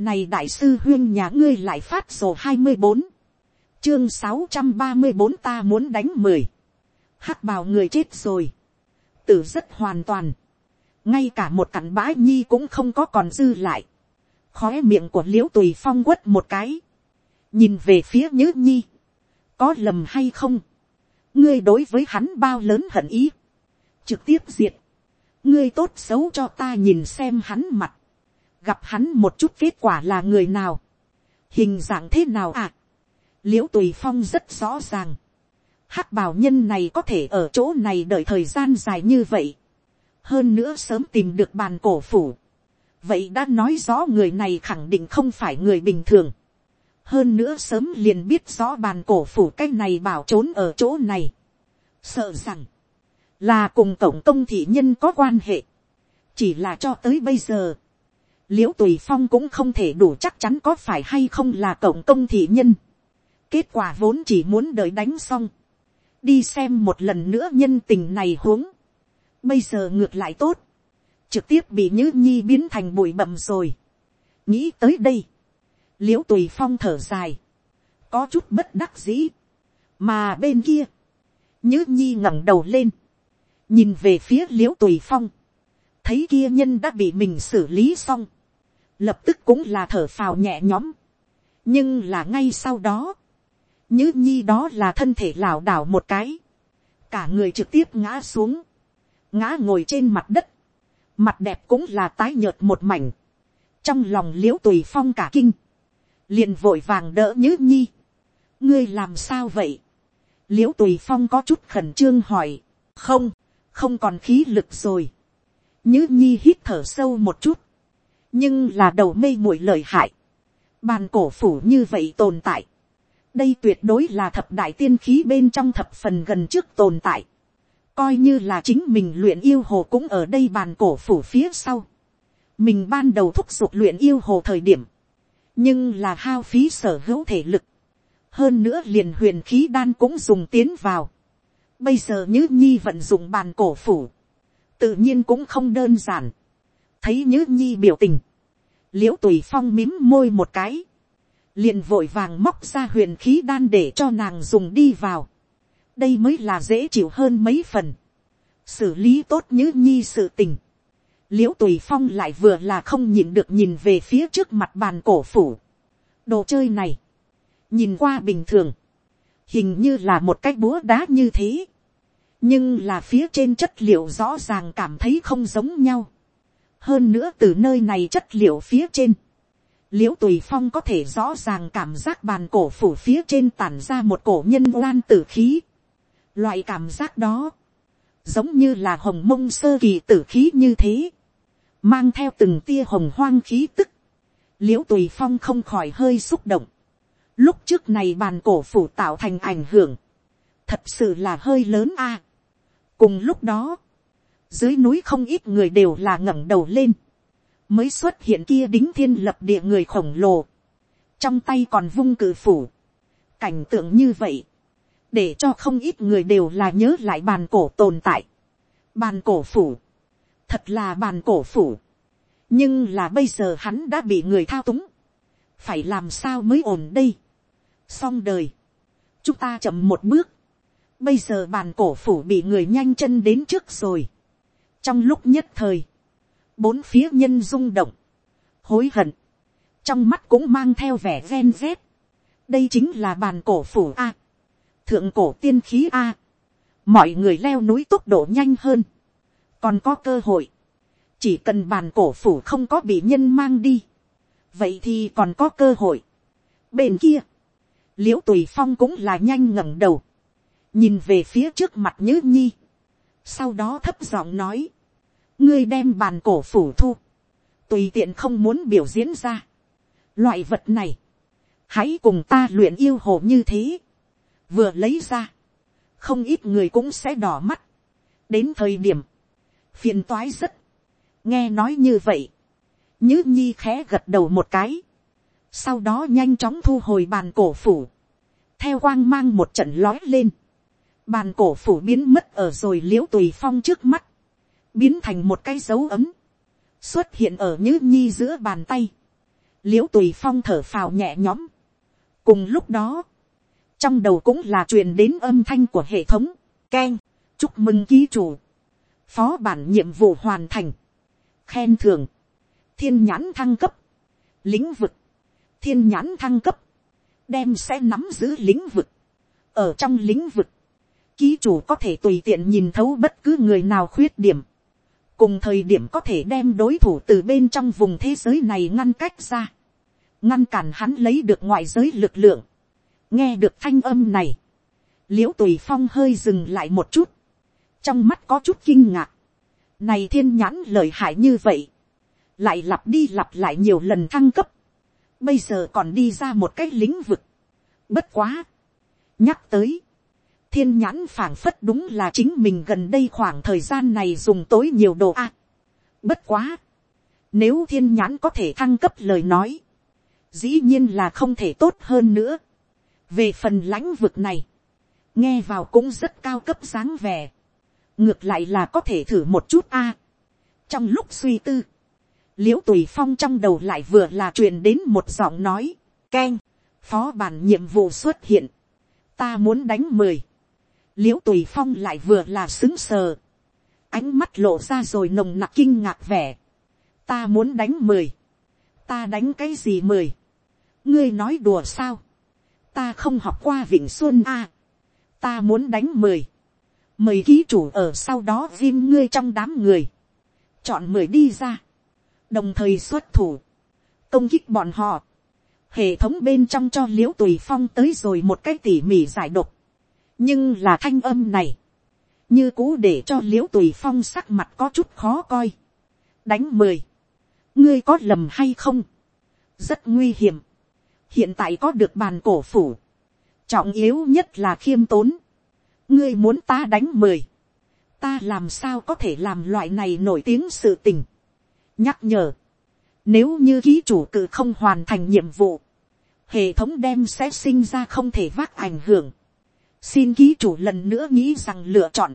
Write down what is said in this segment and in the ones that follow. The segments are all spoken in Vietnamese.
này đại sư huyên nhà ngươi lại phát sổ hai mươi bốn, chương sáu trăm ba mươi bốn ta muốn đánh mười, hắc bào người chết rồi, tử rất hoàn toàn, ngay cả một cặn bãi nhi cũng không có còn dư lại, khóe miệng của liễu tùy phong quất một cái, nhìn về phía nhữ nhi, có lầm hay không, ngươi đối với hắn bao lớn hận ý, trực tiếp diệt, ngươi tốt xấu cho ta nhìn xem hắn mặt, gặp hắn một chút kết quả là người nào, hình dạng thế nào à, l i ễ u tùy phong rất rõ ràng, hắc bảo nhân này có thể ở chỗ này đợi thời gian dài như vậy, hơn nữa sớm tìm được bàn cổ phủ. vậy đã nói rõ người này khẳng định không phải người bình thường. hơn nữa sớm liền biết rõ bàn cổ phủ cái này bảo trốn ở chỗ này. sợ rằng, là cùng tổng công thị nhân có quan hệ. chỉ là cho tới bây giờ, l i ễ u tùy phong cũng không thể đủ chắc chắn có phải hay không là cộng công thị nhân. kết quả vốn chỉ muốn đợi đánh xong, đi xem một lần nữa nhân tình này huống Bây giờ ngược lại tốt. Trực tiếp bị Nhữ Nhi biến thành bụi bậm rồi. Nghĩ tới đây. Liễu tùy phong thở dài. Có chút bất đắc dĩ. Mà bên kia. Nhữ Nhi ngẩng đầu lên. Nhìn về phía liễu tùy phong. Thấy kia nhân đã bị mình xử lý xong. Lập tức cũng là thở phào nhẹ nhõm. Nhưng là ngay sau đó. Nhữ Nhi đó là thân thể lảo đảo một cái. Cả người trực tiếp ngã xuống ngã ngồi trên mặt đất, mặt đẹp cũng là tái nhợt một mảnh, trong lòng l i ễ u tùy phong cả kinh, liền vội vàng đỡ nhữ nhi, ngươi làm sao vậy, l i ễ u tùy phong có chút khẩn trương hỏi, không, không còn khí lực rồi, nhữ nhi hít thở sâu một chút, nhưng là đầu mây muội lời hại, bàn cổ phủ như vậy tồn tại, đây tuyệt đối là thập đại tiên khí bên trong thập phần gần trước tồn tại, coi như là chính mình luyện yêu hồ cũng ở đây bàn cổ phủ phía sau. mình ban đầu thúc giục luyện yêu hồ thời điểm, nhưng là hao phí sở hữu thể lực. hơn nữa liền huyền khí đan cũng dùng tiến vào. bây giờ nhứ nhi vận dụng bàn cổ phủ, tự nhiên cũng không đơn giản. thấy nhứ nhi biểu tình, l i ễ u tùy phong mím môi một cái, liền vội vàng móc ra huyền khí đan để cho nàng dùng đi vào. Đây mới là dễ chịu hơn mấy phần, xử lý tốt như nhi sự tình, l i ễ u tùy phong lại vừa là không nhìn được nhìn về phía trước mặt bàn cổ phủ, đồ chơi này, nhìn qua bình thường, hình như là một cái búa đá như thế, nhưng là phía trên chất liệu rõ ràng cảm thấy không giống nhau, hơn nữa từ nơi này chất liệu phía trên, l i ễ u tùy phong có thể rõ ràng cảm giác bàn cổ phủ phía trên tản ra một cổ nhân oan tử khí, Loại cảm giác đó, giống như là hồng mông sơ kỳ tử khí như thế, mang theo từng tia hồng hoang khí tức, l i ễ u tùy phong không khỏi hơi xúc động. Lúc trước này bàn cổ phủ tạo thành ảnh hưởng, thật sự là hơi lớn a. cùng lúc đó, dưới núi không ít người đều là ngẩng đầu lên, mới xuất hiện kia đính thiên lập địa người khổng lồ, trong tay còn vung cử phủ, cảnh tượng như vậy, để cho không ít người đều là nhớ lại bàn cổ tồn tại. Bàn cổ phủ, thật là bàn cổ phủ, nhưng là bây giờ hắn đã bị người thao túng, phải làm sao mới ổn đây. xong đời, chúng ta chậm một bước, bây giờ bàn cổ phủ bị người nhanh chân đến trước rồi trong lúc nhất thời, bốn phía nhân rung động, hối hận, trong mắt cũng mang theo vẻ ven rét. đây chính là bàn cổ phủ a thượng cổ tiên khí a, mọi người leo núi tốc độ nhanh hơn, còn có cơ hội, chỉ cần bàn cổ phủ không có bị nhân mang đi, vậy thì còn có cơ hội. bên kia, l i ễ u tùy phong cũng là nhanh ngẩng đầu, nhìn về phía trước mặt nhớ nhi, sau đó thấp giọng nói, ngươi đem bàn cổ phủ thu, tùy tiện không muốn biểu diễn ra. loại vật này, hãy cùng ta luyện yêu hồ như thế, vừa lấy ra, không ít người cũng sẽ đỏ mắt. đến thời điểm, phiền toái rất, nghe nói như vậy, nhứ nhi khẽ gật đầu một cái, sau đó nhanh chóng thu hồi bàn cổ phủ, theo quang mang một trận lói lên, bàn cổ phủ biến mất ở rồi l i ễ u tùy phong trước mắt, biến thành một cái dấu ấm, xuất hiện ở nhứ nhi giữa bàn tay, l i ễ u tùy phong thở phào nhẹ nhõm. cùng lúc đó, trong đầu cũng là truyền đến âm thanh của hệ thống, k e n chúc mừng ký chủ, phó bản nhiệm vụ hoàn thành, khen thường, thiên nhãn thăng cấp, lĩnh vực, thiên nhãn thăng cấp, đem sẽ nắm giữ lĩnh vực, ở trong lĩnh vực, ký chủ có thể tùy tiện nhìn thấu bất cứ người nào khuyết điểm, cùng thời điểm có thể đem đối thủ từ bên trong vùng thế giới này ngăn cách ra, ngăn cản hắn lấy được ngoại giới lực lượng, nghe được thanh âm này, Liễu tùy phong hơi dừng lại một chút, trong mắt có chút kinh ngạc, này thiên nhãn lợi hại như vậy, lại lặp đi lặp lại nhiều lần thăng cấp, bây giờ còn đi ra một cái lĩnh vực, bất quá, nhắc tới, thiên nhãn phảng phất đúng là chính mình gần đây khoảng thời gian này dùng tối nhiều đồ a. bất quá, nếu thiên nhãn có thể thăng cấp lời nói, dĩ nhiên là không thể tốt hơn nữa. về phần lãnh vực này, nghe vào cũng rất cao cấp dáng vẻ, ngược lại là có thể thử một chút a. trong lúc suy tư, l i ễ u tùy phong trong đầu lại vừa là truyền đến một giọng nói, k e n phó bản nhiệm vụ xuất hiện, ta muốn đánh mười, l i ễ u tùy phong lại vừa là xứng sờ, ánh mắt lộ ra rồi nồng nặc kinh ngạc vẻ, ta muốn đánh mười, ta đánh cái gì mười, ngươi nói đùa sao, ta không học qua vịnh xuân a, ta muốn đánh mười, mời ký chủ ở sau đó viêm ngươi trong đám người, chọn mười đi ra, đồng thời xuất thủ, công kích bọn họ, hệ thống bên trong cho l i ễ u tùy phong tới rồi một cái tỉ mỉ giải độc, nhưng là thanh âm này, như cũ để cho l i ễ u tùy phong sắc mặt có chút khó coi. đánh mười, ngươi có lầm hay không, rất nguy hiểm, hiện tại có được bàn cổ phủ, trọng yếu nhất là khiêm tốn, ngươi muốn ta đánh mười, ta làm sao có thể làm loại này nổi tiếng sự tình. nhắc nhở, nếu như ký chủ cự không hoàn thành nhiệm vụ, hệ thống đem sẽ sinh ra không thể vác ảnh hưởng xin ký chủ lần nữa nghĩ rằng lựa chọn,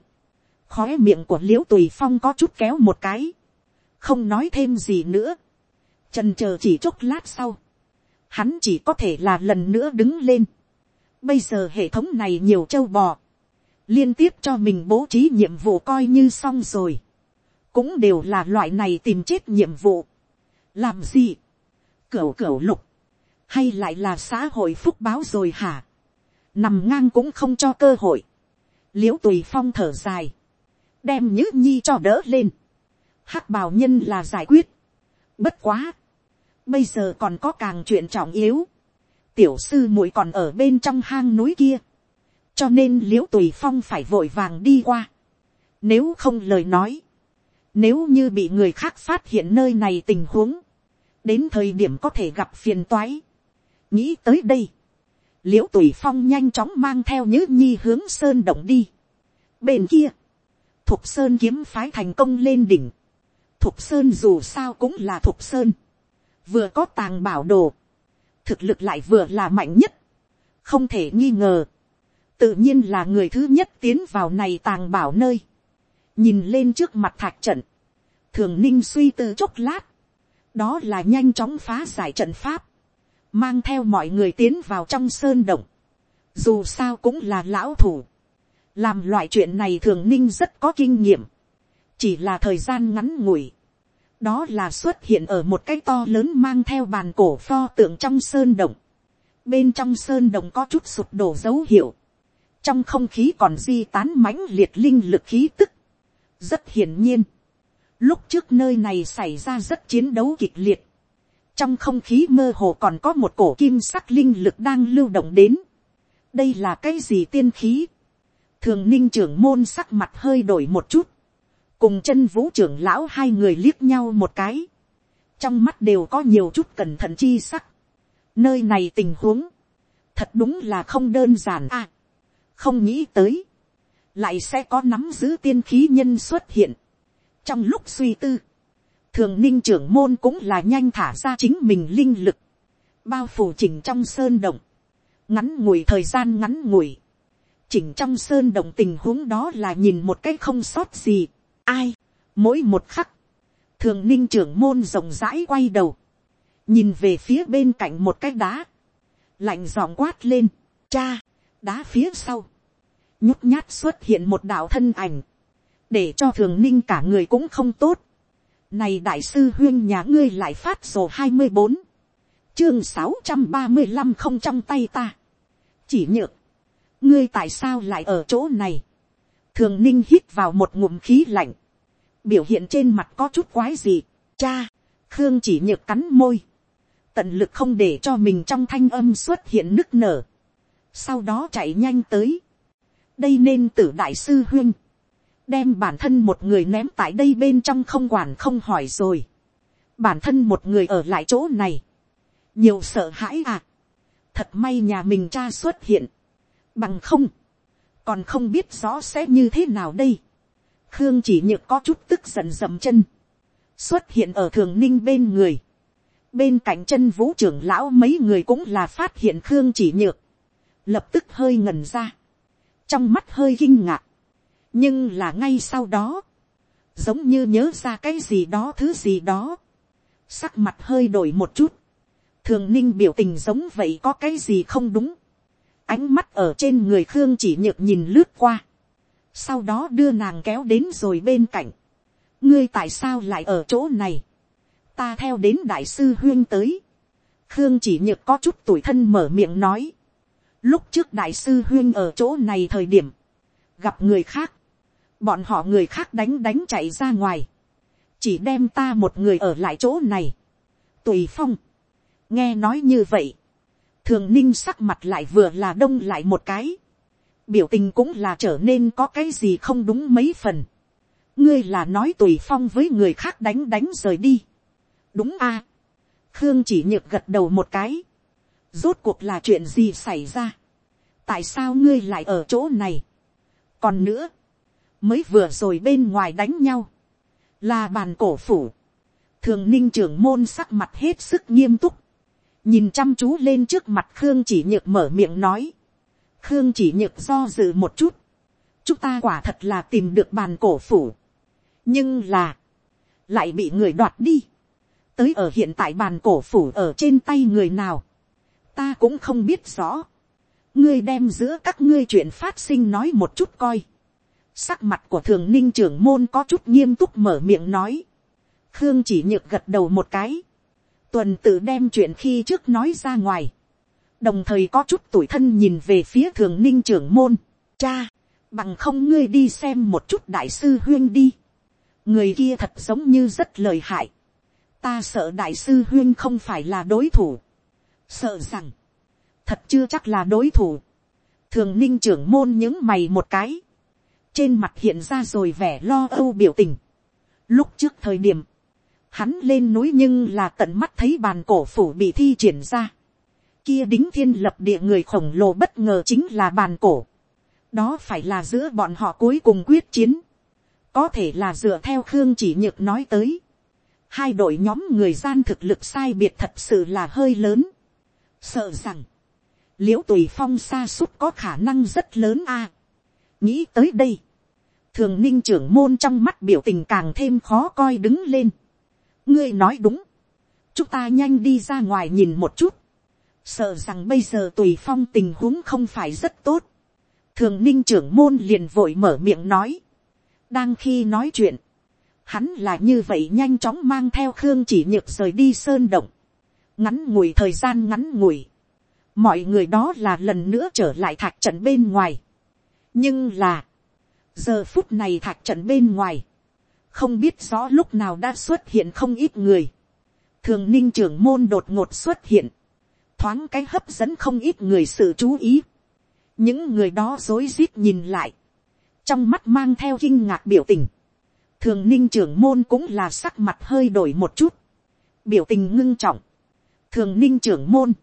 khói miệng của l i ễ u tùy phong có chút kéo một cái, không nói thêm gì nữa, trần c h ờ chỉ chốc lát sau, hắn chỉ có thể là lần nữa đứng lên, bây giờ hệ thống này nhiều trâu bò, liên tiếp cho mình bố trí nhiệm vụ coi như xong rồi, cũng đều là loại này tìm chết nhiệm vụ, làm gì, cửu cửu lục, hay lại là xã hội phúc báo rồi hả, nằm ngang cũng không cho cơ hội, l i ễ u tùy phong thở dài, đem nhữ nhi cho đỡ lên, hắc bào nhân là giải quyết, bất quá, bây giờ còn có càng chuyện trọng yếu, tiểu sư muội còn ở bên trong hang núi kia, cho nên l i ễ u tùy phong phải vội vàng đi qua, nếu không lời nói, nếu như bị người khác phát hiện nơi này tình huống, đến thời điểm có thể gặp phiền toái, nghĩ tới đây, l i ễ u tùy phong nhanh chóng mang theo nhữ nhi hướng sơn động đi. bên kia, thục sơn kiếm phái thành công lên đỉnh. thục sơn dù sao cũng là thục sơn. vừa có tàng bảo đồ. thực lực lại vừa là mạnh nhất. không thể nghi ngờ. tự nhiên là người thứ nhất tiến vào này tàng bảo nơi. nhìn lên trước mặt thạch trận. thường ninh suy tư chốc lát. đó là nhanh chóng phá giải trận pháp mang theo mọi người tiến vào trong sơn động, dù sao cũng là lão thủ, làm loại chuyện này thường ninh rất có kinh nghiệm, chỉ là thời gian ngắn ngủi, đó là xuất hiện ở một cái to lớn mang theo bàn cổ pho tượng trong sơn động, bên trong sơn động có chút sụp đổ dấu hiệu, trong không khí còn di tán mãnh liệt linh lực khí tức, rất hiển nhiên, lúc trước nơi này xảy ra rất chiến đấu kịch liệt, trong không khí mơ hồ còn có một cổ kim sắc linh lực đang lưu động đến. đây là cái gì tiên khí. thường ninh trưởng môn sắc mặt hơi đổi một chút. cùng chân vũ trưởng lão hai người liếc nhau một cái. trong mắt đều có nhiều chút cẩn thận chi sắc. nơi này tình huống, thật đúng là không đơn giản à. không nghĩ tới, lại sẽ có nắm giữ tiên khí nhân xuất hiện. trong lúc suy tư, thường ninh trưởng môn cũng là nhanh thả ra chính mình linh lực, bao phủ chỉnh trong sơn động, ngắn ngủi thời gian ngắn ngủi, chỉnh trong sơn động tình huống đó là nhìn một cái không sót gì, ai, mỗi một khắc, thường ninh trưởng môn rộng rãi quay đầu, nhìn về phía bên cạnh một cái đá, lạnh giọng quát lên, cha, đá phía sau, nhút nhát xuất hiện một đạo thân ảnh, để cho thường ninh cả người cũng không tốt. Này đại sư huyên nhà ngươi lại phát sổ hai mươi bốn chương sáu trăm ba mươi năm không trong tay ta. Chỉ nhược, ngươi tại sao lại ở chỗ này? Thường ninh hít vào một ngụm khí lạnh, biểu hiện trên mặt có chút quái gì. Cha, khương chỉ nhược cắn môi, tận lực không để cho mình trong thanh âm xuất hiện nức nở. Sau đó chạy nhanh tới. Đây nên tử đại sư huyên đem bản thân một người ném tại đây bên trong không quản không hỏi rồi. bản thân một người ở lại chỗ này. nhiều sợ hãi à. thật may nhà mình cha xuất hiện. bằng không, còn không biết rõ sẽ như thế nào đây. khương chỉ nhược có chút tức giận dầm chân. xuất hiện ở thường ninh bên người. bên cạnh chân vũ trưởng lão mấy người cũng là phát hiện khương chỉ nhược. lập tức hơi ngần ra. trong mắt hơi kinh ngạc nhưng là ngay sau đó, giống như nhớ ra cái gì đó thứ gì đó, sắc mặt hơi đổi một chút, thường ninh biểu tình giống vậy có cái gì không đúng, ánh mắt ở trên người khương chỉ nhược nhìn lướt qua, sau đó đưa nàng kéo đến rồi bên cạnh, ngươi tại sao lại ở chỗ này, ta theo đến đại sư huyên tới, khương chỉ nhược có chút tuổi thân mở miệng nói, lúc trước đại sư huyên ở chỗ này thời điểm, gặp người khác, bọn họ người khác đánh đánh chạy ra ngoài, chỉ đem ta một người ở lại chỗ này, tùy phong, nghe nói như vậy, thường ninh sắc mặt lại vừa là đông lại một cái, biểu tình cũng là trở nên có cái gì không đúng mấy phần, ngươi là nói tùy phong với người khác đánh đánh rời đi, đúng a, khương chỉ nhược gật đầu một cái, rốt cuộc là chuyện gì xảy ra, tại sao ngươi lại ở chỗ này, còn nữa, mới vừa rồi bên ngoài đánh nhau, là bàn cổ phủ, thường ninh trưởng môn sắc mặt hết sức nghiêm túc, nhìn chăm chú lên trước mặt khương chỉ nhược mở miệng nói, khương chỉ nhược do dự một chút, chúng ta quả thật là tìm được bàn cổ phủ, nhưng là, lại bị người đoạt đi, tới ở hiện tại bàn cổ phủ ở trên tay người nào, ta cũng không biết rõ, ngươi đem giữa các ngươi chuyện phát sinh nói một chút coi, Sắc mặt của thường ninh trưởng môn có chút nghiêm túc mở miệng nói. Khương chỉ nhược gật đầu một cái. Tuần tự đem chuyện khi trước nói ra ngoài. Đồng thời có chút tuổi thân nhìn về phía thường ninh trưởng môn. Cha, bằng không ngươi đi xem một chút đại sư huyên đi. Người kia thật giống như rất lời hại. Ta sợ đại sư huyên không phải là đối thủ. Sợ rằng, thật chưa chắc là đối thủ. Thường ninh trưởng môn những mày một cái trên mặt hiện ra rồi vẻ lo âu biểu tình. Lúc trước thời điểm, hắn lên núi nhưng là tận mắt thấy bàn cổ phủ bị thi triển ra. Kia đính thiên lập địa người khổng lồ bất ngờ chính là bàn cổ. Đó phải là giữa bọn họ cuối cùng quyết chiến. Có thể là dựa theo Khương chỉ nhược nói tới. Hai đội nhóm người gian thực lực sai biệt thật sự là hơi lớn. Sợ rằng, liễu tùy phong xa suốt có khả năng rất lớn a nghĩ tới đây, thường ninh trưởng môn trong mắt biểu tình càng thêm khó coi đứng lên. ngươi nói đúng, chúng ta nhanh đi ra ngoài nhìn một chút, sợ rằng bây giờ tùy phong tình huống không phải rất tốt. thường ninh trưởng môn liền vội mở miệng nói, đang khi nói chuyện, hắn là như vậy nhanh chóng mang theo khương chỉ nhược rời đi sơn động, ngắn ngủi thời gian ngắn ngủi, mọi người đó là lần nữa trở lại thạch trận bên ngoài nhưng là, giờ phút này thạch trận bên ngoài, không biết rõ lúc nào đã xuất hiện không ít người, thường ninh trưởng môn đột ngột xuất hiện, thoáng cái hấp dẫn không ít người sự chú ý, những người đó rối rít nhìn lại, trong mắt mang theo kinh ngạc biểu tình, thường ninh trưởng môn cũng là sắc mặt hơi đổi một chút, biểu tình ngưng trọng, thường ninh trưởng môn,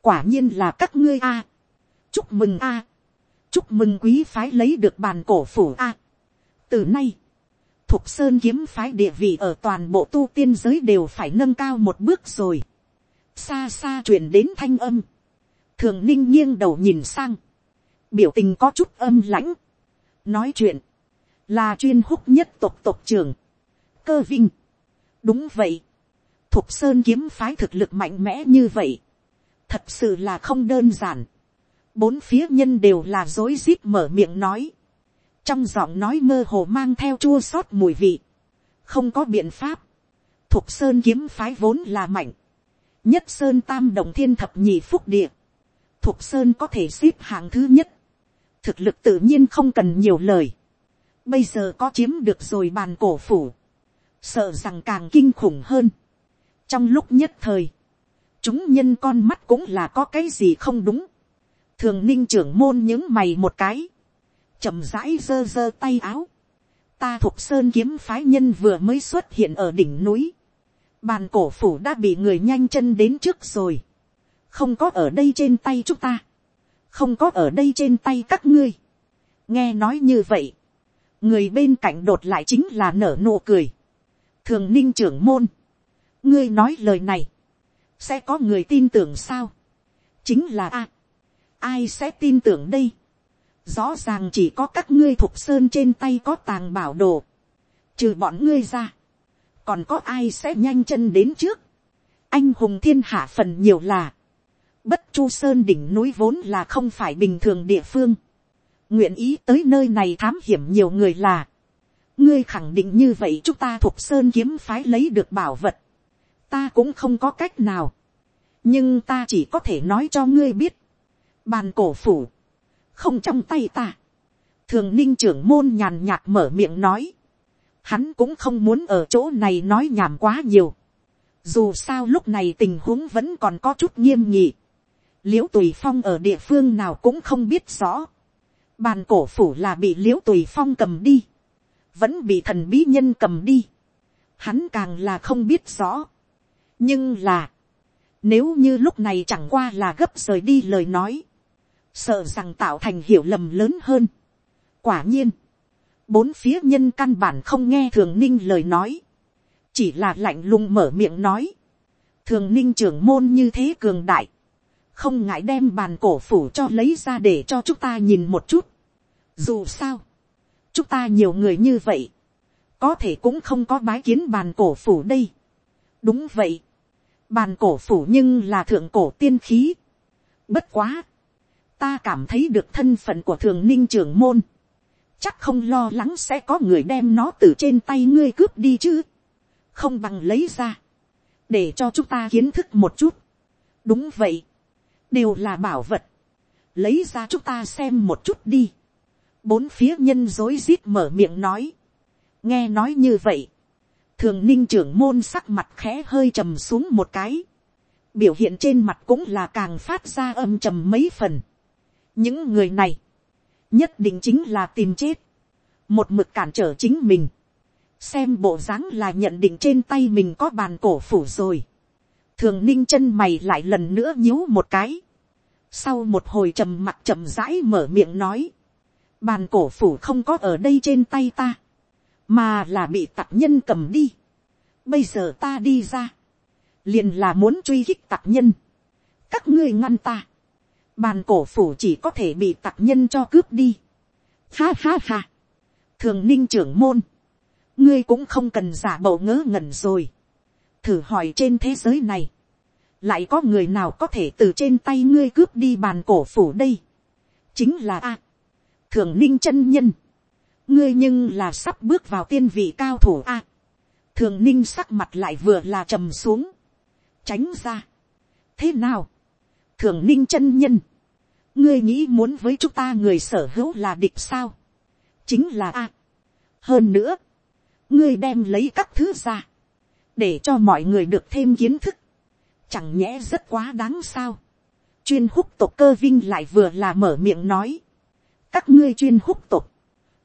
quả nhiên là các ngươi a, chúc mừng a, chúc mừng quý phái lấy được bàn cổ phủ a. từ nay, thục sơn kiếm phái địa vị ở toàn bộ tu tiên giới đều phải nâng cao một bước rồi. xa xa truyền đến thanh âm. thường ninh nghiêng đầu nhìn sang. biểu tình có chút âm lãnh. nói chuyện, là chuyên húc nhất tộc tộc trưởng. cơ vinh. đúng vậy. thục sơn kiếm phái thực lực mạnh mẽ như vậy, thật sự là không đơn giản bốn phía nhân đều là dối rít mở miệng nói, trong giọng nói mơ hồ mang theo chua sót mùi vị, không có biện pháp, thuộc sơn kiếm phái vốn là mạnh, nhất sơn tam đồng thiên thập nhị phúc địa, thuộc sơn có thể xếp hạng thứ nhất, thực lực tự nhiên không cần nhiều lời, bây giờ có chiếm được rồi bàn cổ phủ, sợ rằng càng kinh khủng hơn. trong lúc nhất thời, chúng nhân con mắt cũng là có cái gì không đúng thường ninh trưởng môn những mày một cái, chậm rãi giơ giơ tay áo. ta thuộc sơn kiếm phái nhân vừa mới xuất hiện ở đỉnh núi. bàn cổ phủ đã bị người nhanh chân đến trước rồi. không có ở đây trên tay chúng ta. không có ở đây trên tay các ngươi. nghe nói như vậy. người bên cạnh đột lại chính là nở nụ cười. thường ninh trưởng môn. ngươi nói lời này sẽ có người tin tưởng sao, chính là a, ai sẽ tin tưởng đây, rõ ràng chỉ có các ngươi thuộc sơn trên tay có tàng bảo đồ, trừ bọn ngươi ra, còn có ai sẽ nhanh chân đến trước, anh hùng thiên hạ phần nhiều là, bất chu sơn đỉnh núi vốn là không phải bình thường địa phương, nguyện ý tới nơi này thám hiểm nhiều người là, ngươi khẳng định như vậy chúng ta thuộc sơn kiếm phái lấy được bảo vật, ta cũng không có cách nào, nhưng ta chỉ có thể nói cho ngươi biết, bàn cổ phủ, không trong tay ta, thường ninh trưởng môn nhàn nhạt mở miệng nói, hắn cũng không muốn ở chỗ này nói nhảm quá nhiều, dù sao lúc này tình huống vẫn còn có chút nghiêm nhị, l i ễ u tùy phong ở địa phương nào cũng không biết rõ, bàn cổ phủ là bị l i ễ u tùy phong cầm đi, vẫn bị thần bí nhân cầm đi, hắn càng là không biết rõ, nhưng là, nếu như lúc này chẳng qua là gấp rời đi lời nói. Sợ rằng tạo thành hiểu lầm lớn hơn. Quả nhiên. Bốn phía nhân căn bản không nghe thường ninh lời nói. Chỉ là lạnh lùng mở miệng nói. Thường ninh trưởng môn như thế cường đại. Không ngại đem bàn cổ phủ cho lấy ra để cho chúng ta nhìn một chút. Dù sao. Chúng ta nhiều người như vậy. Có thể cũng không có bái kiến bàn cổ phủ đây. Đúng vậy Bàn cổ phủ nhưng là thượng cổ tiên khí. Bất quá. Ta cảm thấy được thân phận của thường ninh trưởng môn. Chắc không lo lắng sẽ có người đem nó từ trên tay ngươi cướp đi chứ. Không bằng lấy ra. Để cho chúng ta kiến thức một chút. Đúng vậy. Đều là bảo vật. Lấy ra chúng ta xem một chút đi. Bốn phía nhân dối rít mở miệng nói. Nghe nói như vậy thường ninh trưởng môn sắc mặt khẽ hơi trầm xuống một cái, biểu hiện trên mặt cũng là càng phát ra âm trầm mấy phần những người này, nhất định chính là tìm chết, một mực cản trở chính mình, xem bộ dáng là nhận định trên tay mình có bàn cổ phủ rồi, thường ninh chân mày lại lần nữa nhíu một cái, sau một hồi trầm mặt chậm rãi mở miệng nói, bàn cổ phủ không có ở đây trên tay ta, mà là bị tặc nhân cầm đi. Bây giờ ta đi ra, liền là muốn truy khích tặc nhân. các ngươi ngăn ta, bàn cổ phủ chỉ có thể bị tặc nhân cho cướp đi. Ha ha ha, thường ninh trưởng môn, ngươi cũng không cần giả bộ ngớ ngẩn rồi. thử hỏi trên thế giới này, lại có người nào có thể từ trên tay ngươi cướp đi bàn cổ phủ đây. chính là a, thường ninh chân nhân ngươi nhưng là sắp bước vào tiên vị cao thủ a. thường ninh sắc mặt lại vừa là trầm xuống, tránh ra. thế nào, thường ninh chân nhân, ngươi nghĩ muốn với chúng ta người sở hữu là địch sao, chính là a. hơn nữa, ngươi đem lấy các thứ ra, để cho mọi người được thêm kiến thức, chẳng nhẽ rất quá đáng sao. chuyên húc tộc cơ vinh lại vừa là mở miệng nói, các ngươi chuyên húc tộc,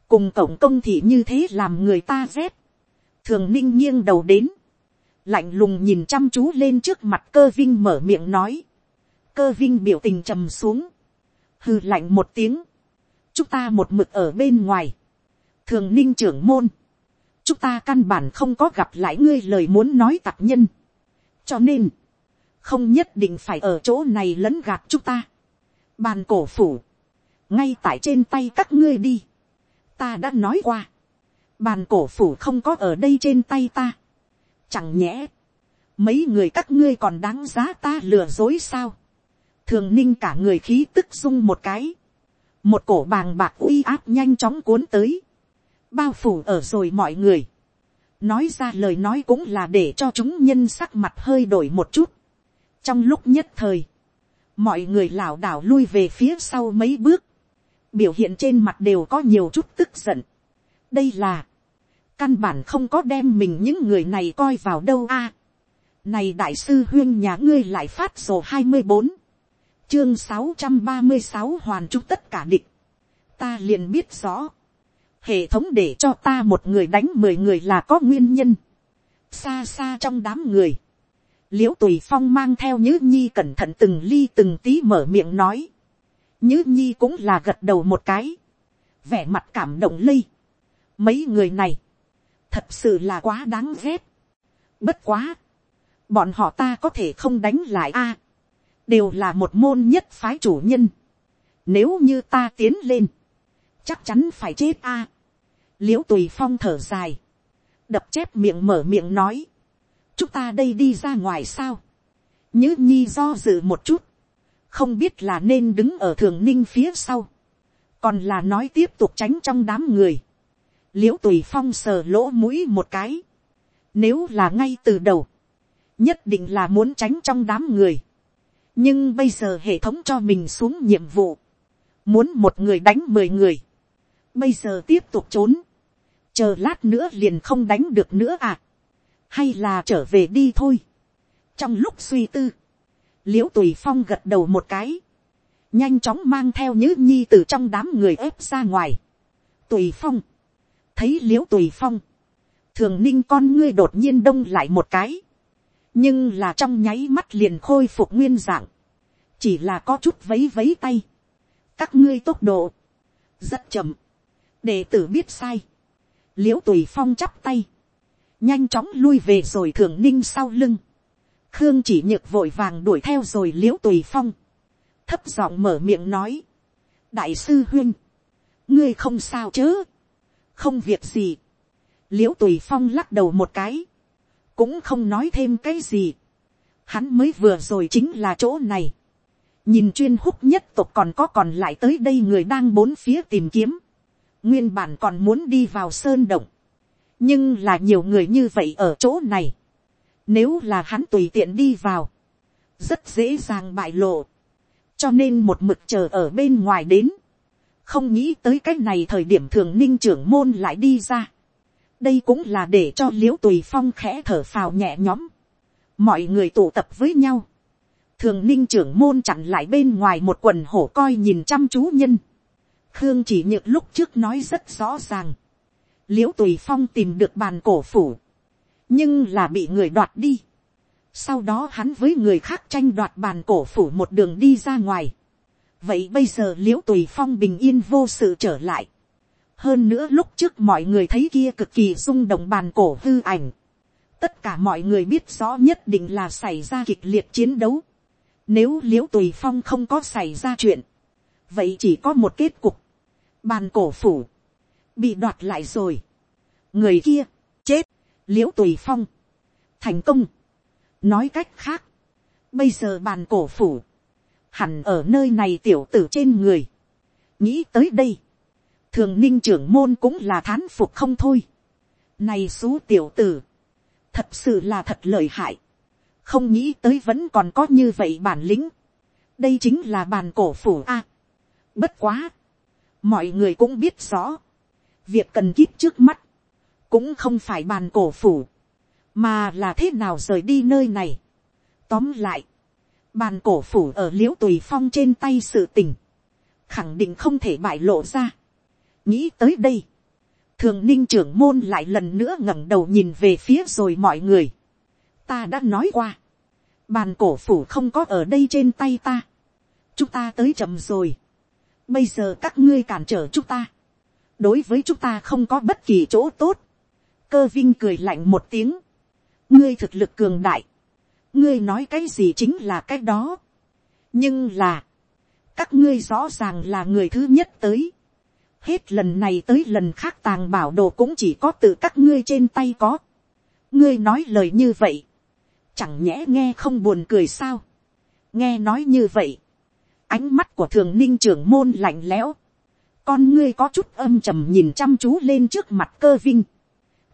cùng tổng công thị như thế làm người ta rét, thường ninh nghiêng đầu đến, lạnh lùng nhìn chăm chú lên trước mặt cơ vinh mở miệng nói, cơ vinh biểu tình trầm xuống, hư lạnh một tiếng, chúng ta một mực ở bên ngoài, thường ninh trưởng môn, chúng ta căn bản không có gặp lại ngươi lời muốn nói tạp nhân, cho nên, không nhất định phải ở chỗ này lẫn gạt chúng ta, bàn cổ phủ, ngay tại trên tay các ngươi đi, ta đã nói qua, bàn cổ phủ không có ở đây trên tay ta. Chẳng nhẽ, mấy người các ngươi còn đáng giá ta lừa dối sao, thường ninh cả người khí tức dung một cái, một cổ bàng bạc uy áp nhanh chóng cuốn tới, bao phủ ở rồi mọi người, nói ra lời nói cũng là để cho chúng nhân sắc mặt hơi đổi một chút, trong lúc nhất thời, mọi người lảo đảo lui về phía sau mấy bước, biểu hiện trên mặt đều có nhiều chút tức giận. đây là, căn bản không có đem mình những người này coi vào đâu a. này đại sư huyên nhà ngươi lại phát sổ hai mươi bốn, chương sáu trăm ba mươi sáu hoàn chúc tất cả địch. ta liền biết rõ, hệ thống để cho ta một người đánh mười người là có nguyên nhân. xa xa trong đám người, l i ễ u tùy phong mang theo nhữ nhi cẩn thận từng ly từng tí mở miệng nói. nhữ nhi cũng là gật đầu một cái, vẻ mặt cảm động lây. mấy người này, thật sự là quá đáng ghét. bất quá, bọn họ ta có thể không đánh lại a đều là một môn nhất phái chủ nhân. nếu như ta tiến lên, chắc chắn phải chết a. L i ễ u tùy phong thở dài, đập chép miệng mở miệng nói, chúng ta đây đi ra ngoài sao, nhữ nhi do dự một chút, không biết là nên đứng ở thường ninh phía sau, còn là nói tiếp tục tránh trong đám người, l i ễ u tùy phong sờ lỗ mũi một cái, nếu là ngay từ đầu, nhất định là muốn tránh trong đám người, nhưng bây giờ hệ thống cho mình xuống nhiệm vụ, muốn một người đánh mười người, bây giờ tiếp tục trốn, chờ lát nữa liền không đánh được nữa à, hay là trở về đi thôi. trong lúc suy tư, l i ễ u tùy phong gật đầu một cái, nhanh chóng mang theo nhữ nhi từ trong đám người ép ra ngoài. tùy phong, thấy l i ễ u tùy phong, thường ninh con ngươi đột nhiên đông lại một cái, nhưng là trong nháy mắt liền khôi phục nguyên dạng, chỉ là có chút vấy vấy tay, các ngươi tốc độ, rất chậm, đệ tử biết sai, l i ễ u tùy phong chắp tay, nhanh chóng lui về rồi thường ninh sau lưng, khương chỉ nhược vội vàng đuổi theo rồi l i ễ u tùy phong, thấp giọng mở miệng nói, đại sư huyên, ngươi không sao chớ, không việc gì, l i ễ u tùy phong lắc đầu một cái, cũng không nói thêm cái gì, hắn mới vừa rồi chính là chỗ này, nhìn chuyên húc nhất tộc còn có còn lại tới đây người đang bốn phía tìm kiếm, nguyên bản còn muốn đi vào sơn động, nhưng là nhiều người như vậy ở chỗ này, nếu là hắn tùy tiện đi vào, rất dễ dàng bại lộ, cho nên một mực chờ ở bên ngoài đến, không nghĩ tới cái này thời điểm thường ninh trưởng môn lại đi ra, đây cũng là để cho l i ễ u tùy phong khẽ thở phào nhẹ nhõm, mọi người tụ tập với nhau, thường ninh trưởng môn chặn lại bên ngoài một quần hổ coi nhìn chăm chú nhân, khương chỉ nhựt lúc trước nói rất rõ ràng, l i ễ u tùy phong tìm được bàn cổ phủ, nhưng là bị người đoạt đi. sau đó hắn với người khác tranh đoạt bàn cổ phủ một đường đi ra ngoài. vậy bây giờ l i ễ u tùy phong bình yên vô sự trở lại hơn nữa lúc trước mọi người thấy kia cực kỳ rung động bàn cổ hư ảnh. tất cả mọi người biết rõ nhất định là xảy ra kịch liệt chiến đấu. nếu l i ễ u tùy phong không có xảy ra chuyện, vậy chỉ có một kết cục bàn cổ phủ, bị đoạt lại rồi. người kia, chết, l i ễ u tùy phong, thành công. nói cách khác, bây giờ bàn cổ phủ, hẳn ở nơi này tiểu tử trên người. nghĩ tới đây, thường ninh trưởng môn cũng là thán phục không thôi. này xú tiểu tử, thật sự là thật lợi hại. không nghĩ tới vẫn còn có như vậy bản lĩnh. đây chính là bàn cổ phủ a. bất quá, mọi người cũng biết rõ, việc cần kíp trước mắt, cũng không phải bàn cổ phủ, mà là thế nào rời đi nơi này. Tóm lại, bàn cổ phủ ở liễu tùy phong trên tay sự tình, khẳng định không thể bại lộ ra nghĩ tới đây, thường ninh trưởng môn lại lần nữa ngẩng đầu nhìn về phía rồi mọi người. ta đã nói qua, bàn cổ phủ không có ở đây trên tay ta. chúng ta tới chậm rồi. Bây giờ các ngươi cản trở chúng ta, đối với chúng ta không có bất kỳ chỗ tốt, cơ vinh cười lạnh một tiếng, ngươi thực lực cường đại, ngươi nói cái gì chính là cái đó, nhưng là, các ngươi rõ ràng là người thứ nhất tới, hết lần này tới lần khác tàng bảo đồ cũng chỉ có từ các ngươi trên tay có, ngươi nói lời như vậy, chẳng nhẽ nghe không buồn cười sao, nghe nói như vậy, ánh mắt của thường ninh trưởng môn lạnh lẽo, con ngươi có chút âm trầm nhìn chăm chú lên trước mặt cơ vinh,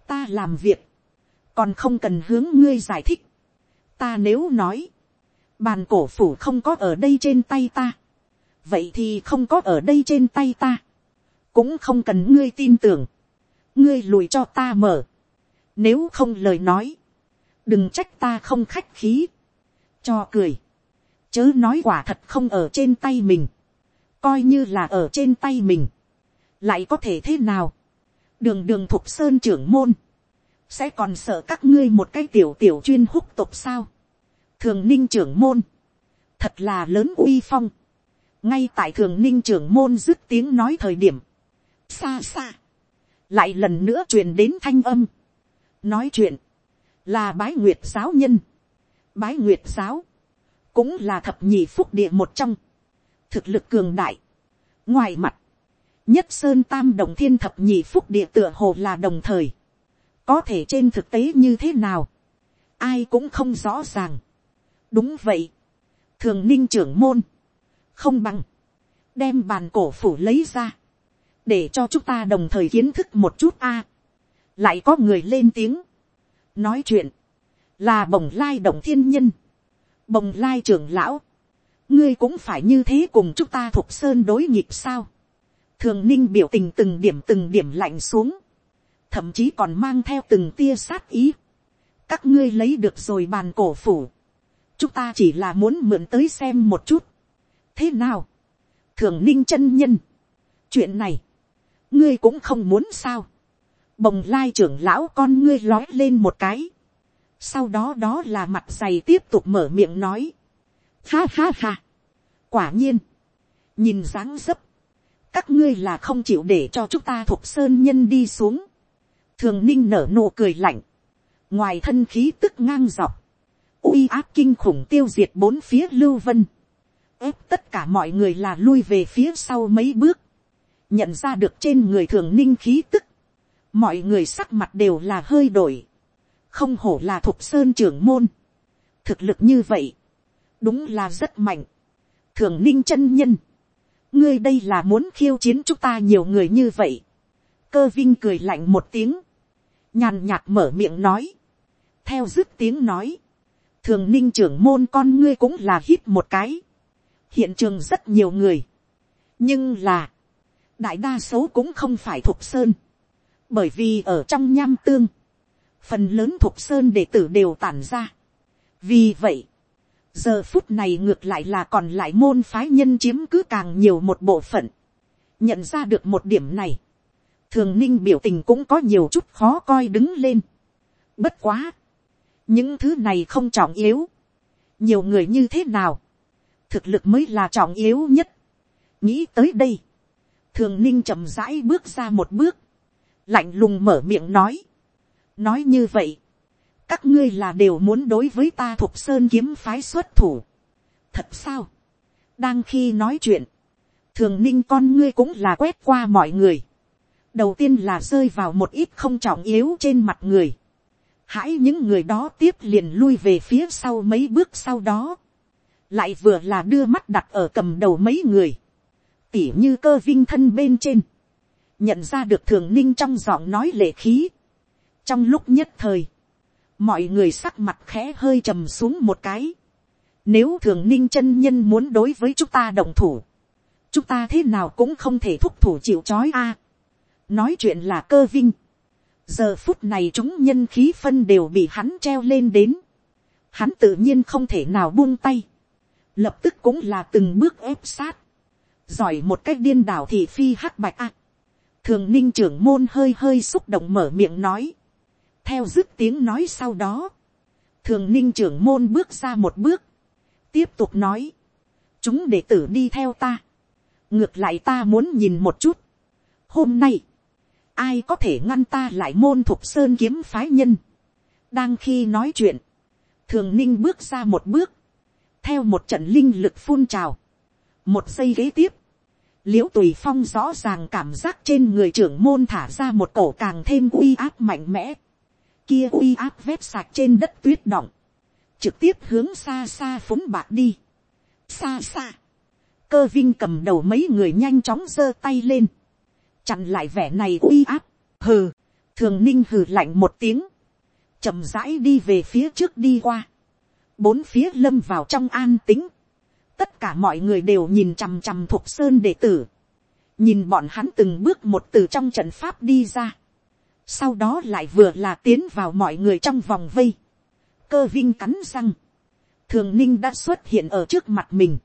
ta làm việc, còn không cần hướng ngươi giải thích, ta nếu nói, bàn cổ phủ không có ở đây trên tay ta, vậy thì không có ở đây trên tay ta, cũng không cần ngươi tin tưởng, ngươi lùi cho ta mở, nếu không lời nói, đừng trách ta không khách khí, cho cười, chớ nói quả thật không ở trên tay mình, coi như là ở trên tay mình, lại có thể thế nào, đường đường thục sơn trưởng môn, sẽ còn sợ các ngươi một cái tiểu tiểu chuyên húc tục sao, thường ninh trưởng môn, thật là lớn uy phong, ngay tại thường ninh trưởng môn dứt tiếng nói thời điểm, xa xa, lại lần nữa truyền đến thanh âm, nói chuyện, là bái nguyệt giáo nhân, bái nguyệt giáo, cũng là thập nhị phúc địa một trong, thực lực cường đại, ngoài mặt, nhất sơn tam đồng thiên thập nhị phúc địa tựa hồ là đồng thời, có thể trên thực tế như thế nào, ai cũng không rõ ràng. đúng vậy, thường ninh trưởng môn, không bằng, đem bàn cổ phủ lấy ra, để cho chúng ta đồng thời kiến thức một chút a. lại có người lên tiếng, nói chuyện, là bồng lai động thiên nhân, bồng lai trưởng lão, ngươi cũng phải như thế cùng chúng ta thuộc sơn đối nhịp sao. thường ninh biểu tình từng điểm từng điểm lạnh xuống, thậm chí còn mang theo từng tia sát ý. các ngươi lấy được rồi bàn cổ phủ, chúng ta chỉ là muốn mượn tới xem một chút. thế nào, thường ninh chân nhân, chuyện này, ngươi cũng không muốn sao. bồng lai trưởng lão con ngươi lói lên một cái. sau đó đó là mặt dày tiếp tục mở miệng nói. ha ha ha. quả nhiên, nhìn dáng dấp, các ngươi là không chịu để cho chúng ta thuộc sơn nhân đi xuống. thường ninh nở nụ cười lạnh, ngoài thân khí tức ngang dọc, uy áp kinh khủng tiêu diệt bốn phía lưu vân, ép tất cả mọi người là lui về phía sau mấy bước, nhận ra được trên người thường ninh khí tức, mọi người sắc mặt đều là hơi đổi, không hổ là thục sơn trưởng môn, thực lực như vậy, đúng là rất mạnh, thường ninh chân nhân, ngươi đây là muốn khiêu chiến chúng ta nhiều người như vậy, cơ vinh cười lạnh một tiếng, nhàn nhạt mở miệng nói, theo dứt tiếng nói, thường ninh trưởng môn con ngươi cũng là hít một cái, hiện trường rất nhiều người, nhưng là, đại đa số cũng không phải thuộc sơn, bởi vì ở trong nham tương, phần lớn thuộc sơn đệ tử đều tản ra. vì vậy, giờ phút này ngược lại là còn lại môn phái nhân chiếm cứ càng nhiều một bộ phận, nhận ra được một điểm này, thường ninh biểu tình cũng có nhiều chút khó coi đứng lên. bất quá, những thứ này không trọng yếu, nhiều người như thế nào, thực lực mới là trọng yếu nhất. nghĩ tới đây, thường ninh chậm rãi bước ra một bước, lạnh lùng mở miệng nói. nói như vậy, các ngươi là đều muốn đối với ta thuộc sơn kiếm phái xuất thủ. thật sao, đang khi nói chuyện, thường ninh con ngươi cũng là quét qua mọi người. đầu tiên là rơi vào một ít không trọng yếu trên mặt người. hãy những người đó tiếp liền lui về phía sau mấy bước sau đó. lại vừa là đưa mắt đặt ở cầm đầu mấy người tỉ như cơ vinh thân bên trên, nhận ra được thường ninh trong giọng nói lệ khí. trong lúc nhất thời, mọi người sắc mặt khẽ hơi trầm xuống một cái. nếu thường ninh chân nhân muốn đối với chúng ta đồng thủ, chúng ta thế nào cũng không thể thúc thủ chịu c h ó i a. nói chuyện là cơ vinh. giờ phút này chúng nhân khí phân đều bị hắn treo lên đến. hắn tự nhiên không thể nào buông tay. lập tức cũng là từng bước ép sát giỏi một cách điên đảo thị phi hắc bạch a. thường ninh trưởng môn hơi hơi xúc động mở miệng nói. theo dứt tiếng nói sau đó, thường ninh trưởng môn bước ra một bước, tiếp tục nói, chúng đệ tử đi theo ta, ngược lại ta muốn nhìn một chút. hôm nay, ai có thể ngăn ta lại môn thục sơn kiếm phái nhân. đang khi nói chuyện, thường ninh bước ra một bước, theo một trận linh lực phun trào, một giây kế tiếp, l i ễ u tùy phong rõ ràng cảm giác trên người trưởng môn thả ra một cổ càng thêm uy áp mạnh mẽ, kia uy áp vét sạc trên đất tuyết động, trực tiếp hướng xa xa phúng bạc đi, xa xa, cơ vinh cầm đầu mấy người nhanh chóng giơ tay lên, chặn lại vẻ này uy áp, hừ, thường ninh hừ lạnh một tiếng, chậm rãi đi về phía trước đi qua, bốn phía lâm vào trong an tính, tất cả mọi người đều nhìn chằm chằm thuộc sơn đệ tử, nhìn bọn hắn từng bước một từ trong trận pháp đi ra, sau đó lại vừa là tiến vào mọi người trong vòng vây, cơ vinh cắn răng, thường ninh đã xuất hiện ở trước mặt mình,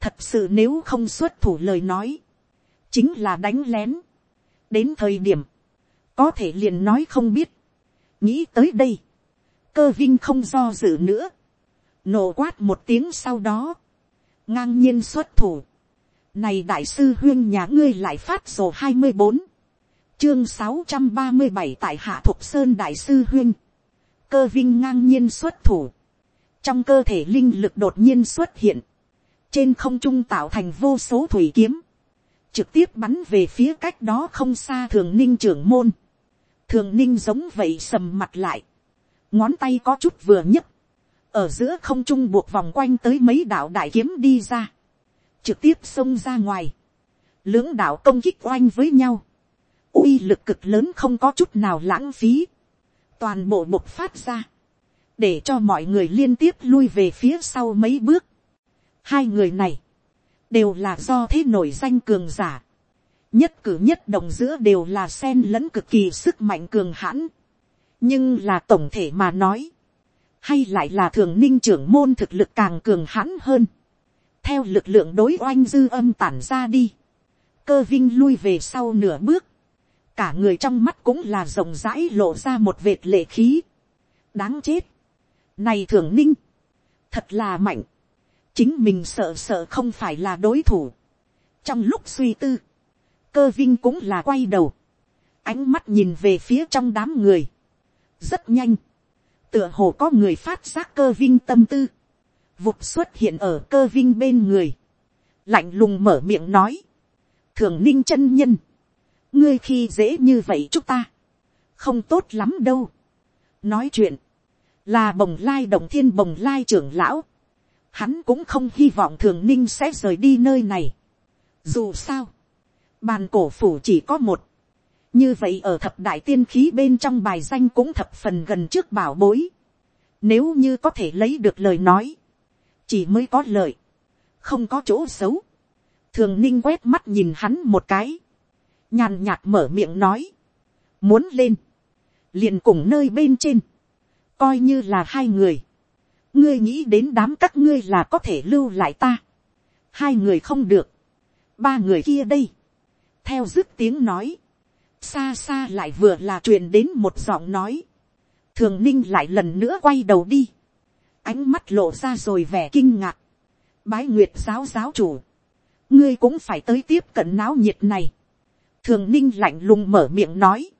thật sự nếu không xuất thủ lời nói, chính là đánh lén, đến thời điểm, có thể liền nói không biết, nghĩ tới đây, cơ vinh không do dự nữa, nổ quát một tiếng sau đó, ngang nhiên xuất thủ, này đại sư huyên nhà ngươi lại phát sổ hai mươi bốn chương sáu trăm ba mươi bảy tại hạ thục sơn đại sư huyên. Cơ vinh ngang nhiên xuất thủ. Trong cơ thể linh lực đột nhiên xuất hiện. Trên không trung tạo thành vô số thủy kiếm. Trực tiếp bắn về phía cách đó không xa thường ninh trưởng môn. Thường ninh giống vậy sầm mặt lại. Ngón tay có chút vừa nhấc. Ở giữa không trung buộc vòng quanh tới mấy đạo đại kiếm đi ra. Trực tiếp xông ra ngoài. Lưỡng đạo công kích oanh với nhau uy lực cực lớn không có chút nào lãng phí, toàn bộ bộc phát ra, để cho mọi người liên tiếp lui về phía sau mấy bước. Hai người này, đều là do thế nổi danh cường giả, nhất cử nhất động giữa đều là sen lẫn cực kỳ sức mạnh cường hãn, nhưng là tổng thể mà nói, hay lại là thường ninh trưởng môn thực lực càng cường hãn hơn, theo lực lượng đối oanh dư âm tản ra đi, cơ vinh lui về sau nửa bước, cả người trong mắt cũng là rộng rãi lộ ra một vệt lệ khí. đáng chết. này thường ninh, thật là mạnh. chính mình sợ sợ không phải là đối thủ. trong lúc suy tư, cơ vinh cũng là quay đầu, ánh mắt nhìn về phía trong đám người. rất nhanh, tựa hồ có người phát giác cơ vinh tâm tư, vụt xuất hiện ở cơ vinh bên người, lạnh lùng mở miệng nói, thường ninh chân nhân, ngươi khi dễ như vậy chúc ta, không tốt lắm đâu. nói chuyện, là bồng lai đồng thiên bồng lai trưởng lão, hắn cũng không hy vọng thường ninh sẽ rời đi nơi này. dù sao, bàn cổ phủ chỉ có một, như vậy ở thập đại tiên khí bên trong bài danh cũng thập phần gần trước bảo bối. Nếu như có thể lấy được lời nói, chỉ mới có lợi, không có chỗ xấu. Thường ninh quét mắt nhìn hắn một cái, nhàn nhạt mở miệng nói, muốn lên, liền cùng nơi bên trên, coi như là hai người, ngươi nghĩ đến đám các ngươi là có thể lưu lại ta, hai người không được, ba người kia đây, theo dứt tiếng nói, xa xa lại vừa là truyền đến một giọng nói, thường ninh lại lần nữa quay đầu đi, ánh mắt lộ ra rồi vẻ kinh ngạc, bái nguyệt giáo giáo chủ, ngươi cũng phải tới tiếp cận náo nhiệt này, thường ninh lạnh lùng mở miệng nói,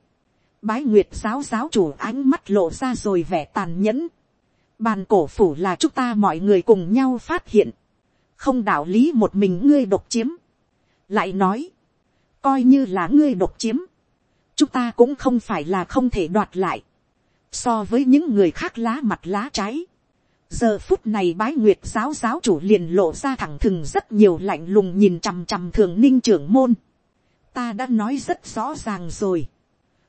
bái nguyệt giáo giáo chủ ánh mắt lộ ra rồi vẻ tàn nhẫn, bàn cổ phủ là chúng ta mọi người cùng nhau phát hiện, không đạo lý một mình ngươi độc chiếm, lại nói, coi như là ngươi độc chiếm, chúng ta cũng không phải là không thể đoạt lại, so với những người khác lá mặt lá trái, giờ phút này bái nguyệt giáo giáo chủ liền lộ ra thẳng thừng rất nhiều lạnh lùng nhìn chằm chằm thường ninh trưởng môn, ta đã nói rất rõ ràng rồi.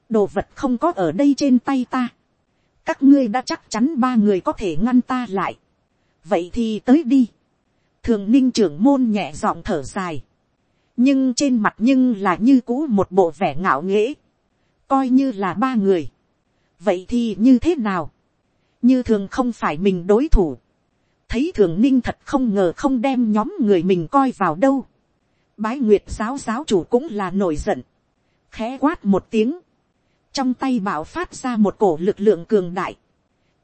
đồ vật không có ở đây trên tay ta. các ngươi đã chắc chắn ba người có thể ngăn ta lại. vậy thì tới đi. thường ninh trưởng môn nhẹ giọng thở dài. nhưng trên mặt nhưng là như cũ một bộ vẻ ngạo nghễ coi như là ba người. vậy thì như thế nào. như thường không phải mình đối thủ. thấy thường ninh thật không ngờ không đem nhóm người mình coi vào đâu. Bái nguyệt giáo giáo chủ cũng là nổi giận, khẽ quát một tiếng, trong tay bảo phát ra một cổ lực lượng cường đại,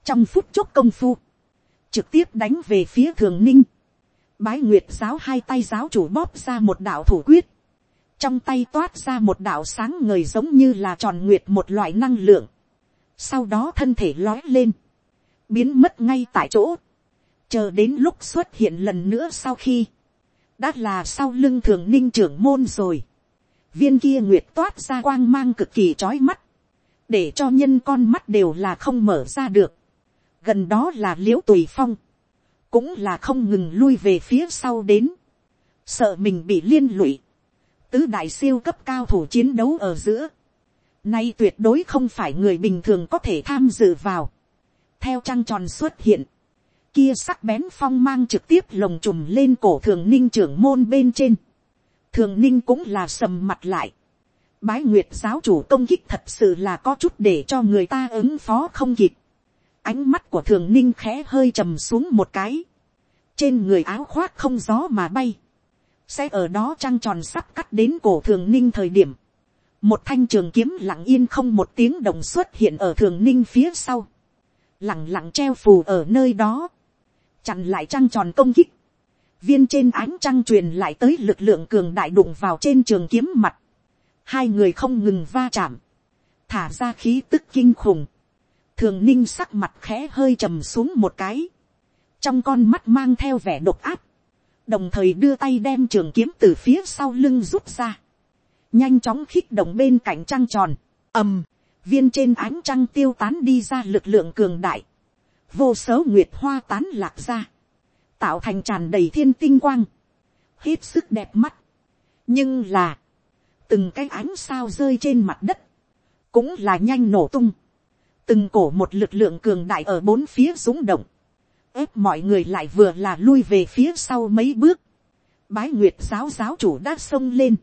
trong phút chốc công phu, trực tiếp đánh về phía thường ninh, bái nguyệt giáo hai tay giáo chủ bóp ra một đạo thủ quyết, trong tay toát ra một đạo sáng ngời giống như là tròn nguyệt một loại năng lượng, sau đó thân thể lói lên, biến mất ngay tại chỗ, chờ đến lúc xuất hiện lần nữa sau khi, đã là sau lưng thường ninh trưởng môn rồi. viên kia nguyệt toát ra quang mang cực kỳ trói mắt, để cho nhân con mắt đều là không mở ra được. gần đó là l i ễ u tùy phong, cũng là không ngừng lui về phía sau đến, sợ mình bị liên lụy, tứ đại siêu cấp cao thủ chiến đấu ở giữa, nay tuyệt đối không phải người bình thường có thể tham dự vào, theo trăng tròn xuất hiện, kia sắc bén phong mang trực tiếp lồng trùm lên cổ thường ninh trưởng môn bên trên, thường ninh cũng là sầm mặt lại, bái nguyệt giáo chủ công kích thật sự là có chút để cho người ta ứng phó không kịp. ánh mắt của thường ninh khẽ hơi trầm xuống một cái. trên người áo khoác không gió mà bay sẽ ở đó trăng tròn sắp cắt đến cổ thường ninh thời điểm. một thanh trường kiếm lặng yên không một tiếng đồng xuất hiện ở thường ninh phía sau. lặng lặng treo phù ở nơi đó. chặn lại trăng tròn công kích. viên trên ánh trăng truyền lại tới lực lượng cường đại đụng vào trên trường kiếm mặt hai người không ngừng va chạm, thả ra khí tức kinh khủng, thường ninh sắc mặt khẽ hơi trầm xuống một cái, trong con mắt mang theo vẻ độc áp, đồng thời đưa tay đem trường kiếm từ phía sau lưng rút ra, nhanh chóng khích động bên cạnh trăng tròn, ầm, viên trên ánh trăng tiêu tán đi ra lực lượng cường đại, vô số nguyệt hoa tán lạc ra, tạo thành tràn đầy thiên tinh quang, hết sức đẹp mắt. nhưng là, từng cái ánh sao rơi trên mặt đất, cũng là nhanh nổ tung, từng cổ một lực lượng cường đại ở bốn phía rúng động, ép mọi người lại vừa là lui về phía sau mấy bước, bái nguyệt giáo giáo chủ đã xông lên,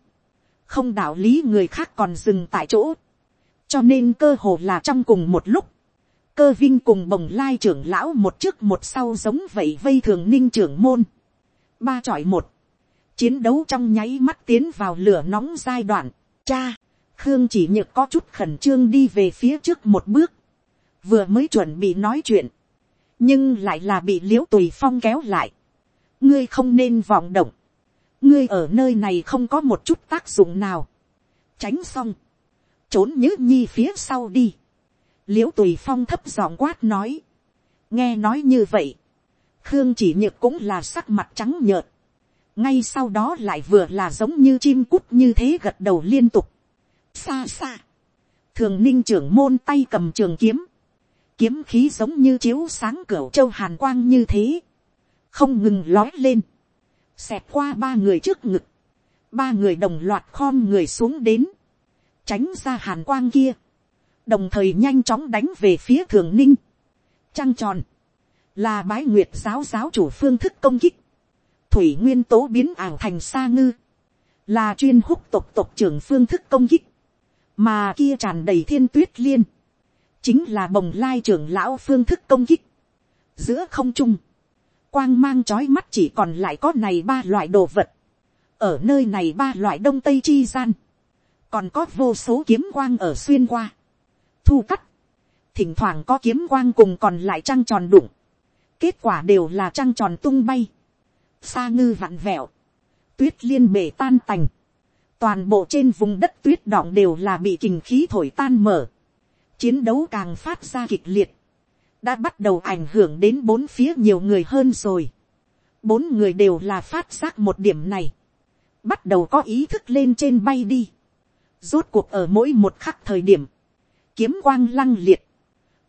không đạo lý người khác còn dừng tại chỗ, cho nên cơ hồ là trong cùng một lúc, cơ vinh cùng bồng lai trưởng lão một trước một sau giống vậy vây thường ninh trưởng môn, ba chọi một, chiến đấu trong nháy mắt tiến vào lửa nóng giai đoạn. Cha, khương chỉ nhược có chút khẩn trương đi về phía trước một bước, vừa mới chuẩn bị nói chuyện, nhưng lại là bị l i ễ u tùy phong kéo lại. ngươi không nên vọng động, ngươi ở nơi này không có một chút tác dụng nào. tránh xong, trốn nhớ nhi phía sau đi. l i ễ u tùy phong thấp giọng quát nói, nghe nói như vậy, khương chỉ nhược cũng là sắc mặt trắng nhợt, ngay sau đó lại vừa là giống như chim cút như thế gật đầu liên tục. xa xa, thường ninh trưởng môn tay cầm trường kiếm, kiếm khí giống như chiếu sáng cửa châu hàn quang như thế, không ngừng lói lên, xẹp qua ba người trước ngực, ba người đồng loạt khom người xuống đến, tránh ra hàn quang kia, đồng thời nhanh chóng đánh về phía thường ninh, trăng tròn, là bái nguyệt giáo giáo chủ phương thức công kích, thủy nguyên tố biến ảo thành sa ngư, là chuyên húc tộc tộc trưởng phương thức công kích, mà kia tràn đầy thiên tuyết liên, chính là bồng lai trưởng lão phương thức công kích. giữa không trung, quang mang trói mắt chỉ còn lại có này ba loại đồ vật, ở nơi này ba loại đông tây chi gian, còn có vô số kiếm quang ở xuyên qua, thu cắt, thỉnh thoảng có kiếm quang cùng còn lại trăng tròn đụng, kết quả đều là trăng tròn tung bay, xa ngư vặn vẹo, tuyết liên bể tan tành, toàn bộ trên vùng đất tuyết đọng đều là bị kình khí thổi tan mở, chiến đấu càng phát ra kịch liệt, đã bắt đầu ảnh hưởng đến bốn phía nhiều người hơn rồi, bốn người đều là phát giác một điểm này, bắt đầu có ý thức lên trên bay đi, rốt cuộc ở mỗi một khắc thời điểm, kiếm quang lăng liệt,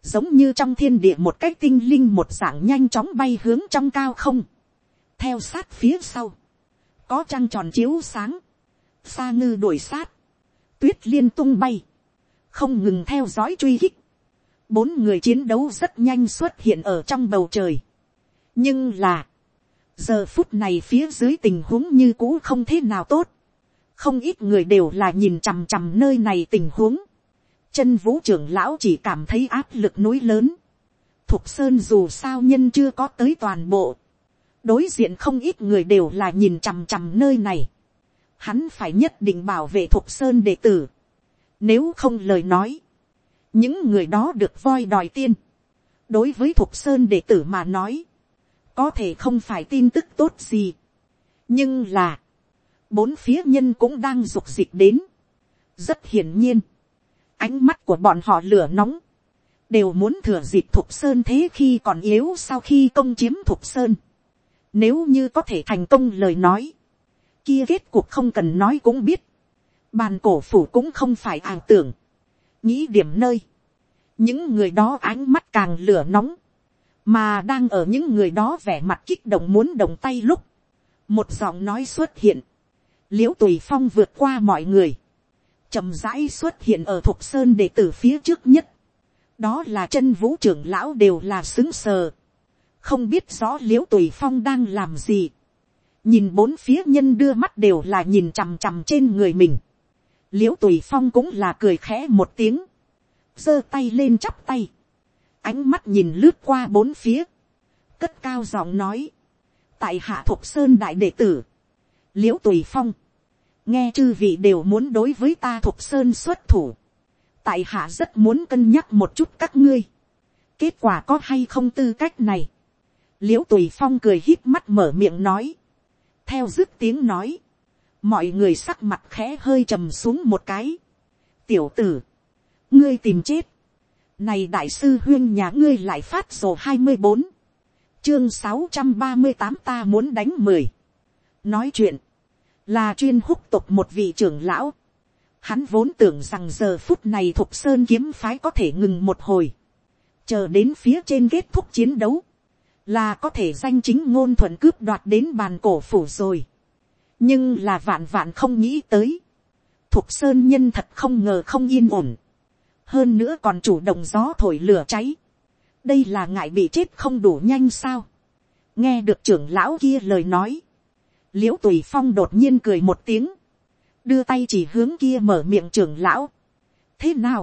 giống như trong thiên địa một cách tinh linh một dạng nhanh chóng bay hướng trong cao không, theo sát phía sau, có trăng tròn chiếu sáng, xa ngư đuổi sát, tuyết liên tung bay, không ngừng theo dõi truy hích, bốn người chiến đấu rất nhanh xuất hiện ở trong bầu trời. nhưng là, giờ phút này phía dưới tình huống như cũ không thế nào tốt, không ít người đều là nhìn chằm chằm nơi này tình huống, chân vũ trưởng lão chỉ cảm thấy áp lực núi lớn, thục sơn dù sao nhân chưa có tới toàn bộ, đối diện không ít người đều là nhìn chằm chằm nơi này. Hắn phải nhất định bảo vệ thục sơn đệ tử. Nếu không lời nói, những người đó được voi đòi tiên. đối với thục sơn đệ tử mà nói, có thể không phải tin tức tốt gì. nhưng là, bốn phía nhân cũng đang dục dịch đến. rất hiển nhiên, ánh mắt của bọn họ lửa nóng, đều muốn thừa dịp thục sơn thế khi còn yếu sau khi công chiếm thục sơn nếu như có thể thành công lời nói, kia kết cuộc không cần nói cũng biết. Bàn cổ phủ cũng không phải ảo tưởng. Nghĩ điểm nơi. Những người đó ánh mắt càng lửa nóng. mà đang ở những người đó vẻ mặt kích động muốn động tay lúc, một giọng nói xuất hiện, l i ễ u tùy phong vượt qua mọi người, chậm rãi xuất hiện ở thục sơn để từ phía trước nhất, đó là chân vũ trưởng lão đều là xứng sờ, không biết rõ l i ễ u tùy phong đang làm gì, nhìn bốn phía nhân đưa mắt đều là nhìn chằm chằm trên người mình, l i ễ u tùy phong cũng là cười khẽ một tiếng, giơ tay lên chắp tay, ánh mắt nhìn lướt qua bốn phía, cất cao giọng nói, tại hạ thục sơn đại đệ tử, l i ễ u tùy phong, nghe chư vị đều muốn đối với ta thục sơn xuất thủ, tại hạ rất muốn cân nhắc một chút các ngươi, kết quả có hay không tư cách này, l i ễ u tùy phong cười hít mắt mở miệng nói, theo dứt tiếng nói, mọi người sắc mặt khẽ hơi trầm xuống một cái, tiểu tử, ngươi tìm chết, này đại sư huyên nhà ngươi lại phát sổ hai mươi bốn Chương sáu trăm ba mươi tám ta muốn đánh mười Nói chuyện. Là chuyên húc tục một vị trưởng lão. Hắn vốn tưởng rằng giờ phút này thục sơn kiếm phái có thể ngừng một hồi. Chờ đến phía trên kết thúc chiến đấu. Là có thể danh chính ngôn thuận cướp đoạt đến bàn cổ phủ rồi. Nhưng là vạn vạn không nghĩ tới. Thục sơn nhân thật không ngờ không yên ổn. Hơn nữa còn chủ động gió thổi lửa cháy, đây là ngại bị chết không đủ nhanh sao, nghe được trưởng lão kia lời nói, l i ễ u tùy phong đột nhiên cười một tiếng, đưa tay chỉ hướng kia mở miệng trưởng lão. thế nào,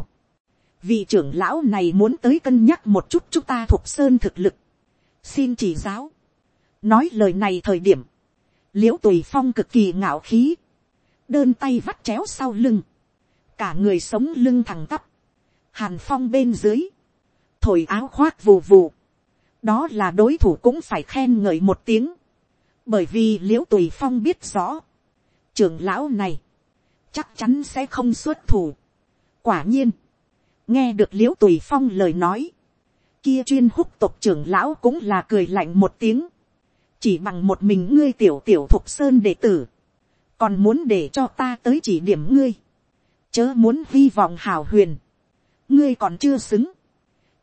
vị trưởng lão này muốn tới cân nhắc một chút chúng ta thuộc sơn thực lực, xin chỉ giáo, nói lời này thời điểm, l i ễ u tùy phong cực kỳ ngạo khí, đơn tay vắt chéo sau lưng, cả người sống lưng thẳng tắp, hàn phong bên dưới, thổi áo khoác vù vù, đó là đối thủ cũng phải khen ngợi một tiếng, bởi vì l i ễ u tùy phong biết rõ, trưởng lão này, chắc chắn sẽ không xuất thủ. quả nhiên, nghe được l i ễ u tùy phong lời nói, kia chuyên húc tộc trưởng lão cũng là cười lạnh một tiếng, chỉ bằng một mình ngươi tiểu tiểu thục sơn đệ tử, còn muốn để cho ta tới chỉ điểm ngươi, chớ muốn hy vọng hào huyền, ngươi còn chưa xứng,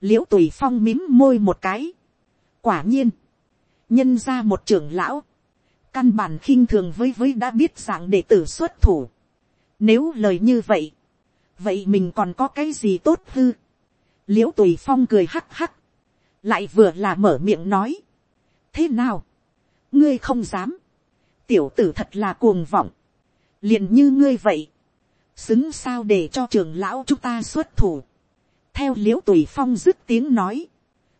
l i ễ u tùy phong mím môi một cái, quả nhiên, nhân ra một trưởng lão, căn bản khinh thường với với đã biết dạng đệ tử xuất thủ, nếu lời như vậy, vậy mình còn có cái gì tốt hư, l i ễ u tùy phong cười hắc hắc, lại vừa là mở miệng nói, thế nào, ngươi không dám, tiểu tử thật là cuồng vọng, liền như ngươi vậy, xứng sao để cho trường lão chúng ta xuất thủ, theo l i ễ u tùy phong dứt tiếng nói,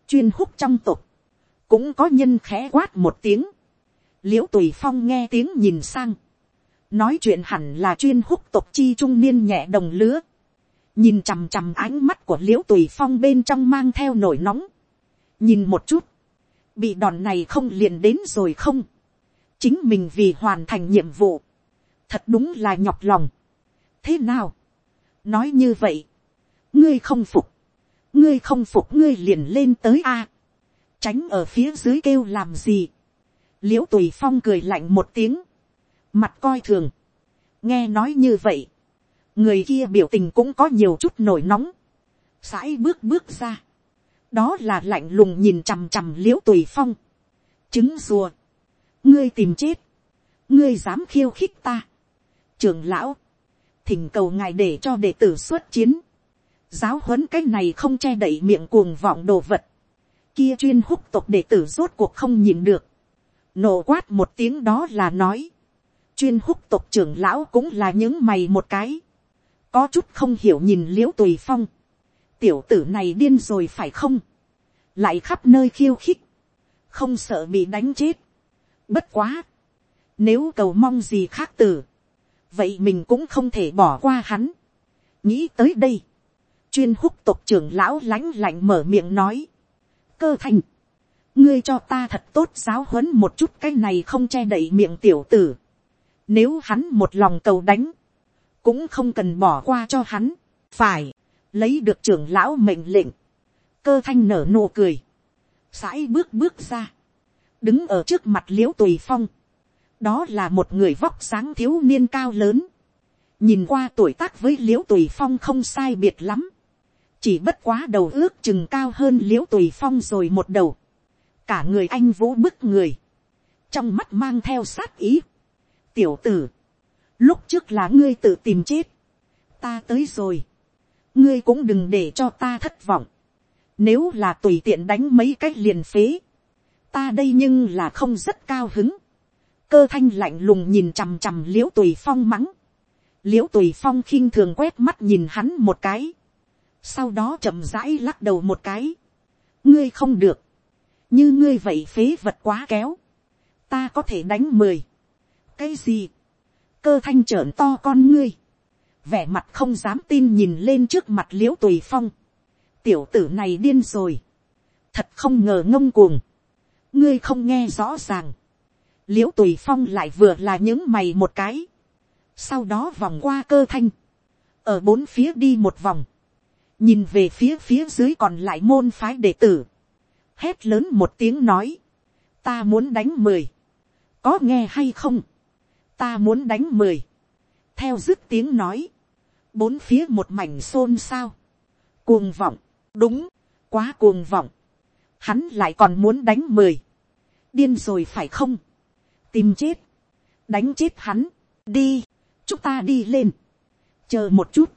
chuyên húc trong tục, cũng có nhân khẽ quát một tiếng, l i ễ u tùy phong nghe tiếng nhìn sang, nói chuyện hẳn là chuyên húc tục chi trung niên nhẹ đồng lứa, nhìn chằm chằm ánh mắt của l i ễ u tùy phong bên trong mang theo nổi nóng, nhìn một chút, bị đòn này không liền đến rồi không, chính mình vì hoàn thành nhiệm vụ, thật đúng là nhọc lòng, thế nào, nói như vậy, ngươi không phục, ngươi không phục ngươi liền lên tới a, tránh ở phía dưới kêu làm gì, l i ễ u tùy phong cười lạnh một tiếng, mặt coi thường, nghe nói như vậy, người kia biểu tình cũng có nhiều chút nổi nóng, sãi bước bước ra, đó là lạnh lùng nhìn chằm chằm l i ễ u tùy phong, trứng rùa, ngươi tìm chết, ngươi dám khiêu khích ta, trường lão, thỉnh cầu ngài để cho đệ tử xuất chiến, giáo huấn cái này không che đậy miệng cuồng vọng đồ vật, kia chuyên húc tộc đệ tử rốt cuộc không nhìn được, nổ quát một tiếng đó là nói, chuyên húc tộc trưởng lão cũng là những mày một cái, có chút không hiểu nhìn l i ễ u tùy phong, tiểu tử này điên rồi phải không, lại khắp nơi khiêu khích, không sợ bị đánh chết, bất quá, nếu cầu mong gì khác từ, vậy mình cũng không thể bỏ qua hắn, nghĩ tới đây, chuyên húc tộc trưởng lão lãnh lạnh mở miệng nói. cơ thành, ngươi cho ta thật tốt giáo huấn một chút cái này không che đậy miệng tiểu tử. Nếu hắn một lòng cầu đánh, cũng không cần bỏ qua cho hắn, phải, lấy được trưởng lão mệnh lệnh. cơ thanh nở nụ cười, sãi bước bước ra, đứng ở trước mặt l i ễ u tùy phong, đó là một người vóc sáng thiếu niên cao lớn, nhìn qua tuổi tác với l i ễ u tùy phong không sai biệt lắm, chỉ bất quá đầu ước chừng cao hơn l i ễ u tùy phong rồi một đầu, cả người anh vũ bức người, trong mắt mang theo sát ý. tiểu tử, lúc trước là ngươi tự tìm chết, ta tới rồi, ngươi cũng đừng để cho ta thất vọng, nếu là tùy tiện đánh mấy cách liền phế, ta đây nhưng là không rất cao hứng, cơ thanh lạnh lùng nhìn chằm chằm l i ễ u tùy phong mắng, l i ễ u tùy phong khinh thường quét mắt nhìn hắn một cái, sau đó chậm rãi lắc đầu một cái, ngươi không được, như ngươi vậy phế vật quá kéo, ta có thể đánh mười, cái gì, cơ thanh trợn to con ngươi, vẻ mặt không dám tin nhìn lên trước mặt l i ễ u tùy phong, tiểu tử này điên rồi, thật không ngờ ngông cuồng, ngươi không nghe rõ ràng, l i ễ u tùy phong lại vừa là những mày một cái, sau đó vòng qua cơ thanh, ở bốn phía đi một vòng, nhìn về phía phía dưới còn lại môn phái đệ tử, hét lớn một tiếng nói, ta muốn đánh mười, có nghe hay không, ta muốn đánh mười, theo dứt tiếng nói, bốn phía một mảnh xôn xao, cuồng vọng, đúng, quá cuồng vọng, hắn lại còn muốn đánh mười, điên rồi phải không, tìm chết, đánh chết hắn, đi, chúng ta đi lên, chờ một chút,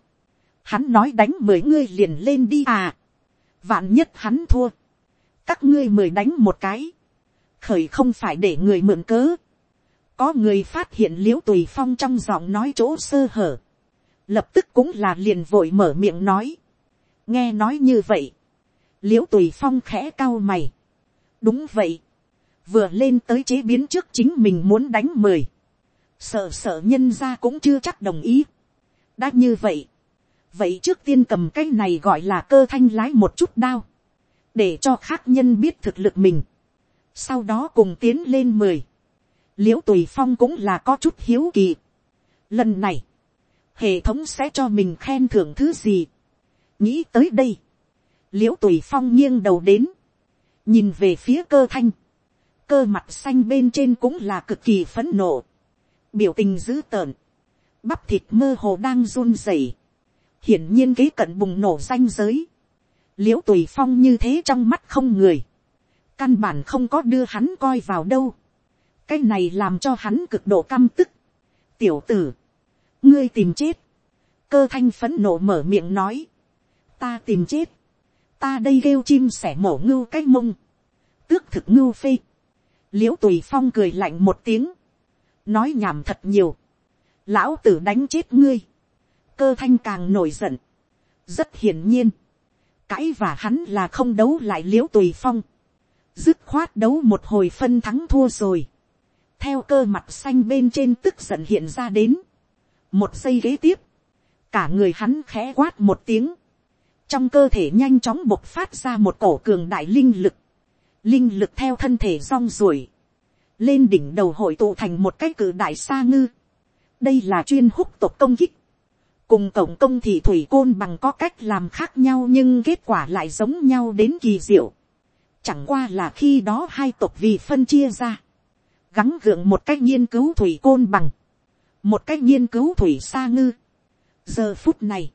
hắn nói đánh mười ngươi liền lên đi à, vạn nhất hắn thua, các ngươi mười đánh một cái, khởi không phải để người mượn cớ, có người phát hiện liễu tùy phong trong giọng nói chỗ sơ hở, lập tức cũng là liền vội mở miệng nói, nghe nói như vậy, l i ễ u tùy phong khẽ cao mày, đúng vậy, vừa lên tới chế biến trước chính mình muốn đánh mười, sợ sợ nhân ra cũng chưa chắc đồng ý. đã như vậy, vậy trước tiên cầm cái này gọi là cơ thanh lái một chút đao, để cho khác nhân biết thực lực mình, sau đó cùng tiến lên mười, l i ễ u tùy phong cũng là có chút hiếu kỳ. lần này, hệ thống sẽ cho mình khen thưởng thứ gì. nghĩ tới đây, l i ễ u tùy phong nghiêng đầu đến, nhìn về phía cơ thanh, cơ mặt xanh bên trên cũng là cực kỳ phấn nộ, biểu tình dữ tợn, bắp thịt mơ hồ đang run rẩy, hiển nhiên kế cận bùng nổ danh giới, l i ễ u tùy phong như thế trong mắt không người, căn bản không có đưa hắn coi vào đâu, cái này làm cho hắn cực độ căm tức, tiểu tử, ngươi tìm chết, cơ thanh phấn nộ mở miệng nói, ta tìm chết, ta đây kêu chim sẻ mổ ngưu cái mông, tước thực ngưu phê, l i ễ u tùy phong cười lạnh một tiếng, nói nhảm thật nhiều, lão tử đánh chết ngươi, cơ thanh càng nổi giận, rất hiển nhiên, cãi và hắn là không đấu lại l i ễ u tùy phong, dứt khoát đấu một hồi phân thắng thua rồi, theo cơ mặt xanh bên trên tức giận hiện ra đến, một giây ghế tiếp, cả người hắn khẽ quát một tiếng, trong cơ thể nhanh chóng bộc phát ra một cổ cường đại linh lực, linh lực theo thân thể rong ruổi, lên đỉnh đầu hội tụ thành một cái cử đại sa ngư. đây là chuyên húc tộc công kích, cùng cổng công thì thủy côn bằng có cách làm khác nhau nhưng kết quả lại giống nhau đến kỳ diệu. chẳng qua là khi đó hai tộc vì phân chia ra, gắng gượng một cách nghiên cứu thủy côn bằng, một cách nghiên cứu thủy sa ngư. giờ phút này,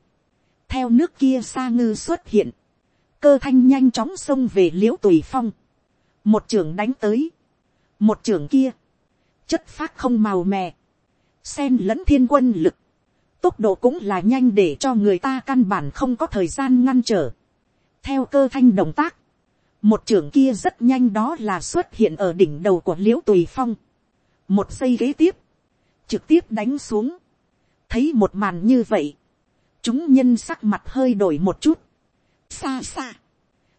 theo nước kia sa ngư xuất hiện, cơ thanh nhanh chóng xông về l i ễ u tùy phong, một trưởng đánh tới, một trưởng kia, chất phát không màu mè, sen lẫn thiên quân lực, tốc độ cũng là nhanh để cho người ta căn bản không có thời gian ngăn trở. theo cơ thanh động tác, một trưởng kia rất nhanh đó là xuất hiện ở đỉnh đầu của l i ễ u tùy phong, một giây kế tiếp, trực tiếp đánh xuống, thấy một màn như vậy, chúng nhân sắc mặt hơi đổi một chút, xa xa,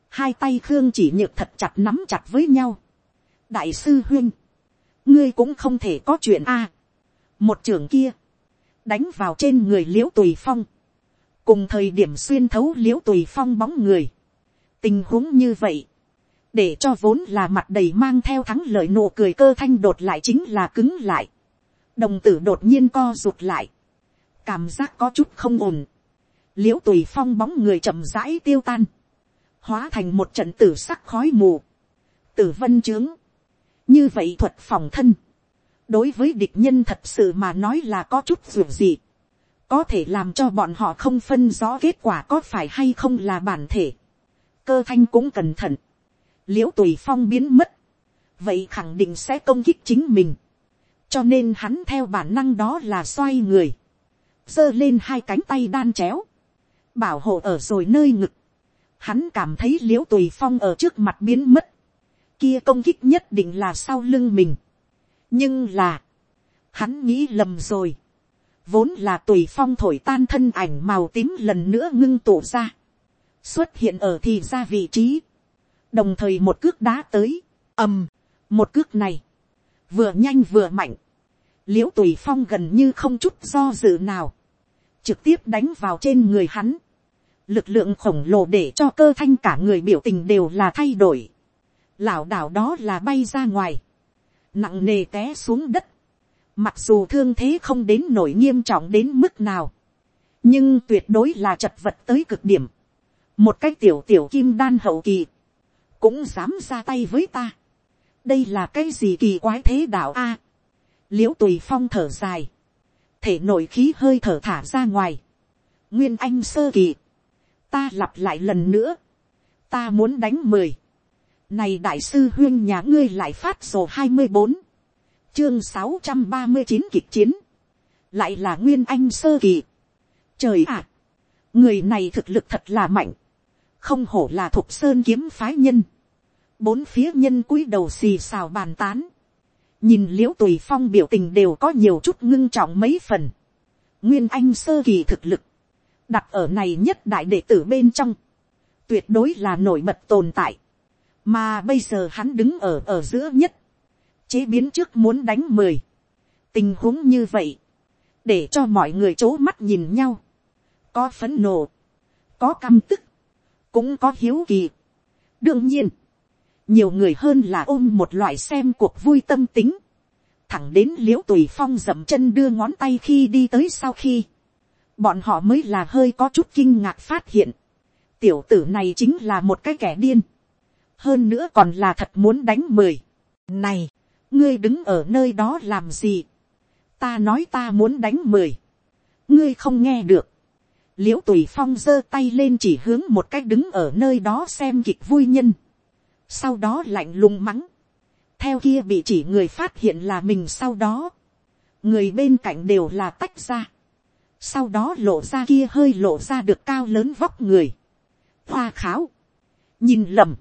hai tay khương chỉ nhược thật chặt nắm chặt với nhau. đại sư huyên, ngươi cũng không thể có chuyện a. một trưởng kia, đánh vào trên người l i ễ u tùy phong, cùng thời điểm xuyên thấu l i ễ u tùy phong bóng người. tình huống như vậy, để cho vốn là mặt đầy mang theo thắng lợi nụ cười cơ thanh đột lại chính là cứng lại đồng tử đột nhiên co rụt lại. cảm giác có chút không ổn. l i ễ u tùy phong bóng người chậm rãi tiêu tan. Hóa thành một trận tử sắc khói mù, tử vân trướng, như vậy thuật phòng thân, đối với địch nhân thật sự mà nói là có chút dù gì, có thể làm cho bọn họ không phân rõ kết quả có phải hay không là bản thể, cơ thanh cũng cẩn thận, l i ễ u tùy phong biến mất, vậy khẳng định sẽ công kích chính mình, cho nên hắn theo bản năng đó là xoay người, giơ lên hai cánh tay đan chéo, bảo hộ ở rồi nơi ngực, hắn cảm thấy l i ễ u tùy phong ở trước mặt biến mất, kia công kích nhất định là sau lưng mình, nhưng là, hắn nghĩ lầm rồi, vốn là tùy phong thổi tan thân ảnh màu tím lần nữa ngưng tụ ra, xuất hiện ở thì ra vị trí, đồng thời một cước đá tới, ầm, một cước này, vừa nhanh vừa mạnh, l i ễ u tùy phong gần như không chút do dự nào, trực tiếp đánh vào trên người hắn, lực lượng khổng lồ để cho cơ thanh cả người biểu tình đều là thay đổi, lảo đảo đó là bay ra ngoài, nặng nề té xuống đất, Mặc dù thương thế không đến nổi nghiêm trọng đến mức nào. Nhưng tuyệt đối là chật vật tới cực điểm. Một cái tiểu tiểu kim đan hậu kỳ. Cũng dám ra tay với ta. Đây là cái gì kỳ quái thế đạo A. À, Liễu tùy phong thở dài. Thể nội khí hơi thở thả ra ngoài. Nguyên anh sơ kỳ. Ta lặp lại lần nữa. Ta muốn đánh mười. Này đại sư huyên nhà ngươi lại phát sổ hai mươi bốn chương sáu trăm ba mươi chín kịch chiến, lại là nguyên anh sơ kỳ. Trời ạ, người này thực lực thật là mạnh, không hổ là thục sơn kiếm phái nhân, bốn phía nhân cúi đầu xì xào bàn tán, nhìn l i ễ u tùy phong biểu tình đều có nhiều chút ngưng trọng mấy phần, nguyên anh sơ kỳ thực lực, đặt ở này nhất đại đệ tử bên trong, tuyệt đối là nổi bật tồn tại, mà bây giờ hắn đứng ở ở giữa nhất, chế biến trước muốn đánh mười, tình huống như vậy, để cho mọi người c h ố mắt nhìn nhau, có phấn nộ, có căm tức, cũng có hiếu kỳ. đương nhiên, nhiều người hơn là ôm một loại xem cuộc vui tâm tính, thẳng đến l i ễ u tùy phong dậm chân đưa ngón tay khi đi tới sau khi, bọn họ mới là hơi có chút kinh ngạc phát hiện, tiểu tử này chính là một cái kẻ điên, hơn nữa còn là thật muốn đánh mười, này, ngươi đứng ở nơi đó làm gì, ta nói ta muốn đánh mười, ngươi không nghe được, l i ễ u tùy phong giơ tay lên chỉ hướng một cách đứng ở nơi đó xem kịch vui nhân, sau đó lạnh lùng mắng, theo kia bị chỉ người phát hiện là mình sau đó, người bên cạnh đều là tách ra, sau đó lộ ra kia hơi lộ ra được cao lớn vóc người, hoa kháo, nhìn lầm,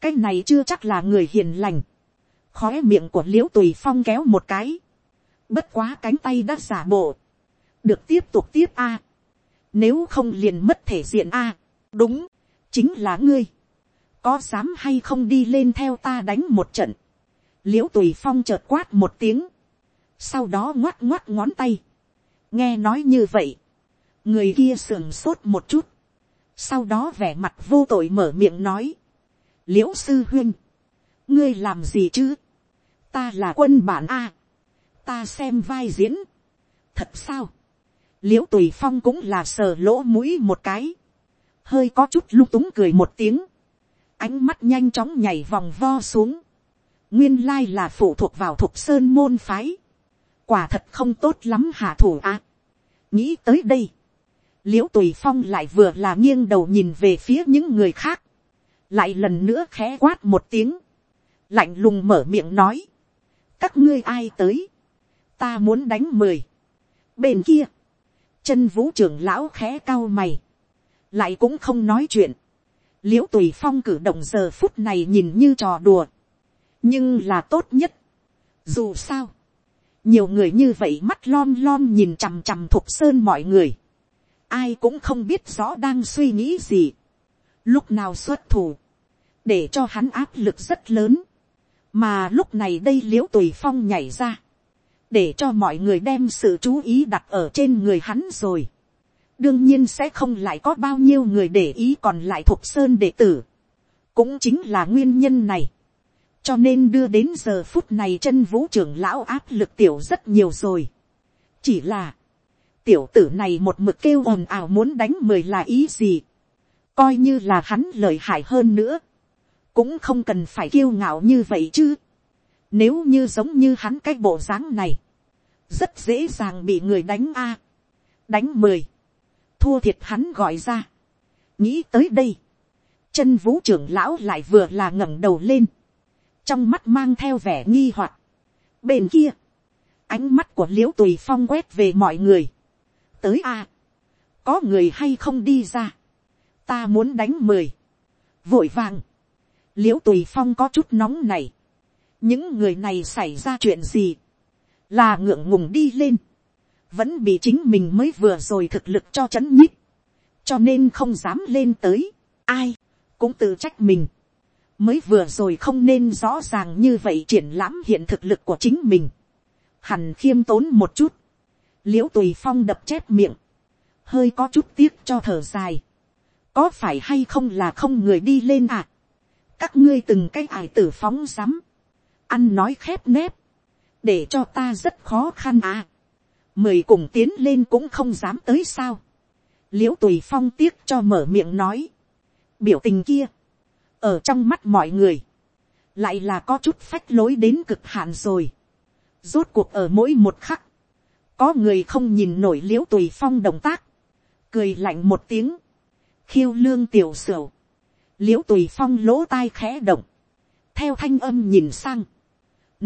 cái này chưa chắc là người hiền lành, khói miệng của l i ễ u tùy phong kéo một cái, bất quá cánh tay đã giả bộ, được tiếp tục tiếp a, nếu không liền mất thể diện a, đúng, chính là ngươi, có dám hay không đi lên theo ta đánh một trận, l i ễ u tùy phong chợt quát một tiếng, sau đó ngoắt ngoắt ngón tay, nghe nói như vậy, người kia sườn sốt một chút, sau đó vẻ mặt vô tội mở miệng nói, l i ễ u sư huyên, ngươi làm gì chứ, ta là quân bản a, ta xem vai diễn, thật sao, l i ễ u tùy phong cũng là sờ lỗ mũi một cái, hơi có chút lung túng cười một tiếng, ánh mắt nhanh chóng nhảy vòng vo xuống, nguyên lai là phụ thuộc vào thục sơn môn phái, quả thật không tốt lắm hạ thủ a, nghĩ tới đây, l i ễ u tùy phong lại vừa là nghiêng đầu nhìn về phía những người khác, lại lần nữa khẽ quát một tiếng, lạnh lùng mở miệng nói, các ngươi ai tới, ta muốn đánh mười, bên kia, chân vũ trưởng lão khẽ cao mày, lại cũng không nói chuyện, l i ễ u tùy phong cử động giờ phút này nhìn như trò đùa, nhưng là tốt nhất. Dù sao, nhiều người như vậy mắt lom lom nhìn chằm chằm thục sơn mọi người, ai cũng không biết rõ đang suy nghĩ gì, lúc nào xuất thủ, để cho hắn áp lực rất lớn, mà lúc này đây l i ễ u tùy phong nhảy ra, để cho mọi người đem sự chú ý đặt ở trên người hắn rồi đương nhiên sẽ không lại có bao nhiêu người để ý còn lại thuộc sơn đệ tử. cũng chính là nguyên nhân này. cho nên đưa đến giờ phút này chân vũ trưởng lão áp lực tiểu rất nhiều rồi. chỉ là, tiểu tử này một mực kêu ồn ào muốn đánh mười là ý gì. coi như là hắn lợi hại hơn nữa cũng không cần phải kiêu ngạo như vậy chứ. Nếu như giống như hắn cái bộ dáng này, rất dễ dàng bị người đánh a, đánh mười, thua thiệt hắn gọi ra. nghĩ tới đây, chân vũ trưởng lão lại vừa là ngẩng đầu lên, trong mắt mang theo vẻ nghi hoặc. bên kia, ánh mắt của l i ễ u tùy phong quét về mọi người, tới a, có người hay không đi ra, ta muốn đánh mười, vội vàng, l i ễ u tùy phong có chút nóng này, những người này xảy ra chuyện gì, là ngượng ngùng đi lên, vẫn bị chính mình mới vừa rồi thực lực cho c h ấ n nhích, cho nên không dám lên tới, ai, cũng tự trách mình, mới vừa rồi không nên rõ ràng như vậy triển lãm hiện thực lực của chính mình, hẳn khiêm tốn một chút, l i ễ u tùy phong đập chép miệng, hơi có chút tiếc cho thở dài, có phải hay không là không người đi lên à, các ngươi từng cái ải tử phóng rắm, ăn nói khép nép, để cho ta rất khó khăn à, mời cùng tiến lên cũng không dám tới sao, l i ễ u tùy phong tiếc cho mở miệng nói, biểu tình kia, ở trong mắt mọi người, lại là có chút phách lối đến cực hạn rồi, rốt cuộc ở mỗi một khắc, có người không nhìn nổi l i ễ u tùy phong động tác, cười lạnh một tiếng, khiêu lương tiểu sửu, l i ễ u tùy phong lỗ tai khẽ động, theo thanh âm nhìn sang,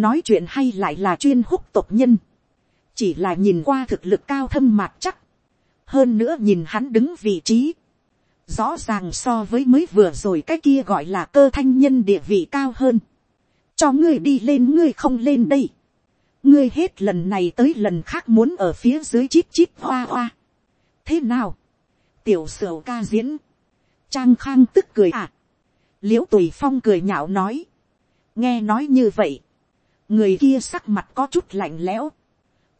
nói chuyện hay lại là chuyên húc tộc nhân, chỉ là nhìn qua thực lực cao thâm mạt chắc, hơn nữa nhìn hắn đứng vị trí, rõ ràng so với mới vừa rồi cái kia gọi là cơ thanh nhân địa vị cao hơn, cho ngươi đi lên ngươi không lên đây, ngươi hết lần này tới lần khác muốn ở phía dưới chít chít hoa hoa. thế nào, tiểu sửu ca diễn, trang khang tức cười à, l i ễ u tùy phong cười nhạo nói, nghe nói như vậy, người kia sắc mặt có chút lạnh lẽo,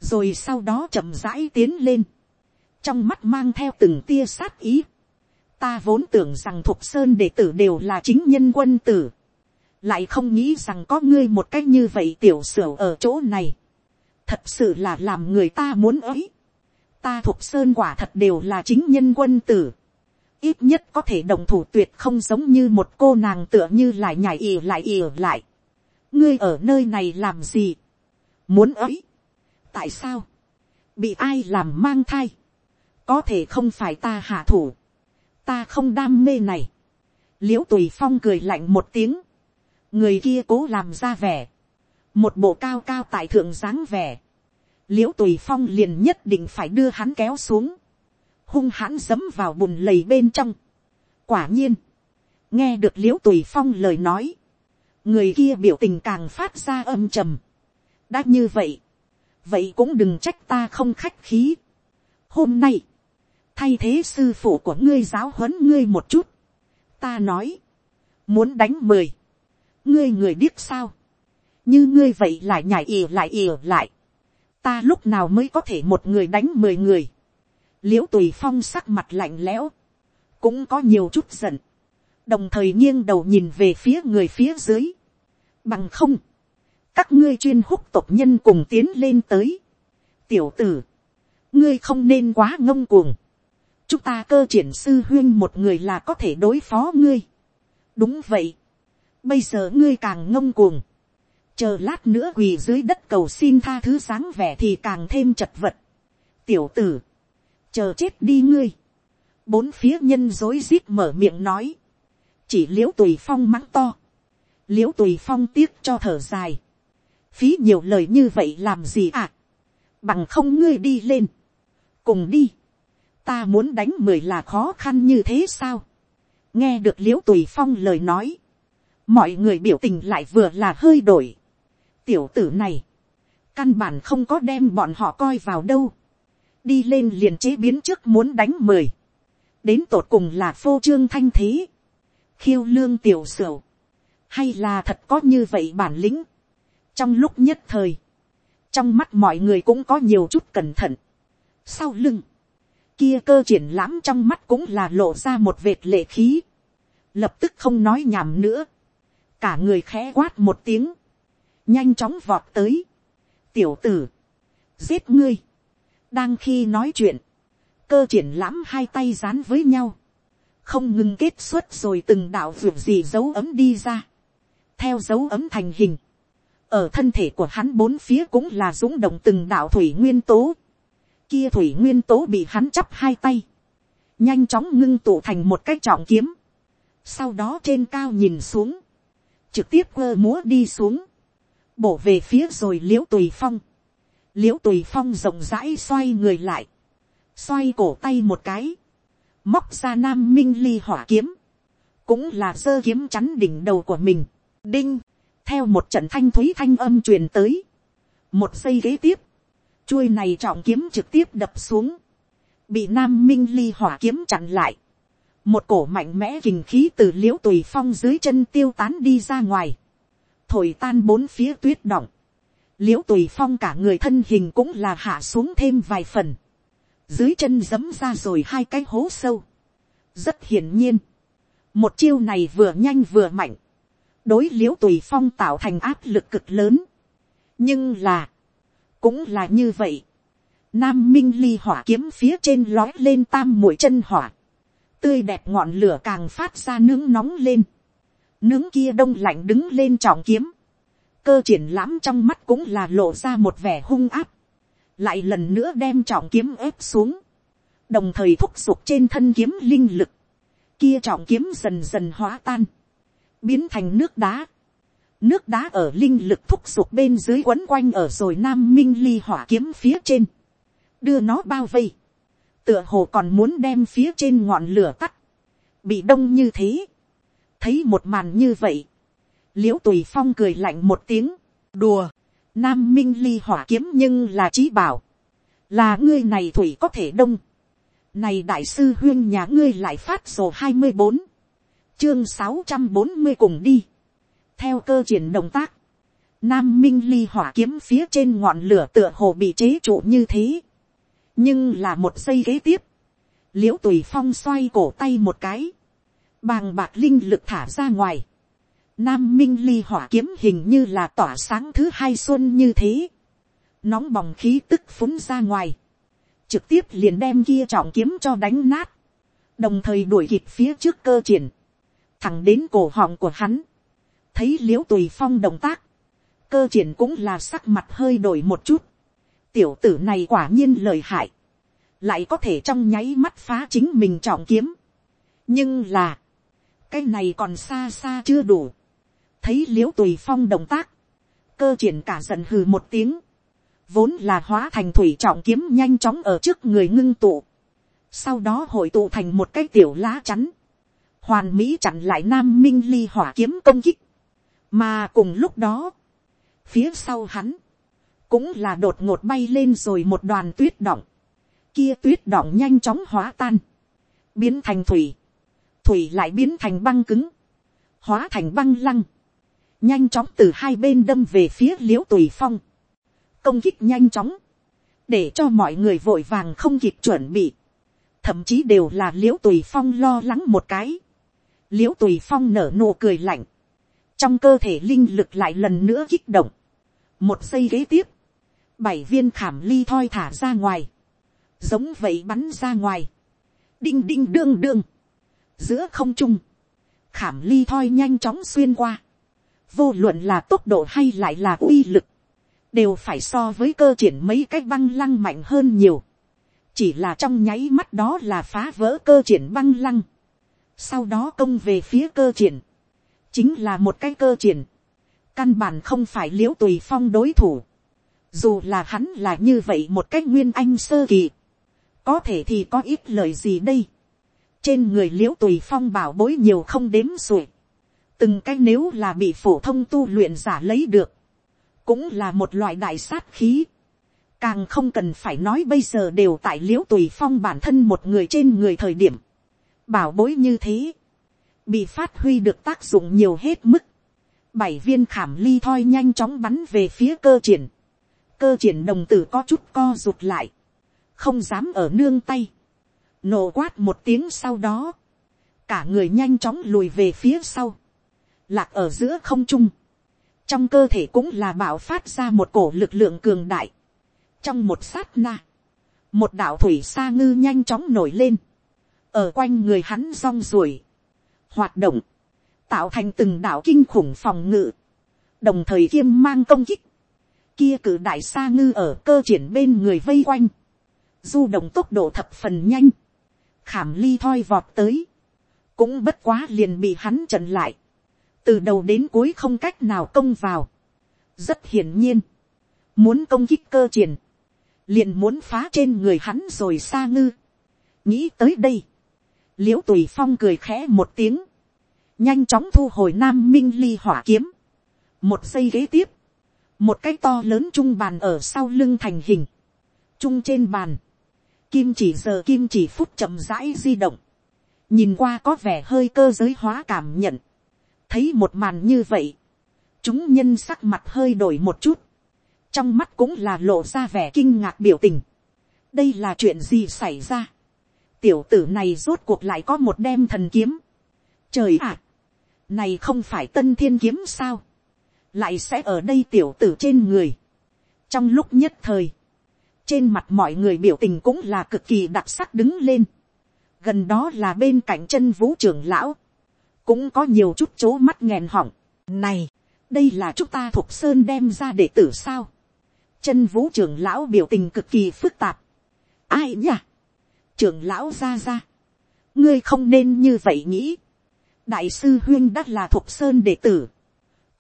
rồi sau đó chậm rãi tiến lên, trong mắt mang theo từng tia sát ý, ta vốn tưởng rằng thuộc sơn đệ tử đều là chính nhân quân tử, lại không nghĩ rằng có ngươi một cách như vậy tiểu sửa ở chỗ này, thật sự là làm người ta muốn ấy. ta thuộc sơn quả thật đều là chính nhân quân tử, ít nhất có thể đồng thủ tuyệt không giống như một cô nàng tựa như lại nhảy ì lại ì lại. ngươi ở nơi này làm gì, muốn ấy, tại sao, bị ai làm mang thai, có thể không phải ta hạ thủ, ta không đam mê này, l i ễ u tùy phong cười lạnh một tiếng, người kia cố làm ra vẻ, một bộ cao cao tại thượng dáng vẻ, l i ễ u tùy phong liền nhất định phải đưa hắn kéo xuống, hung hãn dấm vào bùn lầy bên trong. quả nhiên, nghe được l i ễ u tùy phong lời nói, người kia biểu tình càng phát ra âm trầm. đã như vậy, vậy cũng đừng trách ta không khách khí. hôm nay, thay thế sư phụ của ngươi giáo huấn ngươi một chút, ta nói, muốn đánh mười, ngươi người điếc sao, như ngươi vậy lại nhảy ỉa lại ỉa lại, ta lúc nào mới có thể một người đánh mười người, l i ễ u tùy phong sắc mặt lạnh lẽo, cũng có nhiều chút giận, đồng thời nghiêng đầu nhìn về phía người phía dưới, bằng không, các ngươi chuyên húc tộc nhân cùng tiến lên tới, tiểu tử, ngươi không nên quá ngông cuồng, chúng ta cơ triển sư huyên một người là có thể đối phó ngươi, đúng vậy, Bây giờ ngươi càng ngông cuồng. Chờ lát nữa quỳ dưới đất cầu xin tha thứ sáng vẻ thì càng thêm chật vật. Tiểu tử. Chờ chết đi ngươi. Bốn phía nhân dối rít mở miệng nói. Chỉ liễu tùy phong mắng to. Liễu tùy phong tiếc cho thở dài. Phí nhiều lời như vậy làm gì à? Bằng không ngươi đi lên. Cùng đi. Ta muốn đánh mười là khó khăn như thế sao? Nghe được liễu tùy phong lời nói mọi người biểu tình lại vừa là hơi đổi. tiểu tử này, căn bản không có đem bọn họ coi vào đâu. đi lên liền chế biến trước muốn đánh mười. đến tột cùng là phô trương thanh thế. khiêu lương tiểu sửu. hay là thật có như vậy bản lĩnh trong lúc nhất thời, trong mắt mọi người cũng có nhiều chút cẩn thận. sau lưng, kia cơ triển lãm trong mắt cũng là lộ ra một vệt lệ khí. lập tức không nói nhảm nữa. Cả người khẽ quát một tiếng, nhanh chóng vọt tới, tiểu tử, giết ngươi, đang khi nói chuyện, cơ triển lãm hai tay dán với nhau, không ngừng kết xuất rồi từng đạo ruột gì dấu ấm đi ra, theo dấu ấm thành hình, ở thân thể của hắn bốn phía cũng là dũng động từng đạo thủy nguyên tố, kia thủy nguyên tố bị hắn chắp hai tay, nhanh chóng ngưng tụ thành một cái trọng kiếm, sau đó trên cao nhìn xuống, trực tiếp quơ múa đi xuống, bổ về phía rồi liễu tùy phong, liễu tùy phong rộng rãi xoay người lại, xoay cổ tay một cái, móc ra nam minh ly hỏa kiếm, cũng là giơ kiếm chắn đỉnh đầu của mình, đinh, theo một trận thanh thúy thanh âm truyền tới, một giây kế tiếp, chuôi này trọng kiếm trực tiếp đập xuống, bị nam minh ly hỏa kiếm chặn lại, một cổ mạnh mẽ kình khí từ l i ễ u tùy phong dưới chân tiêu tán đi ra ngoài, thổi tan bốn phía tuyết động, l i ễ u tùy phong cả người thân hình cũng là hạ xuống thêm vài phần, dưới chân giấm ra rồi hai cái hố sâu, rất hiển nhiên, một chiêu này vừa nhanh vừa mạnh, đối l i ễ u tùy phong tạo thành áp lực cực lớn, nhưng là, cũng là như vậy, nam minh ly hỏa kiếm phía trên lói lên tam mũi chân hỏa, tươi đẹp ngọn lửa càng phát ra nướng nóng lên, nướng kia đông lạnh đứng lên trọng kiếm, cơ triển lãm trong mắt cũng là lộ ra một vẻ hung áp, lại lần nữa đem trọng kiếm ép xuống, đồng thời thúc giục trên thân kiếm linh lực, kia trọng kiếm dần dần hóa tan, biến thành nước đá, nước đá ở linh lực thúc giục bên dưới quấn quanh ở rồi nam minh ly hỏa kiếm phía trên, đưa nó bao vây, tựa hồ còn muốn đem phía trên ngọn lửa tắt, bị đông như thế, thấy một màn như vậy, liễu tùy phong cười lạnh một tiếng, đùa, nam minh ly hỏa kiếm nhưng là trí bảo, là ngươi này thủy có thể đông, này đại sư huyên nhà ngươi lại phát sổ hai mươi bốn, chương sáu trăm bốn mươi cùng đi, theo cơ triển động tác, nam minh ly hỏa kiếm phía trên ngọn lửa tựa hồ bị chế trụ như thế, nhưng là một giây kế tiếp, l i ễ u tùy phong xoay cổ tay một cái, bàng bạc linh lực thả ra ngoài, nam minh ly hỏa kiếm hình như là tỏa sáng thứ hai xuân như thế, nóng bỏng khí tức phúng ra ngoài, trực tiếp liền đem kia trọng kiếm cho đánh nát, đồng thời đuổi kịp phía trước cơ triển, thẳng đến cổ họng của hắn, thấy l i ễ u tùy phong động tác, cơ triển cũng là sắc mặt hơi đổi một chút, tiểu tử này quả nhiên lời hại, lại có thể trong nháy mắt phá chính mình trọng kiếm. nhưng là, cái này còn xa xa chưa đủ. thấy l i ễ u tùy phong động tác, cơ triển cả giận hừ một tiếng, vốn là hóa thành thủy trọng kiếm nhanh chóng ở trước người ngưng tụ, sau đó hội tụ thành một cái tiểu lá chắn, hoàn mỹ chặn lại nam minh ly hỏa kiếm công kích, mà cùng lúc đó, phía sau hắn, cũng là đột ngột bay lên rồi một đoàn tuyết động, kia tuyết động nhanh chóng hóa tan, biến thành thủy, thủy lại biến thành băng cứng, hóa thành băng lăng, nhanh chóng từ hai bên đâm về phía l i ễ u tùy phong, công kích nhanh chóng, để cho mọi người vội vàng không kịp chuẩn bị, thậm chí đều là l i ễ u tùy phong lo lắng một cái, l i ễ u tùy phong nở nụ cười lạnh, trong cơ thể linh lực lại lần nữa kích động, một giây kế tiếp, bảy viên khảm ly thoi thả ra ngoài, giống vậy bắn ra ngoài, đinh đinh đương đương, giữa không trung, khảm ly thoi nhanh chóng xuyên qua, vô luận là tốc độ hay lại là uy lực, đều phải so với cơ triển mấy cái băng lăng mạnh hơn nhiều, chỉ là trong nháy mắt đó là phá vỡ cơ triển băng lăng, sau đó công về phía cơ triển, chính là một cái cơ triển, căn bản không phải l i ễ u tùy phong đối thủ, dù là hắn là như vậy một cách nguyên anh sơ kỳ. Có thể thì có ít lời gì đây. Trên người liễu tùy phong bảo bối nhiều không đếm xuể. Từng cái nếu là bị phổ thông tu luyện giả lấy được. Cũng là một loại đại sát khí. Càng không cần phải nói bây giờ đều tại liễu tùy phong bản thân một người trên người thời điểm. Bảo bối như thế. Bị phát huy được tác dụng nhiều hết mức. Bảy viên khảm ly thoi nhanh chóng bắn về phía cơ triển. Cơ triển đồng tử có chút co rụt lại, không dám ở nương tay, nổ quát một tiếng sau đó, cả người nhanh chóng lùi về phía sau, lạc ở giữa không trung, trong cơ thể cũng là bảo phát ra một cổ lực lượng cường đại, trong một sát na, một đạo thủy sa ngư nhanh chóng nổi lên, ở quanh người hắn rong ruổi, hoạt động, tạo thành từng đạo kinh khủng phòng ngự, đồng thời kiêm mang công kích, kia cử đại sa ngư ở cơ triển bên người vây quanh, du động tốc độ thập phần nhanh, khảm ly thoi vọt tới, cũng bất quá liền bị hắn trận lại, từ đầu đến cuối không cách nào công vào, rất hiển nhiên, muốn công kích cơ triển, liền muốn phá trên người hắn rồi sa ngư, nghĩ tới đây, l i ễ u tùy phong cười khẽ một tiếng, nhanh chóng thu hồi nam minh ly hỏa kiếm, một giây ghế tiếp, một cái to lớn trung bàn ở sau lưng thành hình, trung trên bàn, kim chỉ giờ kim chỉ phút chậm rãi di động, nhìn qua có vẻ hơi cơ giới hóa cảm nhận, thấy một màn như vậy, chúng nhân sắc mặt hơi đổi một chút, trong mắt cũng là lộ ra vẻ kinh ngạc biểu tình. đây là chuyện gì xảy ra tiểu tử này rốt cuộc lại có một đem thần kiếm. trời ạ, này không phải tân thiên kiếm sao, lại sẽ ở đây tiểu tử trên người. trong lúc nhất thời, trên mặt mọi người biểu tình cũng là cực kỳ đặc sắc đứng lên gần đó là bên cạnh chân vũ trưởng lão, cũng có nhiều chút chố mắt nghẹn họng. Này, đây là chúng ta thuộc sơn đem ra để tử sao. chân vũ trưởng lão biểu tình cực kỳ phức tạp. ai nhỉ? Trưởng lão ra ra. ngươi không nên như vậy nghĩ. đại sư huyên đã là thuộc sơn đệ tử.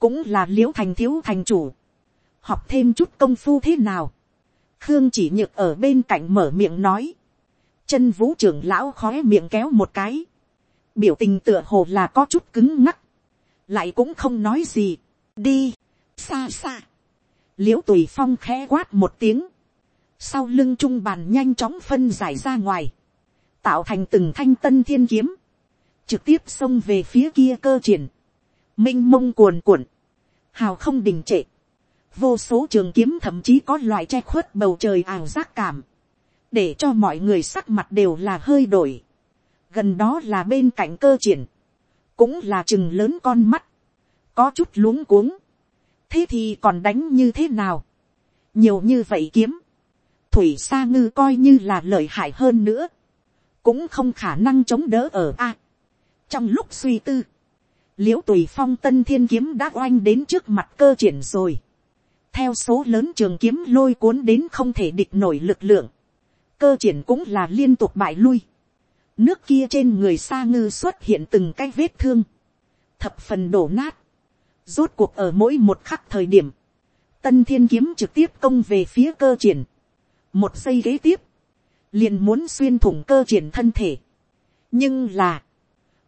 cũng là l i ễ u thành thiếu thành chủ. học thêm chút công phu thế nào. khương chỉ nhược ở bên cạnh mở miệng nói chân vũ trưởng lão khói miệng kéo một cái, biểu tình tựa hồ là có chút cứng ngắc, lại cũng không nói gì, đi, xa xa, l i ễ u tùy phong khẽ quát một tiếng, sau lưng trung bàn nhanh chóng phân giải ra ngoài, tạo thành từng thanh tân thiên kiếm, trực tiếp xông về phía kia cơ triển, m i n h mông cuồn cuộn, hào không đình trệ, vô số trường kiếm thậm chí có loại che khuất bầu trời ảo giác cảm, để cho mọi người sắc mặt đều là hơi đổi. gần đó là bên cạnh cơ triển, cũng là chừng lớn con mắt, có chút luống cuống. thế thì còn đánh như thế nào. nhiều như vậy kiếm, thủy sa ngư coi như là lợi hại hơn nữa, cũng không khả năng chống đỡ ở a. trong lúc suy tư, l i ễ u tùy phong tân thiên kiếm đã oanh đến trước mặt cơ triển rồi. theo số lớn trường kiếm lôi cuốn đến không thể địch nổi lực lượng, cơ triển cũng là liên tục bại lui. nước kia trên người sa ngư xuất hiện từng cái vết thương, thập phần đổ nát, rốt cuộc ở mỗi một khắc thời điểm, tân thiên kiếm trực tiếp công về phía cơ triển, một giây kế tiếp, liền muốn xuyên thủng cơ triển thân thể. nhưng là,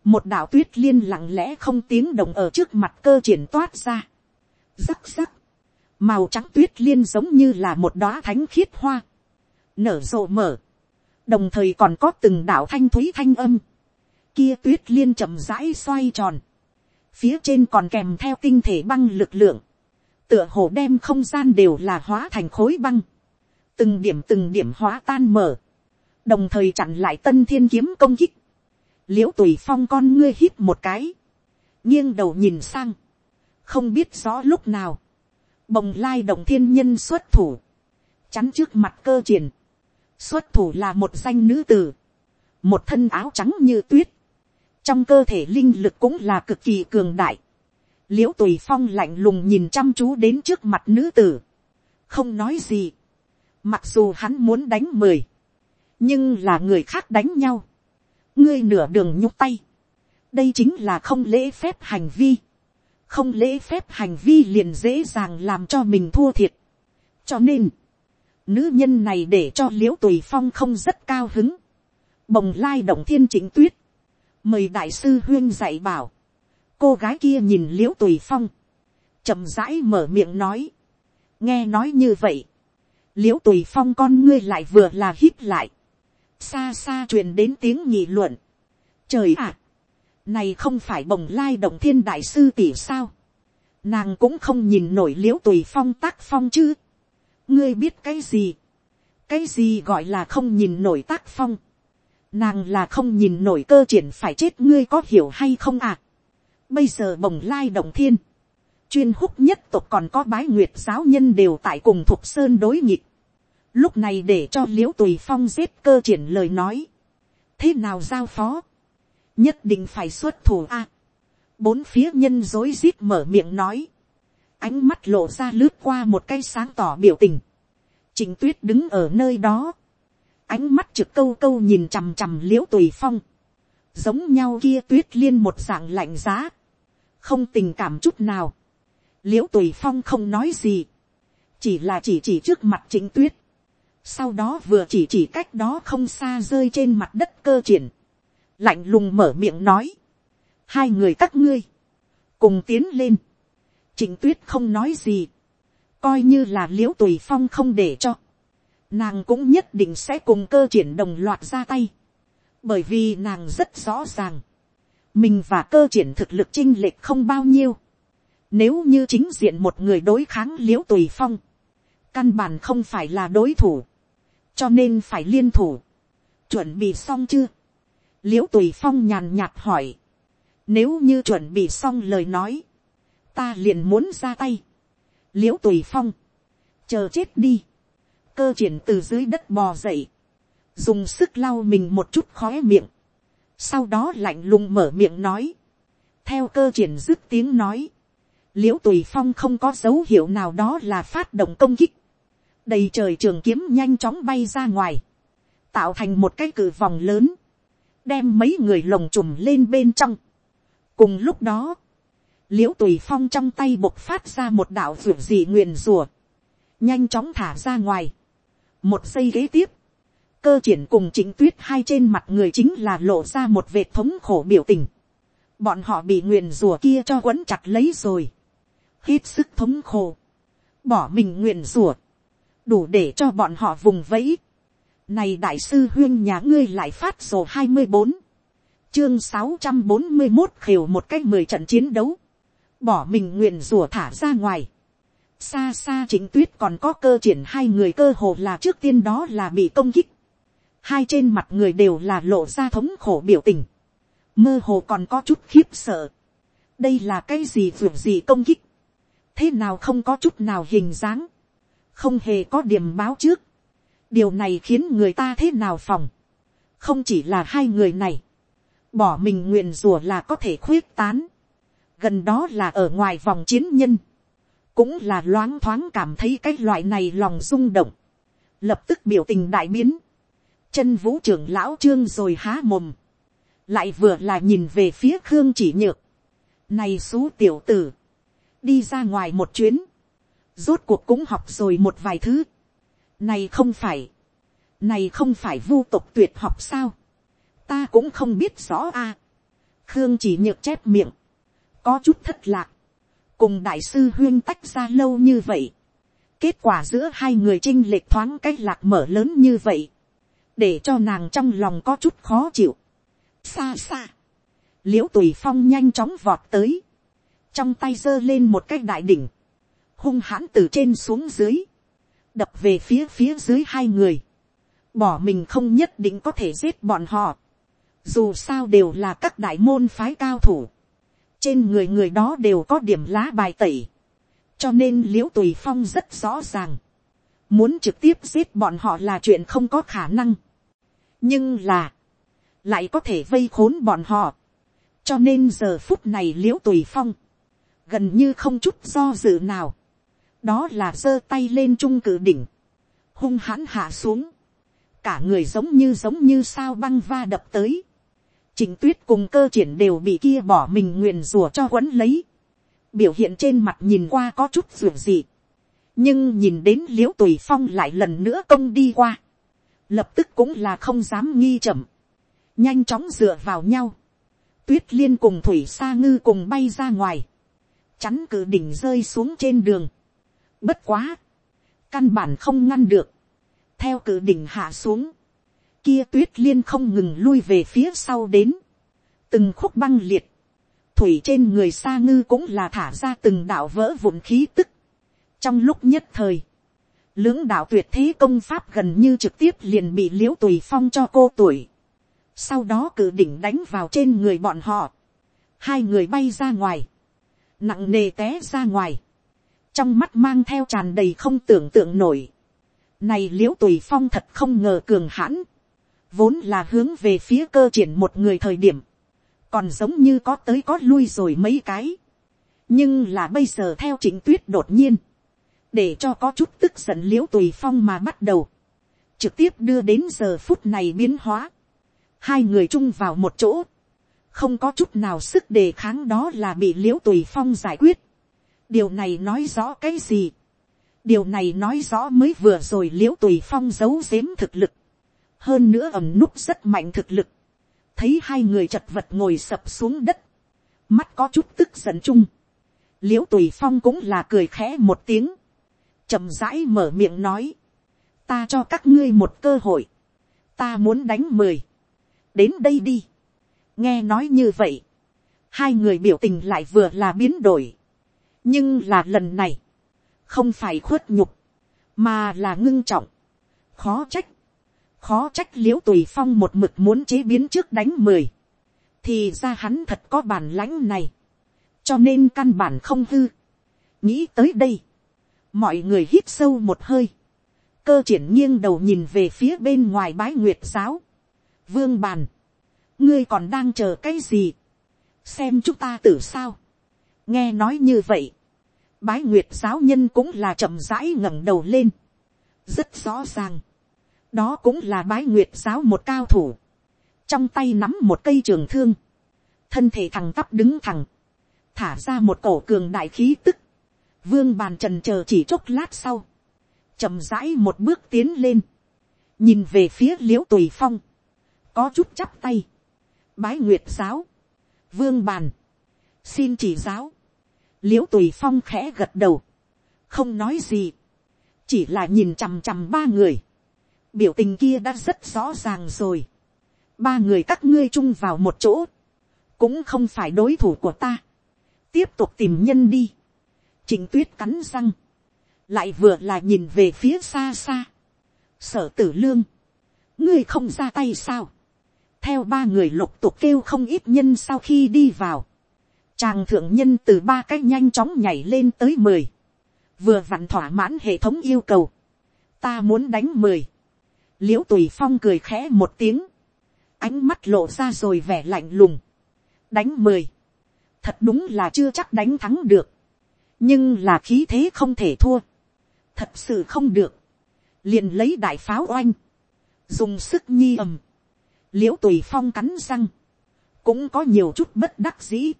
một đạo tuyết liên lặng lẽ không tiếng động ở trước mặt cơ triển toát ra. rắc rắc, màu trắng tuyết liên giống như là một đóa thánh khiết hoa, nở rộ mở, đồng thời còn có từng đạo thanh thúy thanh âm, kia tuyết liên chậm rãi xoay tròn, phía trên còn kèm theo tinh thể băng lực lượng, tựa hồ đem không gian đều là hóa thành khối băng, từng điểm từng điểm hóa tan mở, đồng thời chặn lại tân thiên kiếm công kích, l i ễ u tùy phong con ngươi hít một cái, nghiêng đầu nhìn sang, không biết rõ lúc nào, bồng lai động thiên nhân xuất thủ, chắn trước mặt cơ triển, xuất thủ là một danh nữ tử, một thân áo trắng như tuyết, trong cơ thể linh lực cũng là cực kỳ cường đại, l i ễ u tùy phong lạnh lùng nhìn chăm chú đến trước mặt nữ tử, không nói gì, mặc dù hắn muốn đánh mười, nhưng là người khác đánh nhau, ngươi nửa đường nhúc tay, đây chính là không lễ phép hành vi, không lễ phép hành vi liền dễ dàng làm cho mình thua thiệt, cho nên, Nữ nhân này để cho l i ễ u tùy phong không rất cao hứng. Bồng lai động thiên chính tuyết. Mời đại sư huyên dạy bảo. Cô gái kia nhìn l i ễ u tùy phong. chậm rãi mở miệng nói. Nghe nói như vậy l i ễ u tùy phong con ngươi lại vừa là hít lại. Xa xa truyền đến tiếng nhị luận. Trời ạ! này không phải bồng lai động thiên đại sư tỷ sao. Nàng cũng không nhìn nổi l i ễ u tùy phong tác phong chứ ngươi biết cái gì, cái gì gọi là không nhìn nổi tác phong, nàng là không nhìn nổi cơ triển phải chết ngươi có hiểu hay không à. bây giờ bồng lai động thiên, chuyên húc nhất tộc còn có bái nguyệt giáo nhân đều tại cùng thục sơn đối nghịch. lúc này để cho l i ễ u tùy phong giết cơ triển lời nói, thế nào giao phó, nhất định phải xuất thủ a. bốn phía nhân dối rít mở miệng nói, ánh mắt lộ ra lướt qua một cái sáng tỏ biểu tình. Trình tuyết đứng ở nơi đó. Ánh mắt trực câu câu nhìn chằm chằm l i ễ u tùy phong. giống nhau kia tuyết liên một dạng lạnh giá, không tình cảm chút nào, l i ễ u tùy phong không nói gì, chỉ là chỉ chỉ trước mặt chính tuyết, sau đó vừa chỉ chỉ cách đó không xa rơi trên mặt đất cơ triển, lạnh lùng mở miệng nói, hai người các ngươi, cùng tiến lên, trịnh tuyết không nói gì, coi như là l i ễ u tùy phong không để cho, nàng cũng nhất định sẽ cùng cơ triển đồng loạt ra tay, bởi vì nàng rất rõ ràng, mình và cơ triển thực lực chinh lệch không bao nhiêu, nếu như chính diện một người đối kháng l i ễ u tùy phong, căn bản không phải là đối thủ, cho nên phải liên thủ, chuẩn bị xong chưa, l i ễ u tùy phong nhàn nhạt hỏi, nếu như chuẩn bị xong lời nói, ta liền muốn ra tay, l i ễ u tùy phong, chờ chết đi, cơ triển từ dưới đất bò dậy, dùng sức lau mình một chút khóe miệng, sau đó lạnh lùng mở miệng nói, theo cơ triển dứt tiếng nói, l i ễ u tùy phong không có dấu hiệu nào đó là phát động công kích, đầy trời trường kiếm nhanh chóng bay ra ngoài, tạo thành một cái cử vòng lớn, đem mấy người lồng trùm lên bên trong. cùng lúc đó, l i ễ u tùy phong trong tay bộc phát ra một đạo ruột dị nguyền rùa, nhanh chóng thả ra ngoài. một giây kế tiếp, cơ triển cùng chính tuyết hai trên mặt người chính là lộ ra một vệt thống khổ biểu tình. bọn họ bị nguyền rùa kia cho quấn chặt lấy rồi hết sức thống khổ. bỏ mình nguyện rủa, đủ để cho bọn họ vùng vẫy. này đại sư huyên nhà ngươi lại phát sổ hai mươi bốn. chương sáu trăm bốn mươi một khều một cách mười trận chiến đấu. bỏ mình nguyện rủa thả ra ngoài xa xa chính tuyết còn có cơ triển hai người cơ hồ là trước tiên đó là bị công kích hai trên mặt người đều là lộ ra thống khổ biểu tình, mơ hồ còn có chút khiếp sợ. đây là cái gì vượt gì công kích, thế nào không có chút nào hình dáng, không hề có điểm báo trước, điều này khiến người ta thế nào phòng, không chỉ là hai người này, bỏ mình nguyện rùa là có thể khuyết tán, gần đó là ở ngoài vòng chiến nhân, cũng là loáng thoáng cảm thấy cái loại này lòng rung động, lập tức biểu tình đại biến, chân vũ trưởng lão trương rồi há mồm, lại vừa là nhìn về phía khương chỉ nhược, này xú tiểu tử, đi ra ngoài một chuyến, rốt cuộc cũng học rồi một vài thứ, này không phải, này không phải vu tục tuyệt học sao, ta cũng không biết rõ a, khương chỉ nhược chép miệng, có chút thất lạc, cùng đại sư huyên tách ra lâu như vậy, kết quả giữa hai người chinh lệch thoáng cách lạc mở lớn như vậy, để cho nàng trong lòng có chút khó chịu. xa xa, l i ễ u tùy phong nhanh chóng vọt tới, trong tay giơ lên một cái đại đỉnh, hung hãn từ trên xuống dưới, đập về phía phía dưới hai người, bỏ mình không nhất định có thể giết bọn họ, dù sao đều là các đại môn phái cao thủ, trên người người đó đều có điểm lá bài tẩy, cho nên l i ễ u tùy phong rất rõ ràng, muốn trực tiếp giết bọn họ là chuyện không có khả năng. nhưng là, lại có thể vây khốn bọn họ. cho nên giờ phút này l i ễ u tùy phong, gần như không chút do dự nào. đó là giơ tay lên trung cử đỉnh, hung hãn hạ xuống, cả người giống như giống như sao băng va đập tới. Trình tuyết cùng cơ triển đều bị kia bỏ mình nguyền rùa cho quấn lấy. Biểu hiện trên mặt nhìn qua có chút ruộng gì. Nhưng nhìn đến l i ễ u tùy phong lại lần nữa công đi qua, lập tức cũng là không dám nghi chậm, nhanh chóng dựa vào nhau, tuyết liên cùng thủy sa ngư cùng bay ra ngoài, chắn cử đỉnh rơi xuống trên đường, bất quá, căn bản không ngăn được, theo cử đỉnh hạ xuống, kia tuyết liên không ngừng lui về phía sau đến, từng khúc băng liệt, thủy trên người sa ngư cũng là thả ra từng đạo vỡ vụn khí tức, trong lúc nhất thời, lưỡng đạo tuyệt thế công pháp gần như trực tiếp liền bị liễu tùy phong cho cô tuổi. sau đó cử đỉnh đánh vào trên người bọn họ. hai người bay ra ngoài, nặng nề té ra ngoài, trong mắt mang theo tràn đầy không tưởng tượng nổi. này l i ễ u tùy phong thật không ngờ cường hãn, vốn là hướng về phía cơ triển một người thời điểm, còn giống như có tới có lui rồi mấy cái. nhưng là bây giờ theo chính tuyết đột nhiên, để cho có chút tức giận l i ễ u tùy phong mà bắt đầu, trực tiếp đưa đến giờ phút này biến hóa, hai người chung vào một chỗ, không có chút nào sức đề kháng đó là bị l i ễ u tùy phong giải quyết. điều này nói rõ cái gì. điều này nói rõ mới vừa rồi l i ễ u tùy phong giấu giếm thực lực. hơn nữa ẩm núp rất mạnh thực lực. thấy hai người chật vật ngồi sập xuống đất. mắt có chút tức giận chung. l i ễ u tùy phong cũng là cười khẽ một tiếng. chậm rãi mở miệng nói. ta cho các ngươi một cơ hội. ta muốn đánh mười. đến đây đi nghe nói như vậy, hai người biểu tình lại vừa là biến đổi, nhưng là lần này, không phải khuất nhục, mà là ngưng trọng, khó trách, khó trách l i ễ u tùy phong một mực muốn chế biến trước đánh mười, thì ra hắn thật có bản lãnh này, cho nên căn bản không hư. nghĩ tới đây, mọi người hít sâu một hơi, cơ triển nghiêng đầu nhìn về phía bên ngoài bái nguyệt giáo, vương bàn, ngươi còn đang chờ cái gì, xem chúng ta tử sao, nghe nói như vậy, bái nguyệt giáo nhân cũng là chậm rãi ngẩng đầu lên, rất rõ ràng, đó cũng là bái nguyệt giáo một cao thủ, trong tay nắm một cây trường thương, thân thể thằng tắp đứng thẳng, thả ra một cổ cường đại khí tức, vương bàn trần chờ chỉ chốc lát sau, chậm rãi một bước tiến lên, nhìn về phía l i ễ u tùy phong, có chút chắp tay, bái nguyệt giáo, vương bàn, xin chỉ giáo, l i ễ u tùy phong khẽ gật đầu, không nói gì, chỉ là nhìn chằm chằm ba người, biểu tình kia đã rất rõ ràng rồi, ba người các ngươi chung vào một chỗ, cũng không phải đối thủ của ta, tiếp tục tìm nhân đi, trình tuyết cắn răng, lại vừa là nhìn về phía xa xa, sở tử lương, ngươi không ra tay sao, theo ba người lục tục kêu không ít nhân sau khi đi vào, chàng thượng nhân từ ba cái nhanh chóng nhảy lên tới mười, vừa vặn thỏa mãn hệ thống yêu cầu, ta muốn đánh mười, l i ễ u tùy phong cười khẽ một tiếng, ánh mắt lộ ra rồi vẻ lạnh lùng, đánh mười, thật đúng là chưa chắc đánh thắng được, nhưng là khí thế không thể thua, thật sự không được, liền lấy đại pháo oanh, dùng sức nhi ầm, l i ễ u tùy phong cắn răng, cũng có nhiều chút bất đắc dĩ,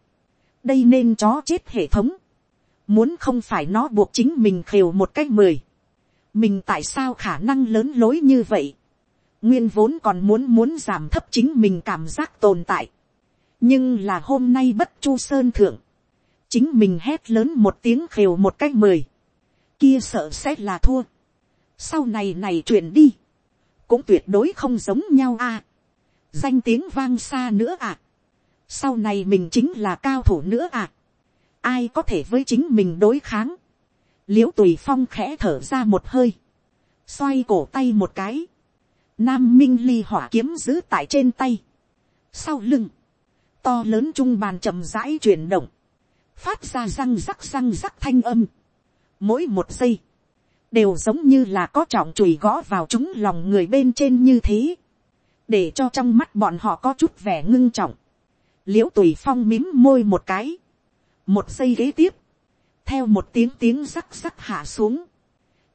đây nên chó chết hệ thống, muốn không phải nó buộc chính mình khều một cách mười, mình tại sao khả năng lớn lối như vậy, nguyên vốn còn muốn muốn giảm thấp chính mình cảm giác tồn tại, nhưng là hôm nay bất chu sơn thượng, chính mình hét lớn một tiếng khều một cách mười, kia sợ sẽ là thua, sau này này chuyển đi, cũng tuyệt đối không giống nhau a danh tiếng vang xa nữa à. sau này mình chính là cao thủ nữa à. ai có thể với chính mình đối kháng. l i ễ u tùy phong khẽ thở ra một hơi, xoay cổ tay một cái, nam minh ly hỏa kiếm giữ tại trên tay, sau lưng, to lớn trung bàn chậm rãi chuyển động, phát ra răng rắc răng rắc thanh âm, mỗi một giây, đều giống như là có trọng chùi gõ vào chúng lòng người bên trên như thế để cho trong mắt bọn họ có chút vẻ ngưng trọng, l i ễ u tùy phong mím môi một cái, một giây ghế tiếp, theo một tiếng tiếng rắc rắc hạ xuống,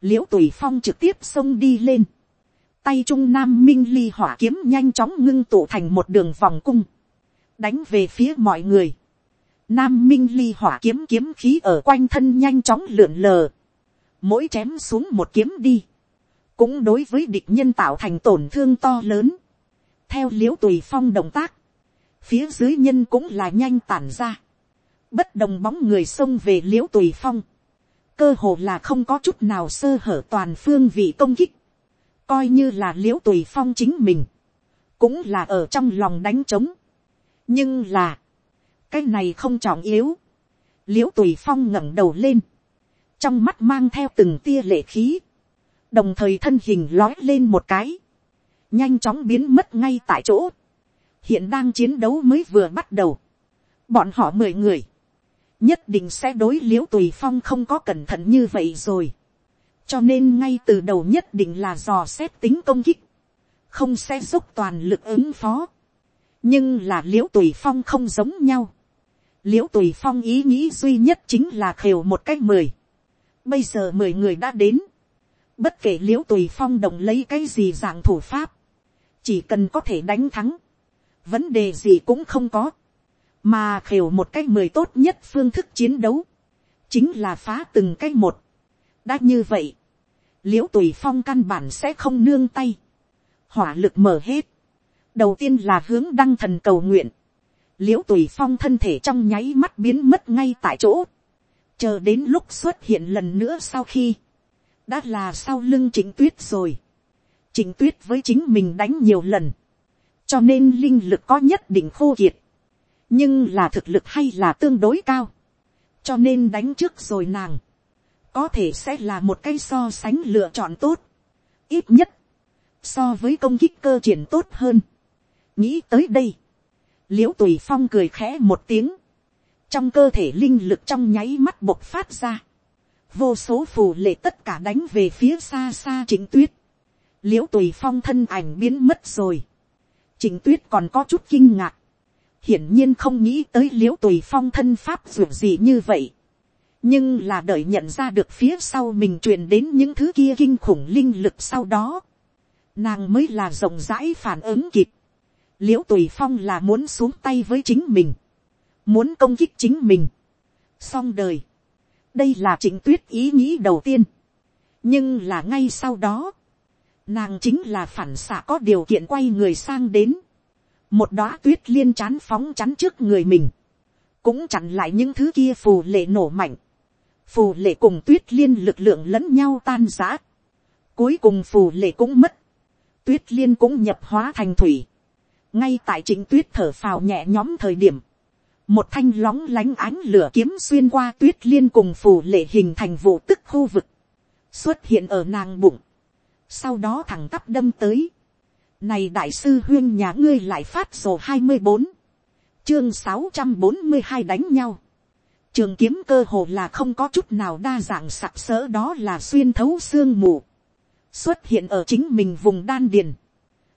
l i ễ u tùy phong trực tiếp xông đi lên, tay trung nam minh ly hỏa kiếm nhanh chóng ngưng tụ thành một đường vòng cung, đánh về phía mọi người, nam minh ly hỏa kiếm kiếm khí ở quanh thân nhanh chóng lượn lờ, mỗi chém xuống một kiếm đi, cũng đối với địch nhân tạo thành tổn thương to lớn, theo l i ễ u tùy phong động tác, phía dưới nhân cũng là nhanh tản ra, bất đồng bóng người xông về l i ễ u tùy phong, cơ hồ là không có chút nào sơ hở toàn phương vị công kích, coi như là l i ễ u tùy phong chính mình, cũng là ở trong lòng đánh trống. nhưng là, cái này không trọng yếu, l i ễ u tùy phong ngẩng đầu lên, trong mắt mang theo từng tia lệ khí, đồng thời thân hình lói lên một cái, nhanh chóng biến mất ngay tại chỗ. hiện đang chiến đấu mới vừa bắt đầu. bọn họ mười người, nhất định sẽ đối l i ễ u tùy phong không có cẩn thận như vậy rồi. cho nên ngay từ đầu nhất định là dò xét tính công kích, không sẽ giúp toàn lực ứng phó. nhưng là l i ễ u tùy phong không giống nhau. l i ễ u tùy phong ý nghĩ duy nhất chính là khều một cách mười. bây giờ mười người đã đến. bất kể l i ễ u tùy phong động lấy cái gì dạng thủ pháp, chỉ cần có thể đánh thắng, vấn đề gì cũng không có. mà khều một cái mười tốt nhất phương thức chiến đấu, chính là phá từng cái một. đã như vậy, l i ễ u tùy phong căn bản sẽ không nương tay, hỏa lực mở hết, đầu tiên là hướng đăng thần cầu nguyện, l i ễ u tùy phong thân thể trong nháy mắt biến mất ngay tại chỗ, chờ đến lúc xuất hiện lần nữa sau khi, đã là sau lưng chính tuyết rồi, Trịnh tuyết với chính mình đánh nhiều lần. Cho nên linh lực có nhất định khô kiệt. Nhưng là thực lực hay là tương đối cao. Cho nên đánh trước rồi nàng. Có thể sẽ là một cái so sánh lựa chọn tốt. Ít nhất. So với công kích cơ triển tốt hơn. Nghĩ tới đây. Liễu tùy phong cười khẽ một tiếng. Trong cơ thể linh lực trong nháy mắt bộc phát ra vô số phù lệ tất cả đánh về phía xa xa chính tuyết l i ễ u tùy phong thân ảnh biến mất rồi. Trịnh tuyết còn có chút kinh ngạc. hiển nhiên không nghĩ tới l i ễ u tùy phong thân pháp ruột gì như vậy. nhưng là đợi nhận ra được phía sau mình truyền đến những thứ kia kinh khủng linh lực sau đó. nàng mới là rộng rãi phản ứng kịp. l i ễ u tùy phong là muốn xuống tay với chính mình. muốn công kích chính mình. xong đời. đây là trịnh tuyết ý nghĩ đầu tiên. nhưng là ngay sau đó, nàng chính là phản xạ có điều kiện quay người sang đến, một đóa tuyết liên chán phóng chắn trước người mình, cũng chặn lại những thứ kia phù lệ nổ mạnh, phù lệ cùng tuyết liên lực lượng lẫn nhau tan giã, cuối cùng phù lệ cũng mất, tuyết liên cũng nhập hóa thành thủy, ngay tại chính tuyết thở phào nhẹ nhóm thời điểm, một thanh lóng lánh ánh lửa kiếm xuyên qua tuyết liên cùng phù lệ hình thành vụ tức khu vực, xuất hiện ở nàng bụng, sau đó thẳng tắp đâm tới. Này đại sư huyên nhà ngươi lại phát sổ hai mươi bốn chương sáu trăm bốn mươi hai đánh nhau. Trường kiếm cơ hồ là không có chút nào đa dạng sặc sỡ đó là xuyên thấu xương mù. Xuất hiện ở chính mình vùng đan điền.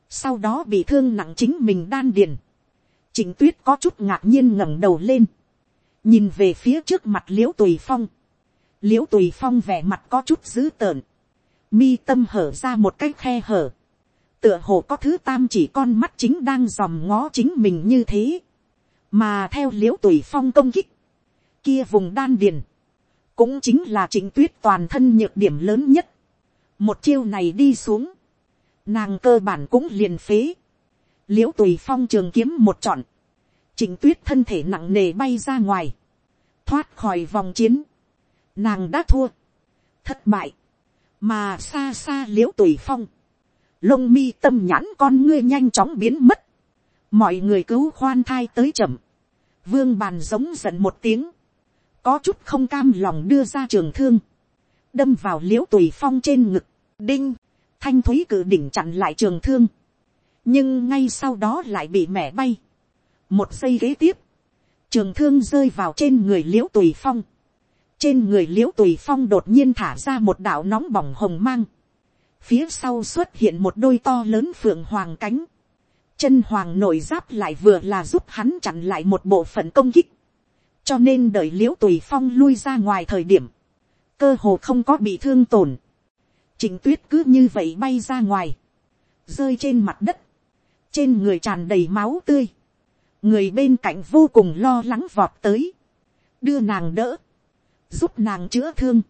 Sau đó bị thương nặng chính mình đan điền. Trịnh tuyết có chút ngạc nhiên ngẩng đầu lên. Nhìn về phía trước mặt liễu tùy phong. Liễu tùy phong vẻ mặt có chút dữ tợn mi tâm hở ra một cái khe hở, tựa hồ có thứ tam chỉ con mắt chính đang dòm ngó chính mình như thế, mà theo l i ễ u tùy phong công kích, kia vùng đan điền, cũng chính là chính tuyết toàn thân nhược điểm lớn nhất, một chiêu này đi xuống, nàng cơ bản cũng liền phế, l i ễ u tùy phong trường kiếm một trọn, chính tuyết thân thể nặng nề bay ra ngoài, thoát khỏi vòng chiến, nàng đã thua, thất bại, mà xa xa l i ễ u tùy phong, lông mi tâm nhãn con ngươi nhanh chóng biến mất, mọi người cứu khoan thai tới chậm, vương bàn giống giận một tiếng, có chút không cam lòng đưa ra trường thương, đâm vào l i ễ u tùy phong trên ngực, đinh, thanh thúy cử đỉnh chặn lại trường thương, nhưng ngay sau đó lại bị mẻ bay, một giây kế tiếp, trường thương rơi vào trên người l i ễ u tùy phong, trên người l i ễ u tùy phong đột nhiên thả ra một đạo nóng bỏng hồng mang, phía sau xuất hiện một đôi to lớn phượng hoàng cánh, chân hoàng nội giáp lại vừa là giúp hắn chặn lại một bộ phận công kích, cho nên đợi l i ễ u tùy phong lui ra ngoài thời điểm, cơ hồ không có bị thương tổn, trình tuyết cứ như vậy bay ra ngoài, rơi trên mặt đất, trên người tràn đầy máu tươi, người bên cạnh vô cùng lo lắng vọt tới, đưa nàng đỡ, giúp nàng chữa thương.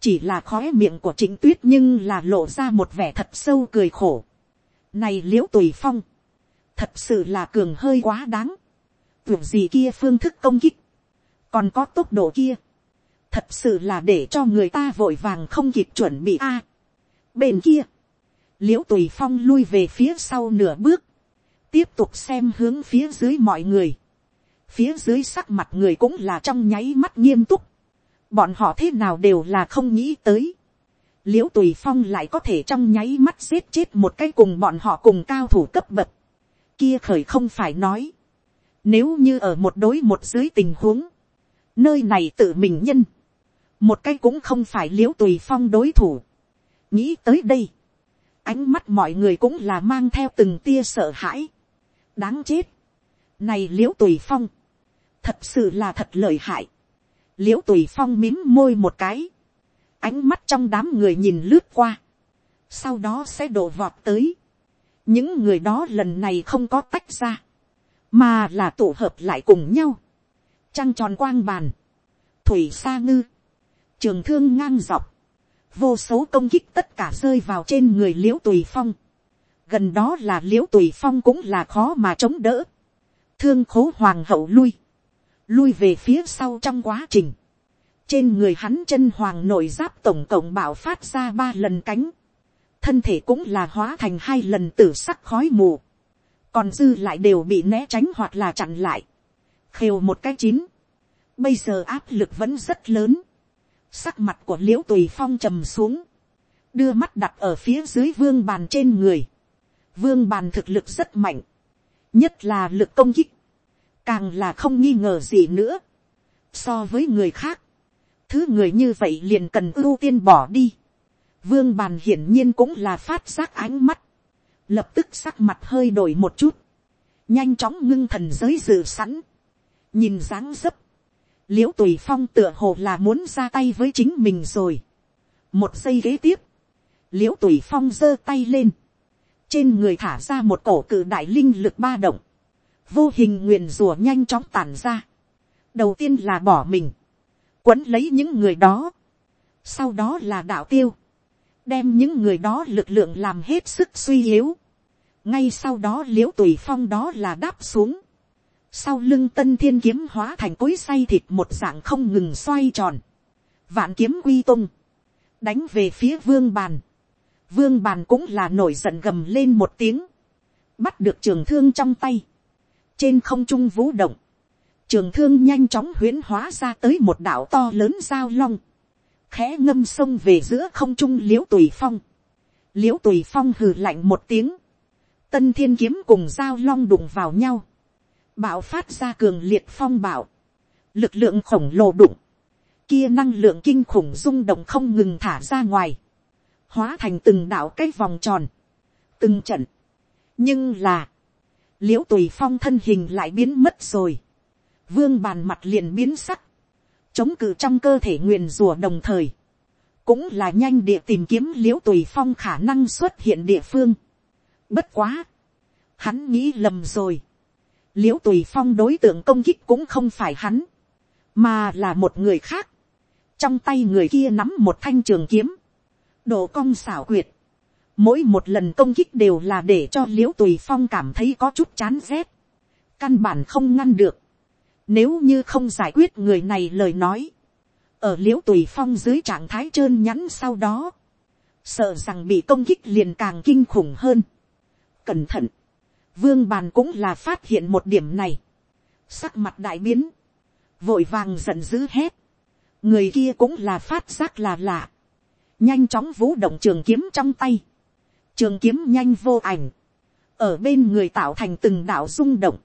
chỉ là khói miệng của trịnh tuyết nhưng là lộ ra một vẻ thật sâu cười khổ. này l i ễ u tùy phong, thật sự là cường hơi quá đáng. tưởng gì kia phương thức công kích, còn có tốc độ kia, thật sự là để cho người ta vội vàng không kịp chuẩn bị a. bên kia, l i ễ u tùy phong lui về phía sau nửa bước, tiếp tục xem hướng phía dưới mọi người. phía dưới sắc mặt người cũng là trong nháy mắt nghiêm túc bọn họ thế nào đều là không nghĩ tới. l i ễ u tùy phong lại có thể trong nháy mắt giết chết một cái cùng bọn họ cùng cao thủ cấp bậc. kia khởi không phải nói. nếu như ở một đối một dưới tình huống, nơi này tự mình nhân, một cái cũng không phải l i ễ u tùy phong đối thủ. nghĩ tới đây, ánh mắt mọi người cũng là mang theo từng tia sợ hãi. đáng chết. này l i ễ u tùy phong, thật sự là thật lợi hại l i ễ u tùy phong mím môi một cái, ánh mắt trong đám người nhìn lướt qua, sau đó sẽ đổ vọt tới, những người đó lần này không có tách ra, mà là tụ hợp lại cùng nhau, trăng tròn quang bàn, thủy sa ngư, trường thương ngang dọc, vô số công kích tất cả rơi vào trên người l i ễ u tùy phong, gần đó là l i ễ u tùy phong cũng là khó mà chống đỡ, thương khố hoàng hậu lui, lui về phía sau trong quá trình, trên người hắn chân hoàng nội giáp tổng cộng bảo phát ra ba lần cánh, thân thể cũng là hóa thành hai lần tử sắc khói mù, còn dư lại đều bị né tránh hoặc là chặn lại, khều một cái chín, bây giờ áp lực vẫn rất lớn, sắc mặt của l i ễ u tùy phong trầm xuống, đưa mắt đặt ở phía dưới vương bàn trên người, vương bàn thực lực rất mạnh, nhất là lực công kích, càng là không nghi ngờ gì nữa, so với người khác, thứ người như vậy liền cần ưu tiên bỏ đi, vương bàn hiển nhiên cũng là phát giác ánh mắt, lập tức sắc mặt hơi đổi một chút, nhanh chóng ngưng thần giới dự sẵn, nhìn dáng dấp, l i ễ u tùy phong tựa hồ là muốn ra tay với chính mình rồi. một giây ghế tiếp, l i ễ u tùy phong giơ tay lên, trên người thả ra một cổ cự đại linh lực ba động, vô hình nguyền rùa nhanh chóng tàn ra. đầu tiên là bỏ mình, quấn lấy những người đó, sau đó là đạo tiêu, đem những người đó lực lượng làm hết sức suy yếu. ngay sau đó l i ễ u tùy phong đó là đáp xuống, sau lưng tân thiên kiếm hóa thành cối say thịt một dạng không ngừng xoay tròn, vạn kiếm quy tung, đánh về phía vương bàn, vương bàn cũng là nổi giận gầm lên một tiếng, bắt được trường thương trong tay, trên không trung vũ động, trường thương nhanh chóng huyễn hóa ra tới một đảo to lớn giao long, khẽ ngâm sông về giữa không trung l i ễ u tùy phong, l i ễ u tùy phong hừ lạnh một tiếng, tân thiên kiếm cùng giao long đụng vào nhau, bạo phát ra cường liệt phong bạo, lực lượng khổng lồ đụng, kia năng lượng kinh khủng rung động không ngừng thả ra ngoài, hóa thành từng đạo cái vòng tròn, từng trận. nhưng là, l i ễ u tùy phong thân hình lại biến mất rồi, vương bàn mặt liền biến sắc, chống cự trong cơ thể nguyền rùa đồng thời, cũng là nhanh địa tìm kiếm l i ễ u tùy phong khả năng xuất hiện địa phương. bất quá, hắn nghĩ lầm rồi, l i ễ u tùy phong đối tượng công kích cũng không phải hắn, mà là một người khác. trong tay người kia nắm một thanh trường kiếm, độ cong xảo quyệt mỗi một lần công kích đều là để cho l i ễ u tùy phong cảm thấy có chút chán rét, căn bản không ngăn được. nếu như không giải quyết người này lời nói, ở l i ễ u tùy phong dưới trạng thái trơn nhắn sau đó, sợ rằng bị công kích liền càng kinh khủng hơn. cẩn thận, Vương bàn cũng là phát hiện một điểm này. Sắc mặt đại biến. Vội vàng giận dữ hét. Người kia cũng là phát giác là lạ. Nhanh chóng vũ động trường kiếm trong tay. Trường kiếm nhanh vô ảnh. Ở bên người tạo thành từng đạo rung động.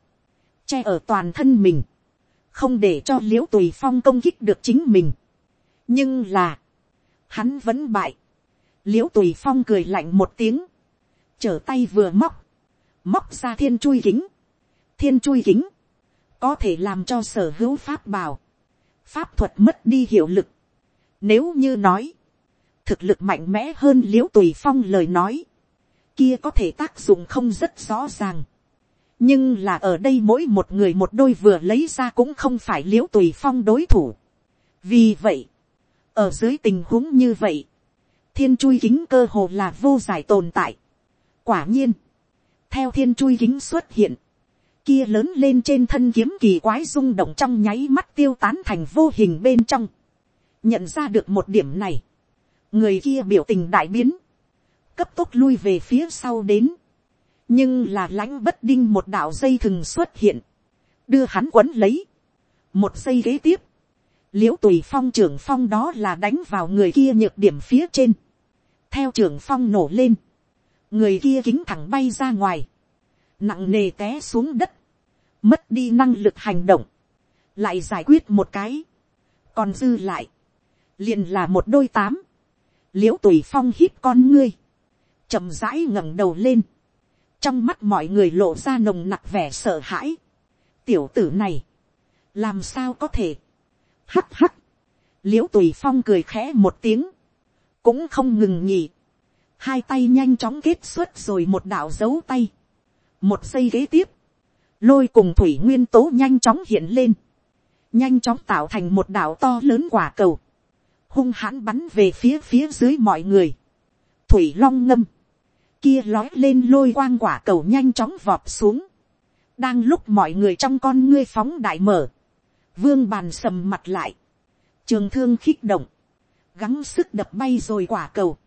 Che ở toàn thân mình. Không để cho liễu tùy phong công kích được chính mình. Nhưng là. Hắn vẫn bại. Liễu tùy phong cười lạnh một tiếng. Trở tay vừa móc móc ra thiên chui kính, thiên chui kính, có thể làm cho sở hữu pháp bảo, pháp thuật mất đi hiệu lực. Nếu như nói, thực lực mạnh mẽ hơn l i ễ u tùy phong lời nói, kia có thể tác dụng không rất rõ ràng. nhưng là ở đây mỗi một người một đôi vừa lấy ra cũng không phải l i ễ u tùy phong đối thủ. vì vậy, ở dưới tình huống như vậy, thiên chui kính cơ hồ là vô giải tồn tại. quả nhiên, theo thiên chui kính xuất hiện, kia lớn lên trên thân kiếm kỳ quái rung động trong nháy mắt tiêu tán thành vô hình bên trong. nhận ra được một điểm này, người kia biểu tình đại biến, cấp tốc lui về phía sau đến, nhưng là lãnh bất đinh một đạo dây thừng xuất hiện, đưa hắn quấn lấy, một giây kế tiếp, l i ễ u tùy phong trưởng phong đó là đánh vào người kia nhược điểm phía trên, theo trưởng phong nổ lên, người kia kính thẳng bay ra ngoài, nặng nề té xuống đất, mất đi năng lực hành động, lại giải quyết một cái, còn dư lại, liền là một đôi tám, l i ễ u tùy phong hít con ngươi, chậm rãi ngẩng đầu lên, trong mắt mọi người lộ ra nồng nặc vẻ sợ hãi, tiểu tử này, làm sao có thể, hắt hắt, l i ễ u tùy phong cười khẽ một tiếng, cũng không ngừng nhỉ, hai tay nhanh chóng kết xuất rồi một đạo dấu tay. một giây kế tiếp, lôi cùng thủy nguyên tố nhanh chóng hiện lên, nhanh chóng tạo thành một đảo to lớn quả cầu, hung hãn bắn về phía phía dưới mọi người, thủy long ngâm, kia lói lên lôi quang quả cầu nhanh chóng vọt xuống, đang lúc mọi người trong con ngươi phóng đại mở, vương bàn sầm mặt lại, trường thương khích động, gắng sức đập bay rồi quả cầu,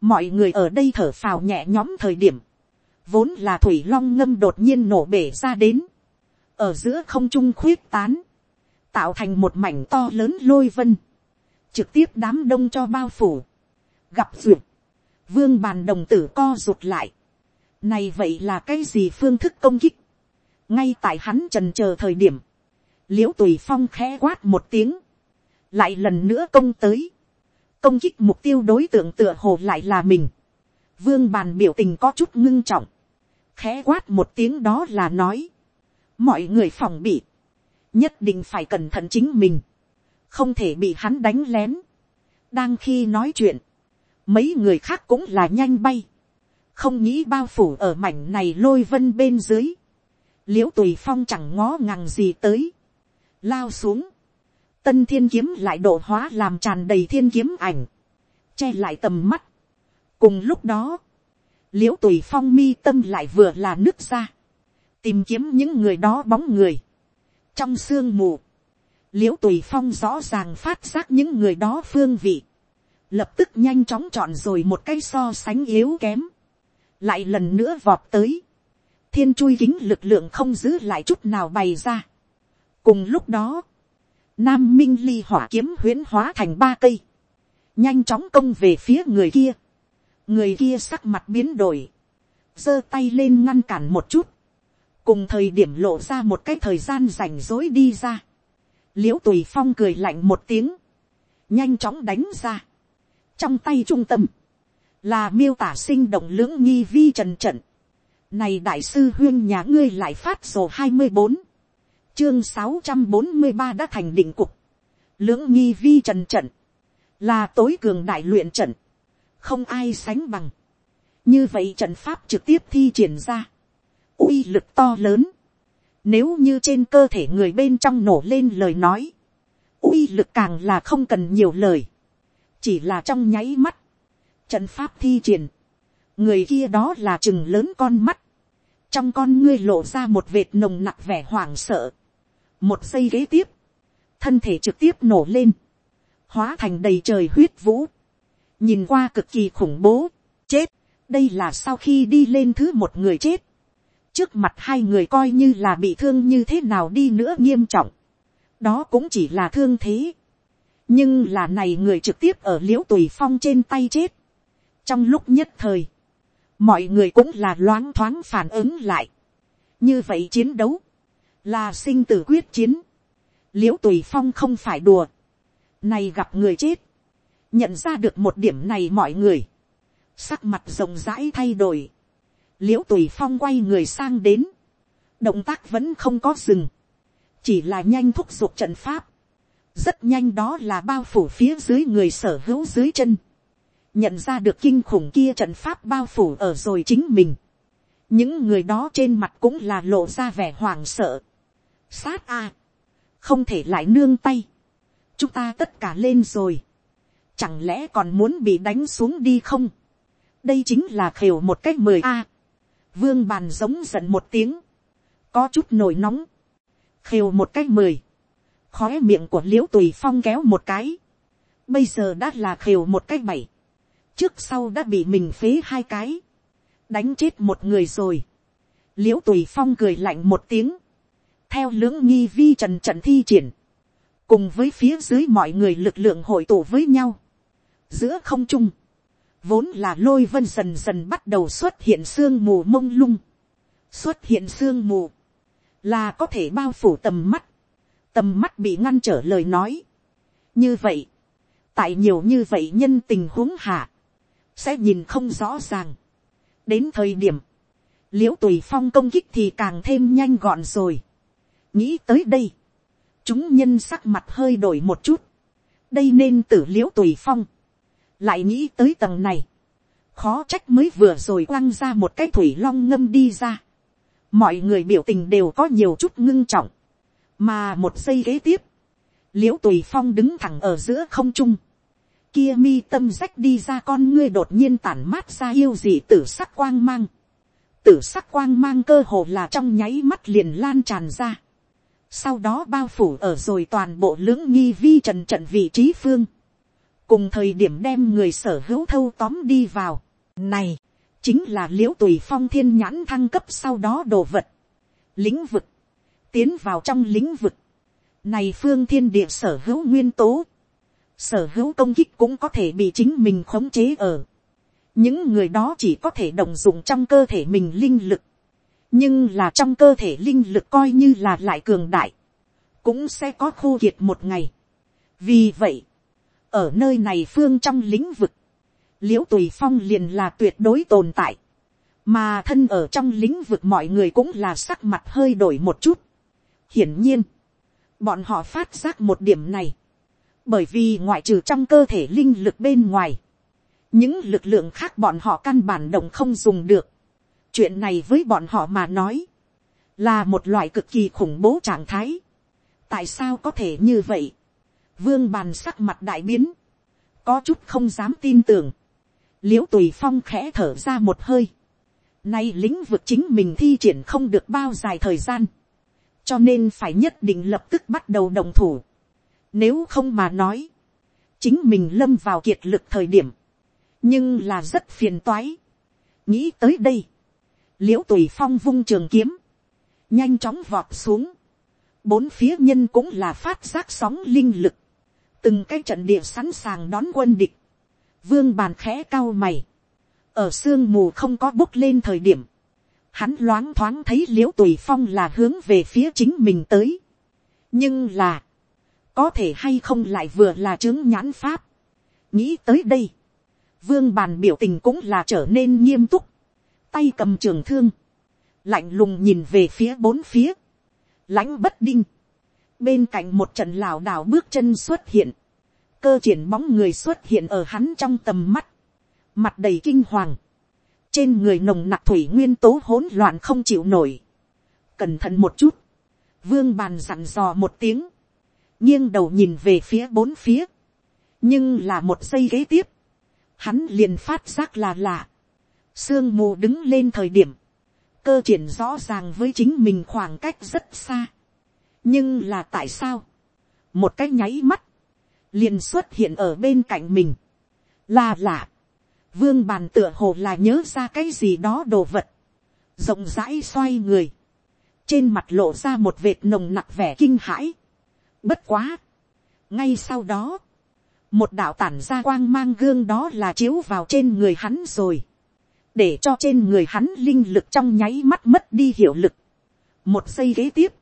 mọi người ở đây thở phào nhẹ nhõm thời điểm, vốn là thủy long ngâm đột nhiên nổ bể ra đến, ở giữa không trung khuyết tán, tạo thành một mảnh to lớn lôi vân, trực tiếp đám đông cho bao phủ, gặp duyệt, vương bàn đồng tử co rụt lại, này vậy là cái gì phương thức công kích, ngay tại hắn trần chờ thời điểm, l i ễ u tùy phong khẽ quát một tiếng, lại lần nữa công tới, công kích mục tiêu đối tượng tựa hồ lại là mình, vương bàn biểu tình có chút ngưng trọng, khẽ quát một tiếng đó là nói, mọi người phòng bị, nhất định phải cẩn thận chính mình, không thể bị hắn đánh lén. đang khi nói chuyện, mấy người khác cũng là nhanh bay, không nghĩ bao phủ ở mảnh này lôi vân bên dưới, l i ễ u tùy phong chẳng ngó ngàng gì tới, lao xuống, tân thiên kiếm lại độ hóa làm tràn đầy thiên kiếm ảnh, che lại tầm mắt. cùng lúc đó, l i ễ u tùy phong mi tâm lại vừa là nước ra, tìm kiếm những người đó bóng người. trong sương mù, l i ễ u tùy phong rõ ràng phát giác những người đó phương vị, lập tức nhanh chóng chọn rồi một cái so sánh yếu kém, lại lần nữa vọt tới, thiên chui kính lực lượng không giữ lại chút nào bày ra. cùng lúc đó, nam minh ly hỏa kiếm huyễn hóa thành ba cây, nhanh chóng công về phía người kia. người kia sắc mặt biến đổi, giơ tay lên ngăn cản một chút, cùng thời điểm lộ ra một cái thời gian rảnh rối đi ra. l i ễ u tùy phong cười lạnh một tiếng, nhanh chóng đánh ra trong tay trung tâm, là miêu tả sinh động lưỡng nghi vi trần trận, này đại sư huyên nhà ngươi lại phát sổ hai mươi bốn Chương sáu trăm bốn mươi ba đã thành định cục. Lưỡng nghi vi trần trận. Là tối cường đại luyện trận. Không ai sánh bằng. Như vậy trận pháp trực tiếp thi triển ra. uy lực to lớn. Nếu như trên cơ thể người bên trong nổ lên lời nói. uy lực càng là không cần nhiều lời. Chỉ là trong nháy mắt. Trận pháp thi triển. Người kia đó là chừng lớn con mắt, trong con ngươi lộ ra một vệt nồng nặc vẻ hoảng sợ, một giây kế tiếp, thân thể trực tiếp nổ lên, hóa thành đầy trời huyết vũ, nhìn qua cực kỳ khủng bố, chết, đây là sau khi đi lên thứ một người chết, trước mặt hai người coi như là bị thương như thế nào đi nữa nghiêm trọng, đó cũng chỉ là thương thế, nhưng là này người trực tiếp ở l i ễ u tùy phong trên tay chết, trong lúc nhất thời, mọi người cũng là loáng thoáng phản ứng lại. như vậy chiến đấu, là sinh tử quyết chiến, l i ễ u tùy phong không phải đùa, này gặp người chết, nhận ra được một điểm này mọi người, sắc mặt rộng rãi thay đổi, l i ễ u tùy phong quay người sang đến, động tác vẫn không có dừng, chỉ là nhanh thúc giục trận pháp, rất nhanh đó là bao phủ phía dưới người sở hữu dưới chân, nhận ra được kinh khủng kia trận pháp bao phủ ở rồi chính mình. những người đó trên mặt cũng là lộ ra vẻ hoảng sợ. sát a, không thể lại nương tay. chúng ta tất cả lên rồi. chẳng lẽ còn muốn bị đánh xuống đi không. đây chính là khều một cách mười a. vương bàn giống giận một tiếng. có chút nổi nóng. khều một cách mười khói miệng của l i ễ u tùy phong kéo một cái. bây giờ đã là khều một cách bảy. Trước sau đã bị mình phế hai cái, đánh chết một người rồi, l i ễ u tùy phong cười lạnh một tiếng, theo lưỡng nghi vi trần trận thi triển, cùng với phía dưới mọi người lực lượng hội tụ với nhau, giữa không trung, vốn là lôi vân dần dần bắt đầu xuất hiện sương mù mông lung, xuất hiện sương mù, là có thể bao phủ tầm mắt, tầm mắt bị ngăn trở lời nói. như vậy, tại nhiều như vậy nhân tình huống hạ, sẽ nhìn không rõ ràng. đến thời điểm, l i ễ u tùy phong công kích thì càng thêm nhanh gọn rồi. nghĩ tới đây, chúng nhân sắc mặt hơi đổi một chút, đây nên tử l i ễ u tùy phong, lại nghĩ tới tầng này, khó trách mới vừa rồi quăng ra một cái thủy long ngâm đi ra, mọi người biểu tình đều có nhiều chút ngưng trọng, mà một giây kế tiếp, l i ễ u tùy phong đứng thẳng ở giữa không trung, kia mi tâm rách đi ra con ngươi đột nhiên tản mát ra yêu gì tử sắc quang mang, tử sắc quang mang cơ hồ là trong nháy mắt liền lan tràn ra, sau đó bao phủ ở rồi toàn bộ lưỡng nghi vi trần trận vị trí phương, cùng thời điểm đem người sở hữu thâu tóm đi vào, này, chính là l i ễ u tùy phong thiên nhãn thăng cấp sau đó đồ vật, lĩnh vực, tiến vào trong lĩnh vực, này phương thiên địa sở hữu nguyên tố, sở hữu công kích cũng có thể bị chính mình khống chế ở, những người đó chỉ có thể đồng dụng trong cơ thể mình linh lực, nhưng là trong cơ thể linh lực coi như là lại cường đại, cũng sẽ có khô kiệt một ngày. vì vậy, ở nơi này phương trong lĩnh vực, liễu tùy phong liền là tuyệt đối tồn tại, mà thân ở trong lĩnh vực mọi người cũng là sắc mặt hơi đổi một chút hiển nhiên, bọn họ phát giác một điểm này, bởi vì ngoại trừ trong cơ thể linh lực bên ngoài, những lực lượng khác bọn họ căn bản động không dùng được. chuyện này với bọn họ mà nói, là một loại cực kỳ khủng bố trạng thái. tại sao có thể như vậy, vương bàn sắc mặt đại biến, có chút không dám tin tưởng, l i ễ u tùy phong khẽ thở ra một hơi. Nay lĩnh vực chính mình thi triển không được bao dài thời gian. Cho nên phải nhất định lập tức bắt đầu đồng thủ. Nếu không mà nói. Chính mình lâm vào kiệt lực thời điểm. Nhưng là rất phiền toái. Nghĩ tới đây. Liễu tùy phong vung trường kiếm. Nhanh chóng vọt xuống. Bốn phía nhân cũng là phát giác sóng linh lực. Từng cái trận địa sẵn sàng đón quân địch Vương bàn khẽ cao mày. Ở sương mù không có bốc lên thời điểm. Hắn loáng thoáng thấy liễu tùy phong là hướng về phía chính mình tới. Nhưng là. Có thể hay không lại vừa là chứng nhãn pháp. Nghĩ tới đây. Vương bàn biểu tình cũng là trở nên nghiêm túc. Tay cầm trường thương. Lạnh lùng nhìn về phía bốn phía. lãnh bất đinh. Bên cạnh một trận lảo đảo bước chân xuất hiện cơ triển bóng người xuất hiện ở hắn trong tầm mắt, mặt đầy kinh hoàng, trên người nồng nặc thủy nguyên tố hỗn loạn không chịu nổi, cẩn thận một chút, vương bàn dặn dò một tiếng, nghiêng đầu nhìn về phía bốn phía, nhưng là một giây kế tiếp, hắn liền phát giác là lạ, sương mù đứng lên thời điểm, cơ triển rõ ràng với chính mình khoảng cách rất xa, nhưng là tại sao, một cái nháy mắt, liền xuất hiện ở bên cạnh mình. là lạ vương bàn tựa hồ là nhớ ra cái gì đó đồ vật. rộng rãi xoay người. trên mặt lộ ra một vệt nồng nặc vẻ kinh hãi. bất quá. ngay sau đó, một đạo tản ra quang mang gương đó là chiếu vào trên người hắn rồi. để cho trên người hắn linh lực trong nháy mắt mất đi hiệu lực. một giây kế tiếp,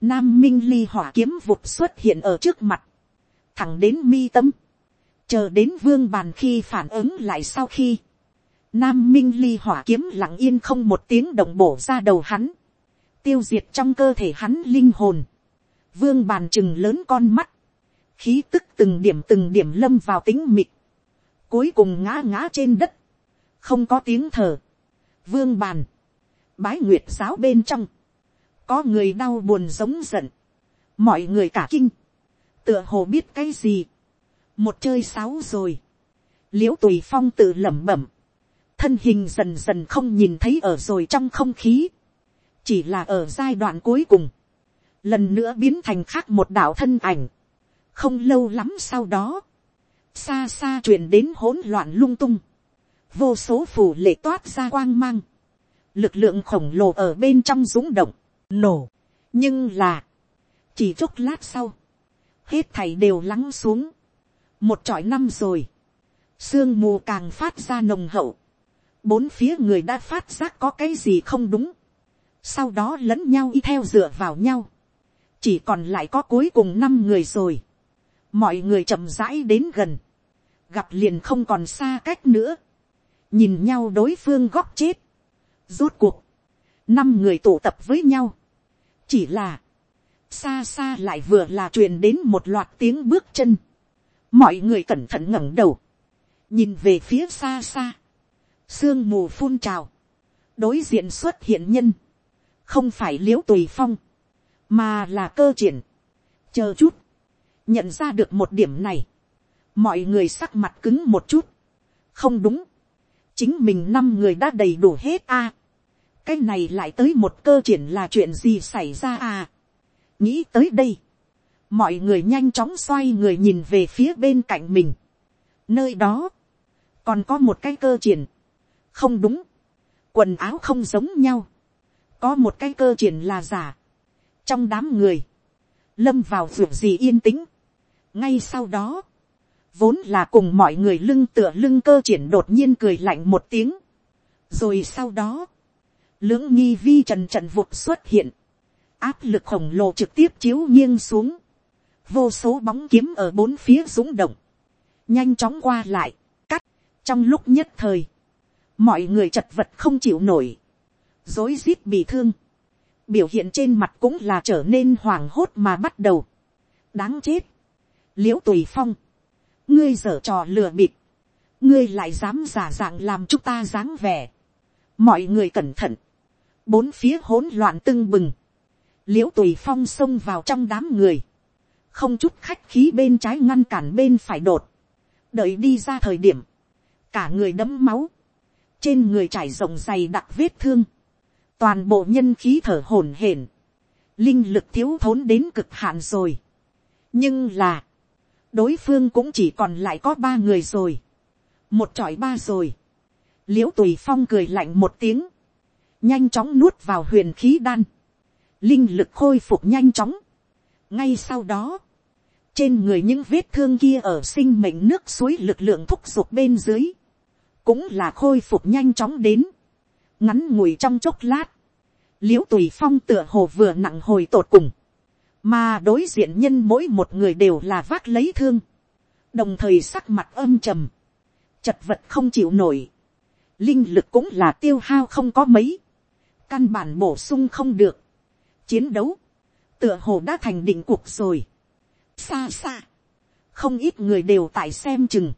nam minh ly hỏa kiếm vụt xuất hiện ở trước mặt thẳng đến mi tâm, chờ đến vương bàn khi phản ứng lại sau khi, nam minh ly hỏa kiếm lặng yên không một tiếng đồng bổ ra đầu hắn, tiêu diệt trong cơ thể hắn linh hồn, vương bàn chừng lớn con mắt, khí tức từng điểm từng điểm lâm vào tính mịt, cuối cùng ngã ngã trên đất, không có tiếng thở, vương bàn, bái nguyệt giáo bên trong, có người đau buồn giống giận, mọi người cả kinh, tựa hồ biết cái gì, một chơi sáu rồi, l i ễ u tùy phong tự lẩm bẩm, thân hình dần dần không nhìn thấy ở rồi trong không khí, chỉ là ở giai đoạn cuối cùng, lần nữa biến thành khác một đạo thân ảnh, không lâu lắm sau đó, xa xa truyền đến hỗn loạn lung tung, vô số phủ lệ toát ra quang mang, lực lượng khổng lồ ở bên trong rúng động, nổ, nhưng là, chỉ chốc lát sau, hết thảy đều lắng xuống, một trọi năm rồi, sương mù càng phát ra nồng hậu, bốn phía người đã phát giác có cái gì không đúng, sau đó lẫn nhau y theo dựa vào nhau, chỉ còn lại có cuối cùng năm người rồi, mọi người chậm rãi đến gần, gặp liền không còn xa cách nữa, nhìn nhau đối phương góc chết, rốt cuộc, năm người tụ tập với nhau, chỉ là, xa xa lại vừa là truyền đến một loạt tiếng bước chân, mọi người cẩn thận ngẩng đầu, nhìn về phía xa xa, sương mù phun trào, đối diện xuất hiện nhân, không phải l i ễ u tùy phong, mà là cơ triển. chờ chút, nhận ra được một điểm này, mọi người sắc mặt cứng một chút, không đúng, chính mình năm người đã đầy đủ hết a, cái này lại tới một cơ triển là chuyện gì xảy ra à, nghĩ tới đây, mọi người nhanh chóng xoay người nhìn về phía bên cạnh mình, nơi đó, còn có một cái cơ triển, không đúng, quần áo không giống nhau, có một cái cơ triển là giả, trong đám người, lâm vào ruộng gì yên tĩnh, ngay sau đó, vốn là cùng mọi người lưng tựa lưng cơ triển đột nhiên cười lạnh một tiếng, rồi sau đó, lưỡng nghi vi trần trận vụt xuất hiện, áp lực khổng lồ trực tiếp chiếu nghiêng xuống, vô số bóng kiếm ở bốn phía rúng động, nhanh chóng qua lại, cắt, trong lúc nhất thời, mọi người chật vật không chịu nổi, dối rít bị thương, biểu hiện trên mặt cũng là trở nên hoảng hốt mà bắt đầu. đáng chết, l i ễ u tùy phong, ngươi dở trò lừa bịp, ngươi lại dám giả dạng làm chúng ta dáng vẻ, mọi người cẩn thận, bốn phía hỗn loạn tưng bừng, l i ễ u tùy phong xông vào trong đám người, không chút khách khí bên trái ngăn cản bên phải đột, đợi đi ra thời điểm, cả người đấm máu, trên người trải rộng dày đặc vết thương, toàn bộ nhân khí thở hổn hển, linh lực thiếu thốn đến cực hạn rồi. nhưng là, đối phương cũng chỉ còn lại có ba người rồi, một trọi ba rồi, l i ễ u tùy phong cười lạnh một tiếng, nhanh chóng nuốt vào huyền khí đan, linh lực khôi phục nhanh chóng. ngay sau đó, trên người những vết thương kia ở sinh mệnh nước suối lực lượng thúc giục bên dưới, cũng là khôi phục nhanh chóng đến. Ngắn ngủi trong chốc lát, l i ễ u tùy phong tựa hồ vừa nặng hồi tột cùng, mà đối diện nhân mỗi một người đều là vác lấy thương, đồng thời sắc mặt âm trầm, chật vật không chịu nổi, linh lực cũng là tiêu hao không có mấy, căn bản bổ sung không được, chiến đấu, tựa hồ đã thành định cuộc rồi, xa xa, không ít người đều tại xem chừng,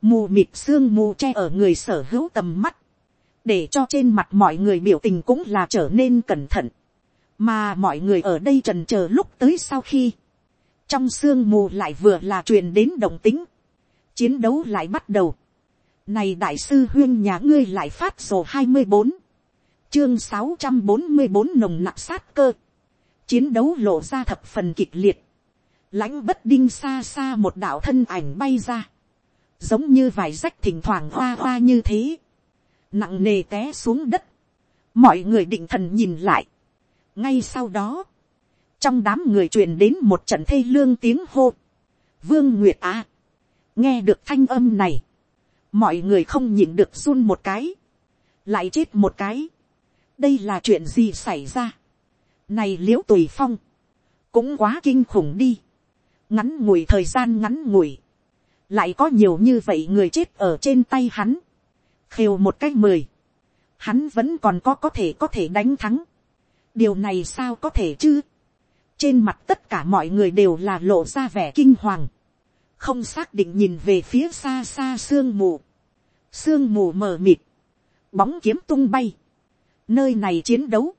mù mịt sương mù che ở người sở hữu tầm mắt, để cho trên mặt mọi người biểu tình cũng là trở nên cẩn thận, mà mọi người ở đây trần chờ lúc tới sau khi, trong sương mù lại vừa là truyền đến đồng tính, chiến đấu lại bắt đầu, này đại sư huyên nhà ngươi lại phát sổ hai mươi bốn, chương sáu trăm bốn mươi bốn nồng nặc sát cơ, chiến đấu lộ ra thập phần kịch liệt, lãnh bất đinh xa xa một đạo thân ảnh bay ra, giống như vài rách thỉnh thoảng hoa hoa như thế, nặng nề té xuống đất, mọi người định thần nhìn lại, ngay sau đó, trong đám người truyền đến một trận thê lương tiếng hô, vương nguyệt a, nghe được thanh âm này, mọi người không nhịn được run một cái, lại chết một cái, đây là chuyện gì xảy ra, này l i ễ u tùy phong, cũng quá kinh khủng đi, ngắn ngủi thời gian ngắn ngủi, lại có nhiều như vậy người chết ở trên tay hắn, khều một cách mười, hắn vẫn còn có có thể có thể đánh thắng. điều này sao có thể chứ. trên mặt tất cả mọi người đều là lộ ra vẻ kinh hoàng, không xác định nhìn về phía xa xa sương mù, sương mù mờ mịt, bóng kiếm tung bay, nơi này chiến đấu,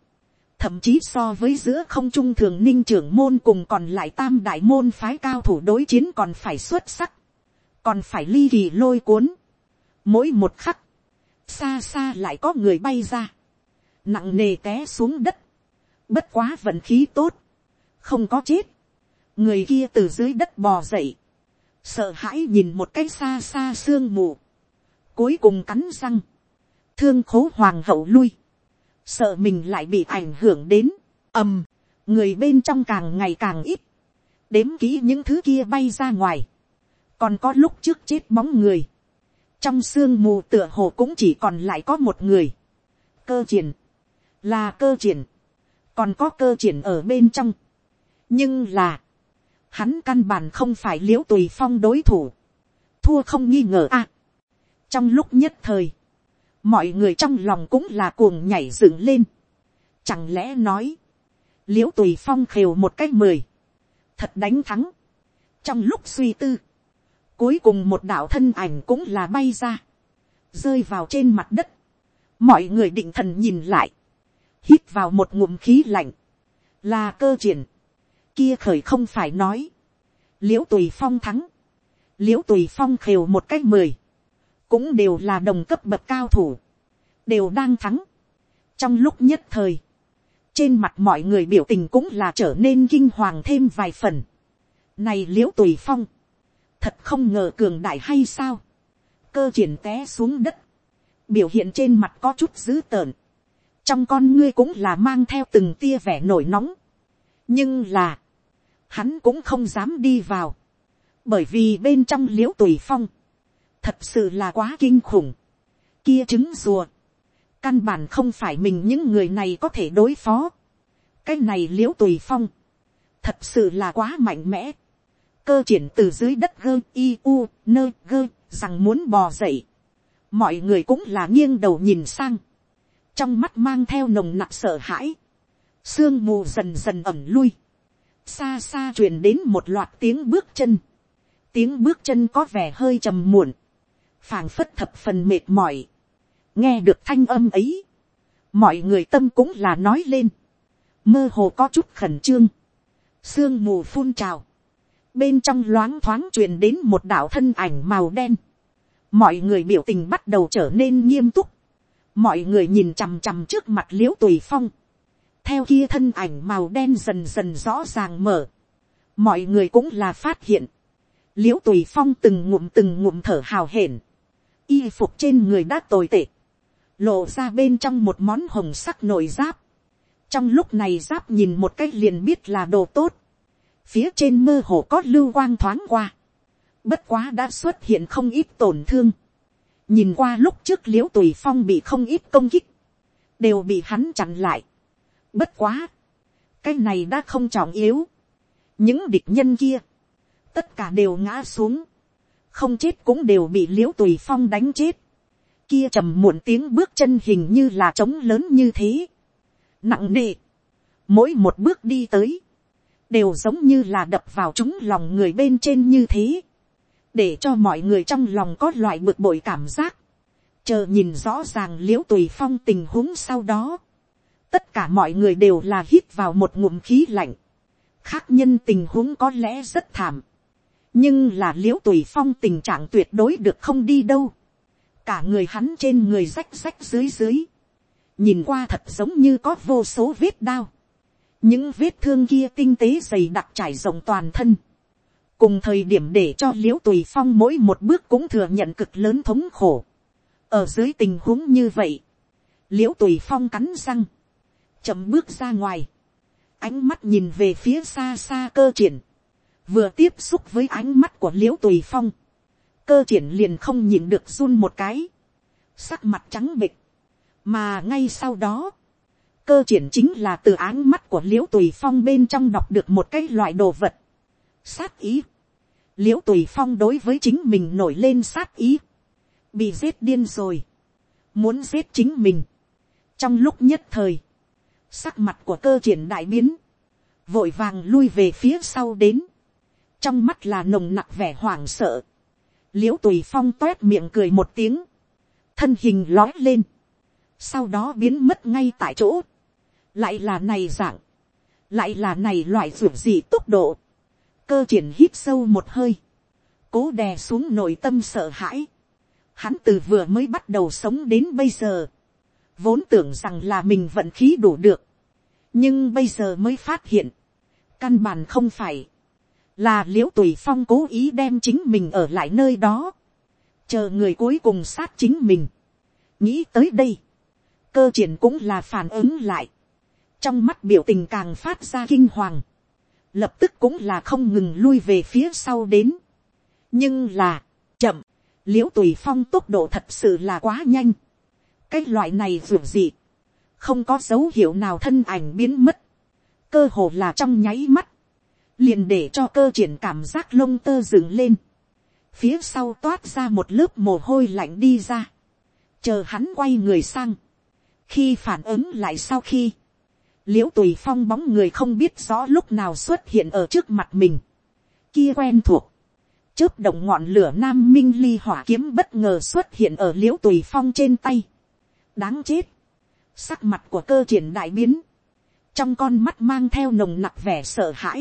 thậm chí so với giữa không trung thường ninh trưởng môn cùng còn lại tam đại môn phái cao thủ đối chiến còn phải xuất sắc, còn phải ly kỳ lôi cuốn. Mỗi một khắc, xa xa lại có người bay ra, nặng nề té xuống đất, bất quá vận khí tốt, không có chết, người kia từ dưới đất bò dậy, sợ hãi nhìn một cái xa xa sương mù, cuối cùng cắn răng, thương khố hoàng hậu lui, sợ mình lại bị ảnh hưởng đến, ầm, người bên trong càng ngày càng ít, đếm kỹ những thứ kia bay ra ngoài, còn có lúc trước chết bóng người, trong sương mù tựa hồ cũng chỉ còn lại có một người. cơ triển, là cơ triển, còn có cơ triển ở bên trong. nhưng là, hắn căn bản không phải l i ễ u tùy phong đối thủ, thua không nghi ngờ a. trong lúc nhất thời, mọi người trong lòng cũng là cuồng nhảy dựng lên. chẳng lẽ nói, l i ễ u tùy phong khều một cách mười, thật đánh thắng. trong lúc suy tư, Cuối cùng một đạo thân ảnh cũng là bay ra. Rơi vào trên mặt đất. Mọi người định thần nhìn lại. hít vào một ngụm khí lạnh, là cơ triển, kia khởi không phải nói, l i ễ u tùy phong thắng, l i ễ u tùy phong khều một cách mười, cũng đều là đồng cấp bậc cao thủ, đều đang thắng. trong lúc nhất thời, trên mặt mọi người biểu tình cũng là trở nên kinh hoàng thêm vài phần. này l i ễ u tùy phong, thật không ngờ cường đại hay sao, cơ triển té xuống đất, biểu hiện trên mặt có chút dữ tợn, trong con ngươi cũng là mang theo từng tia vẻ nổi nóng, nhưng là, hắn cũng không dám đi vào, bởi vì bên trong l i ễ u tùy phong, thật sự là quá kinh khủng, kia trứng rùa, căn bản không phải mình những người này có thể đối phó, cái này l i ễ u tùy phong, thật sự là quá mạnh mẽ, cơ triển từ dưới đất gơ i u nơ gơ rằng muốn bò dậy, mọi người cũng là nghiêng đầu nhìn sang, trong mắt mang theo nồng nặc sợ hãi, sương mù dần dần ẩm lui, xa xa truyền đến một loạt tiếng bước chân, tiếng bước chân có vẻ hơi trầm muộn, phảng phất thập phần mệt mỏi, nghe được thanh âm ấy, mọi người tâm cũng là nói lên, mơ hồ có chút khẩn trương, sương mù phun trào, bên trong loáng thoáng truyền đến một đạo thân ảnh màu đen, mọi người biểu tình bắt đầu trở nên nghiêm túc, mọi người nhìn chằm chằm trước mặt l i ễ u tùy phong, theo kia thân ảnh màu đen dần dần rõ ràng mở, mọi người cũng là phát hiện, l i ễ u tùy phong từng ngụm từng ngụm thở hào hển, y phục trên người đã tồi tệ, lộ ra bên trong một món hồng sắc nội giáp, trong lúc này giáp nhìn một cách liền biết là đồ tốt, phía trên mơ hồ có lưu quang thoáng qua, bất quá đã xuất hiện không ít tổn thương, nhìn qua lúc trước l i ễ u tùy phong bị không ít công kích, đều bị hắn chặn lại, Bất quá. Cái này đã không trọng yếu. Những địch nhân kia. Tất cả đều ngã xuống. Không chết cũng đều bị liễu tùy phong đánh chết. Kia trầm muộn tiếng bước chân hình như là trống lớn như thế. Nặng nề. Mỗi một bước đi tới. Đều giống như là đập vào chúng lòng người bên trên như thế. Để cho mọi người trong lòng có loại bực bội cảm giác chờ nhìn rõ ràng l i ễ u tùy phong tình huống sau đó, tất cả mọi người đều là hít vào một ngụm khí lạnh, khác nhân tình huống có lẽ rất thảm, nhưng là l i ễ u tùy phong tình trạng tuyệt đối được không đi đâu, cả người hắn trên người rách rách dưới dưới, nhìn qua thật giống như có vô số vết đao, những vết thương kia tinh tế dày đặc trải rộng toàn thân, cùng thời điểm để cho l i ễ u tùy phong mỗi một bước cũng thừa nhận cực lớn thống khổ, ở dưới tình huống như vậy, l i ễ u tùy phong cắn răng, chậm bước ra ngoài, ánh mắt nhìn về phía xa xa cơ triển, vừa tiếp xúc với ánh mắt của l i ễ u tùy phong, cơ triển liền không nhìn được run một cái, sắc mặt trắng bịch, mà ngay sau đó, cơ triển chính là từ ánh mắt của l i ễ u tùy phong bên trong đọc được một cái loại đồ vật, sát ý, l i ễ u tùy phong đối với chính mình nổi lên sát ý, bị giết điên rồi, muốn giết chính mình, trong lúc nhất thời, sắc mặt của cơ triển đại biến, vội vàng lui về phía sau đến, trong mắt là nồng nặc vẻ hoảng sợ, l i ễ u tùy phong toét miệng cười một tiếng, thân hình lói lên, sau đó biến mất ngay tại chỗ, lại là này dạng, lại là này loại ruột gì tốc độ, cơ triển hít sâu một hơi, cố đè xuống nội tâm sợ hãi, hắn từ vừa mới bắt đầu sống đến bây giờ, vốn tưởng rằng là mình vận khí đủ được, nhưng bây giờ mới phát hiện, căn bản không phải, là l i ễ u tùy phong cố ý đem chính mình ở lại nơi đó, chờ người cuối cùng sát chính mình. nghĩ tới đây, cơ triển cũng là phản ứng lại, trong mắt biểu tình càng phát ra kinh hoàng, lập tức cũng là không ngừng lui về phía sau đến. nhưng là, chậm, l i ễ u tùy phong tốc độ thật sự là quá nhanh, cái loại này dù gì, không có dấu hiệu nào thân ảnh biến mất, cơ hồ là trong nháy mắt, liền để cho cơ triển cảm giác lông tơ dựng lên, phía sau toát ra một lớp mồ hôi lạnh đi ra, chờ hắn quay người sang, khi phản ứng lại sau khi, l i ễ u tùy phong bóng người không biết rõ lúc nào xuất hiện ở trước mặt mình, kia quen thuộc, chớp động ngọn lửa nam minh ly hỏa kiếm bất ngờ xuất hiện ở l i ễ u tùy phong trên tay, đáng chết, sắc mặt của cơ triển đại biến, trong con mắt mang theo nồng nặc vẻ sợ hãi,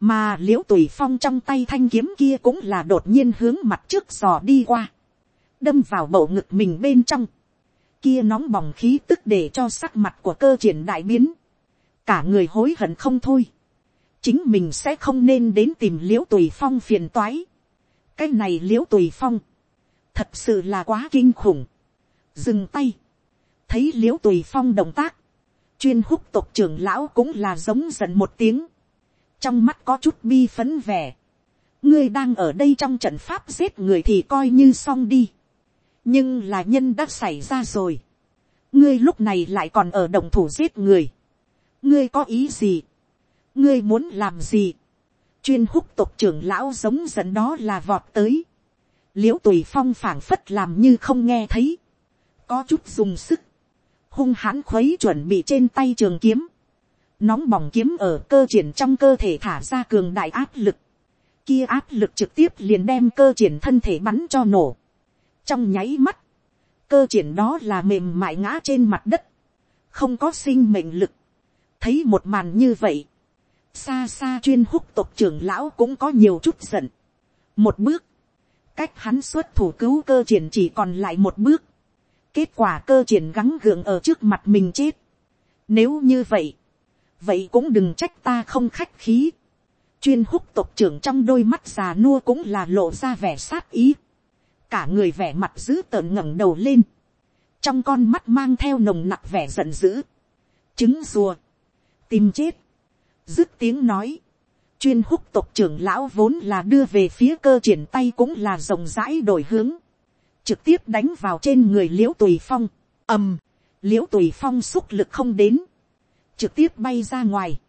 mà l i ễ u tùy phong trong tay thanh kiếm kia cũng là đột nhiên hướng mặt trước giò đi qua, đâm vào bầu ngực mình bên trong, kia nóng bỏng khí tức để cho sắc mặt của cơ triển đại biến, cả người hối hận không thôi, chính mình sẽ không nên đến tìm l i ễ u tùy phong phiền toái, cái này l i ễ u tùy phong, thật sự là quá kinh khủng, dừng tay, thấy l i ễ u tùy phong động tác, chuyên húc tộc trưởng lão cũng là giống giận một tiếng, trong mắt có chút bi phấn vẻ, ngươi đang ở đây trong trận pháp giết người thì coi như xong đi, nhưng là nhân đã xảy ra rồi, ngươi lúc này lại còn ở động thủ giết người, ngươi có ý gì, ngươi muốn làm gì, chuyên húc tộc trưởng lão giống dẫn đó là vọt tới, l i ễ u tùy phong phảng phất làm như không nghe thấy, có chút dùng sức, hung hãn khuấy chuẩn bị trên tay trường kiếm, nóng bỏng kiếm ở cơ triển trong cơ thể thả ra cường đại áp lực, kia áp lực trực tiếp liền đem cơ triển thân thể bắn cho nổ. trong nháy mắt, cơ triển đó là mềm mại ngã trên mặt đất, không có sinh mệnh lực. thấy một màn như vậy, xa xa chuyên húc tộc trưởng lão cũng có nhiều chút giận. một bước, cách hắn xuất thủ cứu cơ triển chỉ còn lại một bước, Kết quả cơ triển gắng gượng ở trước mặt mình chết. Nếu như vậy, vậy cũng đừng trách ta không khách khí. Chuyên húc tộc trưởng trong đôi mắt già nua cũng là lộ ra vẻ sát ý. Cả người vẻ mặt dữ tợn ngẩng đầu lên. Trong con mắt mang theo nồng nặc vẻ giận dữ. Trứng rùa. Tìm chết. Dứt tiếng nói. Chuyên húc tộc trưởng lão vốn là đưa về phía cơ triển tay cũng là rộng rãi đổi hướng trực tiếp đánh vào trên người l i ễ u tùy phong, ầm, l i ễ u tùy phong xúc lực không đến, trực tiếp bay ra ngoài,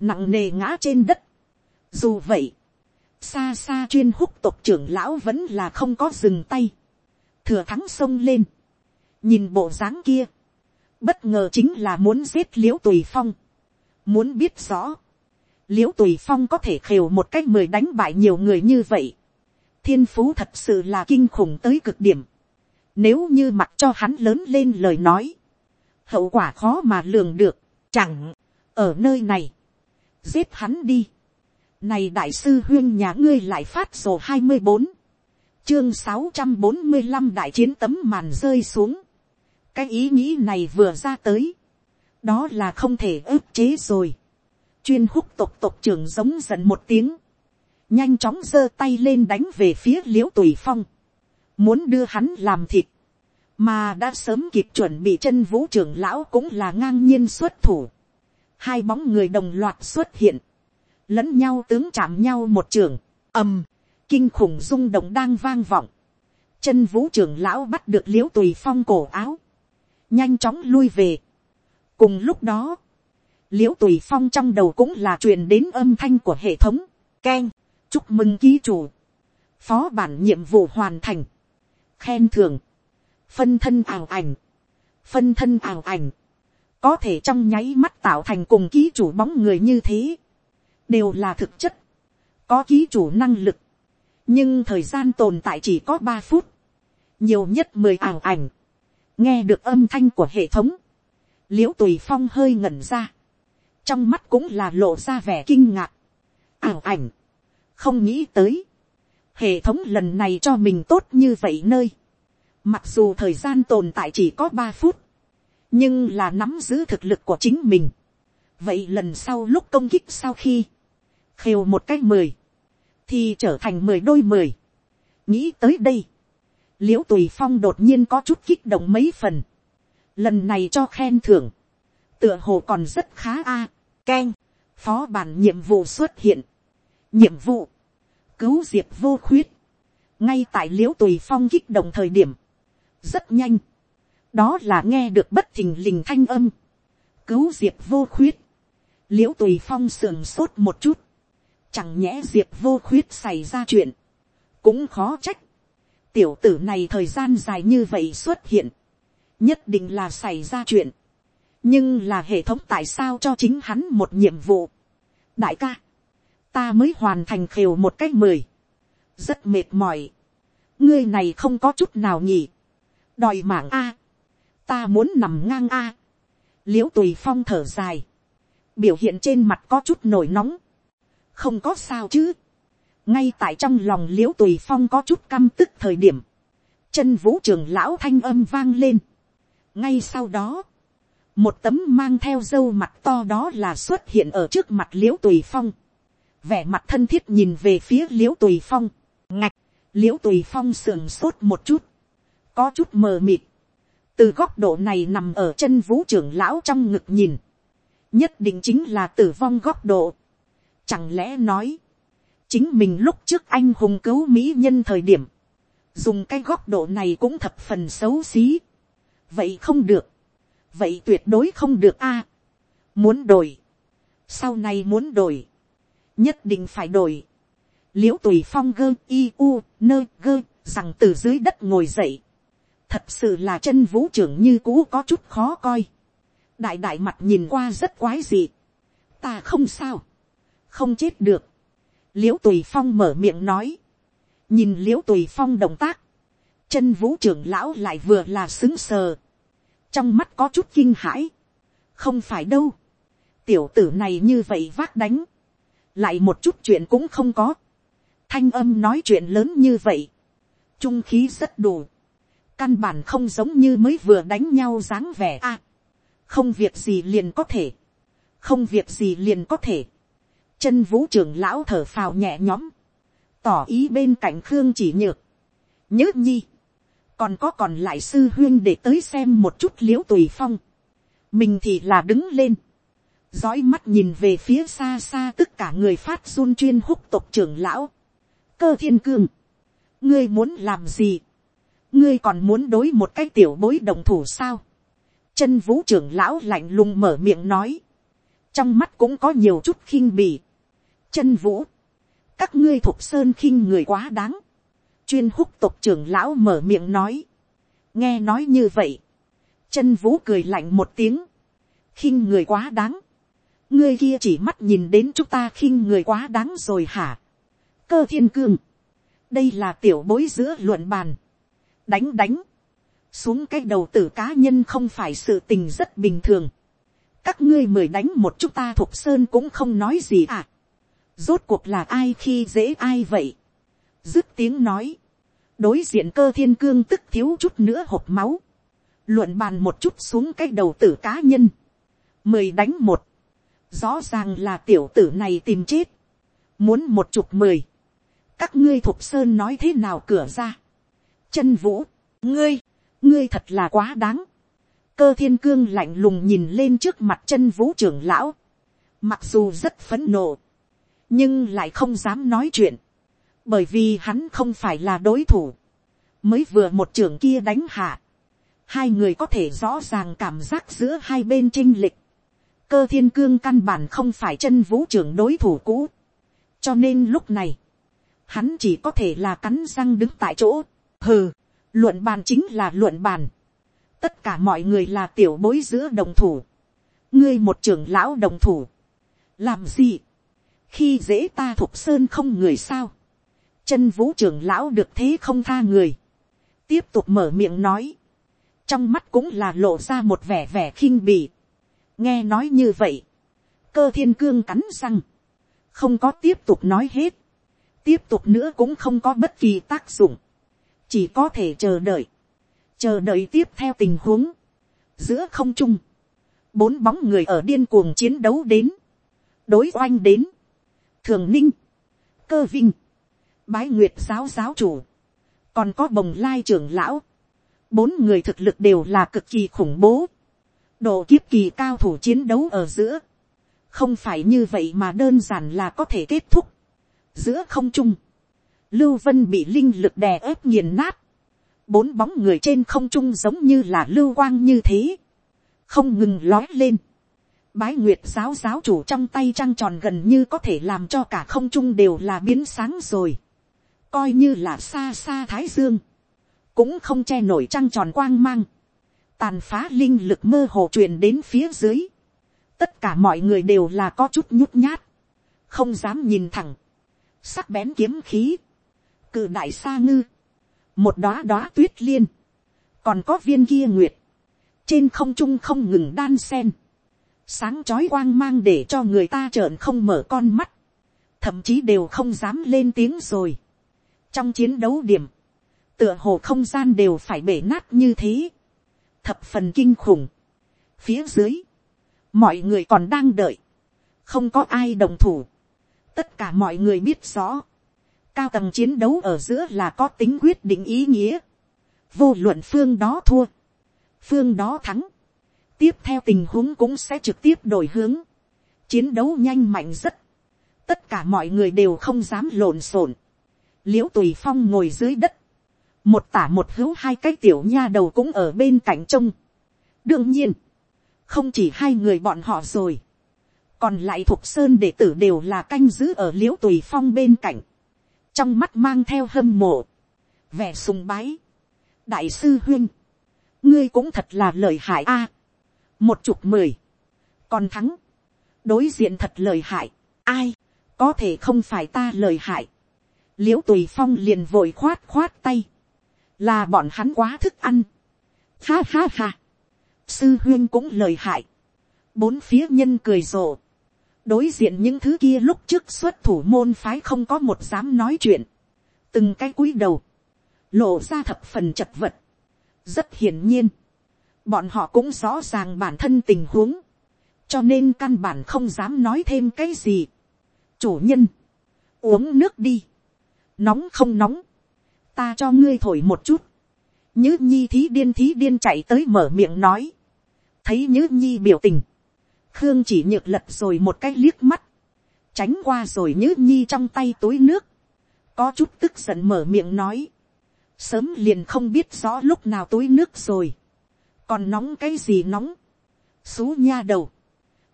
nặng nề ngã trên đất. Dù vậy, xa xa chuyên húc tộc trưởng lão vẫn là không có dừng tay, thừa thắng sông lên, nhìn bộ dáng kia, bất ngờ chính là muốn giết l i ễ u tùy phong, muốn biết rõ, l i ễ u tùy phong có thể khều một cách mười đánh bại nhiều người như vậy, thiên phú thật sự là kinh khủng tới cực điểm. Nếu như mặc cho hắn lớn lên lời nói, hậu quả khó mà lường được, chẳng, ở nơi này, giết hắn đi. Này đại sư huyên nhà ngươi lại phát sổ hai mươi bốn chương sáu trăm bốn mươi 645 đại chiến tấm màn rơi xuống. Cái ý nghĩ này vừa ra tới. Đó là không thể ức chế rồi. Chuyên húc tộc tộc trưởng giống giận một tiếng nhanh chóng giơ tay lên đánh về phía l i ễ u tùy phong, muốn đưa hắn làm thịt, mà đã sớm kịp chuẩn bị chân vũ trưởng lão cũng là ngang nhiên xuất thủ, hai bóng người đồng loạt xuất hiện, lẫn nhau tướng chạm nhau một trường, ầm, kinh khủng rung động đang vang vọng, chân vũ trưởng lão bắt được l i ễ u tùy phong cổ áo, nhanh chóng lui về. cùng lúc đó, l i ễ u tùy phong trong đầu cũng là truyền đến âm thanh của hệ thống, k chúc mừng ký chủ, phó bản nhiệm vụ hoàn thành, khen thưởng, phân thân ảo ảnh, phân thân ảo ảnh, có thể trong nháy mắt tạo thành cùng ký chủ bóng người như thế, đều là thực chất, có ký chủ năng lực, nhưng thời gian tồn tại chỉ có ba phút, nhiều nhất mười ảo ảnh, nghe được âm thanh của hệ thống, l i ễ u tùy phong hơi ngẩn ra, trong mắt cũng là lộ ra vẻ kinh ngạc, ảo ảnh, không nghĩ tới, hệ thống lần này cho mình tốt như vậy nơi, mặc dù thời gian tồn tại chỉ có ba phút, nhưng là nắm giữ thực lực của chính mình. vậy lần sau lúc công kích sau khi, khều một cách mười, thì trở thành mười đôi mười. nghĩ tới đây, l i ễ u tùy phong đột nhiên có chút kích động mấy phần, lần này cho khen thưởng, tựa hồ còn rất khá a, à. k phó bản nhiệm vụ xuất hiện, nhiệm vụ, cứu diệp vô khuyết, ngay tại l i ễ u tùy phong kích động thời điểm, rất nhanh, đó là nghe được bất thình lình thanh âm, cứu diệp vô khuyết, l i ễ u tùy phong sườn sốt một chút, chẳng nhẽ diệp vô khuyết xảy ra chuyện, cũng khó trách, tiểu tử này thời gian dài như vậy xuất hiện, nhất định là xảy ra chuyện, nhưng là hệ thống tại sao cho chính hắn một nhiệm vụ. đại ca, ta mới hoàn thành khều một cách mười, rất mệt mỏi, ngươi này không có chút nào nhỉ, đòi mạng a, ta muốn nằm ngang a, l i ễ u tùy phong thở dài, biểu hiện trên mặt có chút nổi nóng, không có sao chứ, ngay tại trong lòng l i ễ u tùy phong có chút căm tức thời điểm, chân vũ trường lão thanh âm vang lên, ngay sau đó, một tấm mang theo dâu mặt to đó là xuất hiện ở trước mặt l i ễ u tùy phong, vẻ mặt thân thiết nhìn về phía l i ễ u tùy phong, ngạch, l i ễ u tùy phong sườn sốt một chút, có chút mờ mịt, từ góc độ này nằm ở chân vũ trưởng lão trong ngực nhìn, nhất định chính là tử vong góc độ. Chẳng lẽ nói, chính mình lúc trước anh hùng cứu mỹ nhân thời điểm, dùng cái góc độ này cũng thập phần xấu xí. vậy không được, vậy tuyệt đối không được a. muốn đổi, sau này muốn đổi, nhất định phải đổi. l i ễ u tùy phong gơ i u nơ gơ rằng từ dưới đất ngồi dậy, thật sự là chân vũ trưởng như cũ có chút khó coi. đại đại mặt nhìn qua rất quái dị. ta không sao, không chết được. l i ễ u tùy phong mở miệng nói, nhìn l i ễ u tùy phong động tác, chân vũ trưởng lão lại vừa là xứng sờ, trong mắt có chút kinh hãi, không phải đâu, tiểu tử này như vậy vác đánh, lại một chút chuyện cũng không có, thanh âm nói chuyện lớn như vậy, trung khí rất đủ, căn bản không giống như mới vừa đánh nhau dáng vẻ a. không việc gì liền có thể, không việc gì liền có thể. chân vũ trưởng lão thở phào nhẹ nhõm, tỏ ý bên cạnh khương chỉ nhược, nhớ nhi, còn có còn lại sư huyên để tới xem một chút l i ễ u tùy phong, mình thì là đứng lên, dõi mắt nhìn về phía xa xa tất cả người phát run chuyên húc tộc trưởng lão, cơ thiên cương, ngươi muốn làm gì, ngươi còn muốn đối một cái tiểu bối đồng thủ sao. chân vũ trưởng lão lạnh lùng mở miệng nói. trong mắt cũng có nhiều chút khinh bì. chân vũ, các ngươi thuộc sơn khinh người quá đáng. chuyên húc tộc trưởng lão mở miệng nói. nghe nói như vậy. chân vũ cười lạnh một tiếng. khinh người quá đáng. ngươi kia chỉ mắt nhìn đến chúng ta khinh người quá đáng rồi hả. cơ thiên cương. đây là tiểu bối giữa luận bàn đánh đánh, xuống cái đầu tử cá nhân không phải sự tình rất bình thường. các ngươi mời đánh một chút ta thuộc sơn cũng không nói gì à. rốt cuộc là ai khi dễ ai vậy. dứt tiếng nói, đối diện cơ thiên cương tức thiếu chút nữa hộp máu, luận bàn một chút xuống cái đầu tử cá nhân, mời đánh một, rõ ràng là tiểu tử này tìm chết, muốn một chục mười, các ngươi thuộc sơn nói thế nào cửa ra, chân vũ, ngươi, ngươi thật là quá đáng. cơ thiên cương lạnh lùng nhìn lên trước mặt chân vũ trưởng lão. mặc dù rất phấn nộ, nhưng lại không dám nói chuyện, bởi vì hắn không phải là đối thủ. mới vừa một trưởng kia đánh hạ, hai người có thể rõ ràng cảm giác giữa hai bên chinh lịch. cơ thiên cương căn bản không phải chân vũ trưởng đối thủ cũ. cho nên lúc này, hắn chỉ có thể là cắn răng đứng tại chỗ hừ, luận bàn chính là luận bàn, tất cả mọi người là tiểu bối giữa đồng thủ, ngươi một trưởng lão đồng thủ, làm gì, khi dễ ta thuộc sơn không người sao, chân vũ trưởng lão được thế không tha người, tiếp tục mở miệng nói, trong mắt cũng là lộ ra một vẻ vẻ khinh bì, nghe nói như vậy, cơ thiên cương cắn răng, không có tiếp tục nói hết, tiếp tục nữa cũng không có bất kỳ tác dụng, chỉ có thể chờ đợi, chờ đợi tiếp theo tình huống, giữa không trung, bốn bóng người ở điên cuồng chiến đấu đến, đối oanh đến, thường ninh, cơ vinh, bái nguyệt giáo giáo chủ, còn có bồng lai trưởng lão, bốn người thực lực đều là cực kỳ khủng bố, độ kiếp kỳ cao thủ chiến đấu ở giữa, không phải như vậy mà đơn giản là có thể kết thúc, giữa không trung, lưu vân bị linh lực đè ép nghiền nát, bốn bóng người trên không trung giống như là lưu quang như thế, không ngừng lói lên. Bái nguyệt giáo giáo chủ trong tay trăng tròn gần như có thể làm cho cả không trung đều là biến sáng rồi. Coi như là xa xa thái dương. Cũng không che nổi trăng tròn quang mang. Tàn phá linh lực mơ hồ truyền đến phía dưới. Tất cả mọi người đều là có chút nhút nhát. Không dám nhìn thẳng. Sắc bén kiếm khí cự đại sa ngư, một đóa đóa tuyết liên, còn có viên kia nguyệt, trên không trung không ngừng đan sen, sáng chói quang mang để cho người ta trợn không mở con mắt, thậm chí đều không dám lên tiếng rồi. trong chiến đấu điểm, tựa hồ không gian đều phải bể nát như thế, thập phần kinh khủng. phía dưới, mọi người còn đang đợi, không có ai đồng thủ, tất cả mọi người biết rõ, cao tầng chiến đấu ở giữa là có tính quyết định ý nghĩa, vô luận phương đó thua, phương đó thắng, tiếp theo tình huống cũng sẽ trực tiếp đổi hướng, chiến đấu nhanh mạnh rất, tất cả mọi người đều không dám lộn xộn, l i ễ u tùy phong ngồi dưới đất, một tả một hữu hai cái tiểu nha đầu cũng ở bên cạnh trông. đương nhiên, không chỉ hai người bọn họ rồi, còn lại thuộc sơn đệ tử đều là canh giữ ở l i ễ u tùy phong bên cạnh, trong mắt mang theo hâm mộ, vẻ sùng bái, đại sư huyên, ngươi cũng thật là lời hại a, một chục mười, còn thắng, đối diện thật lời hại, ai, có thể không phải ta lời hại, l i ễ u tùy phong liền vội khoát khoát tay, là bọn hắn quá thức ăn, ha ha ha, sư huyên cũng lời hại, bốn phía nhân cười rộ, đối diện những thứ kia lúc trước xuất thủ môn phái không có một dám nói chuyện, từng cái cúi đầu, lộ ra thập phần chật vật, rất hiển nhiên, bọn họ cũng rõ ràng bản thân tình huống, cho nên căn bản không dám nói thêm cái gì. chủ nhân, uống nước đi, nóng không nóng, ta cho ngươi thổi một chút, nhớ nhi thí điên thí điên chạy tới mở miệng nói, thấy nhớ nhi biểu tình, khương chỉ nhược lật rồi một cái liếc mắt, tránh qua rồi nhớ nhi trong tay túi nước, có chút tức giận mở miệng nói, sớm liền không biết rõ lúc nào túi nước rồi, còn nóng cái gì nóng, xú nha đầu,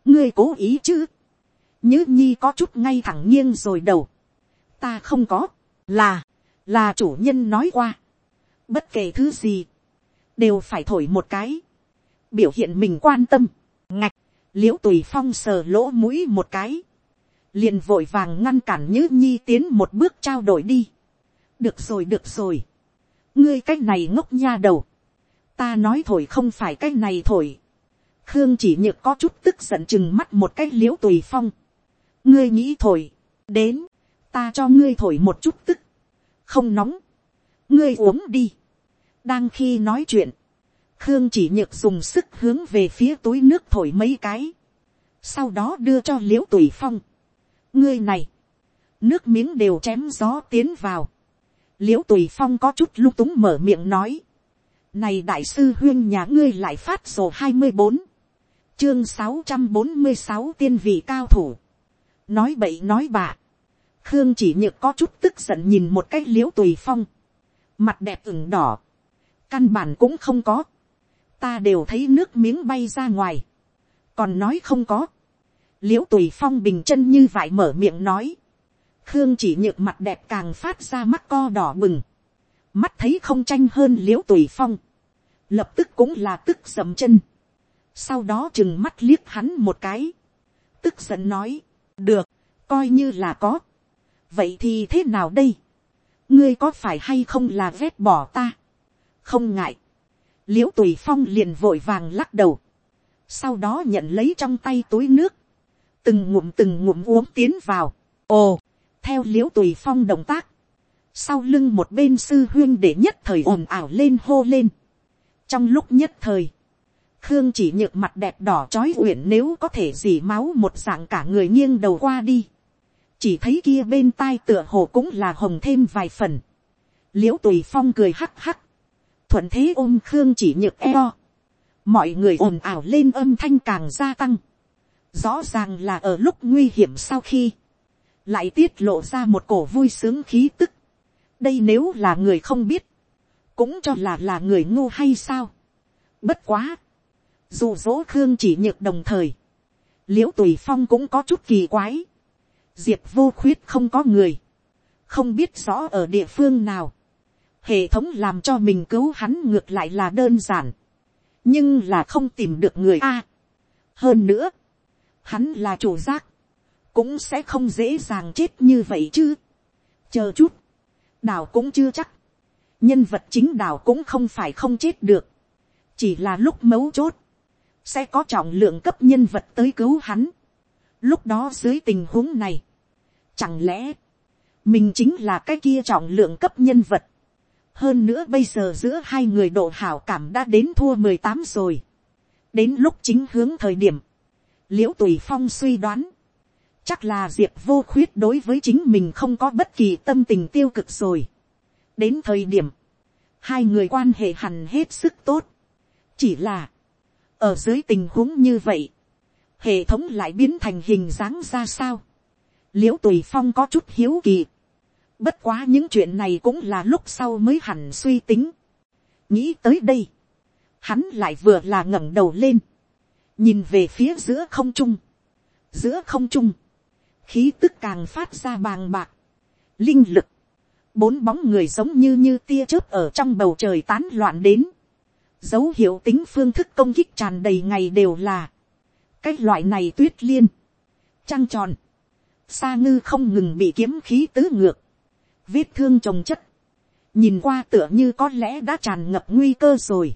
ngươi cố ý chứ, nhớ nhi có chút ngay thẳng nghiêng rồi đầu, ta không có, là, là chủ nhân nói qua, bất kể thứ gì, đều phải thổi một cái, biểu hiện mình quan tâm, l i ễ u tùy phong sờ lỗ mũi một cái, liền vội vàng ngăn cản Như nhi tiến một bước trao đổi đi, được rồi được rồi, ngươi cái này ngốc nha đầu, ta nói thổi không phải cái này thổi. khương chỉ nhược có chút tức giận chừng mắt một cái l i ễ u tùy phong. ngươi nghĩ thổi, đến, ta cho ngươi thổi một chút tức, không nóng, ngươi uống đi. đang khi nói chuyện, khương chỉ nhược dùng sức hướng về phía túi nước thổi mấy cái, sau đó đưa cho l i ễ u tùy phong. ngươi này, nước miếng đều chém gió tiến vào, l i ễ u tùy phong có chút lung túng mở miệng nói, này đại sư huyên nhà ngươi lại phát sổ hai mươi bốn Chương sáu trăm bốn mươi sáu tiên vị cao thủ. Nói bậy nói bạ. Khương chỉ nhược có chút tức giận nhìn một cái liễu tùy phong. Mặt đẹp ửng đỏ. Căn bản cũng không có. Ta đều thấy nước miếng bay ra ngoài. Còn nói không có. Liễu tùy phong bình chân như vậy mở miệng nói. Khương chỉ nhược mặt đẹp càng phát ra mắt co đỏ bừng. mắt thấy không tranh hơn l i ễ u tùy phong, lập tức cũng là tức dầm chân, sau đó chừng mắt liếc hắn một cái, tức giận nói, được, coi như là có, vậy thì thế nào đây, ngươi có phải hay không là ghét bỏ ta, không ngại, l i ễ u tùy phong liền vội vàng lắc đầu, sau đó nhận lấy trong tay túi nước, từng ngụm từng ngụm uống tiến vào, ồ, theo l i ễ u tùy phong động tác, sau lưng một bên sư huyên để nhất thời ồn ào lên hô lên. trong lúc nhất thời, khương chỉ nhược mặt đẹp đỏ trói uyển nếu có thể dì máu một dạng cả người nghiêng đầu qua đi. chỉ thấy kia bên tai tựa hồ cũng là hồng thêm vài phần. l i ễ u tùy phong cười hắc hắc thuận thế ôm khương chỉ nhược eo. mọi người ồn ào lên âm thanh càng gia tăng. rõ ràng là ở lúc nguy hiểm sau khi, lại tiết lộ ra một cổ vui sướng khí tức đây nếu là người không biết, cũng cho là là người ngu hay sao. Bất quá, dù dỗ khương chỉ nhược đồng thời, l i ễ u tùy phong cũng có chút kỳ quái, diệp vô khuyết không có người, không biết rõ ở địa phương nào, hệ thống làm cho mình cứu hắn ngược lại là đơn giản, nhưng là không tìm được người a. hơn nữa, hắn là chủ giác, cũng sẽ không dễ dàng chết như vậy chứ. chờ chút, đào cũng chưa chắc, nhân vật chính đào cũng không phải không chết được, chỉ là lúc mấu chốt, sẽ có trọng lượng cấp nhân vật tới cứu hắn. lúc đó dưới tình huống này, chẳng lẽ, mình chính là cái kia trọng lượng cấp nhân vật hơn nữa bây giờ giữa hai người độ hảo cảm đã đến thua mười tám rồi. đến lúc chính hướng thời điểm, l i ễ u tùy phong suy đoán, chắc là diệp vô khuyết đối với chính mình không có bất kỳ tâm tình tiêu cực rồi. đến thời điểm, hai người quan hệ hẳn hết sức tốt. chỉ là, ở dưới tình huống như vậy, hệ thống lại biến thành hình dáng ra sao. l i ễ u tùy phong có chút hiếu kỳ. Bất quá những chuyện này cũng là lúc sau mới hẳn suy tính. Nghĩ tới đây. Hắn lại vừa là ngẩng đầu lên. Nhìn về phía giữa không trung. Giữa không trung. Khí tức càng phát ra bàng bạc. Linh lực. Bốn bóng người giống như như tia chớp ở trong bầu trời tán loạn đến. Dấu hiệu tính phương thức công kích tràn đầy ngày đều là. Cái loại này tuyết liên. Trăng tròn. Sa ngư không ngừng bị kiếm khí tứ ngược vết thương trồng chất, nhìn qua tựa như có lẽ đã tràn ngập nguy cơ rồi,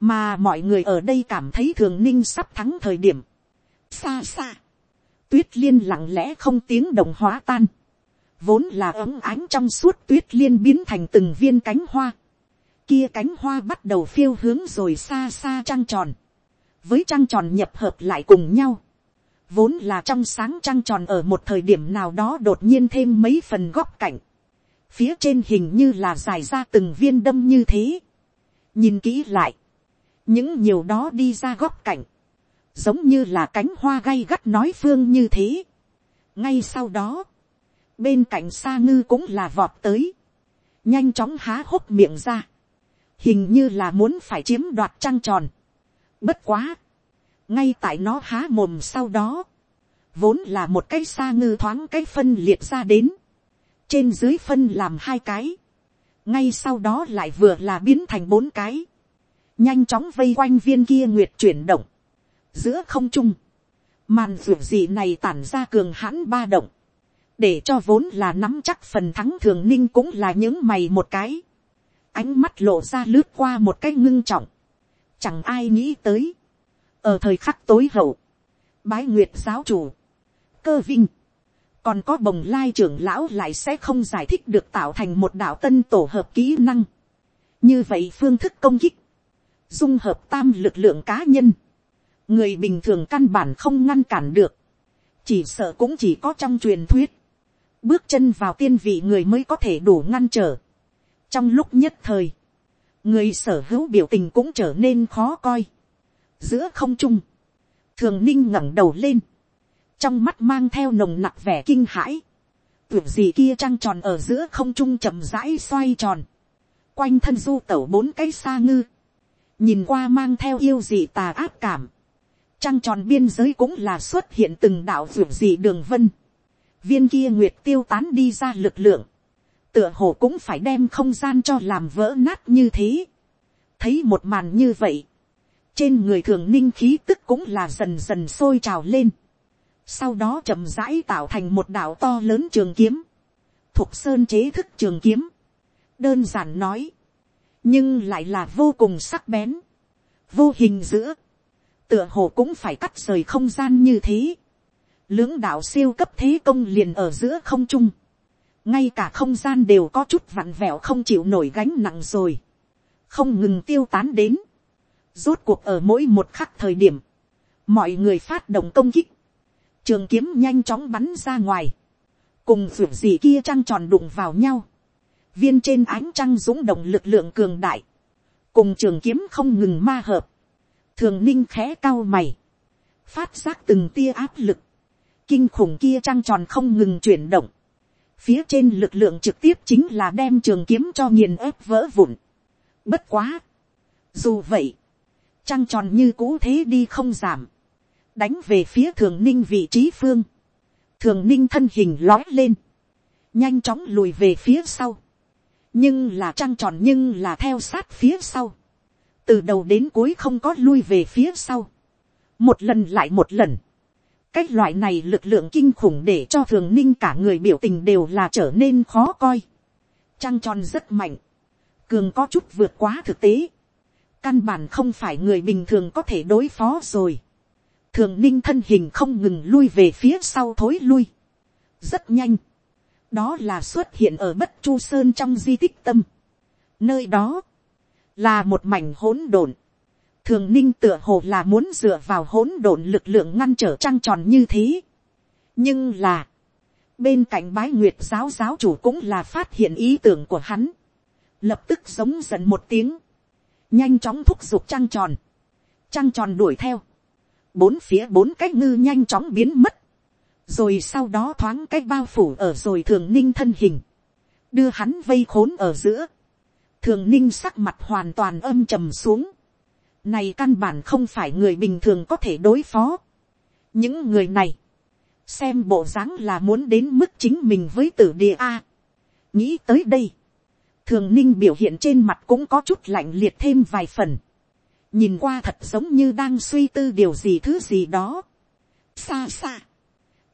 mà mọi người ở đây cảm thấy thường ninh sắp thắng thời điểm, xa xa, tuyết liên lặng lẽ không tiếng đồng hóa tan, vốn là ấm ánh trong suốt tuyết liên biến thành từng viên cánh hoa, kia cánh hoa bắt đầu phiêu hướng rồi xa xa trăng tròn, với trăng tròn nhập hợp lại cùng nhau, vốn là trong sáng trăng tròn ở một thời điểm nào đó đột nhiên thêm mấy phần góc cạnh, phía trên hình như là dài ra từng viên đâm như thế. nhìn kỹ lại, những nhiều đó đi ra góc cạnh, giống như là cánh hoa gay gắt nói phương như thế. ngay sau đó, bên cạnh xa ngư cũng là vọt tới, nhanh chóng há hốc miệng ra, hình như là muốn phải chiếm đoạt trăng tròn. bất quá, ngay tại nó há mồm sau đó, vốn là một cái xa ngư thoáng cái phân liệt ra đến, trên dưới phân làm hai cái, ngay sau đó lại vừa là biến thành bốn cái, nhanh chóng vây quanh viên kia nguyệt chuyển động, giữa không trung, màn ruột gì này tản ra cường hãn ba động, để cho vốn là nắm chắc phần thắng thường ninh cũng là những mày một cái, ánh mắt lộ ra lướt qua một cái ngưng trọng, chẳng ai nghĩ tới, ở thời khắc tối hậu, bái nguyệt giáo chủ, cơ vinh, còn có bồng lai trưởng lão lại sẽ không giải thích được tạo thành một đạo tân tổ hợp kỹ năng. như vậy phương thức công kích, dung hợp tam lực lượng cá nhân, người bình thường căn bản không ngăn cản được, chỉ sợ cũng chỉ có trong truyền thuyết, bước chân vào tiên vị người mới có thể đủ ngăn trở. trong lúc nhất thời, người sở hữu biểu tình cũng trở nên khó coi. giữa không trung, thường ninh ngẩng đầu lên, trong mắt mang theo nồng nặc vẻ kinh hãi, tưởng gì kia trăng tròn ở giữa không trung chậm rãi xoay tròn, quanh thân du tẩu bốn cái xa ngư, nhìn qua mang theo yêu dị tà ác cảm, trăng tròn biên giới cũng là xuất hiện từng đạo tưởng dị đường vân, viên kia nguyệt tiêu tán đi ra lực lượng, tựa hồ cũng phải đem không gian cho làm vỡ nát như thế, thấy một màn như vậy, trên người thường ninh khí tức cũng là dần dần sôi trào lên, sau đó chậm rãi tạo thành một đạo to lớn trường kiếm, thuộc sơn chế thức trường kiếm, đơn giản nói, nhưng lại là vô cùng sắc bén, vô hình giữa, tựa hồ cũng phải cắt rời không gian như thế, lưỡng đạo siêu cấp thế công liền ở giữa không trung, ngay cả không gian đều có chút vặn vẹo không chịu nổi gánh nặng rồi, không ngừng tiêu tán đến, rốt cuộc ở mỗi một khắc thời điểm, mọi người phát động công kích, trường kiếm nhanh chóng bắn ra ngoài, cùng ruột gì kia trăng tròn đụng vào nhau, viên trên ánh trăng dũng động lực lượng cường đại, cùng trường kiếm không ngừng ma hợp, thường ninh khẽ cao mày, phát giác từng tia áp lực, kinh khủng kia trăng tròn không ngừng chuyển động, phía trên lực lượng trực tiếp chính là đem trường kiếm cho nghiền ép vỡ vụn. Bất quá, dù vậy, trăng tròn như cũ thế đi không giảm, đánh về phía thường ninh vị trí phương, thường ninh thân hình lói lên, nhanh chóng lùi về phía sau, nhưng là trăng tròn nhưng là theo sát phía sau, từ đầu đến cuối không có lui về phía sau, một lần lại một lần, cái loại này lực lượng kinh khủng để cho thường ninh cả người biểu tình đều là trở nên khó coi, trăng tròn rất mạnh, cường có chút vượt quá thực tế, căn bản không phải người bình thường có thể đối phó rồi thường ninh thân hình không ngừng lui về phía sau thối lui. rất nhanh. đó là xuất hiện ở bất chu sơn trong di tích tâm. nơi đó, là một mảnh hỗn độn. thường ninh tựa hồ là muốn dựa vào hỗn độn lực lượng ngăn trở trăng tròn như thế. nhưng là, bên cạnh bái nguyệt giáo giáo chủ cũng là phát hiện ý tưởng của hắn. lập tức giống giận một tiếng nhanh chóng thúc giục trăng tròn, trăng tròn đuổi theo, bốn phía bốn cái ngư nhanh chóng biến mất, rồi sau đó thoáng cái bao phủ ở rồi thường ninh thân hình, đưa hắn vây khốn ở giữa, thường ninh sắc mặt hoàn toàn âm trầm xuống, này căn bản không phải người bình thường có thể đối phó. những người này, xem bộ dáng là muốn đến mức chính mình với tử địa a. nghĩ tới đây, thường ninh biểu hiện trên mặt cũng có chút lạnh liệt thêm vài phần nhìn qua thật giống như đang suy tư điều gì thứ gì đó. xa xa.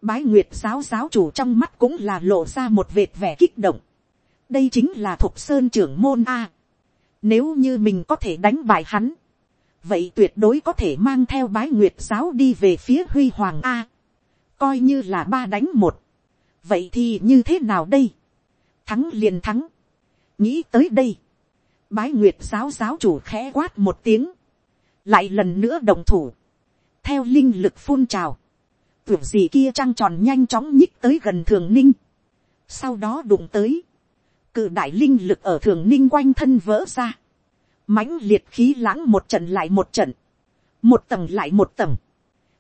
bái nguyệt giáo giáo chủ trong mắt cũng là lộ ra một vệt vẻ kích động. đây chính là thục sơn trưởng môn a. nếu như mình có thể đánh bại hắn, vậy tuyệt đối có thể mang theo bái nguyệt giáo đi về phía huy hoàng a. coi như là ba đánh một. vậy thì như thế nào đây. thắng liền thắng nghĩ tới đây, bái nguyệt giáo giáo chủ khẽ quát một tiếng, lại lần nữa đồng thủ, theo linh lực phun trào, tưởng gì kia trăng tròn nhanh chóng nhích tới gần thường ninh, sau đó đụng tới, cự đại linh lực ở thường ninh quanh thân vỡ ra, mãnh liệt khí lãng một trận lại một trận, một tầng lại một tầng,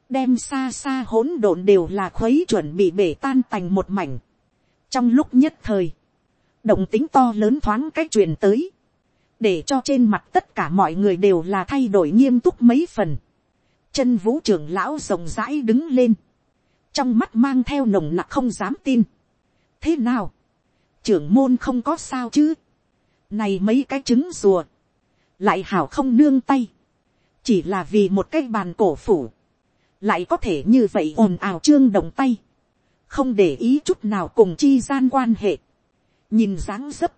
đem xa xa hỗn độn đều là khuấy chuẩn bị bể tan tành một mảnh. trong lúc nhất thời, động tính to lớn thoáng cách truyền tới, để cho trên mặt tất cả mọi người đều là thay đổi nghiêm túc mấy phần. chân vũ trưởng lão rộng rãi đứng lên, trong mắt mang theo nồng nặc không dám tin. thế nào, trưởng môn không có sao chứ, này mấy cái trứng rùa, lại hảo không nương tay, chỉ là vì một cái bàn cổ phủ, lại có thể như vậy ồn ào trương đồng tay, không để ý chút nào cùng chi gian quan hệ, nhìn dáng dấp,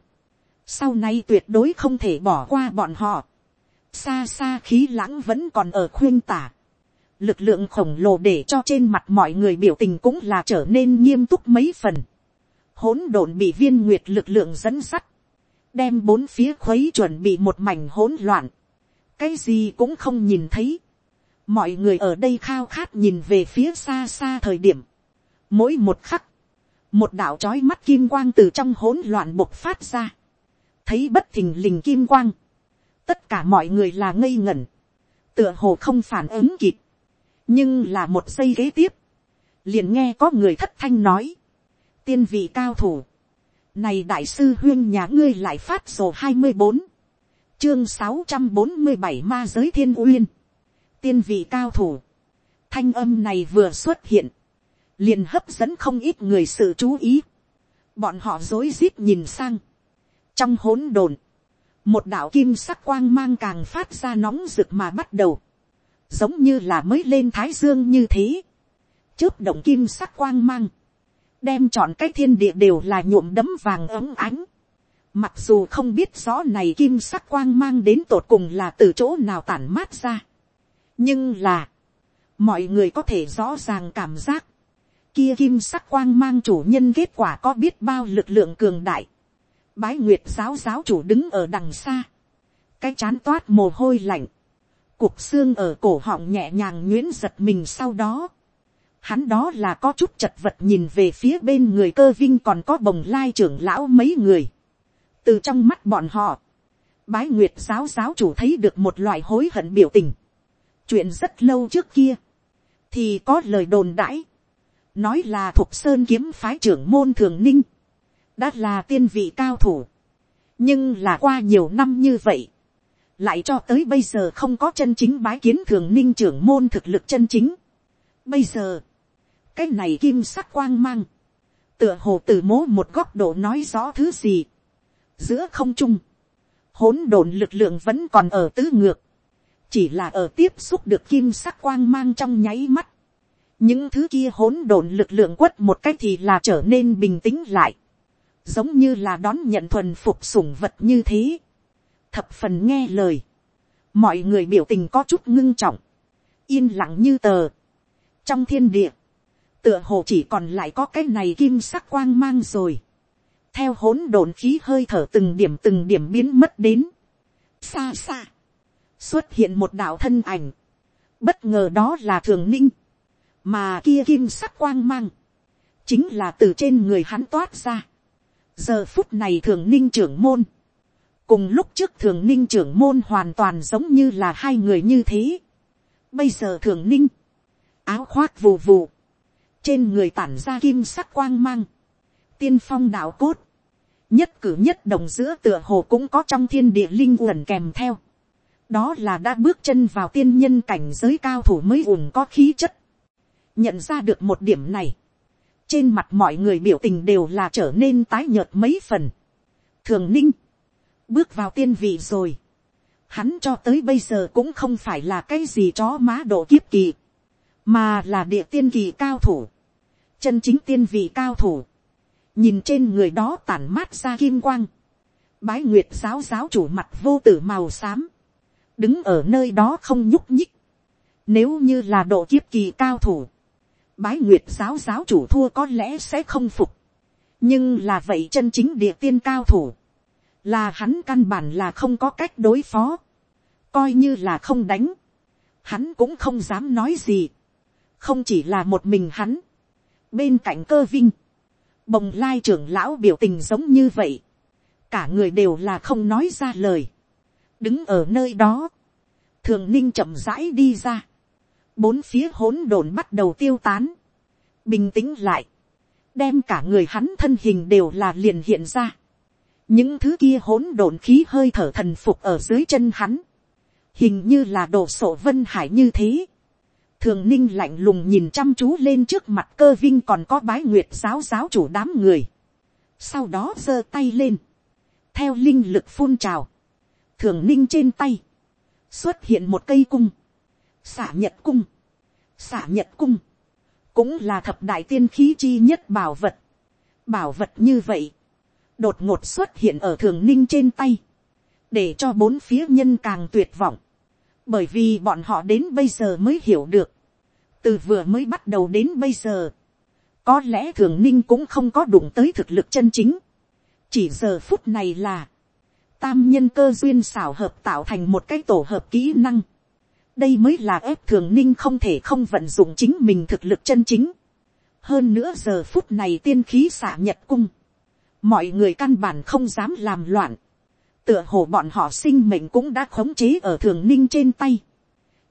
sau này tuyệt đối không thể bỏ qua bọn họ, xa xa khí lãng vẫn còn ở khuyên tả, lực lượng khổng lồ để cho trên mặt mọi người biểu tình cũng là trở nên nghiêm túc mấy phần, hỗn độn bị viên nguyệt lực lượng dẫn sắt, đem bốn phía khuấy chuẩn bị một mảnh hỗn loạn, cái gì cũng không nhìn thấy, mọi người ở đây khao khát nhìn về phía xa xa thời điểm, mỗi một khắc, một đạo trói mắt kim quang từ trong hỗn loạn bộc phát ra, thấy bất thình lình kim quang, tất cả mọi người là ngây ngẩn, tựa hồ không phản ứng kịp, nhưng là một giây kế tiếp, liền nghe có người thất thanh nói, tiên vị cao thủ, này đại sư huyên nhà ngươi lại phát sổ hai mươi bốn, chương sáu trăm bốn mươi bảy ma giới thiên uyên, tiên vị cao thủ, thanh âm này vừa xuất hiện, liền hấp dẫn không ít người sự chú ý. bọn họ rối rít nhìn sang trong hỗn độn, một đạo kim sắc quang mang càng phát ra nóng rực mà bắt đầu, giống như là mới lên thái dương như thế. chớp động kim sắc quang mang, đem chọn cái thiên địa đều là nhuộm đấm vàng ấm ánh. Mặc dù không biết rõ này kim sắc quang mang đến tột cùng là từ chỗ nào tản mát ra. Nhưng là, mọi người có thể rõ ràng cảm giác, kia kim sắc quang mang chủ nhân kết quả có biết bao lực lượng cường đại. Bái nguyệt giáo giáo chủ đứng ở đằng xa. Cái chán toát mồ hôi lạnh. Cục xương ở cổ họng nhẹ nhàng nguyễn giật mình sau đó. Hắn đó là có chút chật vật nhìn về phía bên người cơ vinh còn có bồng lai trưởng lão mấy người. Từ trong mắt bọn họ. Bái nguyệt giáo giáo chủ thấy được một loại hối hận biểu tình. Chuyện rất lâu trước kia. Thì có lời đồn đãi nói là thuộc sơn kiếm phái trưởng môn thường ninh, đã là tiên vị cao thủ, nhưng là qua nhiều năm như vậy, lại cho tới bây giờ không có chân chính bái kiến thường ninh trưởng môn thực lực chân chính. Bây giờ, cái này kim sắc quang mang, tựa hồ từ mố một góc độ nói rõ thứ gì. giữa không trung, hỗn độn lực lượng vẫn còn ở tứ ngược, chỉ là ở tiếp xúc được kim sắc quang mang trong nháy mắt, những thứ kia hỗn độn lực lượng quất một cách thì là trở nên bình tĩnh lại, giống như là đón nhận thuần phục sủng vật như thế, thập phần nghe lời, mọi người biểu tình có chút ngưng trọng, yên lặng như tờ. trong thiên địa, tựa hồ chỉ còn lại có cái này kim sắc quang mang rồi. theo hỗn độn khí hơi thở từng điểm từng điểm biến mất đến. xa xa, xuất hiện một đạo thân ảnh. bất ngờ đó là thường ninh, mà kia kim sắc quang mang, chính là từ trên người hắn toát ra giờ phút này thường ninh trưởng môn, cùng lúc trước thường ninh trưởng môn hoàn toàn giống như là hai người như thế. bây giờ thường ninh, áo khoác vù vù, trên người tản ra kim sắc quang mang, tiên phong đạo cốt, nhất cử nhất đồng giữa tựa hồ cũng có trong thiên địa linh uẩn kèm theo. đó là đã bước chân vào tiên nhân cảnh giới cao thủ mới ủng có khí chất. nhận ra được một điểm này, trên mặt mọi người biểu tình đều là trở nên tái nhợt mấy phần. thường ninh, bước vào tiên vị rồi. Hắn cho tới bây giờ cũng không phải là cái gì chó má độ kiếp kỳ, mà là địa tiên kỳ cao thủ, chân chính tiên vị cao thủ, nhìn trên người đó tản mát ra kim quang, bái nguyệt giáo giáo chủ mặt vô tử màu xám, đứng ở nơi đó không nhúc nhích, nếu như là độ kiếp kỳ cao thủ, bái nguyệt giáo giáo chủ thua có lẽ sẽ không phục, nhưng là vậy chân chính địa tiên cao thủ, là hắn căn bản là không có cách đối phó, coi như là không đánh, hắn cũng không dám nói gì, không chỉ là một mình hắn, bên cạnh cơ vinh, bồng lai trưởng lão biểu tình giống như vậy, cả người đều là không nói ra lời, đứng ở nơi đó, thường ninh chậm rãi đi ra, bốn phía hỗn độn bắt đầu tiêu tán, bình tĩnh lại, đem cả người hắn thân hình đều là liền hiện ra, những thứ kia hỗn độn khí hơi thở thần phục ở dưới chân hắn, hình như là đồ sộ vân hải như thế. thường ninh lạnh lùng nhìn chăm chú lên trước mặt cơ vinh còn có bái nguyệt giáo giáo chủ đám người. sau đó giơ tay lên, theo linh lực phun trào, thường ninh trên tay, xuất hiện một cây cung, xả nhật cung, xả nhật cung, cũng là thập đại tiên khí chi nhất bảo vật. bảo vật như vậy, đột ngột xuất hiện ở thường ninh trên tay, để cho bốn phía nhân càng tuyệt vọng, bởi vì bọn họ đến bây giờ mới hiểu được, từ vừa mới bắt đầu đến bây giờ, có lẽ thường ninh cũng không có đụng tới thực lực chân chính, chỉ giờ phút này là, tam nhân cơ duyên xảo hợp tạo thành một cái tổ hợp kỹ năng, đây mới là ép thường ninh không thể không vận dụng chính mình thực lực chân chính, hơn nữa giờ phút này tiên khí xả nhật cung, mọi người căn bản không dám làm loạn, tựa hồ bọn họ sinh mệnh cũng đã khống chế ở thường ninh trên tay.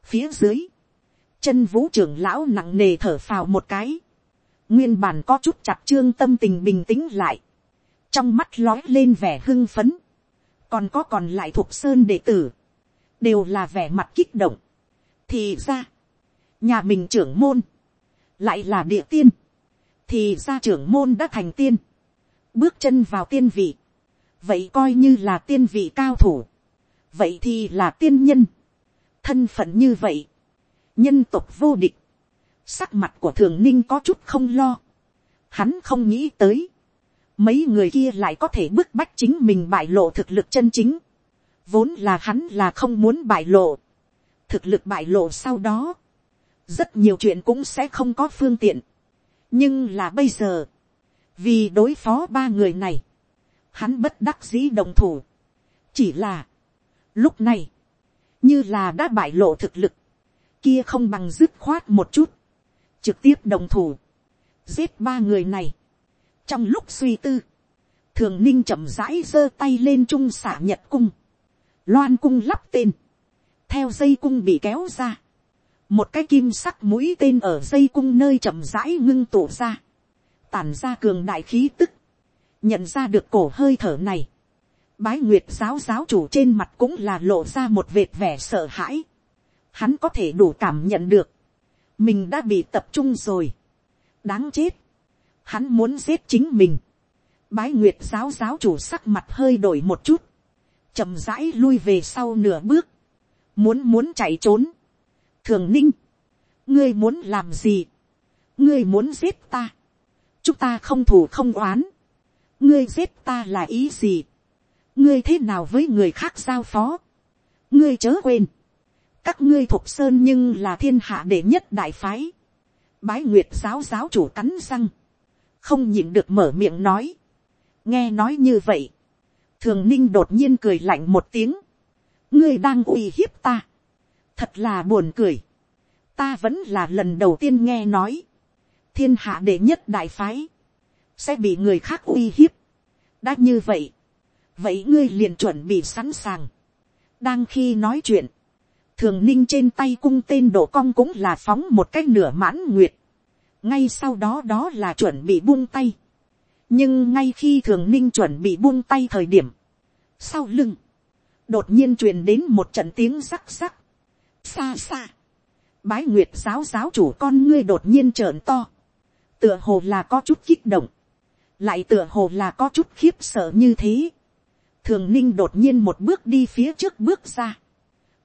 phía dưới, chân vũ trưởng lão nặng nề thở phào một cái, nguyên bản có chút chặt trương tâm tình bình tĩnh lại, trong mắt lói lên vẻ hưng phấn, còn có còn lại thuộc sơn đệ tử, đều là vẻ mặt kích động thì ra, nhà mình trưởng môn, lại là địa tiên, thì ra trưởng môn đã thành tiên, bước chân vào tiên vị, vậy coi như là tiên vị cao thủ, vậy thì là tiên nhân, thân phận như vậy, nhân tục vô địch, sắc mặt của thường ninh có chút không lo, hắn không nghĩ tới, mấy người kia lại có thể bức bách chính mình bại lộ thực lực chân chính, vốn là hắn là không muốn bại lộ, thực lực bại lộ sau đó, rất nhiều chuyện cũng sẽ không có phương tiện, nhưng là bây giờ, vì đối phó ba người này, hắn bất đắc dĩ đồng thủ. chỉ là, lúc này, như là đã bại lộ thực lực, kia không bằng dứt khoát một chút, trực tiếp đồng thủ, giết ba người này. trong lúc suy tư, thường ninh chậm rãi giơ tay lên trung xả nhật cung, loan cung lắp tên, theo dây cung bị kéo ra, một cái kim sắc mũi tên ở dây cung nơi chậm rãi ngưng tụ ra, tản ra cường đại khí tức, nhận ra được cổ hơi thở này, bái nguyệt giáo giáo chủ trên mặt cũng là lộ ra một vệt vẻ sợ hãi, hắn có thể đủ cảm nhận được, mình đã bị tập trung rồi, đáng chết, hắn muốn giết chính mình, bái nguyệt giáo giáo chủ sắc mặt hơi đổi một chút, chậm rãi lui về sau nửa bước, muốn muốn chạy trốn, thường ninh, ngươi muốn làm gì, ngươi muốn giết ta, chúng ta không thủ không oán, ngươi giết ta là ý gì, ngươi thế nào với người khác giao phó, ngươi chớ quên, các ngươi thuộc sơn nhưng là thiên hạ đệ nhất đại phái, bái nguyệt giáo giáo chủ cắn răng, không nhịn được mở miệng nói, nghe nói như vậy, thường ninh đột nhiên cười lạnh một tiếng, ngươi đang uy hiếp ta, thật là buồn cười, ta vẫn là lần đầu tiên nghe nói, thiên hạ đệ nhất đại phái, sẽ bị người khác uy hiếp, đã như vậy, vậy ngươi liền chuẩn bị sẵn sàng, đang khi nói chuyện, thường ninh trên tay cung tên đổ cong cũng là phóng một cái nửa mãn nguyệt, ngay sau đó đó là chuẩn bị buông tay, nhưng ngay khi thường ninh chuẩn bị buông tay thời điểm, sau lưng, đột nhiên truyền đến một trận tiếng sắc sắc, xa xa, bái nguyệt giáo giáo chủ con ngươi đột nhiên trợn to, tựa hồ là có chút kích động, lại tựa hồ là có chút khiếp sợ như thế, thường ninh đột nhiên một bước đi phía trước bước ra,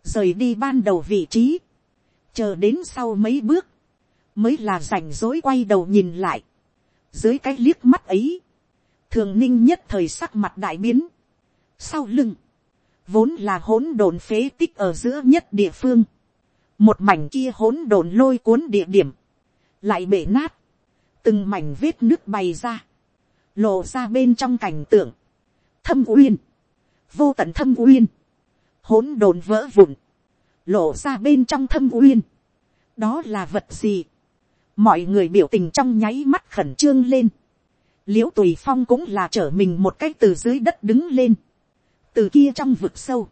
rời đi ban đầu vị trí, chờ đến sau mấy bước, mới là rảnh rối quay đầu nhìn lại, dưới cái liếc mắt ấy, thường ninh nhất thời sắc mặt đại biến, sau lưng, vốn là hỗn độn phế tích ở giữa nhất địa phương, một mảnh kia hỗn độn lôi cuốn địa điểm, lại bể nát, từng mảnh vết nước bày ra, lộ ra bên trong cảnh tượng, thâm uyên, vô tận thâm uyên, hỗn độn vỡ vụn, lộ ra bên trong thâm uyên, đó là vật gì, mọi người biểu tình trong nháy mắt khẩn trương lên, l i ễ u tùy phong cũng là trở mình một cách từ dưới đất đứng lên, từ kia trong vực sâu,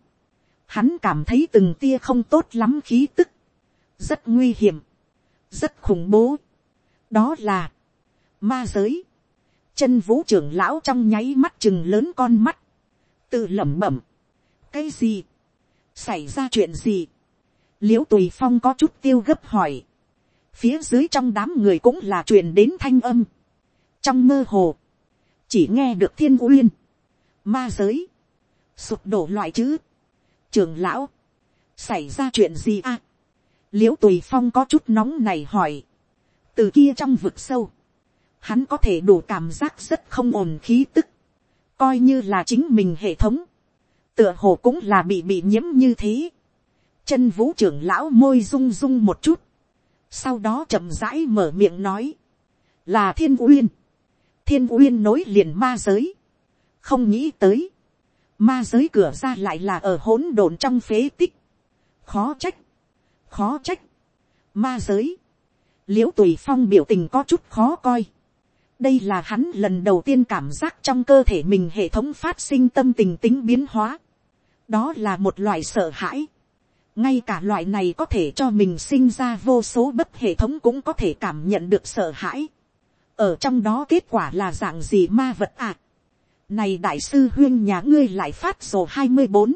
hắn cảm thấy từng tia không tốt lắm khí tức, rất nguy hiểm, rất khủng bố, đó là ma giới, chân vũ trưởng lão trong nháy mắt chừng lớn con mắt, tự lẩm bẩm, cái gì, xảy ra chuyện gì, l i ễ u tùy phong có chút tiêu gấp hỏi, phía dưới trong đám người cũng là truyền đến thanh âm. trong mơ hồ, chỉ nghe được thiên uyên, ma giới, sụp đổ loại chứ, trường lão, xảy ra chuyện gì à. l i ễ u tùy phong có chút nóng này hỏi, từ kia trong vực sâu, hắn có thể đủ cảm giác rất không ổn khí tức, coi như là chính mình hệ thống, tựa hồ cũng là bị bị nhiễm như thế. chân vũ trưởng lão môi rung rung một chút, sau đó chậm rãi mở miệng nói, là thiên uyên, thiên uyên nối liền ma giới, không nghĩ tới, ma giới cửa ra lại là ở hỗn độn trong phế tích, khó trách, khó trách, ma giới, l i ễ u tùy phong biểu tình có chút khó coi, đây là hắn lần đầu tiên cảm giác trong cơ thể mình hệ thống phát sinh tâm tình tính biến hóa, đó là một loại sợ hãi, ngay cả loại này có thể cho mình sinh ra vô số bất hệ thống cũng có thể cảm nhận được sợ hãi. ở trong đó kết quả là dạng gì ma vật ạ. À? Này đại sư huyên nhà ngươi lại phát sổ hai mươi bốn,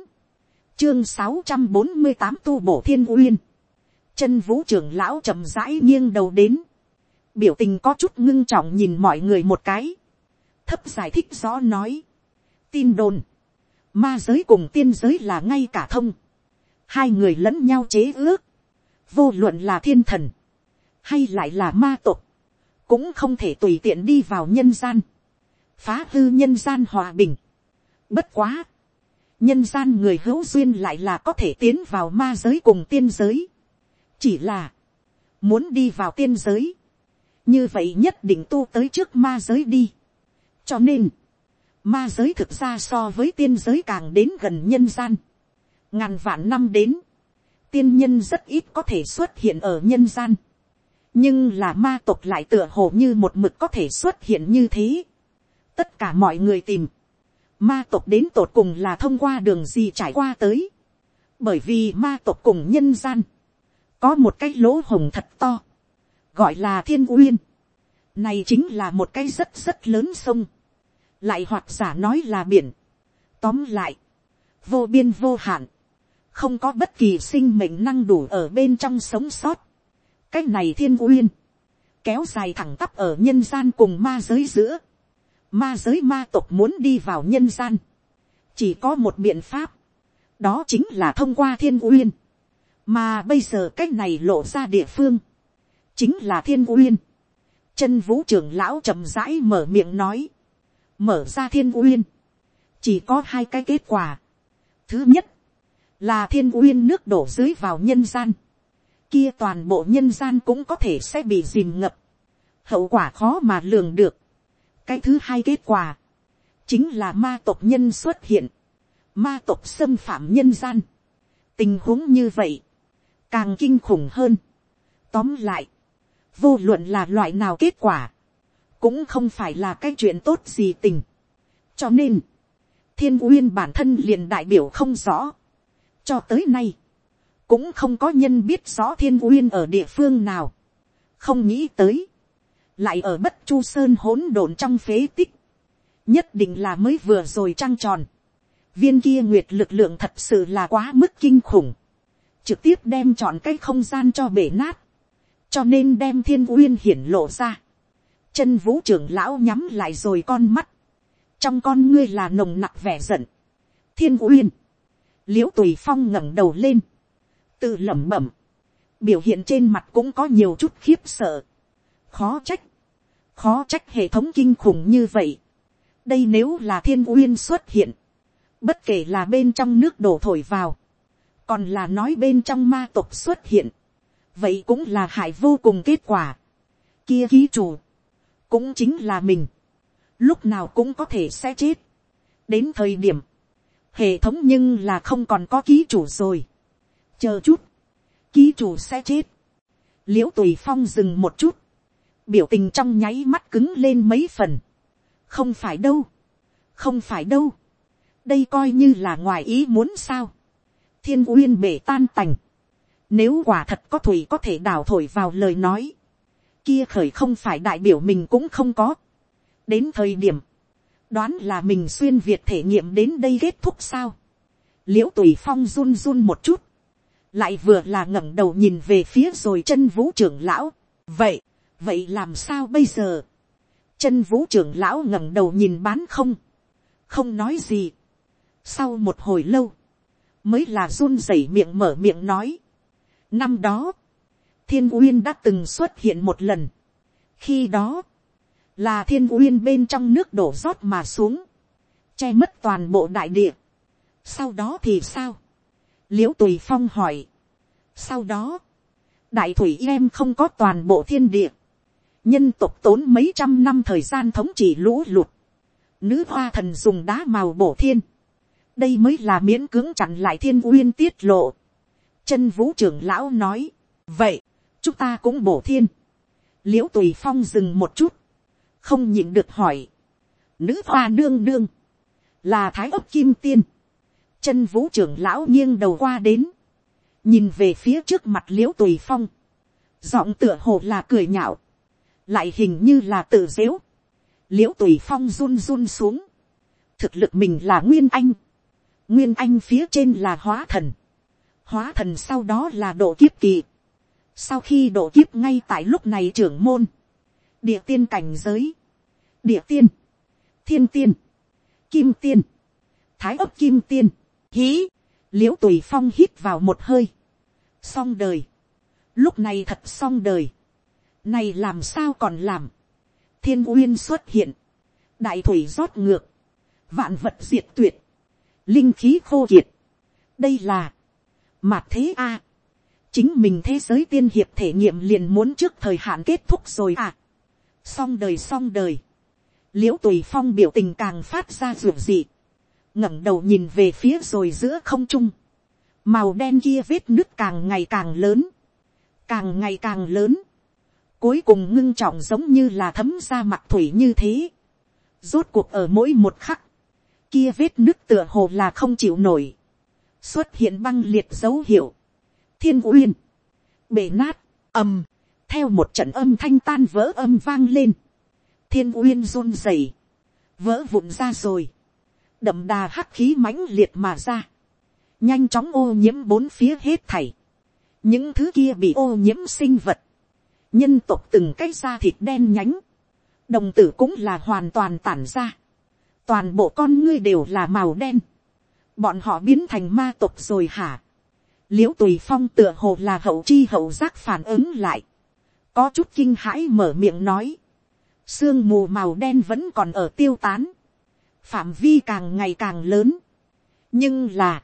chương sáu trăm bốn mươi tám tu bổ thiên uyên. chân vũ trưởng lão chậm rãi nghiêng đầu đến, biểu tình có chút ngưng trọng nhìn mọi người một cái, thấp giải thích rõ nói, tin đồn, ma giới cùng tiên giới là ngay cả thông, hai người lẫn nhau chế ước, vô luận là thiên thần, hay lại là ma tộc, cũng không thể tùy tiện đi vào nhân gian, phá hư nhân gian hòa bình. Bất quá, nhân gian người hữu duyên lại là có thể tiến vào ma giới cùng tiên giới. chỉ là, muốn đi vào tiên giới, như vậy nhất định tu tới trước ma giới đi. cho nên, ma giới thực ra so với tiên giới càng đến gần nhân gian ngàn vạn năm đến, tiên nhân rất ít có thể xuất hiện ở nhân gian. nhưng là ma tộc lại tựa hồ như một mực có thể xuất hiện như thế tất cả mọi người tìm, ma tộc đến tột cùng là thông qua đường gì trải qua tới. bởi vì ma tộc cùng nhân gian, có một cái lỗ hồng thật to, gọi là thiên uyên. này chính là một cái rất rất lớn sông, lại hoặc giả nói là biển. tóm lại, vô biên vô hạn, không có bất kỳ sinh mệnh năng đủ ở bên trong sống sót. cái này thiên uyên, kéo dài thẳng tắp ở nhân gian cùng ma giới giữa ma giới ma tộc muốn đi vào nhân gian, chỉ có một biện pháp, đó chính là thông qua thiên uyên. mà bây giờ cái này lộ ra địa phương, chính là thiên uyên. chân vũ trưởng lão chậm rãi mở miệng nói, mở ra thiên uyên, chỉ có hai cái kết quả. thứ nhất, là thiên uyên nước đổ dưới vào nhân gian, kia toàn bộ nhân gian cũng có thể sẽ bị dìm ngập, hậu quả khó mà lường được cái thứ hai kết quả, chính là ma tộc nhân xuất hiện, ma tộc xâm phạm nhân gian. tình huống như vậy, càng kinh khủng hơn. tóm lại, vô luận là loại nào kết quả, cũng không phải là cái chuyện tốt gì tình. cho nên, thiên uyên bản thân liền đại biểu không rõ. cho tới nay, cũng không có nhân biết rõ thiên uyên ở địa phương nào. không nghĩ tới, lại ở bất chu sơn hỗn độn trong phế tích, nhất định là mới vừa rồi trăng tròn. viên kia nguyệt lực lượng thật sự là quá mức kinh khủng, trực tiếp đem chọn cái không gian cho bể nát, cho nên đem thiên uyên hiển lộ ra. chân vũ trưởng lão nhắm lại rồi con mắt, trong con ngươi là nồng nặc vẻ giận. thiên uyên, l i ễ u tùy phong ngẩng đầu lên, tự lẩm bẩm, biểu hiện trên mặt cũng có nhiều chút khiếp sợ, khó trách, khó trách hệ thống kinh khủng như vậy. đây nếu là thiên uyên xuất hiện, bất kể là bên trong nước đổ thổi vào, còn là nói bên trong ma tộc xuất hiện, vậy cũng là hại vô cùng kết quả. kia ký chủ, cũng chính là mình, lúc nào cũng có thể sẽ chết. đến thời điểm, hệ thống nhưng là không còn có ký chủ rồi. chờ chút, ký chủ sẽ chết. l i ễ u tùy phong dừng một chút, biểu tình trong nháy mắt cứng lên mấy phần. không phải đâu, không phải đâu, đây coi như là ngoài ý muốn sao. thiên uyên bể tan tành, nếu quả thật có thủy có thể đào thổi vào lời nói, kia khởi không phải đại biểu mình cũng không có đến thời điểm, đoán là mình xuyên việt thể nghiệm đến đây kết thúc sao. l i ễ u tùy phong run run một chút, lại vừa là ngẩng đầu nhìn về phía rồi chân vũ trưởng lão. vậy, vậy làm sao bây giờ. chân vũ trưởng lão ngẩng đầu nhìn bán không, không nói gì. sau một hồi lâu, mới là run rẩy miệng mở miệng nói. năm đó, thiên uyên đã từng xuất hiện một lần. khi đó, là thiên uyên bên trong nước đổ rót mà xuống, che mất toàn bộ đại địa. sau đó thì sao, l i ễ u tùy phong hỏi. sau đó, đại thủy em không có toàn bộ thiên địa, nhân tộc tốn mấy trăm năm thời gian thống trị lũ lụt, nữ hoa thần dùng đá màu bổ thiên, đây mới là miễn cưỡng chặn lại thiên uyên tiết lộ. chân vũ trưởng lão nói, vậy, chúng ta cũng bổ thiên. l i ễ u tùy phong dừng một chút, không nhịn được hỏi, nữ hoa nương nương, là thái ấp kim tiên, chân vũ trưởng lão nghiêng đầu qua đến, nhìn về phía trước mặt l i ễ u tùy phong, giọng tựa hồ là cười nhạo, lại hình như là tự dếu, l i ễ u tùy phong run run xuống, thực lực mình là nguyên anh, nguyên anh phía trên là hóa thần, hóa thần sau đó là độ kiếp kỳ, sau khi độ kiếp ngay tại lúc này trưởng môn, địa tiên cảnh giới, địa tiên, thiên tiên, kim tiên, thái ấp kim tiên, hí, l i ễ u tùy phong hít vào một hơi, xong đời, lúc này thật xong đời, này làm sao còn làm, thiên uyên xuất hiện, đại thủy rót ngược, vạn vật diệt tuyệt, linh khí khô kiệt, đây là, mạt thế a, chính mình thế giới tiên hiệp thể nghiệm liền muốn trước thời hạn kết thúc rồi à, xong đời xong đời, l i ễ u tùy phong biểu tình càng phát ra ruột dị, ngẩng đầu nhìn về phía rồi giữa không trung, màu đen kia vết nước càng ngày càng lớn, càng ngày càng lớn, cuối cùng ngưng trọng giống như là thấm ra mặt thủy như thế, rốt cuộc ở mỗi một khắc, kia vết nước tựa hồ là không chịu nổi, xuất hiện băng liệt dấu hiệu, thiên uyên, bể nát, ầm, theo một trận âm thanh tan vỡ âm vang lên, thiên uyên run rẩy, vỡ vụn ra rồi, đậm đà hắc khí mãnh liệt mà ra, nhanh chóng ô nhiễm bốn phía hết thảy, những thứ kia bị ô nhiễm sinh vật, nhân tộc từng cái da thịt đen nhánh, đồng tử cũng là hoàn toàn tản ra, toàn bộ con ngươi đều là màu đen, bọn họ biến thành ma tộc rồi hả, l i ễ u tùy phong tựa hồ là hậu chi hậu giác phản ứng lại, có chút kinh hãi mở miệng nói, sương mù màu đen vẫn còn ở tiêu tán, phạm vi càng ngày càng lớn, nhưng là,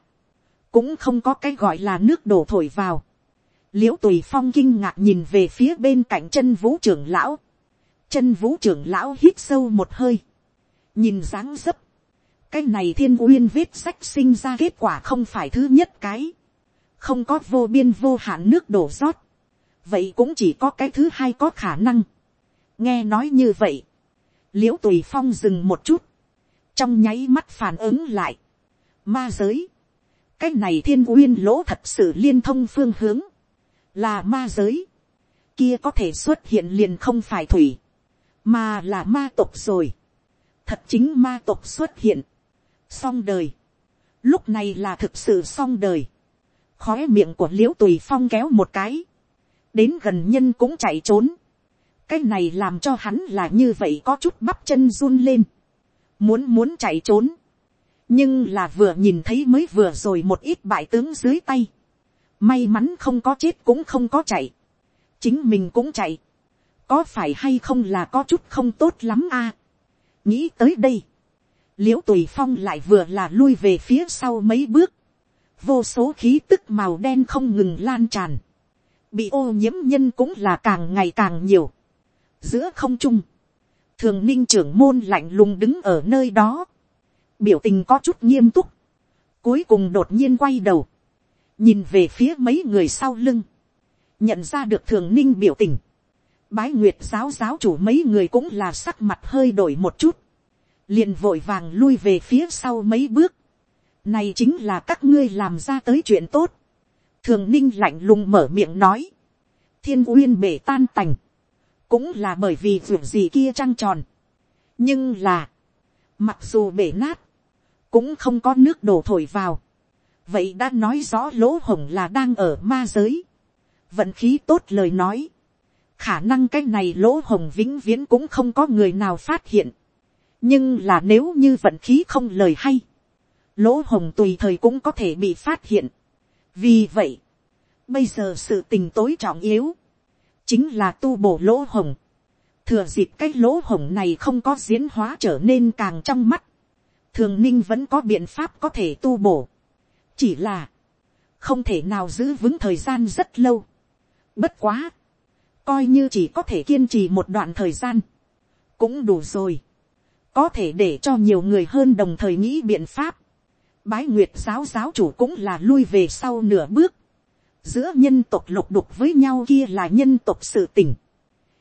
cũng không có cái gọi là nước đổ thổi vào l i ễ u tùy phong kinh ngạc nhìn về phía bên cạnh chân vũ trưởng lão, chân vũ trưởng lão hít sâu một hơi, nhìn dáng dấp, cái này thiên uyên vết sách sinh ra kết quả không phải thứ nhất cái, không có vô biên vô hạn nước đổ rót, vậy cũng chỉ có cái thứ hai có khả năng. nghe nói như vậy, l i ễ u tùy phong dừng một chút, trong nháy mắt phản ứng lại, ma giới, cái này thiên uyên lỗ thật sự liên thông phương hướng, là ma giới, kia có thể xuất hiện liền không phải thủy, mà là ma tộc rồi, thật chính ma tộc xuất hiện, song đời, lúc này là thực sự song đời, khóe miệng của liễu tùy phong kéo một cái, đến gần nhân cũng chạy trốn, cái này làm cho hắn là như vậy có chút bắp chân run lên, muốn muốn chạy trốn, nhưng là vừa nhìn thấy mới vừa rồi một ít bại tướng dưới tay, may mắn không có chết cũng không có chạy, chính mình cũng chạy, có phải hay không là có chút không tốt lắm a, nghĩ tới đây, l i ễ u tùy phong lại vừa là lui về phía sau mấy bước, vô số khí tức màu đen không ngừng lan tràn, bị ô nhiễm nhân cũng là càng ngày càng nhiều, giữa không trung, thường ninh trưởng môn lạnh lùng đứng ở nơi đó, biểu tình có chút nghiêm túc, cuối cùng đột nhiên quay đầu, nhìn về phía mấy người sau lưng, nhận ra được thường ninh biểu tình, bái nguyệt giáo giáo chủ mấy người cũng là sắc mặt hơi đổi một chút, liền vội vàng lui về phía sau mấy bước, này chính là các ngươi làm ra tới chuyện tốt, thường ninh lạnh lùng mở miệng nói, thiên uyên bể tan tành, cũng là bởi vì ruộng gì kia trăng tròn, nhưng là, mặc dù bể nát, cũng không có nước đổ thổi vào vậy đã nói rõ lỗ hổng là đang ở ma giới. vận khí tốt lời nói. khả năng cái này lỗ hổng vĩnh viễn cũng không có người nào phát hiện. nhưng là nếu như vận khí không lời hay, lỗ hổng tùy thời cũng có thể bị phát hiện. vì vậy, bây giờ sự tình tối trọng yếu, chính là tu bổ lỗ hổng. thừa dịp cái lỗ hổng này không có diễn hóa trở nên càng trong mắt, thường ninh vẫn có biện pháp có thể tu bổ chỉ là, không thể nào giữ vững thời gian rất lâu. bất quá, coi như chỉ có thể kiên trì một đoạn thời gian, cũng đủ rồi. có thể để cho nhiều người hơn đồng thời nghĩ biện pháp. bái nguyệt giáo giáo chủ cũng là lui về sau nửa bước. giữa nhân tộc lục đục với nhau kia là nhân tộc sự tình.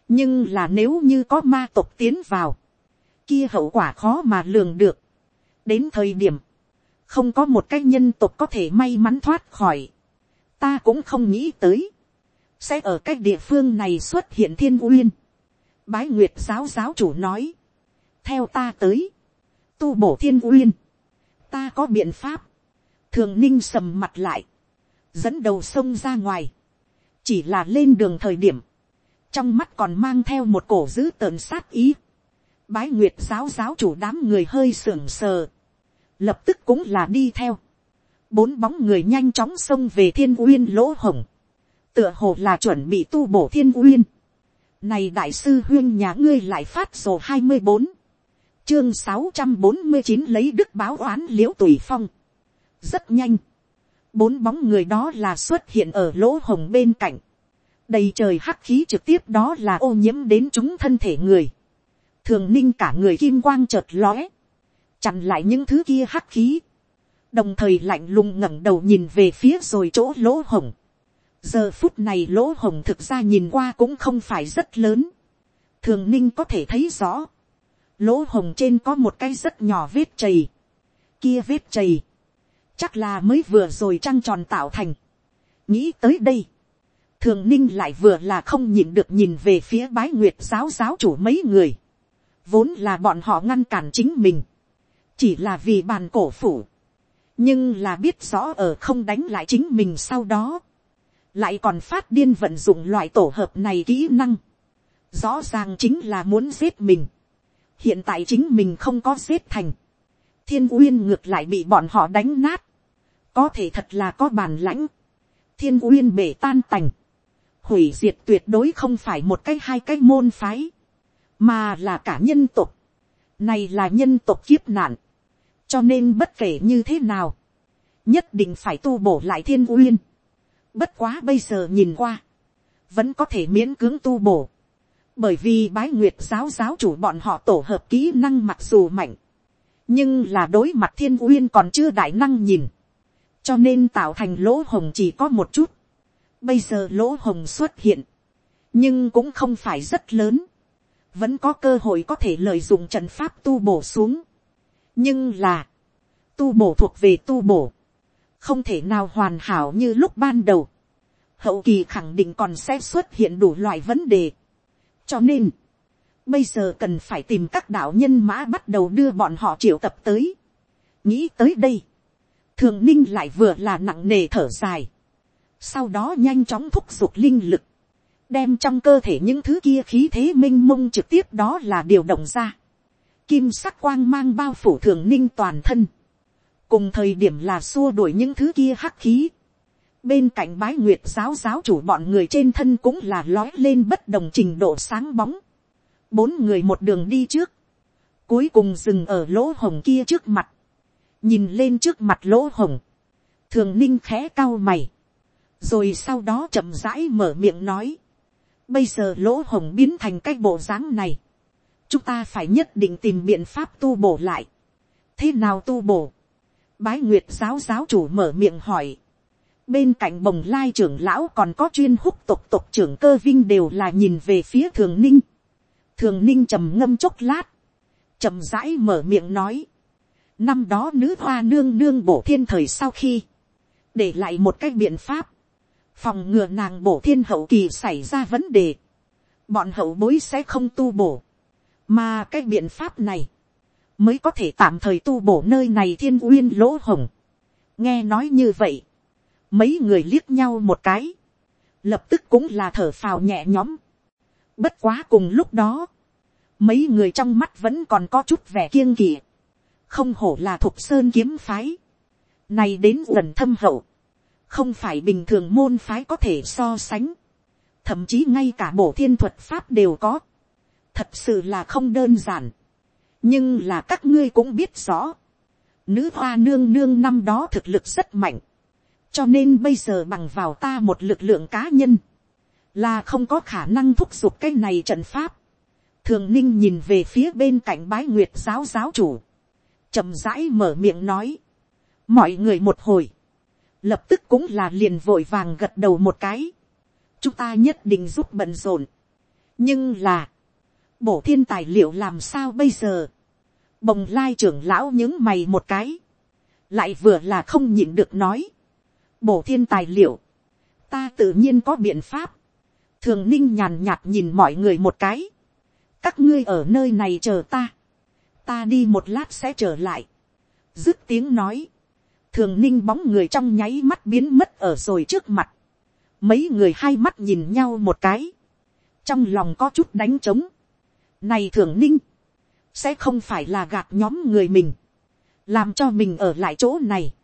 nhưng là nếu như có ma tộc tiến vào, kia hậu quả khó mà lường được đến thời điểm, không có một cái nhân tộc có thể may mắn thoát khỏi, ta cũng không nghĩ tới, sẽ ở cái địa phương này xuất hiện thiên uyên. Bái nguyệt giáo giáo chủ nói, theo ta tới, tu bổ thiên uyên, ta có biện pháp, thường ninh sầm mặt lại, dẫn đầu sông ra ngoài, chỉ là lên đường thời điểm, trong mắt còn mang theo một cổ dữ tợn sát ý, bái nguyệt giáo giáo chủ đám người hơi sưởng sờ, lập tức cũng là đi theo, bốn bóng người nhanh chóng xông về thiên uyên lỗ hồng, tựa hồ là chuẩn bị tu bổ thiên uyên. Này đại sư huyên nhà ngươi lại phát sổ hai mươi bốn chương sáu trăm bốn mươi chín lấy đức báo oán liễu tùy phong. Rất nhanh. Bốn bóng người đó là xuất hiện ở lỗ hồng bên cạnh. Đầy trời hắc khí trực tiếp đó là ô nhiễm đến chúng thân thể người. Thường ninh cả người kim quang chợt lóe chặn lại những thứ kia hắc khí, đồng thời lạnh lùng ngẩng đầu nhìn về phía rồi chỗ lỗ hồng. giờ phút này lỗ hồng thực ra nhìn qua cũng không phải rất lớn, thường ninh có thể thấy rõ, lỗ hồng trên có một cái rất nhỏ vết chày, kia vết chày, chắc là mới vừa rồi trăng tròn tạo thành, nghĩ tới đây, thường ninh lại vừa là không nhìn được nhìn về phía bái nguyệt giáo giáo chủ mấy người, vốn là bọn họ ngăn cản chính mình, chỉ là vì bàn cổ phủ, nhưng là biết rõ ở không đánh lại chính mình sau đó, lại còn phát điên vận dụng loại tổ hợp này kỹ năng, rõ ràng chính là muốn giết mình, hiện tại chính mình không có giết thành, thiên uyên ngược lại bị bọn họ đánh nát, có thể thật là có bàn lãnh, thiên uyên bể tan tành, hủy diệt tuyệt đối không phải một cái hai cái môn phái, mà là cả nhân tộc, này là nhân tộc kiếp nạn, cho nên bất kể như thế nào, nhất định phải tu bổ lại thiên uyên. bất quá bây giờ nhìn qua, vẫn có thể miễn cưỡng tu bổ, bởi vì bái nguyệt giáo giáo chủ bọn họ tổ hợp kỹ năng mặc dù mạnh, nhưng là đối mặt thiên uyên còn chưa đại năng nhìn, cho nên tạo thành lỗ hồng chỉ có một chút. Bây giờ lỗ hồng xuất hiện, nhưng cũng không phải rất lớn, vẫn có cơ hội có thể lợi dụng trận pháp tu bổ xuống nhưng là, tu bổ thuộc về tu bổ, không thể nào hoàn hảo như lúc ban đầu. hậu kỳ khẳng định còn sẽ xuất hiện đủ loại vấn đề. cho nên, bây giờ cần phải tìm các đạo nhân mã bắt đầu đưa bọn họ triệu tập tới. nghĩ tới đây, thường ninh lại vừa là nặng nề thở dài, sau đó nhanh chóng thúc giục linh lực, đem trong cơ thể những thứ kia khí thế m i n h mông trực tiếp đó là điều động ra, kim sắc quang mang bao phủ thường ninh toàn thân, cùng thời điểm là xua đuổi những thứ kia hắc khí, bên cạnh bái nguyệt giáo giáo chủ bọn người trên thân cũng là lói lên bất đồng trình độ sáng bóng, bốn người một đường đi trước, cuối cùng dừng ở lỗ hồng kia trước mặt, nhìn lên trước mặt lỗ hồng, thường ninh khẽ cao mày, rồi sau đó chậm rãi mở miệng nói, bây giờ lỗ hồng biến thành cái bộ dáng này, chúng ta phải nhất định tìm biện pháp tu bổ lại, thế nào tu bổ, bái nguyệt giáo giáo chủ mở miệng hỏi, bên cạnh bồng lai trưởng lão còn có chuyên húc tục tục trưởng cơ vinh đều là nhìn về phía thường ninh, thường ninh trầm ngâm chốc lát, trầm rãi mở miệng nói, Năm đó nữ hoa nương nương bổ thiên thời sau khi, để lại một cái biện pháp, phòng ngừa nàng bổ thiên hậu kỳ xảy ra vấn đề, bọn hậu bối sẽ không tu bổ, mà cái biện pháp này, mới có thể tạm thời tu bổ nơi này thiên uyên lỗ hồng. nghe nói như vậy, mấy người liếc nhau một cái, lập tức cũng là thở phào nhẹ nhõm. bất quá cùng lúc đó, mấy người trong mắt vẫn còn có chút vẻ kiêng kỵ không hổ là thuộc sơn kiếm phái, này đến gần thâm hậu, không phải bình thường môn phái có thể so sánh, thậm chí ngay cả bổ thiên thuật pháp đều có, thật sự là không đơn giản, nhưng là các ngươi cũng biết rõ, nữ hoa nương nương năm đó thực lực rất mạnh, cho nên bây giờ bằng vào ta một lực lượng cá nhân, là không có khả năng thúc giục cái này trận pháp. thường ninh nhìn về phía bên cạnh bái nguyệt giáo giáo chủ, chậm rãi mở miệng nói, mọi người một hồi, lập tức cũng là liền vội vàng gật đầu một cái, chúng ta nhất định giúp bận rộn, nhưng là, bổ thiên tài liệu làm sao bây giờ, bồng lai trưởng lão những mày một cái, lại vừa là không nhịn được nói, bổ thiên tài liệu, ta tự nhiên có biện pháp, thường ninh nhàn nhạt nhìn mọi người một cái, các ngươi ở nơi này chờ ta, ta đi một lát sẽ trở lại. dứt tiếng nói, thường ninh bóng người trong nháy mắt biến mất ở rồi trước mặt. mấy người hai mắt nhìn nhau một cái, trong lòng có chút đánh trống này thường ninh, sẽ không phải là gạt nhóm người mình, làm cho mình ở lại chỗ này,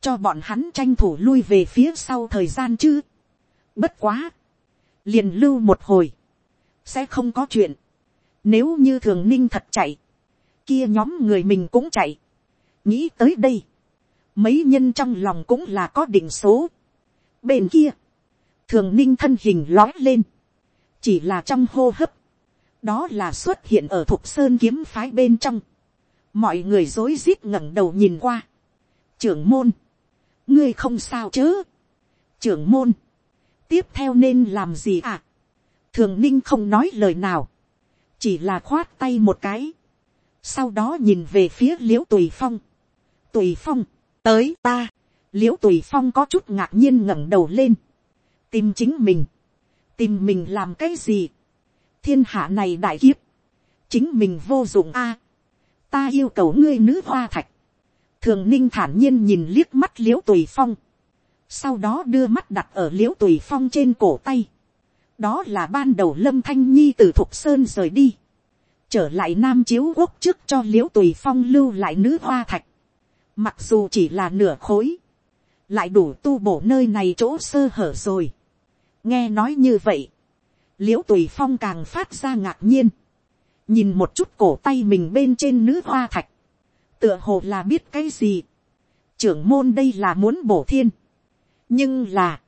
cho bọn hắn tranh thủ lui về phía sau thời gian chứ. bất quá, liền lưu một hồi, sẽ không có chuyện. Nếu như thường ninh thật chạy, kia nhóm người mình cũng chạy. nghĩ tới đây, mấy nhân trong lòng cũng là có định số. bên kia, thường ninh thân hình lói lên, chỉ là trong hô hấp, đó là xuất hiện ở thục sơn kiếm phái bên trong. mọi người rối rít ngẩng đầu nhìn qua. trưởng môn, ngươi không sao chứ? Trưởng môn, tiếp theo nên làm gì à. thường ninh không nói lời nào, chỉ là khoát tay một cái. Sau đó nhìn về phía l i ễ u tùy phong, tùy phong, tới ta, l i ễ u tùy phong có chút ngạc nhiên ngẩng đầu lên, tìm chính mình, tìm mình làm cái gì, thiên hạ này đại kiếp, chính mình vô dụng a, ta yêu cầu ngươi nữ hoa thạch, thường ninh thản nhiên nhìn liếc mắt l i ễ u tùy phong, sau đó đưa mắt đặt ở l i ễ u tùy phong trên cổ tay, đó là ban đầu lâm thanh nhi từ thục sơn rời đi, trở lại nam chiếu quốc trước cho l i ễ u tùy phong lưu lại nữ hoa thạch, mặc dù chỉ là nửa khối, lại đủ tu bổ nơi này chỗ sơ hở rồi. nghe nói như vậy, l i ễ u tùy phong càng phát ra ngạc nhiên, nhìn một chút cổ tay mình bên trên nữ hoa thạch, tựa hồ là biết cái gì, trưởng môn đây là muốn bổ thiên. nhưng là,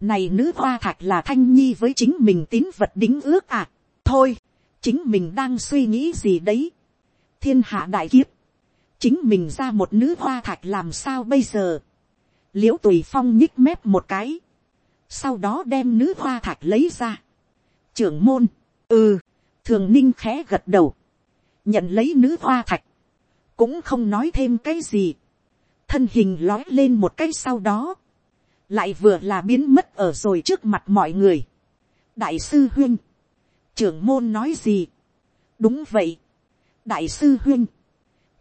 này nữ hoa thạch là thanh nhi với chính mình tín vật đính ước à. thôi, chính mình đang suy nghĩ gì đấy. thiên hạ đại kiếp, chính mình ra một nữ hoa thạch làm sao bây giờ. l i ễ u tùy phong nhích mép một cái, sau đó đem nữ hoa thạch lấy ra trưởng môn, ừ, thường ninh khẽ gật đầu, nhận lấy nữ hoa thạch, cũng không nói thêm cái gì, thân hình lói lên một cái sau đó, lại vừa là biến mất ở rồi trước mặt mọi người. đại sư huyên, trưởng môn nói gì, đúng vậy, đại sư huyên,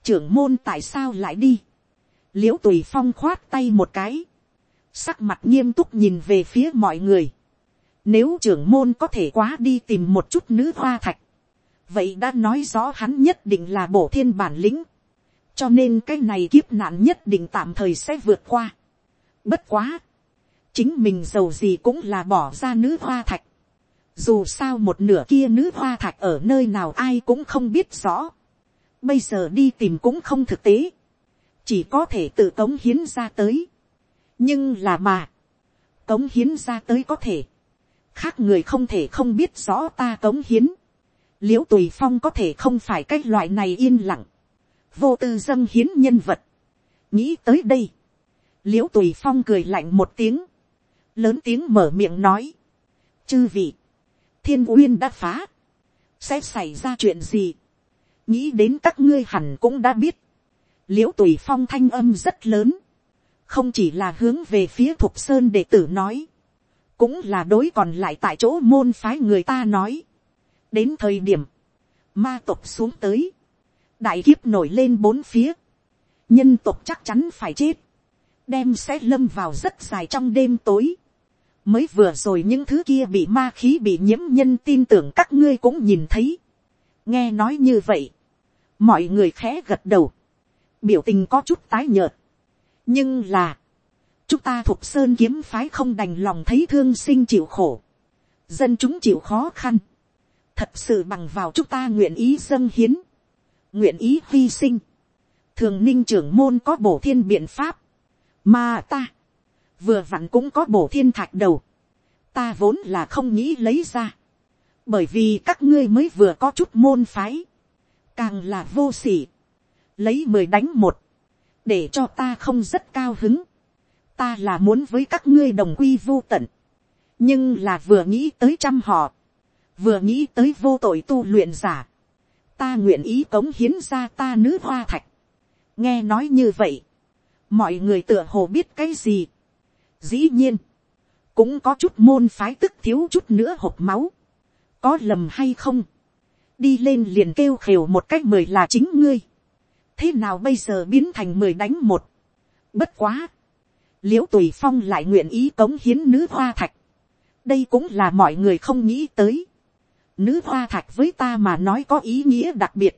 trưởng môn tại sao lại đi, l i ễ u tùy phong khoát tay một cái, sắc mặt nghiêm túc nhìn về phía mọi người, nếu trưởng môn có thể quá đi tìm một chút nữ hoa thạch, vậy đã nói rõ hắn nhất định là bổ thiên bản lĩnh, cho nên cái này kiếp nạn nhất định tạm thời sẽ vượt qua. Bất quá, chính mình giàu gì cũng là bỏ ra nữ hoa thạch, dù sao một nửa kia nữ hoa thạch ở nơi nào ai cũng không biết rõ. Bây giờ đi tìm cũng không thực tế, chỉ có thể tự cống hiến ra tới. nhưng là mà, cống hiến ra tới có thể, khác người không thể không biết rõ ta cống hiến, l i ễ u tùy phong có thể không phải cái loại này yên lặng, vô tư dâng hiến nhân vật, nghĩ tới đây, l i ễ u tùy phong cười lạnh một tiếng, lớn tiếng mở miệng nói, chư vị, thiên uyên đã phá, sẽ xảy ra chuyện gì, nghĩ đến các ngươi hẳn cũng đã biết, l i ễ u tùy phong thanh âm rất lớn, không chỉ là hướng về phía thục sơn đệ tử nói, cũng là đối còn lại tại chỗ môn phái người ta nói. đến thời điểm, ma tộc xuống tới, đại kiếp nổi lên bốn phía, nhân tộc chắc chắn phải chết, đem sẽ lâm vào rất dài trong đêm tối. mới vừa rồi những thứ kia bị ma khí bị nhiễm nhân tin tưởng các ngươi cũng nhìn thấy. nghe nói như vậy, mọi người khẽ gật đầu, biểu tình có chút tái nhợt, nhưng là, chúng ta thuộc sơn kiếm phái không đành lòng thấy thương sinh chịu khổ, dân chúng chịu khó khăn, thật sự bằng vào chúng ta nguyện ý dâng hiến, nguyện ý hy sinh, thường ninh trưởng môn có bổ thiên biện pháp, mà ta, vừa vặn cũng có bổ thiên thạch đầu, ta vốn là không nghĩ lấy ra, bởi vì các ngươi mới vừa có chút môn phái, càng là vô sỉ, lấy mười đánh một, để cho ta không rất cao hứng, ta là muốn với các ngươi đồng quy vô tận, nhưng là vừa nghĩ tới trăm họ, vừa nghĩ tới vô tội tu luyện giả, ta nguyện ý cống hiến ra ta nữ hoa thạch, nghe nói như vậy, mọi người tựa hồ biết cái gì, dĩ nhiên, cũng có chút môn phái tức thiếu chút nữa hộp máu, có lầm hay không, đi lên liền kêu khều một cách mười là chính ngươi. thế nào bây giờ biến thành mười đánh một. bất quá l i ễ u tùy phong lại nguyện ý cống hiến nữ hoa thạch. đây cũng là mọi người không nghĩ tới. nữ hoa thạch với ta mà nói có ý nghĩa đặc biệt.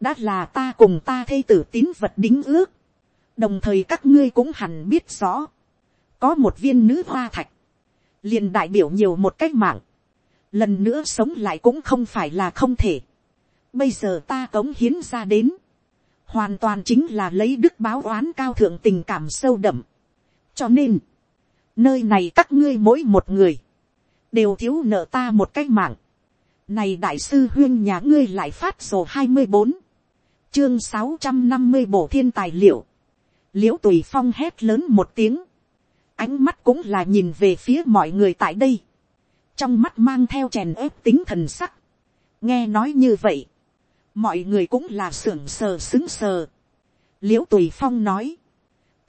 đã là ta cùng ta thây tử tín vật đính ước. đồng thời các ngươi cũng hẳn biết rõ. có một viên nữ hoa thạch. liền đại biểu nhiều một cách mạng lần nữa sống lại cũng không phải là không thể. bây giờ ta cống hiến ra đến, hoàn toàn chính là lấy đức báo oán cao thượng tình cảm sâu đậm cho nên, nơi này các ngươi mỗi một người, đều thiếu nợ ta một cái mạng. này đại sư huyên nhà ngươi lại phát sổ hai mươi bốn, chương sáu trăm năm mươi bộ thiên tài liệu, l i ễ u tùy phong hét lớn một tiếng, ánh mắt cũng là nhìn về phía mọi người tại đây trong mắt mang theo chèn ép tính thần sắc. nghe nói như vậy, mọi người cũng là sưởng sờ xứng sờ. l i ễ u tùy phong nói,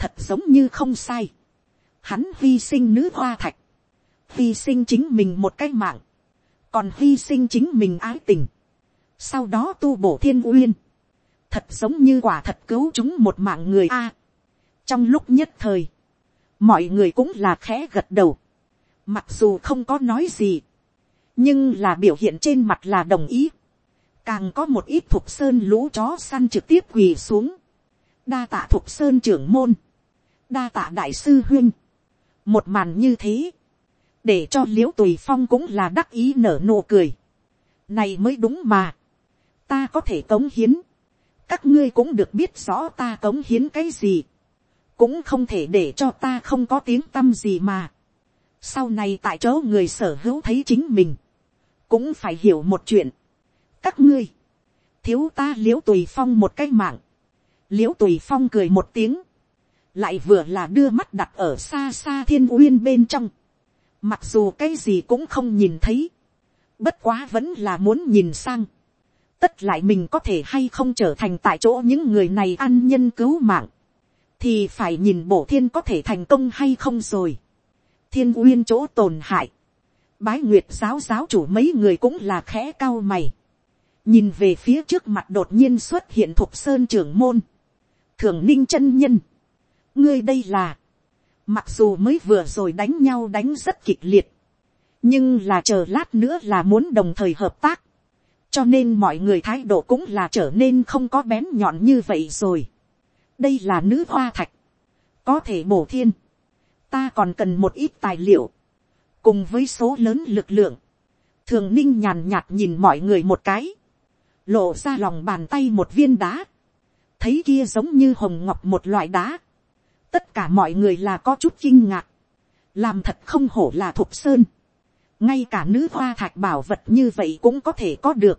thật giống như không sai. hắn hy sinh nữ hoa thạch, hy sinh chính mình một cái mạng, còn hy sinh chính mình ái tình. sau đó tu bổ thiên uyên, thật giống như quả thật cứu chúng một mạng người a. trong lúc nhất thời, mọi người cũng là khẽ gật đầu Mặc dù không có nói gì. Nhưng là biểu hiện trên mặt là đồng ý. Càng có một ít thục sơn lũ chó săn trực tiếp quỳ xuống. Đa tạ thục sơn trưởng môn. Đa tạ đại sư huyên. Một màn như thế. Để cho liễu tùy phong cũng là đắc ý nở nụ cười. Này mới đúng mà. Ta có thể cống hiến. Các ngươi cũng được biết rõ ta cống hiến cái gì cũng không thể để cho ta không có tiếng tâm gì mà. sau này tại chỗ người sở hữu thấy chính mình, cũng phải hiểu một chuyện. các ngươi, thiếu ta l i ễ u tùy phong một cái mạng, l i ễ u tùy phong cười một tiếng, lại vừa là đưa mắt đặt ở xa xa thiên uyên bên trong, mặc dù cái gì cũng không nhìn thấy, bất quá vẫn là muốn nhìn sang, tất lại mình có thể hay không trở thành tại chỗ những người này ăn nhân cứu mạng, thì phải nhìn bổ thiên có thể thành công hay không rồi. thiên uyên chỗ tổn hại. bái nguyệt giáo giáo chủ mấy người cũng là khẽ cao mày. nhìn về phía trước mặt đột nhiên xuất hiện thục sơn trưởng môn. thường ninh chân nhân ngươi đây là. mặc dù mới vừa rồi đánh nhau đánh rất kịch liệt. nhưng là chờ lát nữa là muốn đồng thời hợp tác. cho nên mọi người thái độ cũng là trở nên không có bén nhọn như vậy rồi đây là nữ hoa thạch, có thể bổ thiên, ta còn cần một ít tài liệu, cùng với số lớn lực lượng, thường ninh nhàn nhạt nhìn mọi người một cái, lộ ra lòng bàn tay một viên đá, thấy kia giống như hồng ngọc một loại đá, tất cả mọi người là có chút kinh ngạc, làm thật không hổ là thục sơn, ngay cả nữ hoa thạch bảo vật như vậy cũng có thể có được,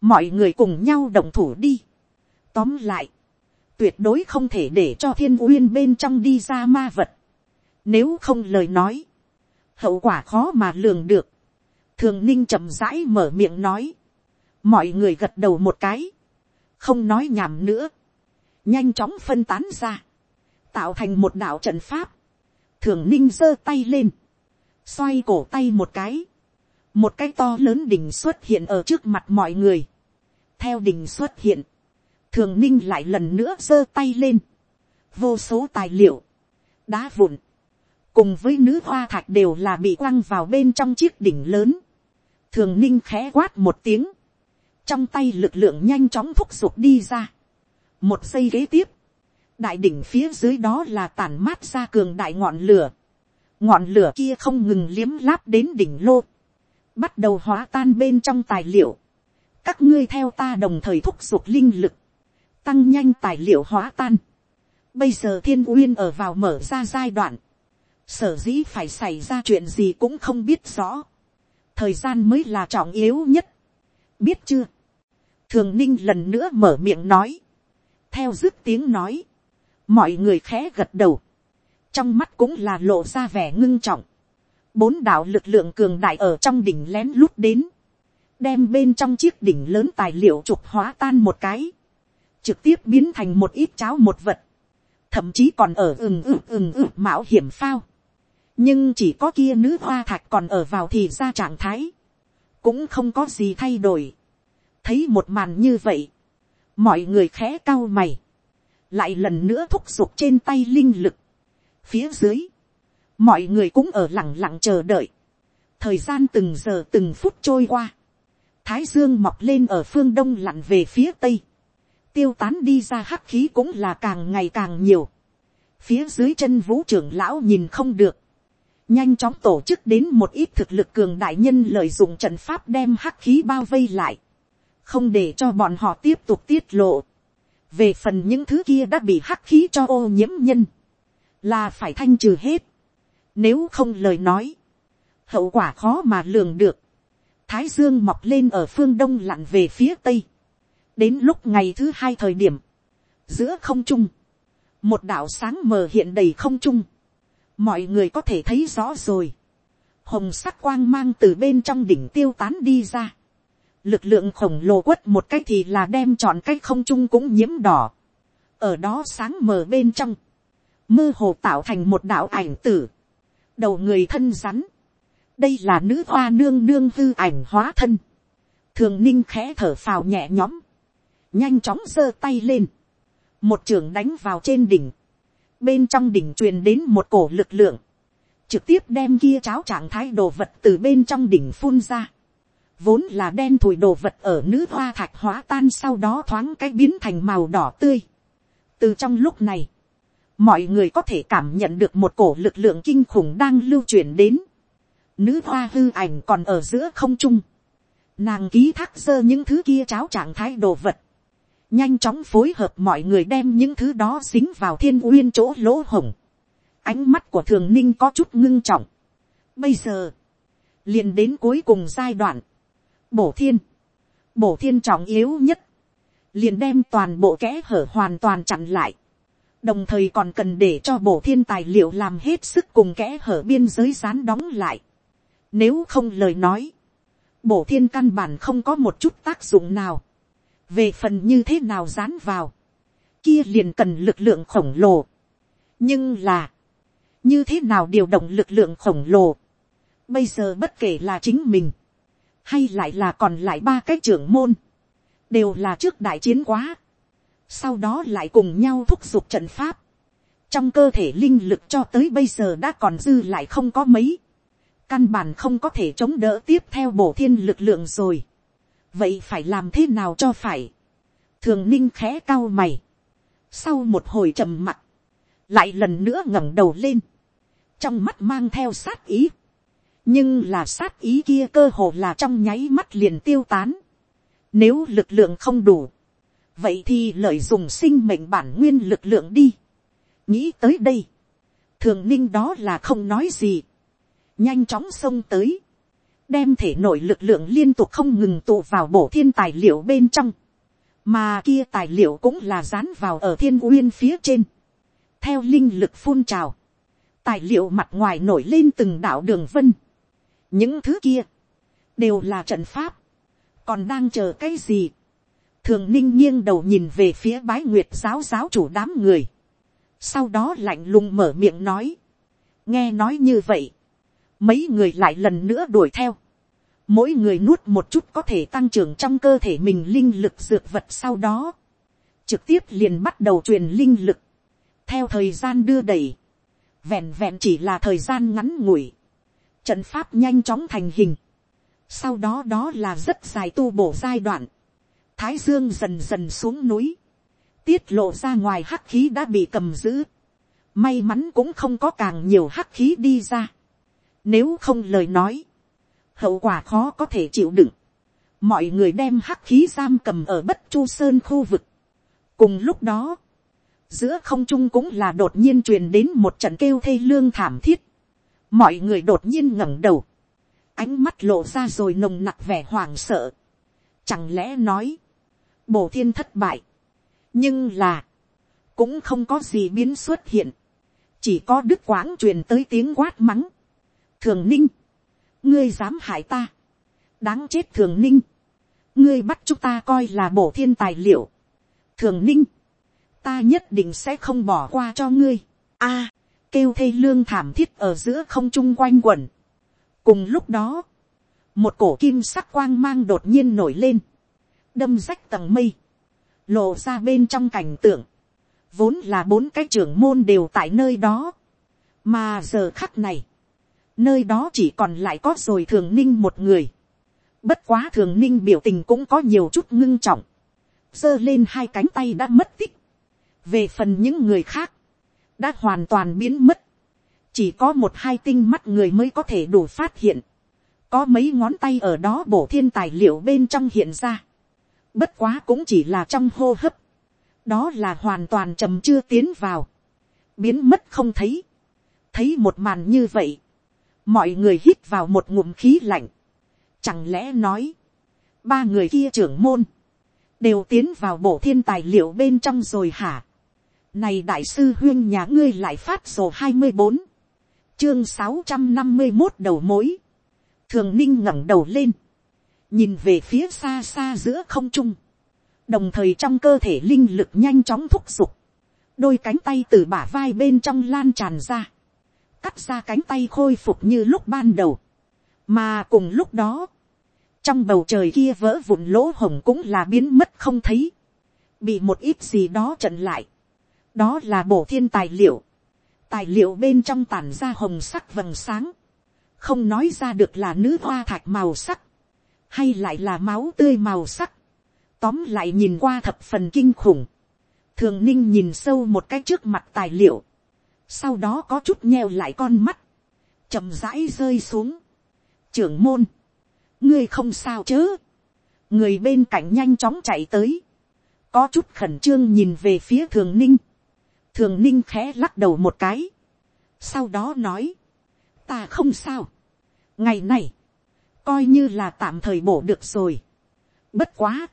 mọi người cùng nhau đồng thủ đi. Tóm lại, tuyệt đối không thể để cho thiên uyên bên trong đi ra ma vật. Nếu không lời nói, hậu quả khó mà lường được. Thường ninh chậm rãi mở miệng nói. Mọi người gật đầu một cái. Không nói nhảm nữa. Nhanh chóng phân tán ra. Tạo thành một đạo trận pháp. Thường ninh giơ tay lên. Xoay cổ tay một cái. Một cái to lớn đỉnh xuất hiện ở trước mặt mọi người. Theo đỉnh xuất hiện thường ninh lại lần nữa giơ tay lên, vô số tài liệu, đá vụn, cùng với nữ hoa thạch đều là bị quăng vào bên trong chiếc đỉnh lớn, thường ninh khẽ quát một tiếng, trong tay lực lượng nhanh chóng thúc giục đi ra, một giây kế tiếp, đại đỉnh phía dưới đó là tản mát ra cường đại ngọn lửa, ngọn lửa kia không ngừng liếm láp đến đỉnh lô, bắt đầu hóa tan bên trong tài liệu, các ngươi theo ta đồng thời thúc giục linh lực, tăng nhanh tài liệu hóa tan. Bây giờ thiên uyên ở vào mở ra giai đoạn. Sở dĩ phải xảy ra chuyện gì cũng không biết rõ. Thời gian mới là trọng yếu nhất. Biết chưa? Thường ninh lần nữa mở miệng nói. Theo dứt tiếng nói. Mọi người khẽ gật đầu. Trong mắt cũng là lộ ra vẻ ngưng trọng. Bốn đạo lực lượng cường đại ở trong đỉnh lén lút đến. Đem bên trong chiếc đỉnh lớn tài liệu trục hóa tan một cái trực tiếp biến thành một ít cháo một vật, thậm chí còn ở ừng ừng ừng ừng mạo hiểm phao. nhưng chỉ có kia nữ hoa thạch còn ở vào thì ra trạng thái, cũng không có gì thay đổi. thấy một màn như vậy, mọi người khẽ cao mày, lại lần nữa thúc giục trên tay linh lực. phía dưới, mọi người cũng ở lặng lặng chờ đợi, thời gian từng giờ từng phút trôi qua, thái dương mọc lên ở phương đông lặn về phía tây, tiêu tán đi ra hắc khí cũng là càng ngày càng nhiều. Phía dưới chân vũ trưởng lão nhìn không được. Nhanh chóng tổ chức đến một ít thực lực cường đại nhân lợi dụng trận pháp đem hắc khí bao vây lại. Không để cho bọn họ tiếp tục tiết lộ. Về phần những thứ kia đã bị hắc khí cho ô nhiễm nhân. Là phải thanh trừ hết. Nếu không lời nói. Hậu quả khó mà lường được. Thái dương mọc lên ở phương đông lặn về phía tây đến lúc ngày thứ hai thời điểm, giữa không trung, một đạo sáng mờ hiện đầy không trung, mọi người có thể thấy rõ rồi, hồng sắc quang mang từ bên trong đỉnh tiêu tán đi ra, lực lượng khổng lồ quất một cái thì là đem chọn cái không trung cũng nhiễm đỏ, ở đó sáng mờ bên trong, mơ hồ tạo thành một đạo ảnh tử, đầu người thân rắn, đây là nữ hoa nương nương hư ảnh hóa thân, thường ninh khẽ thở phào nhẹ nhõm, nhanh chóng giơ tay lên, một trường đánh vào trên đỉnh, bên trong đỉnh truyền đến một cổ lực lượng, trực tiếp đem kia cháo trạng thái đồ vật từ bên trong đỉnh phun ra, vốn là đen thùi đồ vật ở nữ hoa thạch hóa tan sau đó thoáng cái biến thành màu đỏ tươi. từ trong lúc này, mọi người có thể cảm nhận được một cổ lực lượng kinh khủng đang lưu chuyển đến. Nữ hoa hư ảnh còn ở giữa không trung. Nàng ký thác sơ những thứ kia cháo trạng thái đồ vật nhanh chóng phối hợp mọi người đem những thứ đó dính vào thiên uyên chỗ lỗ hổng. ánh mắt của thường ninh có chút ngưng trọng. bây giờ, liền đến cuối cùng giai đoạn, bổ thiên, bổ thiên trọng yếu nhất, liền đem toàn bộ kẽ hở hoàn toàn chặn lại, đồng thời còn cần để cho bổ thiên tài liệu làm hết sức cùng kẽ hở biên giới rán đóng lại. Nếu không lời nói, bổ thiên căn bản không có một chút tác dụng nào. về phần như thế nào dán vào, kia liền cần lực lượng khổng lồ. nhưng là, như thế nào điều động lực lượng khổng lồ. bây giờ bất kể là chính mình, hay lại là còn lại ba cái trưởng môn, đều là trước đại chiến quá, sau đó lại cùng nhau thúc giục trận pháp, trong cơ thể linh lực cho tới bây giờ đã còn dư lại không có mấy, căn bản không có thể chống đỡ tiếp theo bổ thiên lực lượng rồi, vậy phải làm thế nào cho phải, thường ninh khẽ cao mày, sau một hồi trầm mặt, lại lần nữa ngẩng đầu lên, trong mắt mang theo sát ý, nhưng là sát ý kia cơ hồ là trong nháy mắt liền tiêu tán. Nếu lực lượng không đủ, vậy thì lợi dụng sinh mệnh bản nguyên lực lượng đi. nghĩ tới đây, thường ninh đó là không nói gì, nhanh chóng xông tới, đem thể nội lực lượng liên tục không ngừng tụ vào bổ thiên tài liệu bên trong, mà kia tài liệu cũng là dán vào ở thiên uyên phía trên, theo linh lực phun trào, tài liệu mặt ngoài nổi lên từng đạo đường vân, những thứ kia, đều là trận pháp, còn đang chờ cái gì. thường ninh nghiêng đầu nhìn về phía bái nguyệt giáo giáo chủ đám người, sau đó lạnh lùng mở miệng nói, nghe nói như vậy, mấy người lại lần nữa đuổi theo, mỗi người nuốt một chút có thể tăng trưởng trong cơ thể mình linh lực dược vật sau đó, trực tiếp liền bắt đầu truyền linh lực, theo thời gian đưa đẩy, vẹn vẹn chỉ là thời gian ngắn ngủi, trận pháp nhanh chóng thành hình, sau đó đó là rất dài tu bổ giai đoạn, thái dương dần dần xuống núi, tiết lộ ra ngoài hắc khí đã bị cầm giữ, may mắn cũng không có càng nhiều hắc khí đi ra, nếu không lời nói, hậu quả khó có thể chịu đựng, mọi người đem hắc khí giam cầm ở bất chu sơn khu vực, cùng lúc đó, giữa không trung cũng là đột nhiên truyền đến một trận kêu thê lương thảm thiết, mọi người đột nhiên ngẩng đầu, ánh mắt lộ ra rồi nồng nặc vẻ hoảng sợ. Chẳng lẽ nói, bổ thiên thất bại, nhưng là, cũng không có gì biến xuất hiện, chỉ có đức quãng truyền tới tiếng quát mắng. thường ninh, ngươi dám hại ta, đáng chết thường ninh, ngươi bắt chúng ta coi là bổ thiên tài liệu, thường ninh, ta nhất định sẽ không bỏ qua cho ngươi. a, kêu thê lương thảm thiết ở giữa không trung quanh quẩn. cùng lúc đó, một cổ kim sắc quang mang đột nhiên nổi lên, đâm rách tầng mây, lộ ra bên trong cảnh tượng, vốn là bốn cái trưởng môn đều tại nơi đó, mà giờ khắc này, nơi đó chỉ còn lại có rồi thường ninh một người, bất quá thường ninh biểu tình cũng có nhiều chút ngưng trọng, giơ lên hai cánh tay đã mất tích, về phần những người khác, đã hoàn toàn biến mất. chỉ có một hai tinh mắt người mới có thể đủ phát hiện. có mấy ngón tay ở đó bổ thiên tài liệu bên trong hiện ra. bất quá cũng chỉ là trong hô hấp. đó là hoàn toàn trầm chưa tiến vào. biến mất không thấy. thấy một màn như vậy. mọi người hít vào một ngụm khí lạnh. chẳng lẽ nói, ba người kia trưởng môn, đều tiến vào bổ thiên tài liệu bên trong rồi hả này đại sư huyên nhà ngươi lại phát sổ hai mươi bốn Chương sáu trăm năm mươi một đầu mối. Thường ninh ngẩng đầu lên. Nhìn về phía xa xa giữa không trung. Đồng thời trong cơ thể linh lực nhanh chóng thúc giục. Đôi cánh tay từ bả vai bên trong lan tràn ra. Cắt ra cánh tay khôi phục như lúc ban đầu. Mà cùng lúc đó. Trong bầu trời kia vỡ vụn lỗ hồng cũng là biến mất không thấy. Bị một ít gì đó trận lại đó là bổ thiên tài liệu, tài liệu bên trong tản ra hồng sắc vầng sáng, không nói ra được là nữ hoa thạch màu sắc, hay lại là máu tươi màu sắc, tóm lại nhìn qua thập phần kinh khủng, thường ninh nhìn sâu một cái trước mặt tài liệu, sau đó có chút nheo lại con mắt, chậm rãi rơi xuống, trưởng môn, ngươi không sao chớ, người bên cạnh nhanh chóng chạy tới, có chút khẩn trương nhìn về phía thường ninh, thường ninh khẽ lắc đầu một cái, sau đó nói, ta không sao, ngày này, coi như là tạm thời bổ được rồi, bất quá,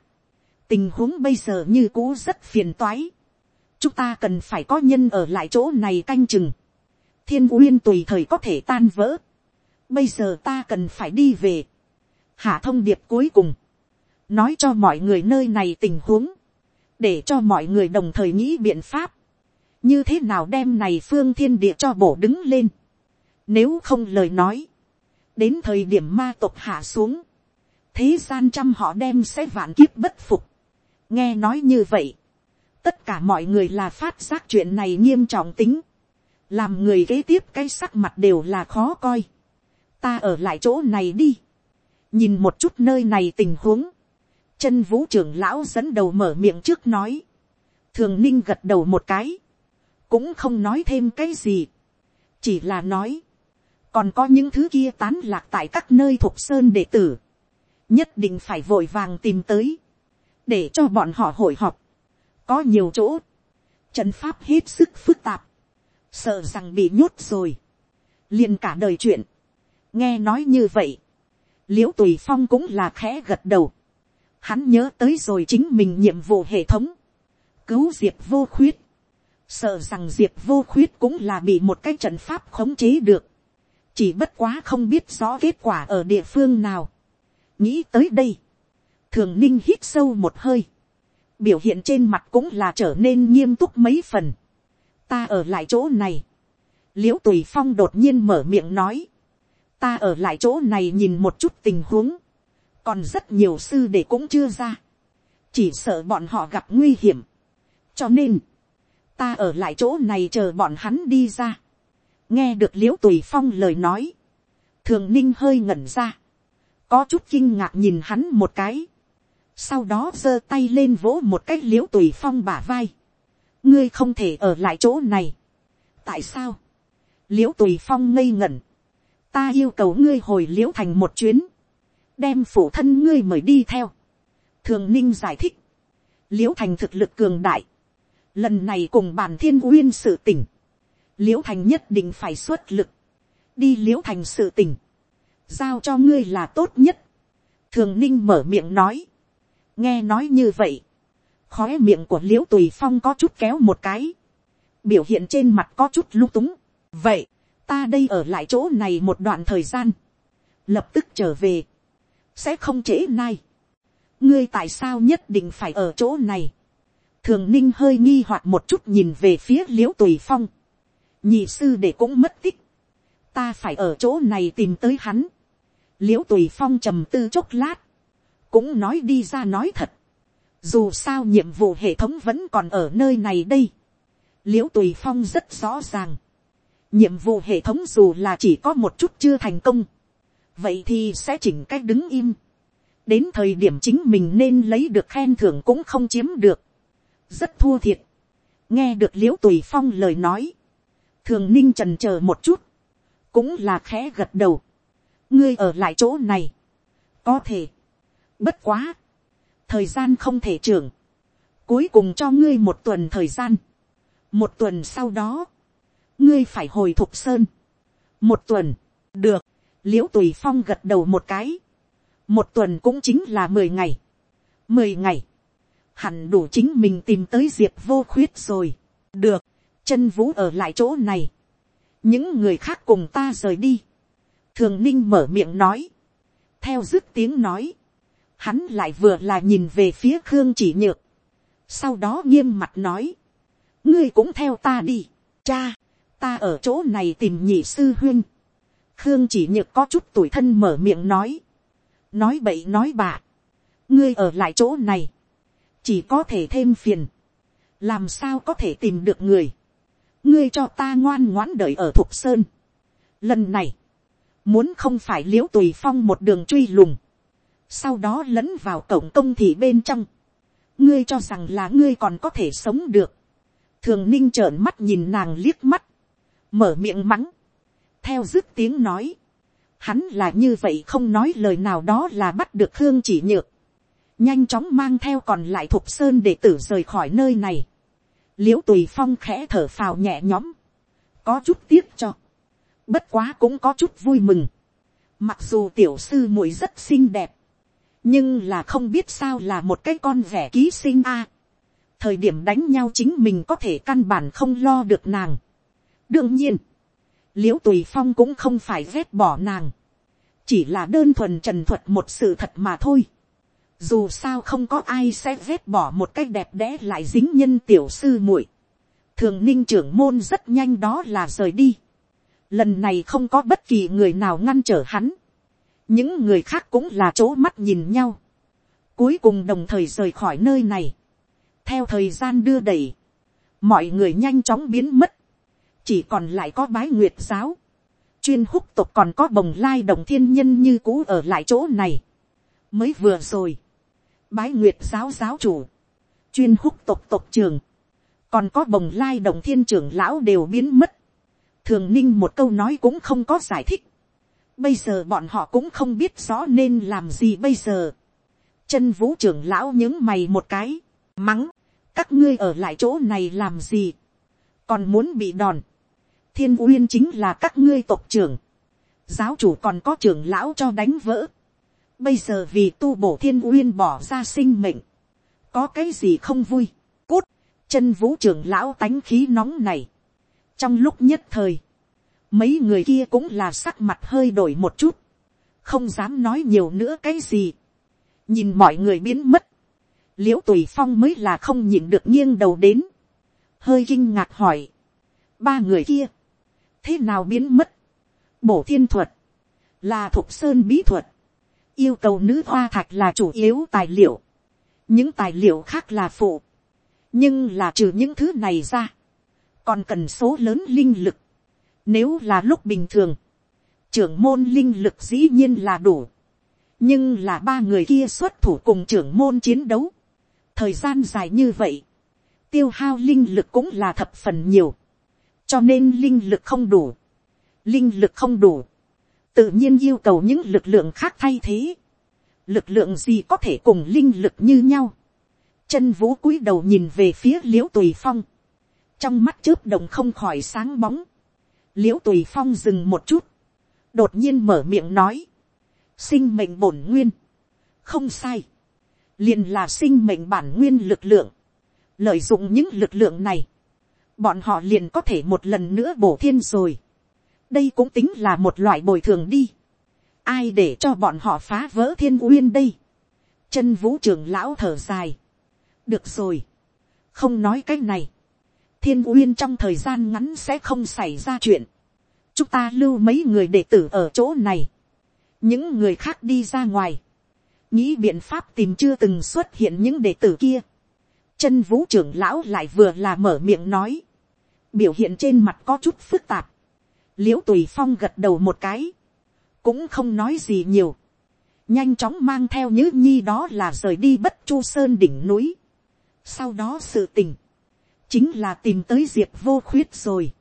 tình huống bây giờ như cũ rất phiền toái, chúng ta cần phải có nhân ở lại chỗ này canh chừng, thiên uyên tùy thời có thể tan vỡ, bây giờ ta cần phải đi về, hạ thông điệp cuối cùng, nói cho mọi người nơi này tình huống, để cho mọi người đồng thời nghĩ biện pháp, như thế nào đem này phương thiên địa cho bổ đứng lên, nếu không lời nói, đến thời điểm ma tộc hạ xuống, thế gian trăm họ đem sẽ vạn kiếp bất phục. nghe nói như vậy, tất cả mọi người là phát giác chuyện này nghiêm trọng tính, làm người kế tiếp cái sắc mặt đều là khó coi. ta ở lại chỗ này đi, nhìn một chút nơi này tình huống, chân vũ trưởng lão dẫn đầu mở miệng trước nói, thường ninh gật đầu một cái, cũng không nói thêm cái gì, chỉ là nói, còn có những thứ kia tán lạc tại các nơi thuộc sơn đệ tử, nhất định phải vội vàng tìm tới, để cho bọn họ hội họp. có nhiều chỗ, trận pháp hết sức phức tạp, sợ rằng bị nhốt rồi, liền cả đời chuyện, nghe nói như vậy, l i ễ u tùy phong cũng là khẽ gật đầu, hắn nhớ tới rồi chính mình nhiệm vụ hệ thống, cứu diệp vô khuyết, sợ rằng diệp vô khuyết cũng là bị một cái trận pháp khống chế được, chỉ bất quá không biết rõ kết quả ở địa phương nào, nghĩ tới đây, thường ninh hít sâu một hơi, biểu hiện trên mặt cũng là trở nên nghiêm túc mấy phần. ta ở lại chỗ này, l i ễ u tùy phong đột nhiên mở miệng nói, ta ở lại chỗ này nhìn một chút tình huống, còn rất nhiều sư để cũng chưa ra, chỉ sợ bọn họ gặp nguy hiểm, cho nên, ta ở lại chỗ này chờ bọn hắn đi ra, nghe được l i ễ u tùy phong lời nói, thường ninh hơi ngẩn ra, có chút kinh ngạc nhìn hắn một cái, sau đó giơ tay lên vỗ một cái l i ễ u tùy phong bả vai, ngươi không thể ở lại chỗ này. tại sao, l i ễ u tùy phong ngây ngẩn, ta yêu cầu ngươi hồi l i ễ u thành một chuyến, đem phủ thân ngươi mời đi theo. thường ninh giải thích, l i ễ u thành thực lực cường đại, lần này cùng bàn thiên uyên sự tỉnh, l i ễ u thành nhất định phải xuất lực, đi l i ễ u thành sự tỉnh, giao cho ngươi là tốt nhất. thường ninh mở miệng nói. nghe nói như vậy, khói miệng của l i ễ u tùy phong có chút kéo một cái, biểu hiện trên mặt có chút lung túng. vậy, ta đây ở lại chỗ này một đoạn thời gian, lập tức trở về, sẽ không trễ nay. ngươi tại sao nhất định phải ở chỗ này thường ninh hơi nghi hoặc một chút nhìn về phía l i ễ u tùy phong, nhị sư để cũng mất tích, ta phải ở chỗ này tìm tới hắn, l i ễ u tùy phong trầm tư chốc lát, cũng nói đi ra nói thật, dù sao nhiệm vụ hệ thống vẫn còn ở nơi này đây, l i ễ u tùy phong rất rõ ràng, nhiệm vụ hệ thống dù là chỉ có một chút chưa thành công, vậy thì sẽ chỉnh cách đứng im, đến thời điểm chính mình nên lấy được khen thưởng cũng không chiếm được, rất thua thiệt, nghe được l i ễ u tùy phong lời nói, thường ninh trần c h ờ một chút, cũng là khẽ gật đầu, ngươi ở lại chỗ này, có thể, bất quá, thời gian không thể trưởng, cuối cùng cho ngươi một tuần thời gian, một tuần sau đó, ngươi phải hồi thục sơn, một tuần, được, l i ễ u tùy phong gật đầu một cái, một tuần cũng chính là mười ngày, mười ngày, hẳn đủ chính mình tìm tới diệp vô khuyết rồi, được, chân vũ ở lại chỗ này, những người khác cùng ta rời đi, thường ninh mở miệng nói, theo dứt tiếng nói, hắn lại vừa là nhìn về phía khương chỉ nhược, sau đó nghiêm mặt nói, ngươi cũng theo ta đi, cha, ta ở chỗ này tìm nhị sư huyên, khương chỉ nhược có chút tuổi thân mở miệng nói, nói bậy nói bạ, ngươi ở lại chỗ này, chỉ có thể thêm phiền, làm sao có thể tìm được người, ngươi cho ta ngoan ngoãn đợi ở thục sơn. Lần này, muốn không phải l i ễ u tùy phong một đường truy lùng, sau đó lẫn vào cổng công thị bên trong, ngươi cho rằng là ngươi còn có thể sống được, thường ninh trợn mắt nhìn nàng liếc mắt, mở miệng mắng, theo dứt tiếng nói, hắn là như vậy không nói lời nào đó là bắt được khương chỉ nhược, nhanh chóng mang theo còn lại thục sơn để tử rời khỏi nơi này. l i ễ u tùy phong khẽ thở phào nhẹ nhõm, có chút tiếc cho, bất quá cũng có chút vui mừng, mặc dù tiểu sư muội rất xinh đẹp, nhưng là không biết sao là một cái con vẻ ký sinh a. thời điểm đánh nhau chính mình có thể căn bản không lo được nàng. đương nhiên, l i ễ u tùy phong cũng không phải ghét bỏ nàng, chỉ là đơn thuần trần thuật một sự thật mà thôi dù sao không có ai sẽ vết bỏ một cách đẹp đẽ lại dính nhân tiểu sư muội. thường ninh trưởng môn rất nhanh đó là rời đi. lần này không có bất kỳ người nào ngăn trở hắn. những người khác cũng là chỗ mắt nhìn nhau. cuối cùng đồng thời rời khỏi nơi này. theo thời gian đưa đẩy, mọi người nhanh chóng biến mất. chỉ còn lại có bái nguyệt giáo. chuyên húc tục còn có bồng lai đồng thiên nhân như cũ ở lại chỗ này. mới vừa rồi bái nguyệt giáo giáo chủ, chuyên húc tộc tộc trường, còn có bồng lai đồng thiên trưởng lão đều biến mất. thường ninh một câu nói cũng không có giải thích. bây giờ bọn họ cũng không biết rõ nên làm gì bây giờ. chân vũ trưởng lão những mày một cái, mắng, các ngươi ở lại chỗ này làm gì, còn muốn bị đòn. thiên uyên chính là các ngươi tộc trưởng, giáo chủ còn có trưởng lão cho đánh vỡ Bây giờ vì tu bổ thiên uyên bỏ ra sinh mệnh. Có cái gì không vui. Cút. Chân vũ trưởng lão tánh khí nóng này. Trong lúc nhất thời. Mấy người kia cũng là sắc mặt hơi đổi một chút. Không dám nói nhiều nữa cái gì. Nhìn mọi người biến mất. Liễu tùy phong mới là không nhìn được nghiêng đầu đến. Hơi kinh ngạc hỏi. Ba người kia. Thế nào biến mất? Bổ thiên thuật. Là thục sơn bí thuật yêu cầu nữ hoa thạch là chủ yếu tài liệu, những tài liệu khác là phụ, nhưng là trừ những thứ này ra, còn cần số lớn linh lực, nếu là lúc bình thường, trưởng môn linh lực dĩ nhiên là đủ, nhưng là ba người kia xuất thủ cùng trưởng môn chiến đấu, thời gian dài như vậy, tiêu hao linh lực cũng là thập phần nhiều, cho nên linh lực không đủ, linh lực không đủ, tự nhiên yêu cầu những lực lượng khác thay thế. lực lượng gì có thể cùng linh lực như nhau. chân vũ cúi đầu nhìn về phía l i ễ u tùy phong. trong mắt chớp đồng không khỏi sáng bóng. l i ễ u tùy phong dừng một chút. đột nhiên mở miệng nói. sinh mệnh bổn nguyên. không sai. liền là sinh mệnh bản nguyên lực lượng. lợi dụng những lực lượng này. bọn họ liền có thể một lần nữa bổ thiên rồi đây cũng tính là một loại bồi thường đi. ai để cho bọn họ phá vỡ thiên uyên đây. chân vũ trưởng lão thở dài. được rồi. không nói cái này. thiên uyên trong thời gian ngắn sẽ không xảy ra chuyện. chúng ta lưu mấy người đệ tử ở chỗ này. những người khác đi ra ngoài. nghĩ biện pháp tìm chưa từng xuất hiện những đệ tử kia. chân vũ trưởng lão lại vừa là mở miệng nói. biểu hiện trên mặt có chút phức tạp l i ễ u tùy phong gật đầu một cái, cũng không nói gì nhiều, nhanh chóng mang theo nhữ nhi đó là rời đi bất chu sơn đỉnh núi. sau đó sự tình, chính là tìm tới diệp vô khuyết rồi,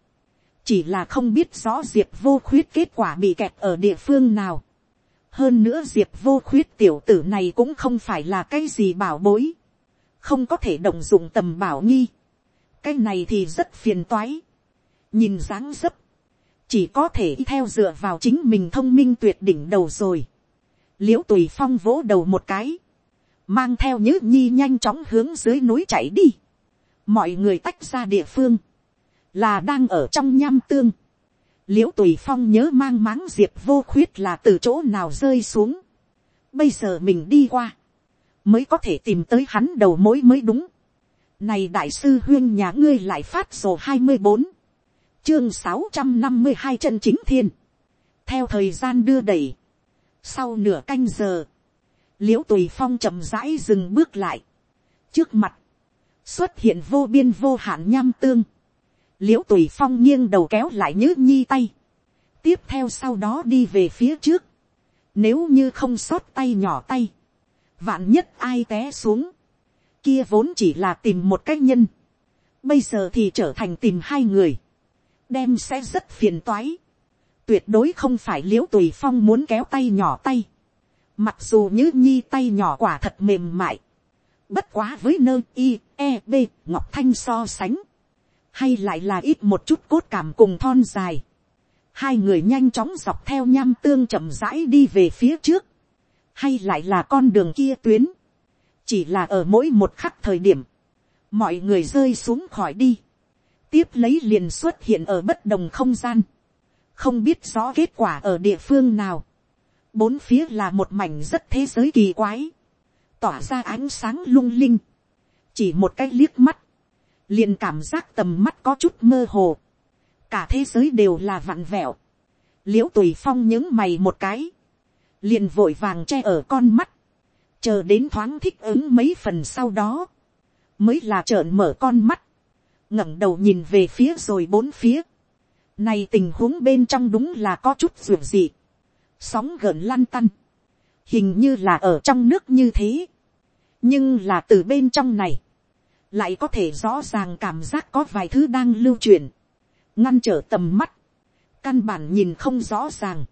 chỉ là không biết rõ diệp vô khuyết kết quả bị kẹt ở địa phương nào. hơn nữa diệp vô khuyết tiểu tử này cũng không phải là cái gì bảo bối, không có thể động dụng tầm bảo nghi, cái này thì rất phiền toái, nhìn dáng dấp, chỉ có thể theo dựa vào chính mình thông minh tuyệt đỉnh đầu rồi. l i ễ u tùy phong vỗ đầu một cái, mang theo nhữ nhi nhanh chóng hướng dưới núi chạy đi. mọi người tách ra địa phương, là đang ở trong nham tương. l i ễ u tùy phong nhớ mang máng diệp vô khuyết là từ chỗ nào rơi xuống. bây giờ mình đi qua, mới có thể tìm tới hắn đầu mối mới đúng. này đại sư huyên nhà ngươi lại phát sổ hai mươi bốn chương sáu trăm năm mươi hai chân chính thiên, theo thời gian đưa đẩy, sau nửa canh giờ, l i ễ u tùy phong chậm rãi dừng bước lại, trước mặt, xuất hiện vô biên vô hạn nham tương, l i ễ u tùy phong nghiêng đầu kéo lại nhớ nhi tay, tiếp theo sau đó đi về phía trước, nếu như không sót tay nhỏ tay, vạn nhất ai té xuống, kia vốn chỉ là tìm một cách nhân, bây giờ thì trở thành tìm hai người, đem sẽ rất phiền toái. Tuyệt đối không phải l i ễ u tùy phong muốn kéo tay nhỏ tay, Mặc dù như nhi tay nhỏ quả thật mềm mại. Bất quá với nơi I, E, B, Ngọc Thanh so sánh. Hay lại là ít một chút cốt cảm cùng thon dài. Hai người nhanh chóng dọc theo nham tương chậm rãi đi về phía trước. Hay lại là con đường kia tuyến. Chỉ là ở mỗi một khắc thời điểm. Mọi người rơi xuống khỏi đi. Tiếp lấy liền xuất hiện ở bất đồng không gian. Không biết rõ kết quả ở địa phương nào. Bốn phía là một mảnh rất thế giới kỳ quái, tỏa ra ánh sáng lung linh, chỉ một cái liếc mắt, liền cảm giác tầm mắt có chút mơ hồ, cả thế giới đều là vặn vẹo, l i ễ u tùy phong những mày một cái, liền vội vàng che ở con mắt, chờ đến thoáng thích ứng mấy phần sau đó, mới là trợn mở con mắt, ngẩng đầu nhìn về phía rồi bốn phía, này tình huống bên trong đúng là có chút dù gì, sóng gợn lăn tăn, hình như là ở trong nước như thế, nhưng là từ bên trong này, lại có thể rõ ràng cảm giác có vài thứ đang lưu truyền, ngăn trở tầm mắt, căn bản nhìn không rõ ràng,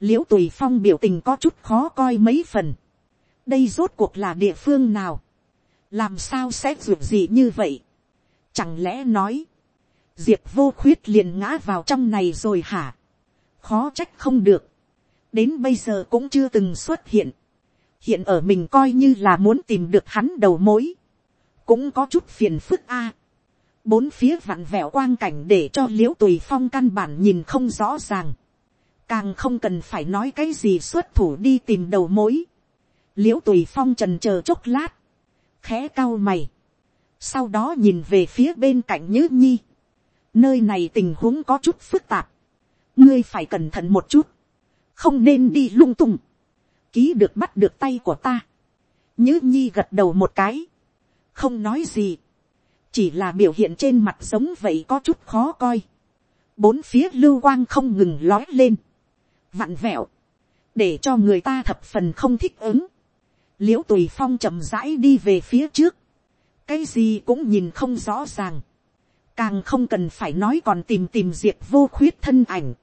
Liễu tùy phong biểu tình có chút khó coi mấy phần, đây rốt cuộc là địa phương nào, làm sao sẽ dù gì như vậy, chẳng lẽ nói, diệp vô khuyết liền ngã vào trong này rồi hả, khó trách không được, đến bây giờ cũng chưa từng xuất hiện. hiện ở mình coi như là muốn tìm được hắn đầu mối, cũng có chút phiền phức a. bốn phía vặn vẹo quang cảnh để cho liễu tùy phong căn bản nhìn không rõ ràng, càng không cần phải nói cái gì xuất thủ đi tìm đầu mối. liễu tùy phong trần chờ chốc lát, khẽ cao mày, sau đó nhìn về phía bên cạnh nhữ nhi, nơi này tình huống có chút phức tạp, ngươi phải cẩn thận một chút, không nên đi lung tung, ký được bắt được tay của ta, nhữ nhi gật đầu một cái, không nói gì, chỉ là biểu hiện trên mặt giống vậy có chút khó coi, bốn phía lưu quang không ngừng lói lên, vặn vẹo, để cho người ta thập phần không thích ứng, l i ễ u tùy phong chậm rãi đi về phía trước, cái gì cũng nhìn không rõ ràng, càng không cần phải nói còn tìm tìm diệt vô khuyết thân ảnh,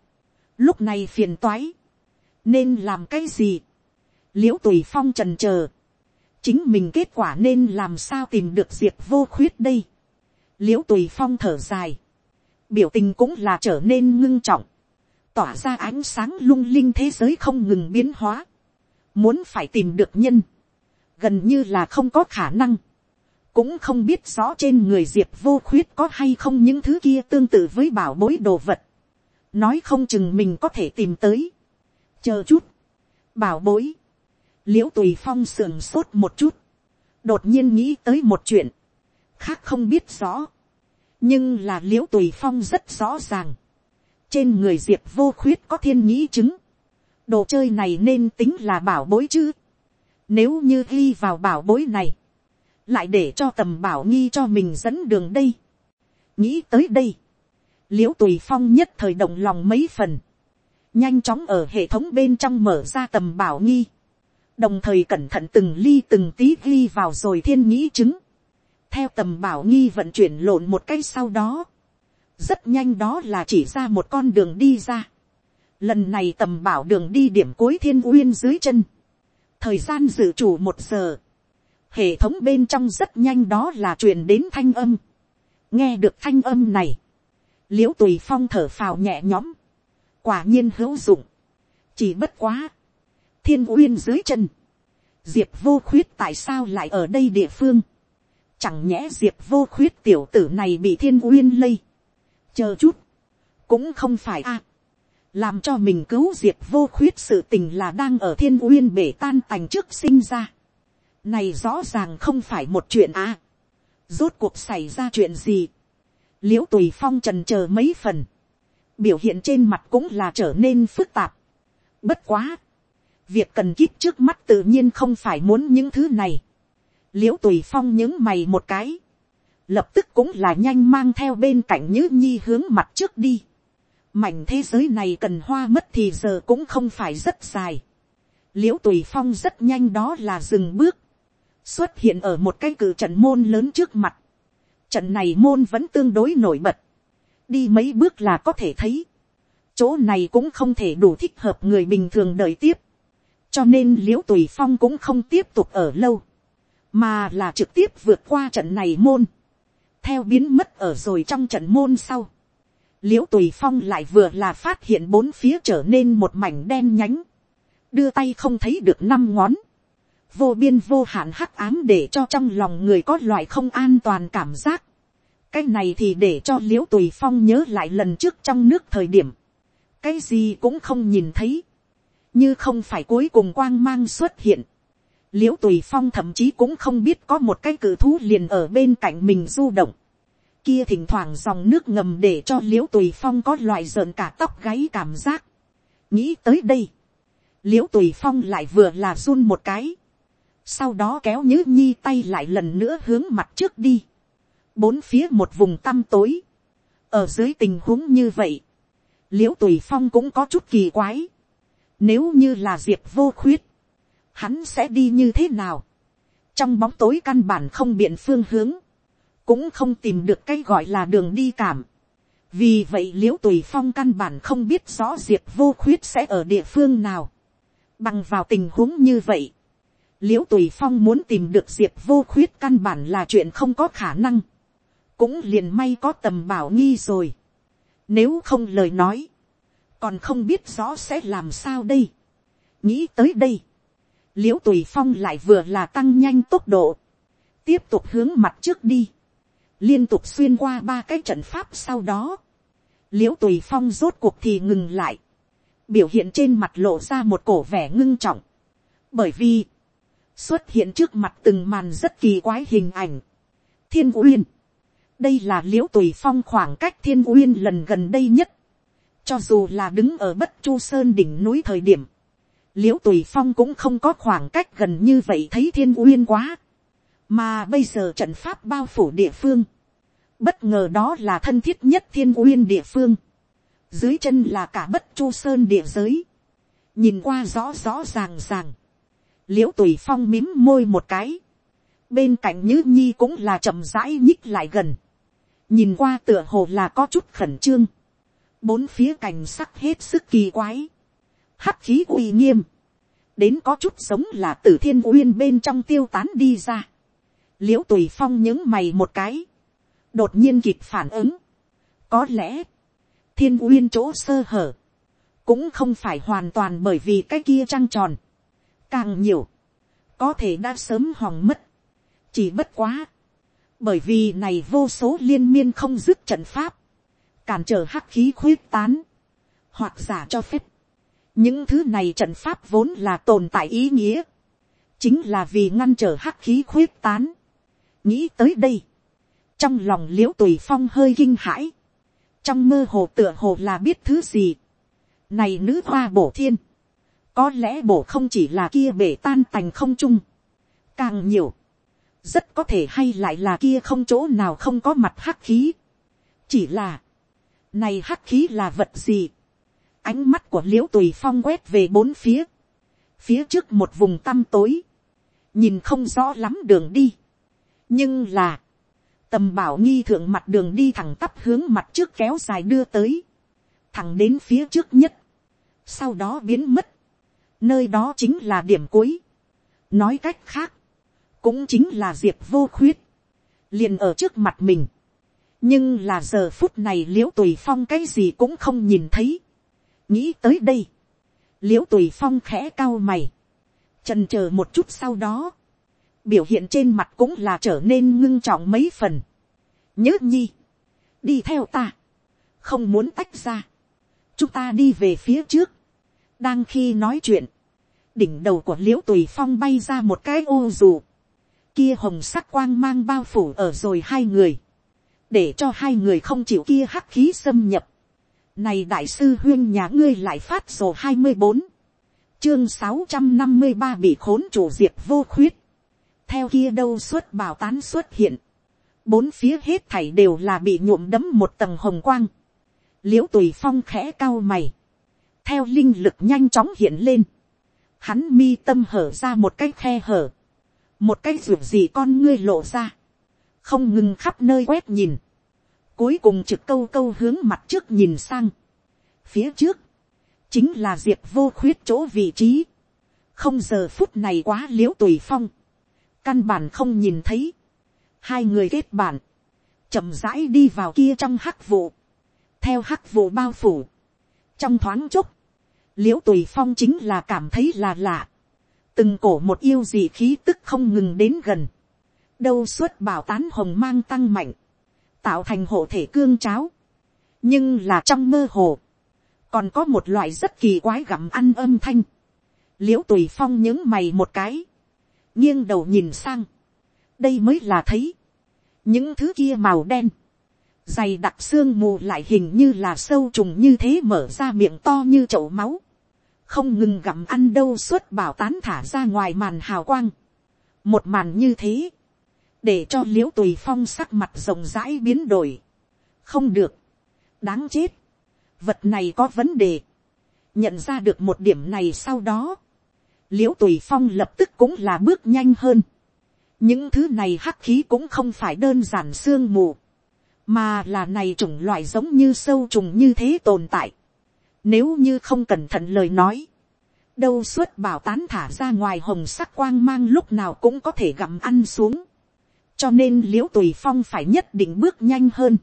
lúc này phiền toái, nên làm cái gì, l i ễ u tùy phong trần c h ờ chính mình kết quả nên làm sao tìm được diệt vô khuyết đây, l i ễ u tùy phong thở dài, biểu tình cũng là trở nên ngưng trọng, tỏa ra ánh sáng lung linh thế giới không ngừng biến hóa, muốn phải tìm được nhân, gần như là không có khả năng, cũng không biết rõ trên người diệp vô khuyết có hay không những thứ kia tương tự với bảo bối đồ vật, nói không chừng mình có thể tìm tới, chờ chút, bảo bối, l i ễ u tùy phong sườn sốt một chút, đột nhiên nghĩ tới một chuyện, khác không biết rõ, nhưng là l i ễ u tùy phong rất rõ ràng, trên người diệp vô khuyết có thiên nhĩ chứng, đồ chơi này nên tính là bảo bối chứ, nếu như ghi vào bảo bối này, lại để cho tầm bảo nghi cho mình dẫn đường đây, nghĩ tới đây, l i ễ u tùy phong nhất thời động lòng mấy phần, nhanh chóng ở hệ thống bên trong mở ra tầm bảo nghi, đồng thời cẩn thận từng ly từng tí ghi vào rồi thiên nghĩ chứng, theo tầm bảo nghi vận chuyển lộn một cái sau đó, rất nhanh đó là chỉ ra một con đường đi ra, lần này tầm bảo đường đi điểm cuối thiên uyên dưới chân, thời gian dự chủ một giờ, hệ thống bên trong rất nhanh đó là truyền đến thanh âm, nghe được thanh âm này, l i ễ u tùy phong thở phào nhẹ nhõm, quả nhiên hữu dụng, chỉ bất quá, thiên uyên dưới chân, diệp vô khuyết tại sao lại ở đây địa phương, chẳng nhẽ diệp vô khuyết tiểu tử này bị thiên uyên lây, chờ chút, cũng không phải a, làm cho mình cứu diệp vô khuyết sự tình là đang ở thiên uyên bể tan tành trước sinh ra, này rõ ràng không phải một chuyện à? rốt cuộc xảy ra chuyện gì, l i ễ u tùy phong trần c h ờ mấy phần, biểu hiện trên mặt cũng là trở nên phức tạp. Bất quá. Việc cần kíp trước mắt tự nhiên không phải muốn những thứ này. Liễu tùy phong những mày một cái. Lập tức cũng là nhanh mang theo bên cạnh nhữ nhi hướng mặt trước đi. Mảnh thế giới này cần hoa mất thì giờ cũng không phải rất dài. Liễu tùy phong rất nhanh đó là dừng bước. Xuất hiện ở một cái cử trận môn lớn trước mặt. Trận này môn vẫn tương đối nổi bật đi mấy bước là có thể thấy. chỗ này cũng không thể đủ thích hợp người bình thường đợi tiếp. cho nên liễu tùy phong cũng không tiếp tục ở lâu, mà là trực tiếp vượt qua trận này môn, theo biến mất ở rồi trong trận môn sau, liễu tùy phong lại vừa là phát hiện bốn phía trở nên một mảnh đen nhánh, đưa tay không thấy được năm ngón, vô biên vô hạn hắc ám để cho trong lòng người có loại không an toàn cảm giác, cái này thì để cho l i ễ u tùy phong nhớ lại lần trước trong nước thời điểm, cái gì cũng không nhìn thấy, như không phải cuối cùng quang mang xuất hiện, l i ễ u tùy phong thậm chí cũng không biết có một cái cử thú liền ở bên cạnh mình du động, kia thỉnh thoảng dòng nước ngầm để cho l i ễ u tùy phong có loại rợn cả tóc gáy cảm giác. nghĩ tới đây, l i ễ u tùy phong lại vừa là run một cái, sau đó kéo nhữ nhi tay lại lần nữa hướng mặt trước đi, bốn phía một vùng tăm tối, ở dưới tình huống như vậy, l i ễ u tùy phong cũng có chút kỳ quái, nếu như là diệp vô khuyết, hắn sẽ đi như thế nào, trong bóng tối căn bản không biện phương hướng, cũng không tìm được cái gọi là đường đi cảm. vì vậy l i ễ u tùy phong căn bản không biết rõ diệp vô khuyết sẽ ở địa phương nào. bằng vào tình huống như vậy, l i ễ u tùy phong muốn tìm được diệp vô khuyết căn bản là chuyện không có khả năng. cũng liền may có tầm bảo nghi rồi. nếu không lời nói, còn không biết rõ sẽ làm sao đây. nghĩ tới đây, l i ễ u tùy phong lại vừa là tăng nhanh tốc độ, tiếp tục hướng mặt trước đi liên tục xuyên qua ba cái trận pháp sau đó, l i ễ u tùy phong rốt cuộc thì ngừng lại, biểu hiện trên mặt lộ ra một cổ vẻ ngưng trọng, bởi vì, xuất hiện trước mặt từng màn rất kỳ quái hình ảnh. thiên uyên, đây là l i ễ u tùy phong khoảng cách thiên uyên lần gần đây nhất, cho dù là đứng ở bất chu sơn đỉnh núi thời điểm, l i ễ u tùy phong cũng không có khoảng cách gần như vậy thấy thiên uyên quá, mà bây giờ trận pháp bao phủ địa phương, bất ngờ đó là thân thiết nhất thiên uyên địa phương, dưới chân là cả bất chu sơn địa giới, nhìn qua rõ rõ ràng ràng, l i ễ u tùy phong mím môi một cái, bên cạnh nhữ nhi cũng là chậm rãi nhích lại gần, nhìn qua tựa hồ là có chút khẩn trương, bốn phía cảnh sắc hết sức kỳ quái, hắc khí uy nghiêm, đến có chút giống là t thiên uyên bên trong tiêu tán đi ra, l i ễ u tùy phong những mày một cái, đột nhiên kịp phản ứng, có lẽ, thiên uyên chỗ sơ hở, cũng không phải hoàn toàn bởi vì cái kia trăng tròn, càng nhiều, có thể đã sớm hòng mất, chỉ bất quá, bởi vì này vô số liên miên không dứt trận pháp, cản trở hắc khí khuyết tán, hoặc giả cho phép, những thứ này trận pháp vốn là tồn tại ý nghĩa, chính là vì ngăn trở hắc khí khuyết tán, nghĩ tới đây, trong lòng l i ễ u tùy phong hơi kinh hãi, trong mơ hồ tựa hồ là biết thứ gì, này nữ hoa bổ thiên, có lẽ bổ không chỉ là kia bể tan tành không chung, càng nhiều, rất có thể hay lại là kia không chỗ nào không có mặt hắc khí, chỉ là, này hắc khí là vật gì, ánh mắt của l i ễ u tùy phong quét về bốn phía, phía trước một vùng tăm tối, nhìn không rõ lắm đường đi, nhưng là, tầm bảo nghi thượng mặt đường đi thẳng tắp hướng mặt trước kéo dài đưa tới, thẳng đến phía trước nhất, sau đó biến mất, nơi đó chính là điểm cuối, nói cách khác, cũng chính là diệp vô khuyết, liền ở trước mặt mình, nhưng là giờ phút này l i ễ u tùy phong cái gì cũng không nhìn thấy, nghĩ tới đây, l i ễ u tùy phong khẽ cao mày, trần c h ờ một chút sau đó, biểu hiện trên mặt cũng là trở nên ngưng trọng mấy phần. nhớ nhi, đi theo ta, không muốn tách ra, chúng ta đi về phía trước, đang khi nói chuyện, đỉnh đầu của l i ễ u tùy phong bay ra một cái ô dù, kia hồng sắc quang mang bao phủ ở rồi hai người, để cho hai người không chịu kia hắc khí xâm nhập. Này đại sư huyên nhà ngươi lại phát sổ hai mươi bốn. Chương sáu trăm năm mươi ba bị khốn chủ diệp vô khuyết. Theo kia đâu xuất bảo tán xuất hiện, bốn phía hết thảy đều là bị nhuộm đấm một tầng hồng quang, l i ễ u tùy phong khẽ cao mày, theo linh lực nhanh chóng hiện lên, hắn mi tâm hở ra một cái khe hở, một cái ruột gì con ngươi lộ ra, không ngừng khắp nơi quét nhìn, cuối cùng trực câu câu hướng mặt trước nhìn sang, phía trước, chính là diệp vô khuyết chỗ vị trí, không giờ phút này quá l i ễ u tùy phong, căn bản không nhìn thấy, hai người kết bạn, chậm rãi đi vào kia trong hắc vụ, theo hắc vụ bao phủ, trong thoáng chốc, l i ễ u tùy phong chính là cảm thấy là lạ, từng cổ một yêu gì khí tức không ngừng đến gần, đâu suốt bảo tán hồng mang tăng mạnh, tạo thành hộ thể cương cháo, nhưng là trong mơ hồ, còn có một loại rất kỳ quái gặm ăn âm thanh, l i ễ u tùy phong những mày một cái, nghiêng đầu nhìn sang, đây mới là thấy, những thứ kia màu đen, dày đặc xương mù lại hình như là sâu trùng như thế mở ra miệng to như chậu máu, không ngừng gặm ăn đâu suốt bảo tán thả ra ngoài màn hào quang, một màn như thế, để cho l i ễ u tùy phong sắc mặt rộng rãi biến đổi, không được, đáng chết, vật này có vấn đề, nhận ra được một điểm này sau đó, l i ễ u tùy phong lập tức cũng là bước nhanh hơn. những thứ này hắc khí cũng không phải đơn giản sương mù, mà là này chủng loại giống như sâu trùng như thế tồn tại. nếu như không cẩn thận lời nói, đâu suốt bảo tán thả ra ngoài hồng sắc quang mang lúc nào cũng có thể gặm ăn xuống. cho nên l i ễ u tùy phong phải nhất định bước nhanh hơn.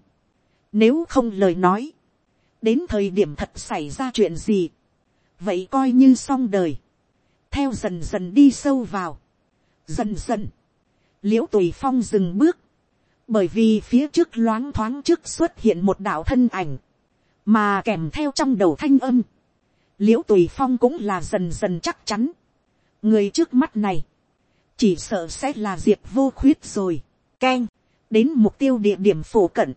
nếu không lời nói, đến thời điểm thật xảy ra chuyện gì, vậy coi như xong đời theo dần dần đi sâu vào, dần dần, l i ễ u tùy phong dừng bước, bởi vì phía trước loáng thoáng trước xuất hiện một đạo thân ảnh, mà kèm theo trong đầu thanh âm, l i ễ u tùy phong cũng là dần dần chắc chắn, người trước mắt này, chỉ sợ sẽ là diệp vô khuyết rồi, k e n đến mục tiêu địa điểm phổ cận,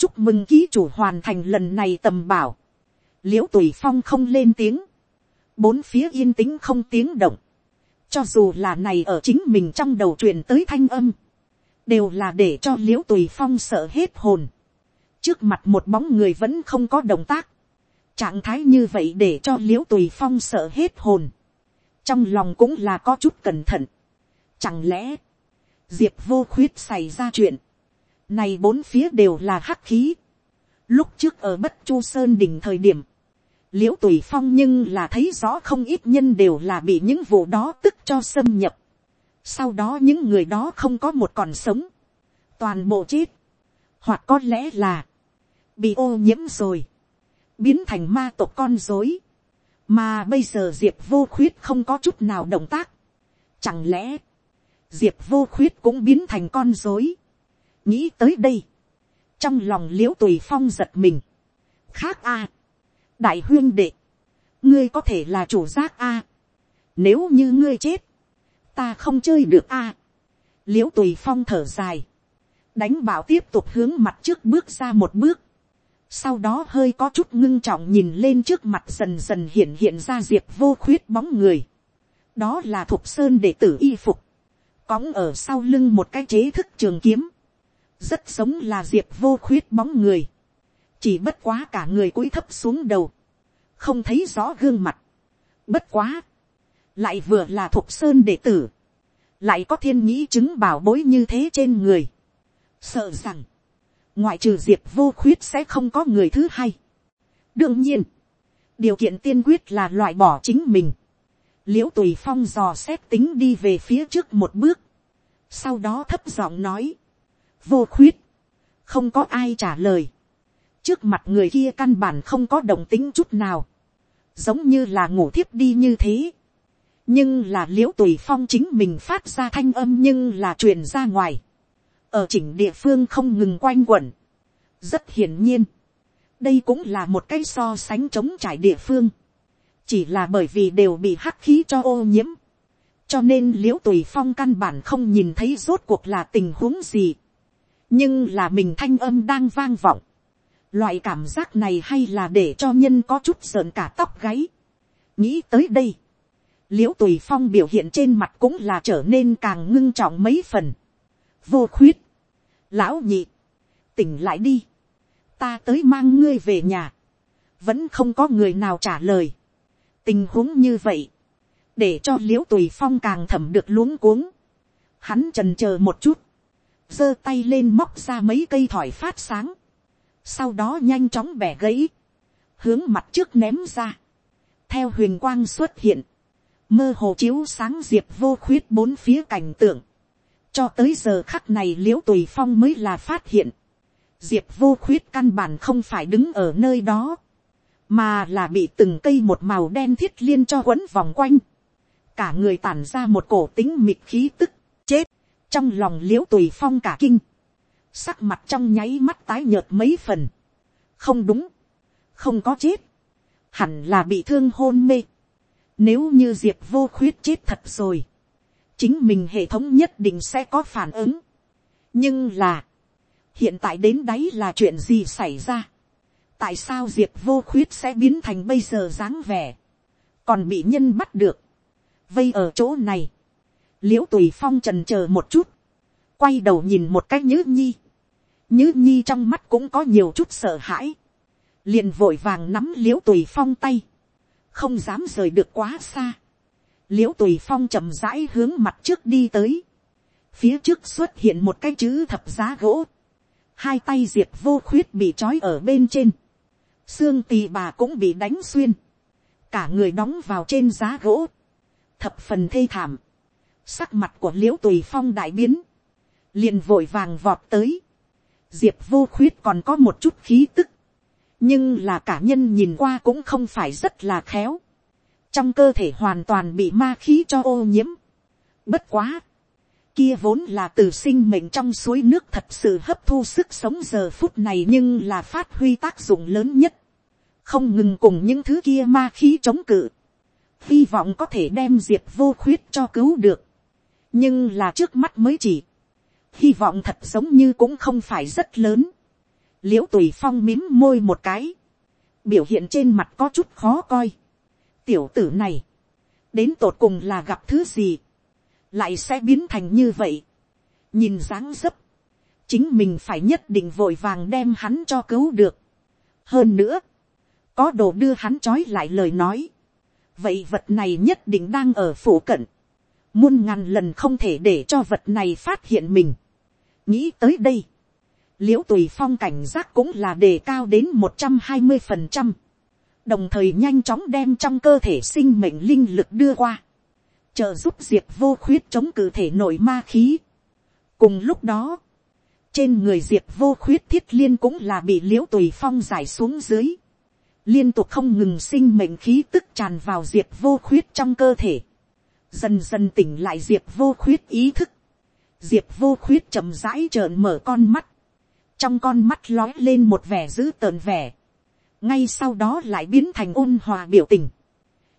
chúc mừng ký chủ hoàn thành lần này tầm bảo, l i ễ u tùy phong không lên tiếng, bốn phía yên tĩnh không tiếng động, cho dù là này ở chính mình trong đầu truyền tới thanh âm, đều là để cho l i ễ u tùy phong sợ hết hồn, trước mặt một bóng người vẫn không có động tác, trạng thái như vậy để cho l i ễ u tùy phong sợ hết hồn, trong lòng cũng là có chút cẩn thận, chẳng lẽ, diệp vô khuyết xảy ra chuyện, này bốn phía đều là hắc khí, lúc trước ở bất chu sơn đỉnh thời điểm, l i ễ u tùy phong nhưng là thấy rõ không ít nhân đều là bị những vụ đó tức cho xâm nhập sau đó những người đó không có một còn sống, toàn bộ chết, hoặc có lẽ là, bị ô nhiễm rồi, biến thành ma tộc con dối, mà bây giờ diệp vô khuyết không có chút nào động tác, chẳng lẽ, diệp vô khuyết cũng biến thành con dối, nghĩ tới đây, trong lòng l i ễ u tùy phong giật mình, khác a, đại huyên đệ, ngươi có thể là chủ giác a. nếu như ngươi chết, ta không chơi được à. a. l i ễ u tùy phong thở dài, đánh bảo tiếp tục hướng mặt trước bước ra một bước, sau đó hơi có chút ngưng trọng nhìn lên trước mặt dần dần hiện hiện ra diệp vô khuyết bóng người. đó là thục sơn đệ tử y phục, cõng ở sau lưng một cái chế thức trường kiếm, rất giống là diệp vô khuyết bóng người. Chỉ bất quá cả người cúi thấp xuống đầu, không thấy rõ gương mặt, bất quá, lại vừa là thục sơn đệ tử, lại có thiên nhĩ chứng bảo bối như thế trên người, sợ rằng, ngoại trừ diệp vô khuyết sẽ không có người thứ hai. đương nhiên, điều kiện tiên quyết là loại bỏ chính mình, l i ễ u tùy phong dò xét tính đi về phía trước một bước, sau đó thấp giọng nói, vô khuyết, không có ai trả lời, trước mặt người kia căn bản không có đồng tính chút nào, giống như là ngủ thiếp đi như thế nhưng là l i ễ u tùy phong chính mình phát ra thanh âm nhưng là truyền ra ngoài, ở chỉnh địa phương không ngừng quanh quẩn. rất hiển nhiên, đây cũng là một cái so sánh chống trải địa phương, chỉ là bởi vì đều bị hắc khí cho ô nhiễm, cho nên l i ễ u tùy phong căn bản không nhìn thấy rốt cuộc là tình huống gì, nhưng là mình thanh âm đang vang vọng, Loại cảm giác này hay là để cho nhân có chút sợn cả tóc gáy. Nghĩ tới đây. Liễu tùy phong biểu hiện trên mặt cũng là trở nên càng ngưng trọng mấy phần. Vô khuyết. Lão nhị. Tỉnh lại đi. Ta tới mang ngươi về nhà. Vẫn không có người nào trả lời. Tình huống như vậy. Để cho liễu tùy phong càng thẩm được luống cuống. Hắn trần chờ một chút giơ tay lên móc ra mấy cây thỏi phát sáng, sau đó nhanh chóng bẻ gãy, hướng mặt trước ném ra, theo huyền quang xuất hiện, mơ hồ chiếu sáng diệp vô khuyết bốn phía cảnh tượng, cho tới giờ khắc này l i ễ u tùy phong mới là phát hiện, diệp vô khuyết căn bản không phải đứng ở nơi đó, mà là bị từng cây một màu đen thiết liên cho quấn vòng quanh, cả người tản ra một cổ tính mịt khí tức, chết, trong lòng l i ễ u tùy phong cả kinh, sắc mặt trong nháy mắt tái nhợt mấy phần, không đúng, không có chết, hẳn là bị thương hôn mê, nếu như diệp vô khuyết chết thật rồi, chính mình hệ thống nhất định sẽ có phản ứng. nhưng là, hiện tại đến đấy là chuyện gì xảy ra. tại sao diệp vô khuyết sẽ biến thành bây giờ dáng vẻ, còn bị nhân bắt được. vây ở chỗ này, l i ễ u tùy phong trần c h ờ một chút, quay đầu nhìn một cách nhữ nhi. nhữ nhi trong mắt cũng có nhiều chút sợ hãi, liền vội vàng nắm l i ễ u tùy phong tay, không dám rời được quá xa. l i ễ u tùy phong chậm rãi hướng mặt trước đi tới. phía trước xuất hiện một cái chữ thập giá gỗ. hai tay diệp vô khuyết bị trói ở bên trên. xương tì bà cũng bị đánh xuyên. cả người đóng vào trên giá gỗ. thập phần thê thảm. sắc mặt của l i ễ u tùy phong đại biến. liền vội vàng vọt tới. diệp vô khuyết còn có một chút khí tức nhưng là cả nhân nhìn qua cũng không phải rất là khéo, trong cơ thể hoàn toàn bị ma khí cho ô nhiễm. Bất quá, kia vốn là từ sinh mệnh trong suối nước thật sự hấp thu sức sống giờ phút này nhưng là phát huy tác dụng lớn nhất, không ngừng cùng những thứ kia ma khí chống cự, hy vọng có thể đem diệt vô khuyết cho cứu được, nhưng là trước mắt mới chỉ, hy vọng thật giống như cũng không phải rất lớn, l i ễ u tùy phong mím môi một cái, biểu hiện trên mặt có chút khó coi. tiểu tử này, đến tột cùng là gặp thứ gì, lại sẽ biến thành như vậy. nhìn dáng dấp, chính mình phải nhất định vội vàng đem hắn cho cứu được. hơn nữa, có đồ đưa hắn trói lại lời nói. vậy vật này nhất định đang ở phủ cận. muôn ngàn lần không thể để cho vật này phát hiện mình. nghĩ tới đây, l i ễ u tùy phong cảnh giác cũng là đề cao đến một trăm hai mươi phần trăm, đồng thời nhanh chóng đem trong cơ thể sinh mệnh linh lực đưa qua, trợ giúp diệt vô khuyết chống cử thể nội ma khí. cùng lúc đó, trên người diệt vô khuyết thiết liên cũng là bị l i ễ u tùy phong giải xuống dưới, liên tục không ngừng sinh mệnh khí tức tràn vào diệt vô khuyết trong cơ thể, dần dần tỉnh lại diệt vô khuyết ý thức, diệp vô khuyết chậm rãi trợn mở con mắt, trong con mắt lói lên một vẻ dữ tợn vẻ, ngay sau đó lại biến thành ôn hòa biểu tình,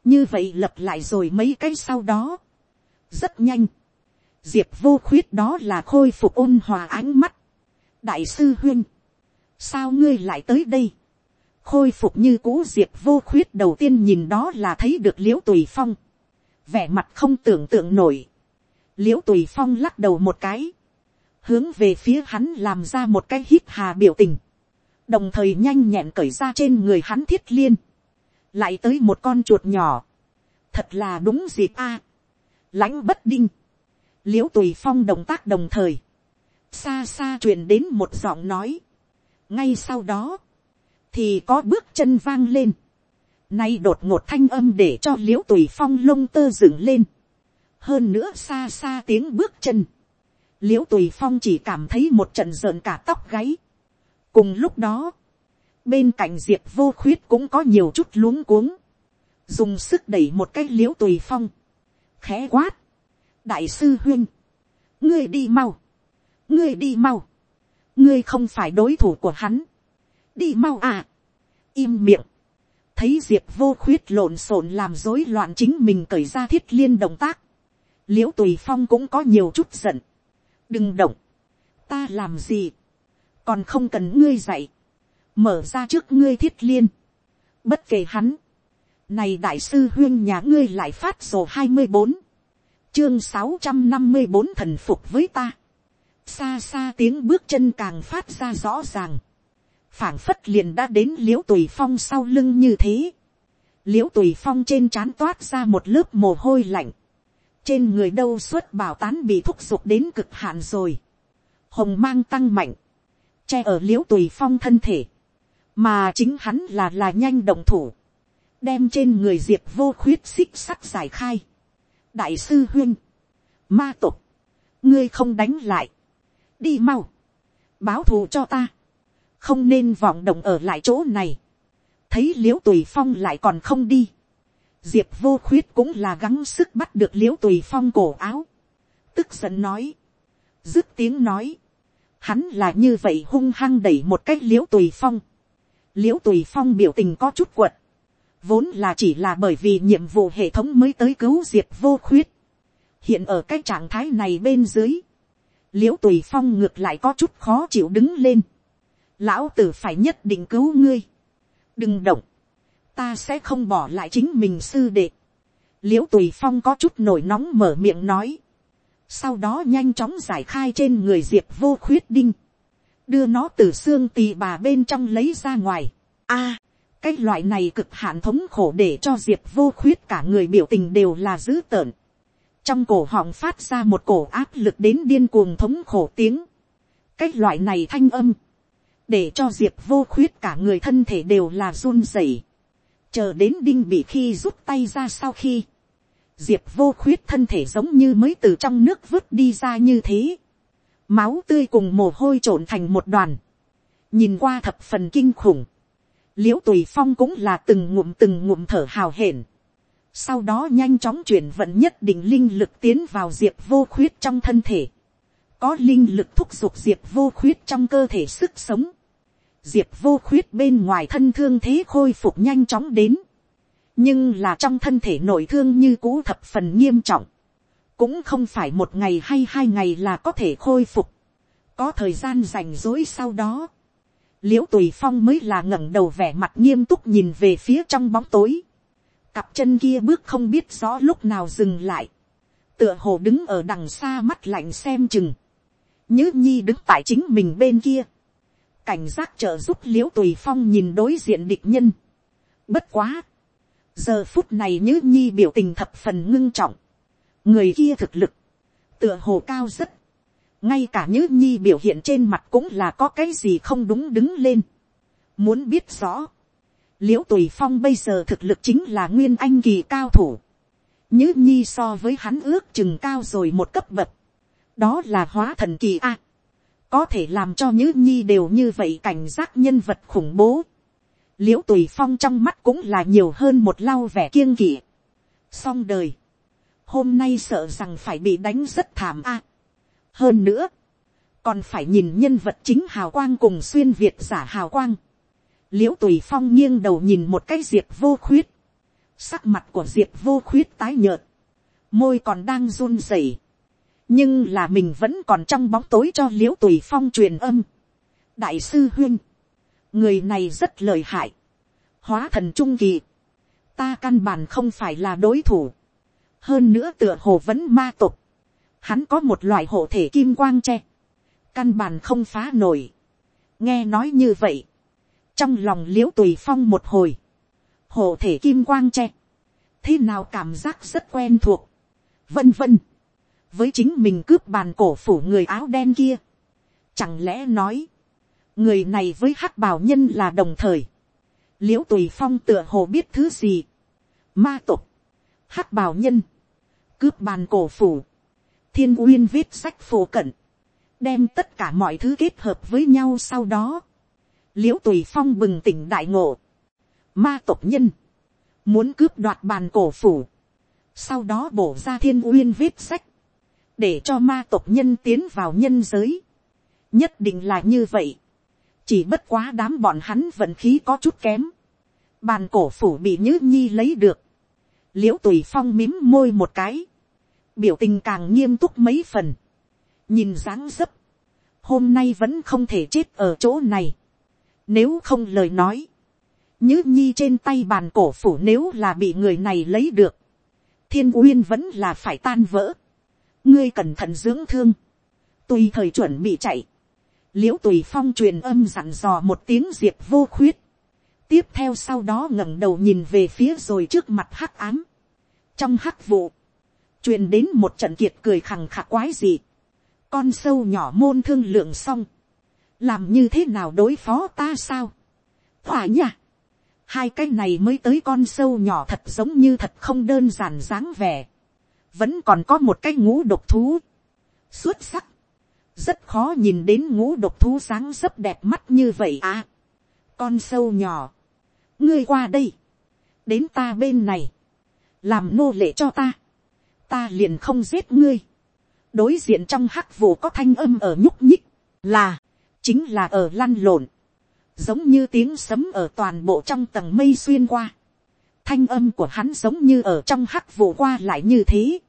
như vậy lập lại rồi mấy cái sau đó, rất nhanh, diệp vô khuyết đó là khôi phục ôn hòa ánh mắt, đại sư huyên, sao ngươi lại tới đây, khôi phục như cũ diệp vô khuyết đầu tiên nhìn đó là thấy được l i ễ u tùy phong, vẻ mặt không tưởng tượng nổi, l i ễ u tùy phong lắc đầu một cái, hướng về phía hắn làm ra một cái hít hà biểu tình, đồng thời nhanh nhẹn cởi ra trên người hắn thiết liên, lại tới một con chuột nhỏ, thật là đúng dịp a, lãnh bất đinh, l i ễ u tùy phong động tác đồng thời, xa xa truyền đến một giọng nói, ngay sau đó, thì có bước chân vang lên, nay đột ngột thanh âm để cho l i ễ u tùy phong lông tơ dựng lên, hơn nữa xa xa tiếng bước chân, l i ễ u tùy phong chỉ cảm thấy một trận rợn cả tóc gáy. cùng lúc đó, bên cạnh diệp vô khuyết cũng có nhiều chút luống cuống, dùng sức đẩy một cái l i ễ u tùy phong, khẽ quát, đại sư huyên, ngươi đi mau, ngươi đi mau, ngươi không phải đối thủ của hắn, đi mau à, im miệng, thấy diệp vô khuyết lộn xộn làm rối loạn chính mình cởi ra thiết liên động tác, l i ễ u tùy phong cũng có nhiều chút giận, đừng động, ta làm gì, còn không cần ngươi dạy, mở ra trước ngươi thiết liên, bất kể hắn, này đại sư huyên nhà ngươi lại phát sổ hai mươi bốn, chương sáu trăm năm mươi bốn thần phục với ta, xa xa tiếng bước chân càng phát ra rõ ràng, phảng phất liền đã đến l i ễ u tùy phong sau lưng như thế, l i ễ u tùy phong trên trán toát ra một lớp mồ hôi lạnh, trên người đâu suốt bảo tán bị thúc giục đến cực hạn rồi, hồng mang tăng mạnh, che ở l i ễ u tùy phong thân thể, mà chính hắn là là nhanh động thủ, đem trên người diệp vô khuyết xích sắt giải khai, đại sư huyên, ma tục, ngươi không đánh lại, đi mau, báo thù cho ta, không nên vọng động ở lại chỗ này, thấy l i ễ u tùy phong lại còn không đi, diệp vô khuyết cũng là gắng sức bắt được l i ễ u tùy phong cổ áo, tức giận nói, dứt tiếng nói, hắn là như vậy hung hăng đẩy một cách l i ễ u tùy phong, l i ễ u tùy phong biểu tình có chút quật, vốn là chỉ là bởi vì nhiệm vụ hệ thống mới tới cứu diệp vô khuyết, hiện ở cái trạng thái này bên dưới, l i ễ u tùy phong ngược lại có chút khó chịu đứng lên, lão tử phải nhất định cứu ngươi, đừng động, ta sẽ không bỏ lại chính mình sư đệ, l i ễ u tùy phong có chút nổi nóng mở miệng nói, sau đó nhanh chóng giải khai trên người diệp vô khuyết đinh, đưa nó từ xương tì bà bên trong lấy ra ngoài. A, cái loại này cực hạn thống khổ để cho diệp vô khuyết cả người biểu tình đều là dữ tợn trong cổ họng phát ra một cổ áp lực đến điên cuồng thống khổ tiếng. cái loại này thanh âm, để cho diệp vô khuyết cả người thân thể đều là run rẩy chờ đến đinh bị khi rút tay ra sau khi, diệp vô khuyết thân thể giống như mới từ trong nước vứt đi ra như thế. máu tươi cùng mồ hôi trộn thành một đoàn. nhìn qua thập phần kinh khủng. l i ễ u tùy phong cũng là từng ngụm từng ngụm thở hào hển sau đó nhanh chóng chuyển vận nhất định linh lực tiến vào diệp vô khuyết trong thân thể, có linh lực thúc giục diệp vô khuyết trong cơ thể sức sống, diệp vô khuyết bên ngoài thân thương thế khôi phục nhanh chóng đến, nhưng là trong thân thể nội thương như cũ thập phần nghiêm trọng, cũng không phải một ngày hay hai ngày là có thể khôi phục, có thời gian rảnh rỗi sau đó, l i ễ u tùy phong mới là ngẩng đầu vẻ mặt nghiêm túc nhìn về phía trong bóng tối, cặp chân kia bước không biết rõ lúc nào dừng lại, tựa hồ đứng ở đằng xa mắt lạnh xem chừng, nhớ nhi đứng tại chính mình bên kia, cảnh giác trợ giúp l i ễ u tùy phong nhìn đối diện địch nhân. bất quá, giờ phút này như nhi biểu tình thập phần ngưng trọng, người kia thực lực, tựa hồ cao rất, ngay cả như nhi biểu hiện trên mặt cũng là có cái gì không đúng đứng lên, muốn biết rõ, l i ễ u tùy phong bây giờ thực lực chính là nguyên anh kỳ cao thủ. như nhi so với hắn ước chừng cao rồi một cấp bậc. đó là hóa thần kỳ a có thể làm cho nhữ nhi đều như vậy cảnh giác nhân vật khủng bố. l i ễ u tùy phong trong mắt cũng là nhiều hơn một lau vẻ kiêng kỵ. xong đời. hôm nay sợ rằng phải bị đánh rất thảm a. hơn nữa, còn phải nhìn nhân vật chính hào quang cùng xuyên việt giả hào quang l i ễ u tùy phong nghiêng đầu nhìn một cái diệp vô khuyết, sắc mặt của diệp vô khuyết tái nhợt, môi còn đang run rẩy, nhưng là mình vẫn còn trong bóng tối cho l i ễ u tùy phong truyền âm. đại sư huyên, người này rất l ợ i hại, hóa thần trung kỳ, ta căn bản không phải là đối thủ, hơn nữa tựa hồ vẫn ma tục, hắn có một loại hộ thể kim quang tre, căn bản không phá nổi, nghe nói như vậy, trong lòng l i ễ u tùy phong một hồi, hộ thể kim quang tre, thế nào cảm giác rất quen thuộc, vân vân, với chính mình cướp bàn cổ phủ người áo đen kia, chẳng lẽ nói, người này với hắc bào nhân là đồng thời, l i ễ u tùy phong tựa hồ biết thứ gì, ma tục, hắc bào nhân, cướp bàn cổ phủ, thiên uyên viết sách phổ cận, đem tất cả mọi thứ kết hợp với nhau sau đó, l i ễ u tùy phong bừng tỉnh đại ngộ, ma tộc nhân, muốn cướp đoạt bàn cổ phủ, sau đó bổ ra thiên uyên viết sách, để cho ma tộc nhân tiến vào nhân giới, nhất định là như vậy, chỉ bất quá đám bọn hắn vận khí có chút kém, bàn cổ phủ bị nhữ nhi lấy được, l i ễ u tùy phong mím môi một cái, biểu tình càng nghiêm túc mấy phần, nhìn dáng dấp, hôm nay vẫn không thể chết ở chỗ này, nếu không lời nói. Nhứ nhi trên tay bàn cổ phủ nếu là bị người này lấy được. Thiên uyên vẫn là phải tan vỡ. Ngươi cẩn thận dưỡng thương. Tùy thời chuẩn bị chạy. Liễu tùy phong truyền âm dặn dò một tiếng diệp vô khuyết. Tiếp theo sau đó ngẩng đầu nhìn về phía rồi trước mặt hắc ám. Trong hắc vụ. Truyền đến một trận kiệt cười khằng khạc quái gì. Con sâu nhỏ môn thương lượng xong làm như thế nào đối phó ta sao, thỏa nhá, hai cái này mới tới con sâu nhỏ thật giống như thật không đơn giản dáng vẻ, vẫn còn có một cái ngũ độc thú, xuất sắc, rất khó nhìn đến ngũ độc thú sáng sấp đẹp mắt như vậy à. con sâu nhỏ, ngươi qua đây, đến ta bên này, làm nô lệ cho ta, ta liền không giết ngươi, đối diện trong hắc vụ có thanh âm ở nhúc nhích, là, chính là ở lăn lộn, giống như tiếng sấm ở toàn bộ trong tầng mây xuyên qua, thanh âm của hắn giống như ở trong hắc vụ qua lại như thế,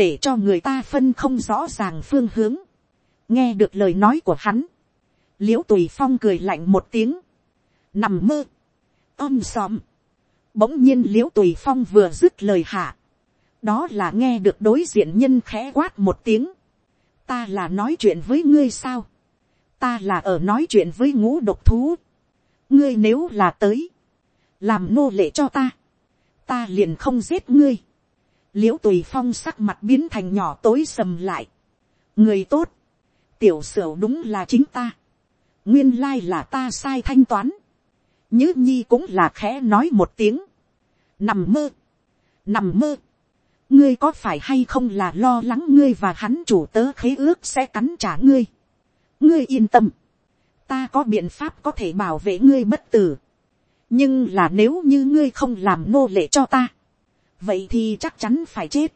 để cho người ta phân không rõ ràng phương hướng, nghe được lời nói của hắn, l i ễ u tùy phong cười lạnh một tiếng, nằm mơ, om xòm, bỗng nhiên l i ễ u tùy phong vừa dứt lời hạ, đó là nghe được đối diện nhân khẽ quát một tiếng, ta là nói chuyện với ngươi sao, ta là ở nói chuyện với ngũ độc thú, ngươi nếu là tới, làm nô lệ cho ta, ta liền không giết ngươi, l i ễ u tùy phong sắc mặt biến thành nhỏ tối sầm lại, người tốt, tiểu sửu đúng là chính ta, nguyên lai là ta sai thanh toán, nhứ nhi cũng là khẽ nói một tiếng, nằm mơ, nằm mơ, ngươi có phải hay không là lo lắng ngươi và hắn chủ tớ khế ước sẽ cắn trả ngươi, ngươi yên tâm, ta có biện pháp có thể bảo vệ ngươi bất tử, nhưng là nếu như ngươi không làm nô lệ cho ta, vậy thì chắc chắn phải chết.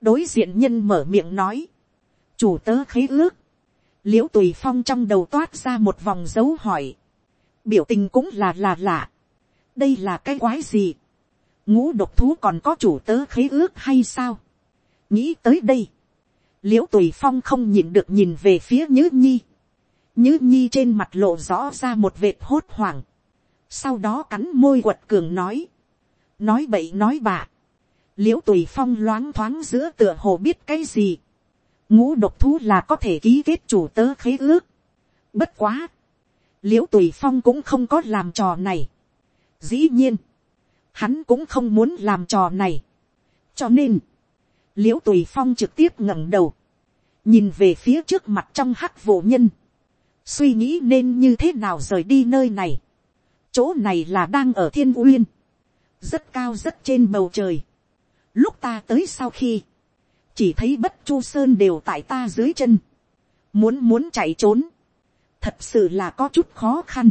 đối diện nhân mở miệng nói, chủ tớ khế ước, l i ễ u tùy phong trong đầu toát ra một vòng dấu hỏi, biểu tình cũng là là lạ, đây là cái quái gì, ngũ độc thú còn có chủ tớ khế ước hay sao, nghĩ tới đây, l i ễ u tùy phong không nhìn được nhìn về phía nhứ nhi, nhứ nhi trên mặt lộ rõ ra một vệt hốt hoảng, sau đó cắn môi quật cường nói, nói bậy nói bạ, l i ễ u tùy phong loáng thoáng giữa tựa hồ biết cái gì, ngũ độc thú là có thể ký kết chủ tớ khế ước. Bất quá, l i ễ u tùy phong cũng không có làm trò này. Dĩ nhiên, hắn cũng không muốn làm trò này. cho nên, l i ễ u tùy phong trực tiếp ngẩng đầu, nhìn về phía trước mặt trong hắc vô nhân, suy nghĩ nên như thế nào rời đi nơi này. chỗ này là đang ở thiên uyên, rất cao rất trên bầu trời lúc ta tới sau khi, chỉ thấy bất chu sơn đều tại ta dưới chân, muốn muốn chạy trốn, thật sự là có chút khó khăn,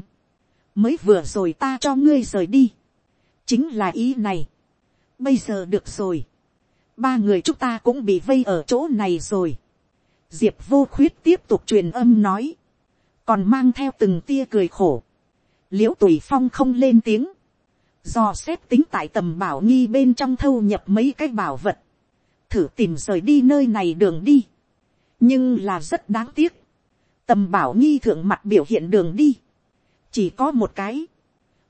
mới vừa rồi ta cho ngươi rời đi, chính là ý này, bây giờ được rồi, ba người chúng ta cũng bị vây ở chỗ này rồi, diệp vô khuyết tiếp tục truyền âm nói, còn mang theo từng tia cười khổ, l i ễ u tùy phong không lên tiếng, do xét tính tại tầm bảo nghi bên trong thâu nhập mấy cái bảo vật, thử tìm rời đi nơi này đường đi. nhưng là rất đáng tiếc. tầm bảo nghi thượng mặt biểu hiện đường đi. chỉ có một cái.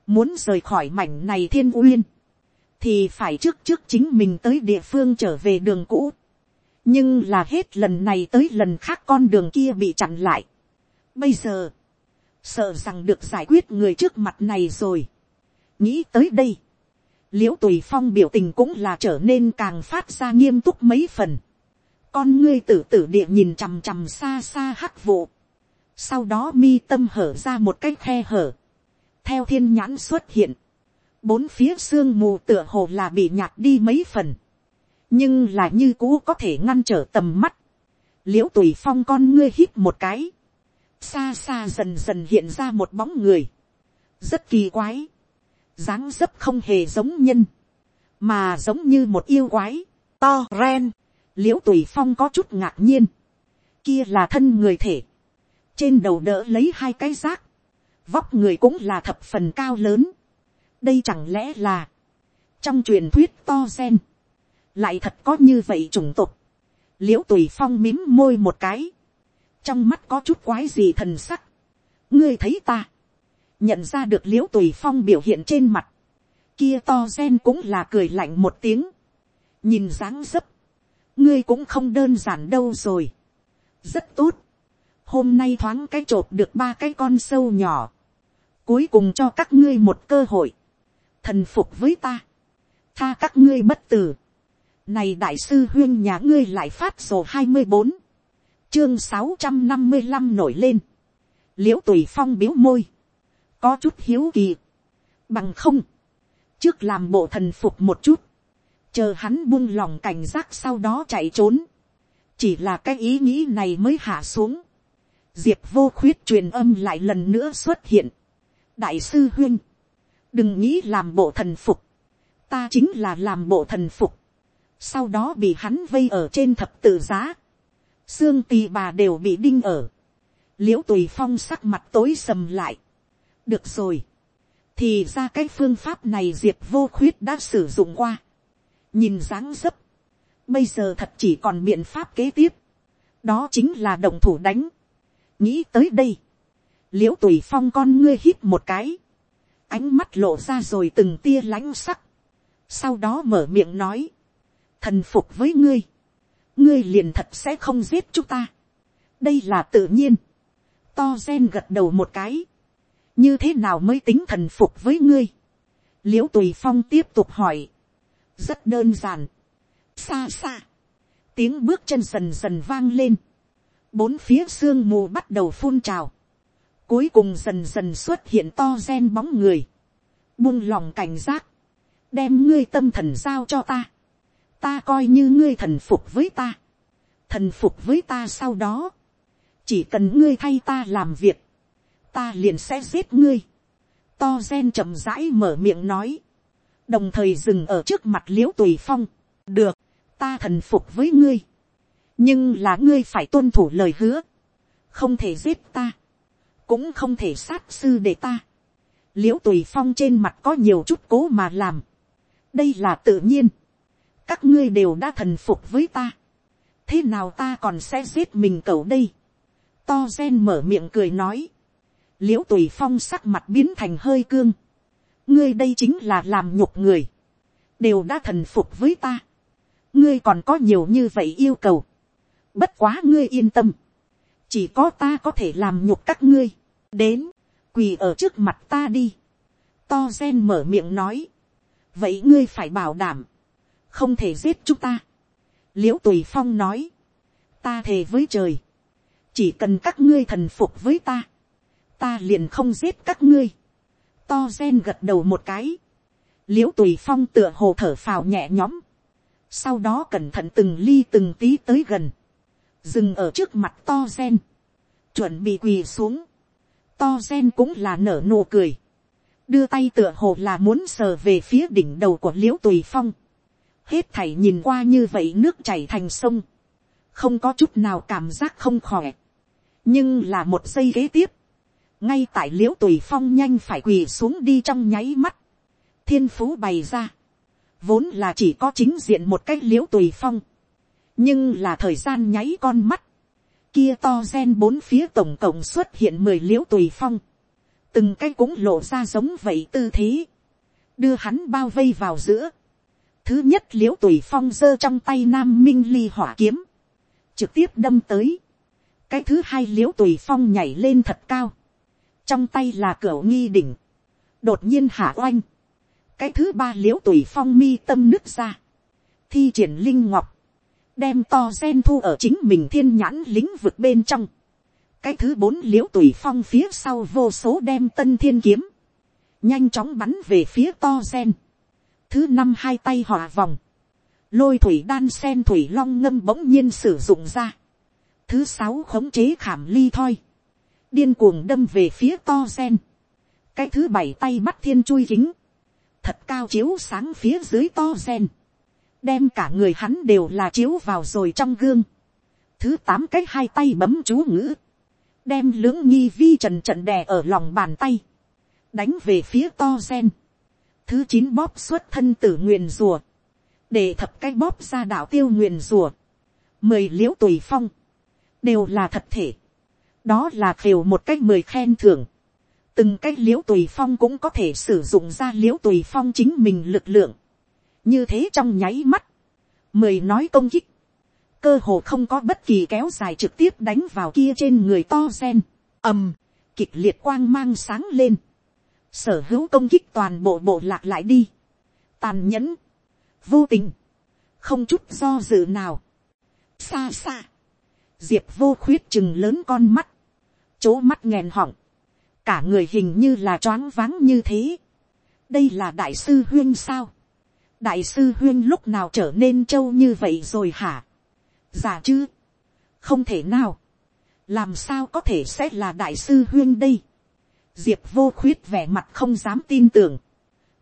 muốn rời khỏi mảnh này thiên uyên. thì phải trước trước chính mình tới địa phương trở về đường cũ. nhưng là hết lần này tới lần khác con đường kia bị chặn lại. bây giờ, sợ rằng được giải quyết người trước mặt này rồi nghĩ tới đây l i ễ u tùy phong biểu tình cũng là trở nên càng phát ra nghiêm túc mấy phần. con ngươi tử tử địa nhìn chằm chằm xa xa hắc vụ. sau đó mi tâm hở ra một cái khe hở. theo thiên nhãn xuất hiện, bốn phía sương mù tựa hồ là bị nhạt đi mấy phần. nhưng là như cũ có thể ngăn trở tầm mắt. l i ễ u tùy phong con ngươi hít một cái. xa xa dần dần hiện ra một bóng người. rất kỳ quái dáng dấp không hề giống nhân, mà giống như một yêu quái, to ren, l i ễ u tùy phong có chút ngạc nhiên, kia là thân người thể, trên đầu đỡ lấy hai cái rác, vóc người cũng là thập phần cao lớn, đây chẳng lẽ là, trong truyền thuyết to gen, lại thật có như vậy chủng tục, l i ễ u tùy phong mím môi một cái, trong mắt có chút quái gì thần sắc, ngươi thấy ta, nhận ra được l i ễ u tùy phong biểu hiện trên mặt, kia to gen cũng là cười lạnh một tiếng, nhìn dáng dấp, ngươi cũng không đơn giản đâu rồi, rất tốt, hôm nay thoáng cái t r ộ p được ba cái con sâu nhỏ, cuối cùng cho các ngươi một cơ hội, thần phục với ta, tha các ngươi bất tử, này đại sư huyên nhà ngươi lại phát sổ hai mươi bốn, chương sáu trăm năm mươi năm nổi lên, l i ễ u tùy phong biếu môi, có chút hiếu kỳ, bằng không, trước làm bộ thần phục một chút, chờ hắn buông lòng cảnh giác sau đó chạy trốn, chỉ là cái ý nghĩ này mới hạ xuống, diệp vô khuyết truyền âm lại lần nữa xuất hiện, đại sư huyên, đừng nghĩ làm bộ thần phục, ta chính là làm bộ thần phục, sau đó bị hắn vây ở trên thập tự giá, xương tì bà đều bị đinh ở, l i ễ u tùy phong sắc mặt tối sầm lại, được rồi, thì ra cái phương pháp này diệp vô khuyết đã sử dụng qua, nhìn dáng dấp, bây giờ thật chỉ còn biện pháp kế tiếp, đó chính là động thủ đánh, nghĩ tới đây, l i ễ u tùy phong con ngươi hít một cái, ánh mắt lộ ra rồi từng tia lãnh sắc, sau đó mở miệng nói, thần phục với ngươi, ngươi liền thật sẽ không giết chúng ta. đây là tự nhiên. to gen gật đầu một cái như thế nào mới tính thần phục với ngươi. l i ễ u tùy phong tiếp tục hỏi. rất đơn giản. xa xa. tiếng bước chân dần dần vang lên. bốn phía sương mù bắt đầu phun trào. cuối cùng dần dần xuất hiện to gen bóng người. buông lòng cảnh giác. đem ngươi tâm thần giao cho ta ta coi như ngươi thần phục với ta, thần phục với ta sau đó, chỉ cần ngươi thay ta làm việc, ta liền sẽ giết ngươi. To gen chậm rãi mở miệng nói, đồng thời dừng ở trước mặt l i ễ u tùy phong, được, ta thần phục với ngươi, nhưng là ngươi phải tuân thủ lời hứa, không thể giết ta, cũng không thể sát sư để ta. l i ễ u tùy phong trên mặt có nhiều chút cố mà làm, đây là tự nhiên, các ngươi đều đã thần phục với ta, thế nào ta còn sẽ giết mình cậu đây. To gen mở miệng cười nói, l i ễ u tùy phong sắc mặt biến thành hơi cương, ngươi đây chính là làm nhục người, đều đã thần phục với ta, ngươi còn có nhiều như vậy yêu cầu, bất quá ngươi yên tâm, chỉ có ta có thể làm nhục các ngươi, đến, quỳ ở trước mặt ta đi, to gen mở miệng nói, vậy ngươi phải bảo đảm, không thể giết chúng ta. l i ễ u tùy phong nói, ta thề với trời, chỉ cần các ngươi thần phục với ta, ta liền không giết các ngươi. to gen gật đầu một cái, l i ễ u tùy phong tựa hồ thở phào nhẹ nhõm, sau đó cẩn thận từng ly từng tí tới gần, dừng ở trước mặt to gen, chuẩn bị quỳ xuống, to gen cũng là nở nụ cười, đưa tay tựa hồ là muốn sờ về phía đỉnh đầu của l i ễ u tùy phong, hết thảy nhìn qua như vậy nước chảy thành sông, không có chút nào cảm giác không khỏe, nhưng là một giây kế tiếp, ngay tại l i ễ u tùy phong nhanh phải quỳ xuống đi trong nháy mắt, thiên phú bày ra, vốn là chỉ có chính diện một cái l i ễ u tùy phong, nhưng là thời gian nháy con mắt, kia to gen bốn phía tổng cộng xuất hiện mười l i ễ u tùy phong, từng cái cũng lộ ra giống vậy tư thế, đưa hắn bao vây vào giữa, thứ nhất l i ễ u tùy phong giơ trong tay nam minh ly hỏa kiếm, trực tiếp đâm tới. cái thứ hai l i ễ u tùy phong nhảy lên thật cao, trong tay là cửa nghi đỉnh, đột nhiên hạ oanh. cái thứ ba l i ễ u tùy phong mi tâm nước ra, thi triển linh ngọc, đem to gen thu ở chính mình thiên nhãn lĩnh vực bên trong. cái thứ bốn l i ễ u tùy phong phía sau vô số đem tân thiên kiếm, nhanh chóng bắn về phía to gen Thứ năm hai tay hòa vòng. Lôi thủy đan sen thủy long ngâm bỗng nhiên sử dụng ra. Thứ sáu khống chế khảm ly thoi. Điên cuồng đâm về phía to sen. Cái thứ bảy tay bắt thiên chui kính. Thật cao chiếu sáng phía dưới to sen. Đem cả người hắn đều là chiếu vào rồi trong gương. Thứ tám cái hai tay bấm chú ngữ. Đem lưỡng nghi vi trần trận đè ở lòng bàn tay. Đánh về phía to sen thứ chín bóp xuất thân tử nguyền rùa, để thập cái bóp ra đạo tiêu nguyền rùa, mười l i ễ u tùy phong, đều là thật thể, đó là khều một cách mười khen thưởng, từng cái l i ễ u tùy phong cũng có thể sử dụng ra l i ễ u tùy phong chính mình lực lượng, như thế trong nháy mắt, mười nói công kích, cơ hồ không có bất kỳ kéo dài trực tiếp đánh vào kia trên người to gen, ầm, kịch liệt quang mang sáng lên, sở hữu công kích toàn bộ bộ lạc lại đi, tàn nhẫn, vô tình, không chút do dự nào, xa xa, diệp vô khuyết chừng lớn con mắt, chỗ mắt nghèn họng, cả người hình như là choáng váng như thế, đây là đại sư huyên sao, đại sư huyên lúc nào trở nên trâu như vậy rồi hả, giả dạ chứ, không thể nào, làm sao có thể sẽ là đại sư huyên đây, diệp vô khuyết vẻ mặt không dám tin tưởng,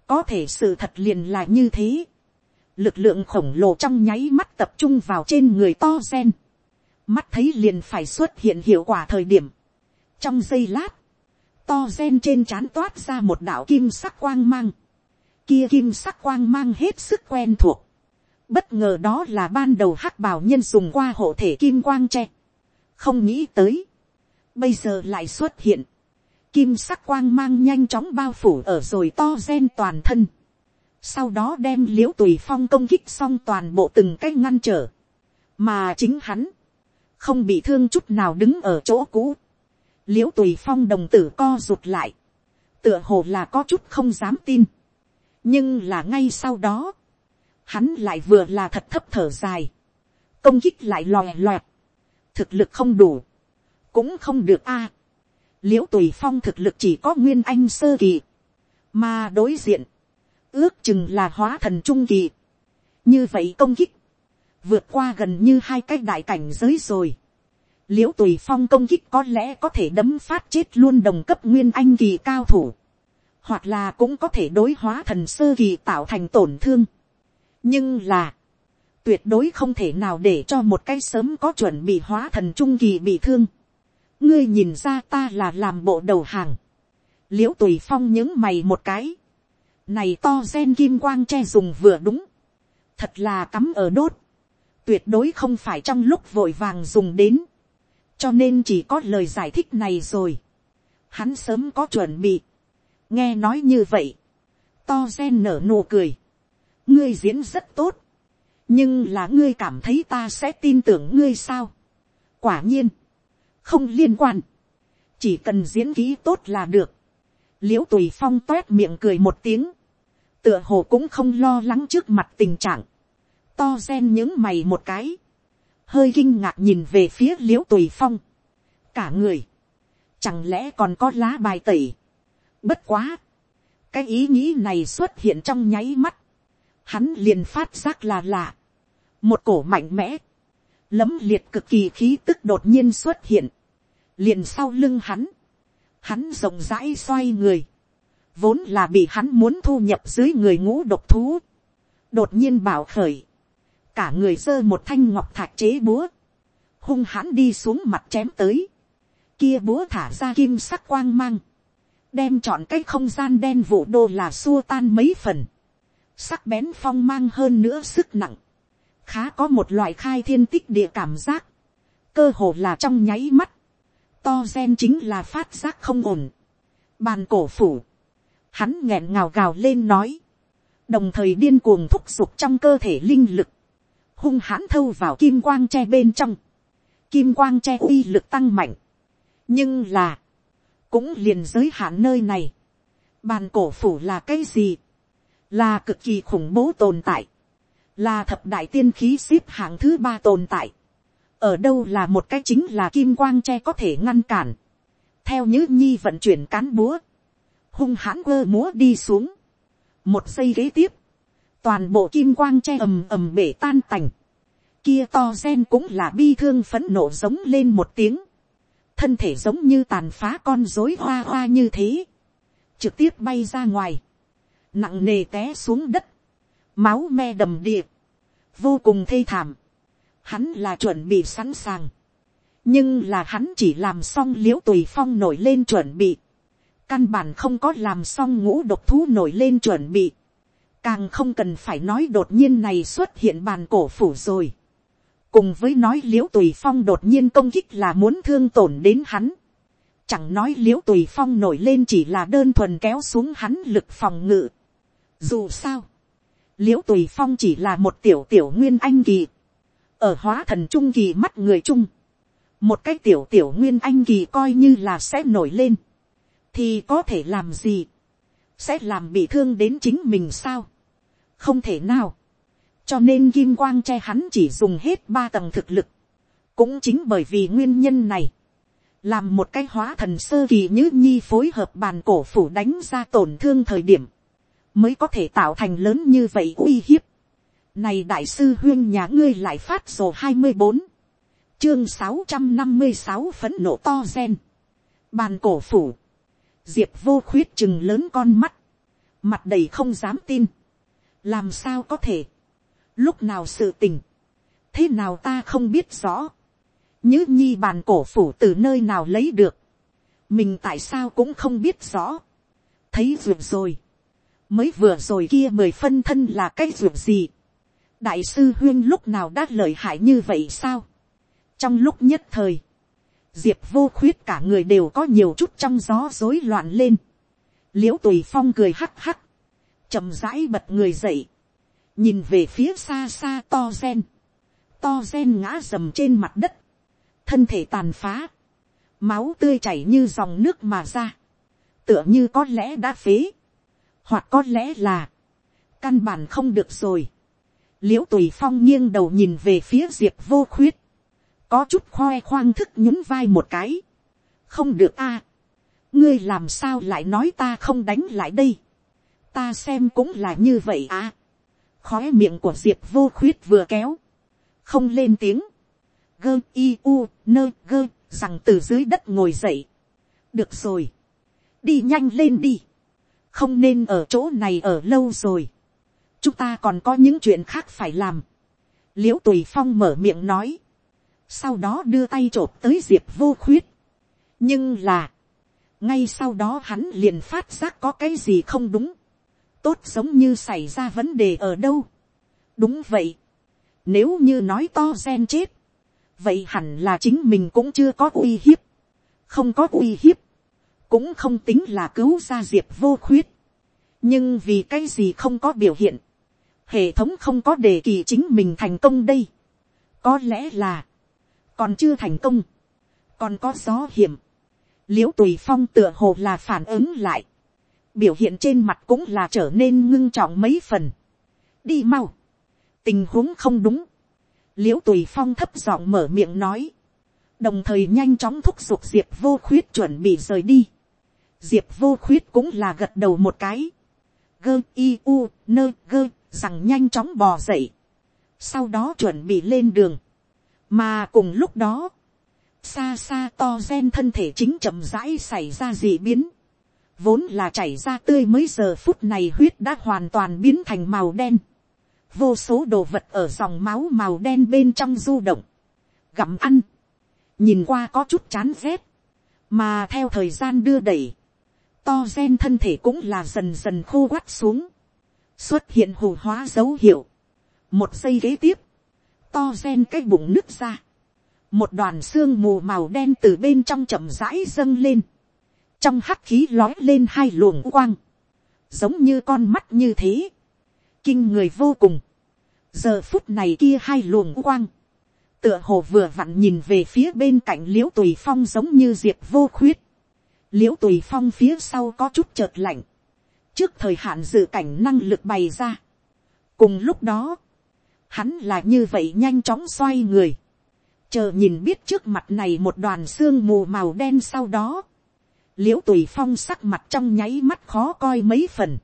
có thể sự thật liền là như thế, lực lượng khổng lồ trong nháy mắt tập trung vào trên người to gen, mắt thấy liền phải xuất hiện hiệu quả thời điểm, trong giây lát, to gen trên c h á n toát ra một đạo kim sắc quang mang, kia kim sắc quang mang hết sức quen thuộc, bất ngờ đó là ban đầu hắc bảo nhân dùng qua hộ thể kim quang tre, không nghĩ tới, bây giờ lại xuất hiện, kim sắc quang mang nhanh chóng bao phủ ở rồi to gen toàn thân, sau đó đem l i ễ u tùy phong công kích xong toàn bộ từng cái ngăn trở, mà chính hắn, không bị thương chút nào đứng ở chỗ cũ, l i ễ u tùy phong đồng tử co rụt lại, tựa hồ là có chút không dám tin, nhưng là ngay sau đó, hắn lại vừa là thật thấp thở dài, công kích lại lòe loẹt, thực lực không đủ, cũng không được a. À. l i ễ u tùy phong thực lực chỉ có nguyên anh sơ kỳ, mà đối diện, ước chừng là hóa thần trung kỳ. như vậy công kích, vượt qua gần như hai cái đại cảnh giới rồi l i ễ u tùy phong công kích có lẽ có thể đấm phát chết luôn đồng cấp nguyên anh kỳ cao thủ, hoặc là cũng có thể đối hóa thần sơ kỳ tạo thành tổn thương. nhưng là, tuyệt đối không thể nào để cho một cái sớm có chuẩn bị hóa thần trung kỳ bị thương. ngươi nhìn ra ta là làm bộ đầu hàng. l i ễ u tùy phong những mày một cái. này to gen kim quang che dùng vừa đúng. thật là cắm ở đốt tuyệt đối không phải trong lúc vội vàng dùng đến cho nên chỉ có lời giải thích này rồi. hắn sớm có chuẩn bị. nghe nói như vậy. to gen nở nụ cười. ngươi diễn rất tốt. nhưng là ngươi cảm thấy ta sẽ tin tưởng ngươi sao. quả nhiên. không liên quan. chỉ cần diễn kỹ tốt là được. l i ễ u tùy phong toét miệng cười một tiếng. tựa hồ cũng không lo lắng trước mặt tình trạng to gen những mày một cái. Hơi kinh ngạc nhìn về phía l i ễ u tùy phong, cả người, chẳng lẽ còn có lá bài tẩy, bất quá, cái ý nghĩ này xuất hiện trong nháy mắt, hắn liền phát giác là lạ, một cổ mạnh mẽ, lấm liệt cực kỳ khí tức đột nhiên xuất hiện, liền sau lưng hắn, hắn rộng rãi xoay người, vốn là bị hắn muốn thu nhập dưới người ngũ độc thú, đột nhiên bảo khởi, cả người giơ một thanh ngọc thạch chế búa, hung hãn đi xuống mặt chém tới, kia búa thả ra kim sắc quang mang, đem chọn cái không gian đen vụ đô là xua tan mấy phần, sắc bén phong mang hơn nữa sức nặng, khá có một loại khai thiên tích địa cảm giác, cơ hồ là trong nháy mắt, to gen chính là phát giác không ổn, bàn cổ phủ, hắn nghẹn ngào gào lên nói, đồng thời điên cuồng thúc giục trong cơ thể linh lực, hung hãn thâu vào kim quang tre bên trong, kim quang tre uy lực tăng mạnh, nhưng là, cũng liền giới hạn nơi này, bàn cổ phủ là cái gì, là cực kỳ khủng bố tồn tại, là thập đại tiên khí xếp hạng thứ ba tồn tại, ở đâu là một cái chính là kim quang tre có thể ngăn cản, theo nhữ nhi vận chuyển cán búa, hung hãn quơ múa đi xuống, một giây kế tiếp, toàn bộ kim quang che ầm ầm bể tan tành, kia to gen cũng là bi thương phấn nộ giống lên một tiếng, thân thể giống như tàn phá con dối hoa hoa như thế, trực tiếp bay ra ngoài, nặng nề té xuống đất, máu me đầm địa, vô cùng thê thảm, hắn là chuẩn bị sẵn sàng, nhưng là hắn chỉ làm xong l i ễ u tùy phong nổi lên chuẩn bị, căn bản không có làm xong ngũ độc thú nổi lên chuẩn bị, càng không cần phải nói đột nhiên này xuất hiện bàn cổ phủ rồi. cùng với nói l i ễ u tùy phong đột nhiên công kích là muốn thương tổn đến hắn. chẳng nói l i ễ u tùy phong nổi lên chỉ là đơn thuần kéo xuống hắn lực phòng ngự. dù sao, l i ễ u tùy phong chỉ là một tiểu tiểu nguyên anh kỳ. ở hóa thần trung kỳ mắt người trung. một cái tiểu tiểu nguyên anh kỳ coi như là sẽ nổi lên. thì có thể làm gì sẽ làm bị thương đến chính mình sao không thể nào. cho nên kim quang che hắn chỉ dùng hết ba tầng thực lực. cũng chính bởi vì nguyên nhân này. làm một cái hóa thần sơ kỳ như nhi phối hợp bàn cổ phủ đánh ra tổn thương thời điểm. mới có thể tạo thành lớn như vậy uy hiếp. Này đại sư huyên nhà ngươi lại phát sổ hai mươi bốn chương sáu trăm năm mươi sáu phấn nộ to gen. Bàn cổ phủ. Diệp vô khuyết chừng lớn con mắt. Mặt đầy không dám tin. Làm sao có thể. Lúc nào sự tình. Thế nào ta không biết rõ. như nhi bàn cổ phủ từ nơi nào lấy được. Mình tại sao cũng không biết rõ. Thấy ruột rồi. Mới vừa rồi kia mười phân thân là cái ruột gì. Đại sư huyên lúc nào đã lợi hại như vậy sao? Trong lúc nhất thời. Diệp vô khuyết cả người đều có nhiều chút trong gió rối loạn lên. Liễu tùy phong cười hắc hắc chậm rãi bật người dậy. Nhìn về phía xa xa to gen. To gen ngã rầm trên mặt đất. Thân thể tàn phá. Máu tươi chảy như dòng nước mà ra. Tựa như có lẽ đã phế. Hoặc có lẽ là. Căn bản không được rồi. Liễu tùy phong nghiêng đầu nhìn về phía diệp vô khuyết có chút khoe khoang thức nhún vai một cái, không được a, ngươi làm sao lại nói ta không đánh lại đây, ta xem cũng là như vậy à, khói miệng của diệp vô khuyết vừa kéo, không lên tiếng, gơ i u nơ gơ rằng từ dưới đất ngồi dậy, được rồi, đi nhanh lên đi, không nên ở chỗ này ở lâu rồi, chúng ta còn có những chuyện khác phải làm, l i ễ u tùy phong mở miệng nói, sau đó đưa tay t tới diệp vô khuyết. nhưng là, ngay sau đó hắn liền phát giác có cái gì không đúng, tốt giống như xảy ra vấn đề ở đâu. đúng vậy, nếu như nói to gen chết, vậy hẳn là chính mình cũng chưa có uy hiếp, không có uy hiếp, cũng không tính là cứu ra diệp vô khuyết, nhưng vì cái gì không có biểu hiện, hệ thống không có đề kỳ chính mình thành công đây, có lẽ là, còn chưa thành công, còn có gió hiểm, l i ễ u tùy phong tựa hồ là phản ứng lại, biểu hiện trên mặt cũng là trở nên ngưng trọng mấy phần, đi mau, tình huống không đúng, l i ễ u tùy phong thấp giọng mở miệng nói, đồng thời nhanh chóng thúc giục diệp vô khuyết chuẩn bị rời đi, diệp vô khuyết cũng là gật đầu một cái, gơ i u nơ gơ rằng nhanh chóng bò dậy, sau đó chuẩn bị lên đường, mà cùng lúc đó, xa xa to gen thân thể chính chậm rãi xảy ra dị biến, vốn là chảy ra tươi mấy giờ phút này huyết đã hoàn toàn biến thành màu đen, vô số đồ vật ở dòng máu màu đen bên trong du động, gặm ăn, nhìn qua có chút chán rét, mà theo thời gian đưa đẩy, to gen thân thể cũng là dần dần khô quắt xuống, xuất hiện hù hóa dấu hiệu, một giây kế tiếp, to gen cái bụng nứt ra. Một đoàn xương mù màu đen từ bên trong chậm rãi dâng lên. Trong hắc khí lói lên hai luồng quang. Giống như con mắt như thế. Kinh người vô cùng. Giờ phút này kia hai luồng quang. Tựa hồ vừa vặn nhìn về phía bên cạnh liễu tùy phong giống như diệt vô khuyết. Liễu tùy phong phía sau có chút chợt lạnh. Trước thời hạn dự cảnh năng lực bày ra. Cùng lúc đó hắn là như vậy nhanh chóng xoay người, chờ nhìn biết trước mặt này một đoàn xương mù màu đen sau đó, l i ễ u tùy phong sắc mặt trong nháy mắt khó coi mấy phần.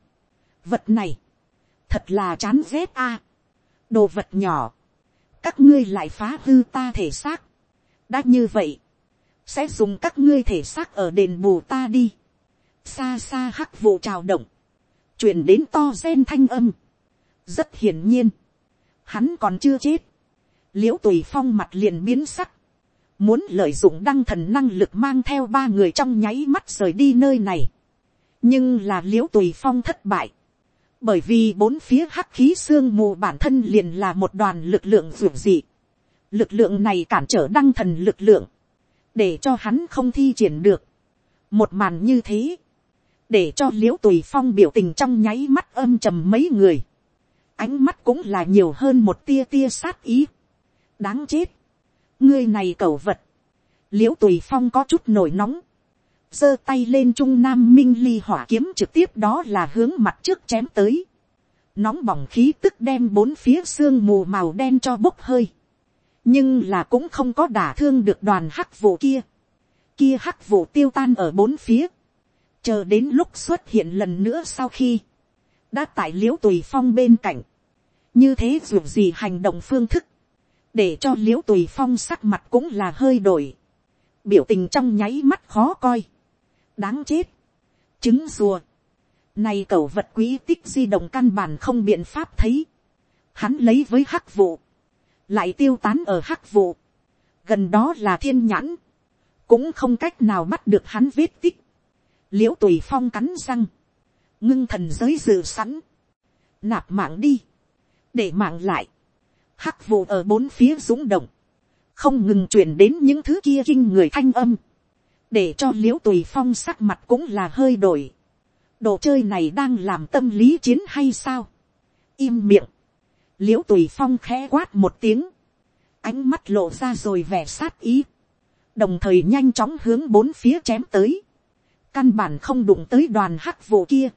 vật này, thật là chán rét a, đồ vật nhỏ, các ngươi lại phá hư ta thể xác, đã như vậy, sẽ dùng các ngươi thể xác ở đền bù ta đi, xa xa hắc vụ trào động, chuyển đến to gen thanh âm, rất hiển nhiên, hắn còn chưa chết, l i ễ u tùy phong mặt liền biến sắc, muốn lợi dụng đăng thần năng lực mang theo ba người trong nháy mắt rời đi nơi này, nhưng là l i ễ u tùy phong thất bại, bởi vì bốn phía hắc khí sương mù bản thân liền là một đoàn lực lượng ruột dị, lực lượng này cản trở đăng thần lực lượng, để cho hắn không thi triển được, một màn như thế, để cho l i ễ u tùy phong biểu tình trong nháy mắt âm trầm mấy người, ánh mắt cũng là nhiều hơn một tia tia sát ý. đáng chết, ngươi này cẩu vật, l i ễ u tùy phong có chút nổi nóng, giơ tay lên trung nam minh ly hỏa kiếm trực tiếp đó là hướng mặt trước chém tới, nóng bỏng khí tức đem bốn phía xương mù màu đen cho bốc hơi, nhưng là cũng không có đả thương được đoàn hắc vụ kia, kia hắc vụ tiêu tan ở bốn phía, chờ đến lúc xuất hiện lần nữa sau khi, đã tại l i ễ u tùy phong bên cạnh, như thế dù gì hành động phương thức, để cho l i ễ u tùy phong sắc mặt cũng là hơi đổi, biểu tình trong nháy mắt khó coi, đáng chết, trứng rùa, này cẩu vật quý tích di động căn bản không biện pháp thấy, hắn lấy với hắc vụ, lại tiêu tán ở hắc vụ, gần đó là thiên nhãn, cũng không cách nào bắt được hắn vết tích, l i ễ u tùy phong cắn răng, ngưng thần giới dự sẵn, nạp mạng đi, để mạng lại, hắc vụ ở bốn phía rúng động, không ngừng chuyển đến những thứ kia kinh người thanh âm, để cho l i ễ u tùy phong sắc mặt cũng là hơi đổi, đồ chơi này đang làm tâm lý chiến hay sao, im miệng, l i ễ u tùy phong khẽ quát một tiếng, ánh mắt lộ ra rồi vẻ sát ý, đồng thời nhanh chóng hướng bốn phía chém tới, căn bản không đụng tới đoàn hắc vụ kia,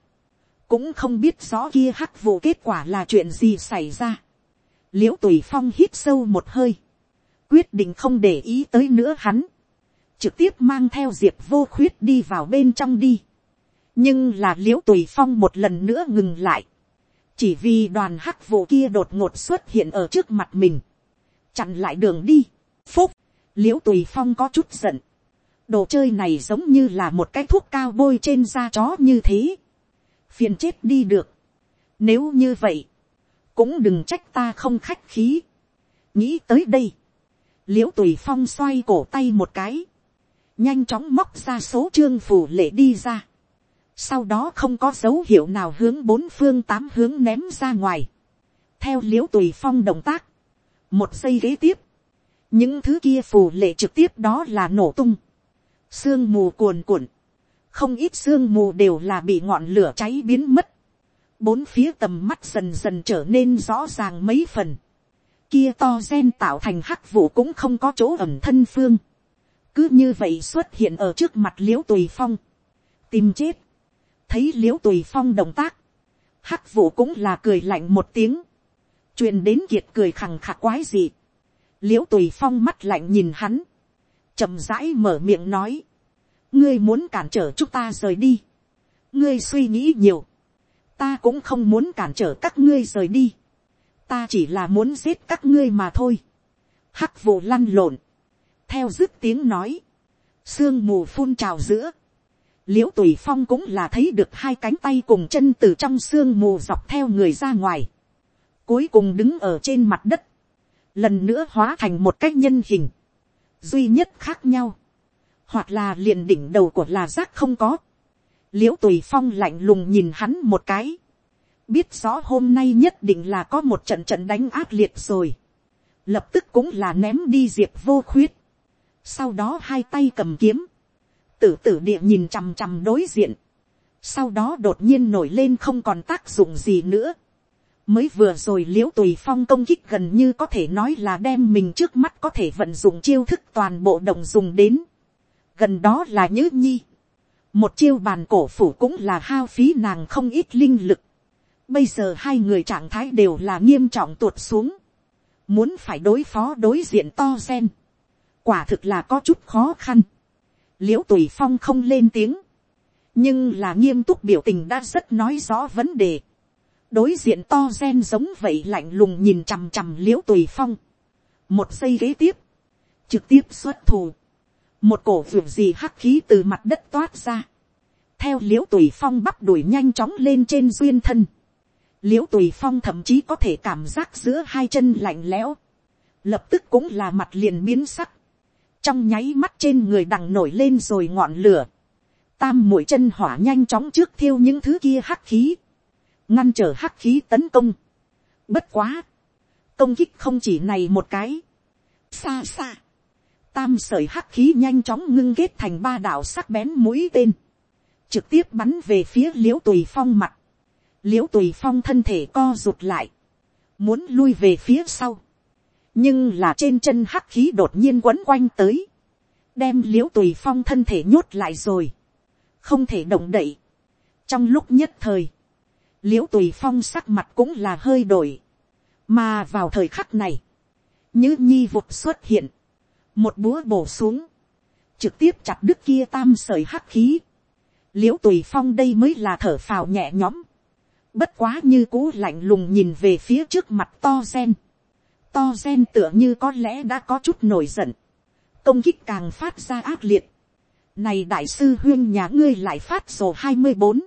cũng không biết rõ kia hắc vụ kết quả là chuyện gì xảy ra l i ễ u tùy phong hít sâu một hơi, quyết định không để ý tới nữa hắn, trực tiếp mang theo diệp vô khuyết đi vào bên trong đi. nhưng là l i ễ u tùy phong một lần nữa ngừng lại, chỉ vì đoàn hắc vụ kia đột ngột xuất hiện ở trước mặt mình, chặn lại đường đi, phúc, l i ễ u tùy phong có chút giận, đồ chơi này giống như là một cái thuốc cao bôi trên da chó như thế, phiền chết đi được. Nếu như vậy, cũng đừng trách ta không khách khí. nghĩ tới đây, l i ễ u tùy phong xoay cổ tay một cái, nhanh chóng móc ra số chương phủ lệ đi ra. sau đó không có dấu hiệu nào hướng bốn phương tám hướng ném ra ngoài. theo l i ễ u tùy phong động tác, một giây kế tiếp, những thứ kia phù lệ trực tiếp đó là nổ tung, sương mù cuồn cuộn, không ít sương mù đều là bị ngọn lửa cháy biến mất, bốn phía tầm mắt dần dần trở nên rõ ràng mấy phần, kia to gen tạo thành hắc vụ cũng không có chỗ ẩm thân phương, cứ như vậy xuất hiện ở trước mặt l i ễ u tùy phong, tìm chết, thấy l i ễ u tùy phong động tác, hắc vụ cũng là cười lạnh một tiếng, truyền đến kiệt cười khằng khạc quái gì, l i ễ u tùy phong mắt lạnh nhìn hắn, chậm rãi mở miệng nói, ngươi muốn cản trở chúng ta rời đi, ngươi suy nghĩ nhiều, ta cũng không muốn cản trở các ngươi rời đi, ta chỉ là muốn giết các ngươi mà thôi, hắc vụ lăn lộn, theo dứt tiếng nói, sương mù phun trào giữa, l i ễ u tùy phong cũng là thấy được hai cánh tay cùng chân từ trong sương mù dọc theo người ra ngoài, cuối cùng đứng ở trên mặt đất, lần nữa hóa thành một cái nhân hình, duy nhất khác nhau, hoặc là liền đỉnh đầu của là rác không có l i ễ u tùy phong lạnh lùng nhìn hắn một cái, biết rõ hôm nay nhất định là có một trận trận đánh ác liệt rồi, lập tức cũng là ném đi diệp vô khuyết, sau đó hai tay cầm kiếm, tử tử địa nhìn chằm chằm đối diện, sau đó đột nhiên nổi lên không còn tác dụng gì nữa, mới vừa rồi l i ễ u tùy phong công kích gần như có thể nói là đem mình trước mắt có thể vận dụng chiêu thức toàn bộ đồng dùng đến, gần đó là nhữ nhi một chiêu bàn cổ phủ cũng là hao phí nàng không ít linh lực. bây giờ hai người trạng thái đều là nghiêm trọng tuột xuống. muốn phải đối phó đối diện to gen. quả thực là có chút khó khăn. liễu tùy phong không lên tiếng. nhưng là nghiêm túc biểu tình đã rất nói rõ vấn đề. đối diện to gen giống vậy lạnh lùng nhìn chằm chằm liễu tùy phong. một giây ghế tiếp, trực tiếp xuất thủ một cổ vượt gì hắc khí từ mặt đất toát ra, theo l i ễ u tùy phong bắp đuổi nhanh chóng lên trên duyên thân, l i ễ u tùy phong thậm chí có thể cảm giác giữa hai chân lạnh lẽo, lập tức cũng là mặt liền biến sắc, trong nháy mắt trên người đằng nổi lên rồi ngọn lửa, tam mũi chân hỏa nhanh chóng trước thiêu những thứ kia hắc khí, ngăn trở hắc khí tấn công. Bất quá, công kích không chỉ này một cái, xa xa, tam sợi hắc khí nhanh chóng ngưng kết thành ba đạo sắc bén mũi tên, trực tiếp bắn về phía l i ễ u tùy phong mặt, l i ễ u tùy phong thân thể co rụt lại, muốn lui về phía sau, nhưng là trên chân hắc khí đột nhiên quấn quanh tới, đem l i ễ u tùy phong thân thể nhốt lại rồi, không thể động đậy. trong lúc nhất thời, l i ễ u tùy phong sắc mặt cũng là hơi đổi, mà vào thời khắc này, như nhi vụt xuất hiện, một búa bổ xuống, trực tiếp chặt đứt kia tam sợi hắc khí, l i ễ u tùy phong đây mới là thở phào nhẹ nhõm, bất quá như cũ lạnh lùng nhìn về phía trước mặt to gen, to gen tựa như có lẽ đã có chút nổi giận, công kích càng phát ra ác liệt, này đại sư huyên nhà ngươi lại phát sổ hai mươi bốn.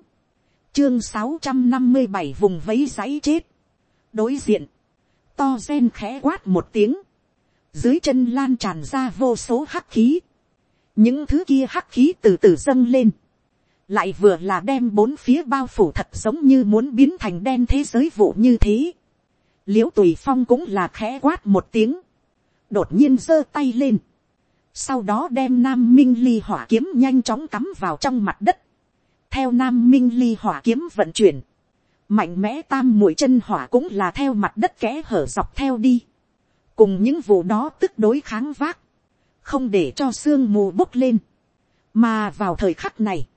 Chương sáu trăm năm mươi bảy vùng vấy giấy chết. đối diện, to gen khẽ quát một tiếng, dưới chân lan tràn ra vô số hắc khí, những thứ kia hắc khí từ từ dâng lên, lại vừa là đem bốn phía bao phủ thật giống như muốn biến thành đen thế giới vụ như thế. l i ễ u tùy phong cũng là khẽ quát một tiếng, đột nhiên giơ tay lên, sau đó đem nam minh ly hỏa kiếm nhanh chóng cắm vào trong mặt đất, theo nam minh ly hỏa kiếm vận chuyển, mạnh mẽ tam mũi chân hỏa cũng là theo mặt đất kẽ hở dọc theo đi, cùng những vụ đó tức đối kháng vác, không để cho sương mù bốc lên, mà vào thời khắc này,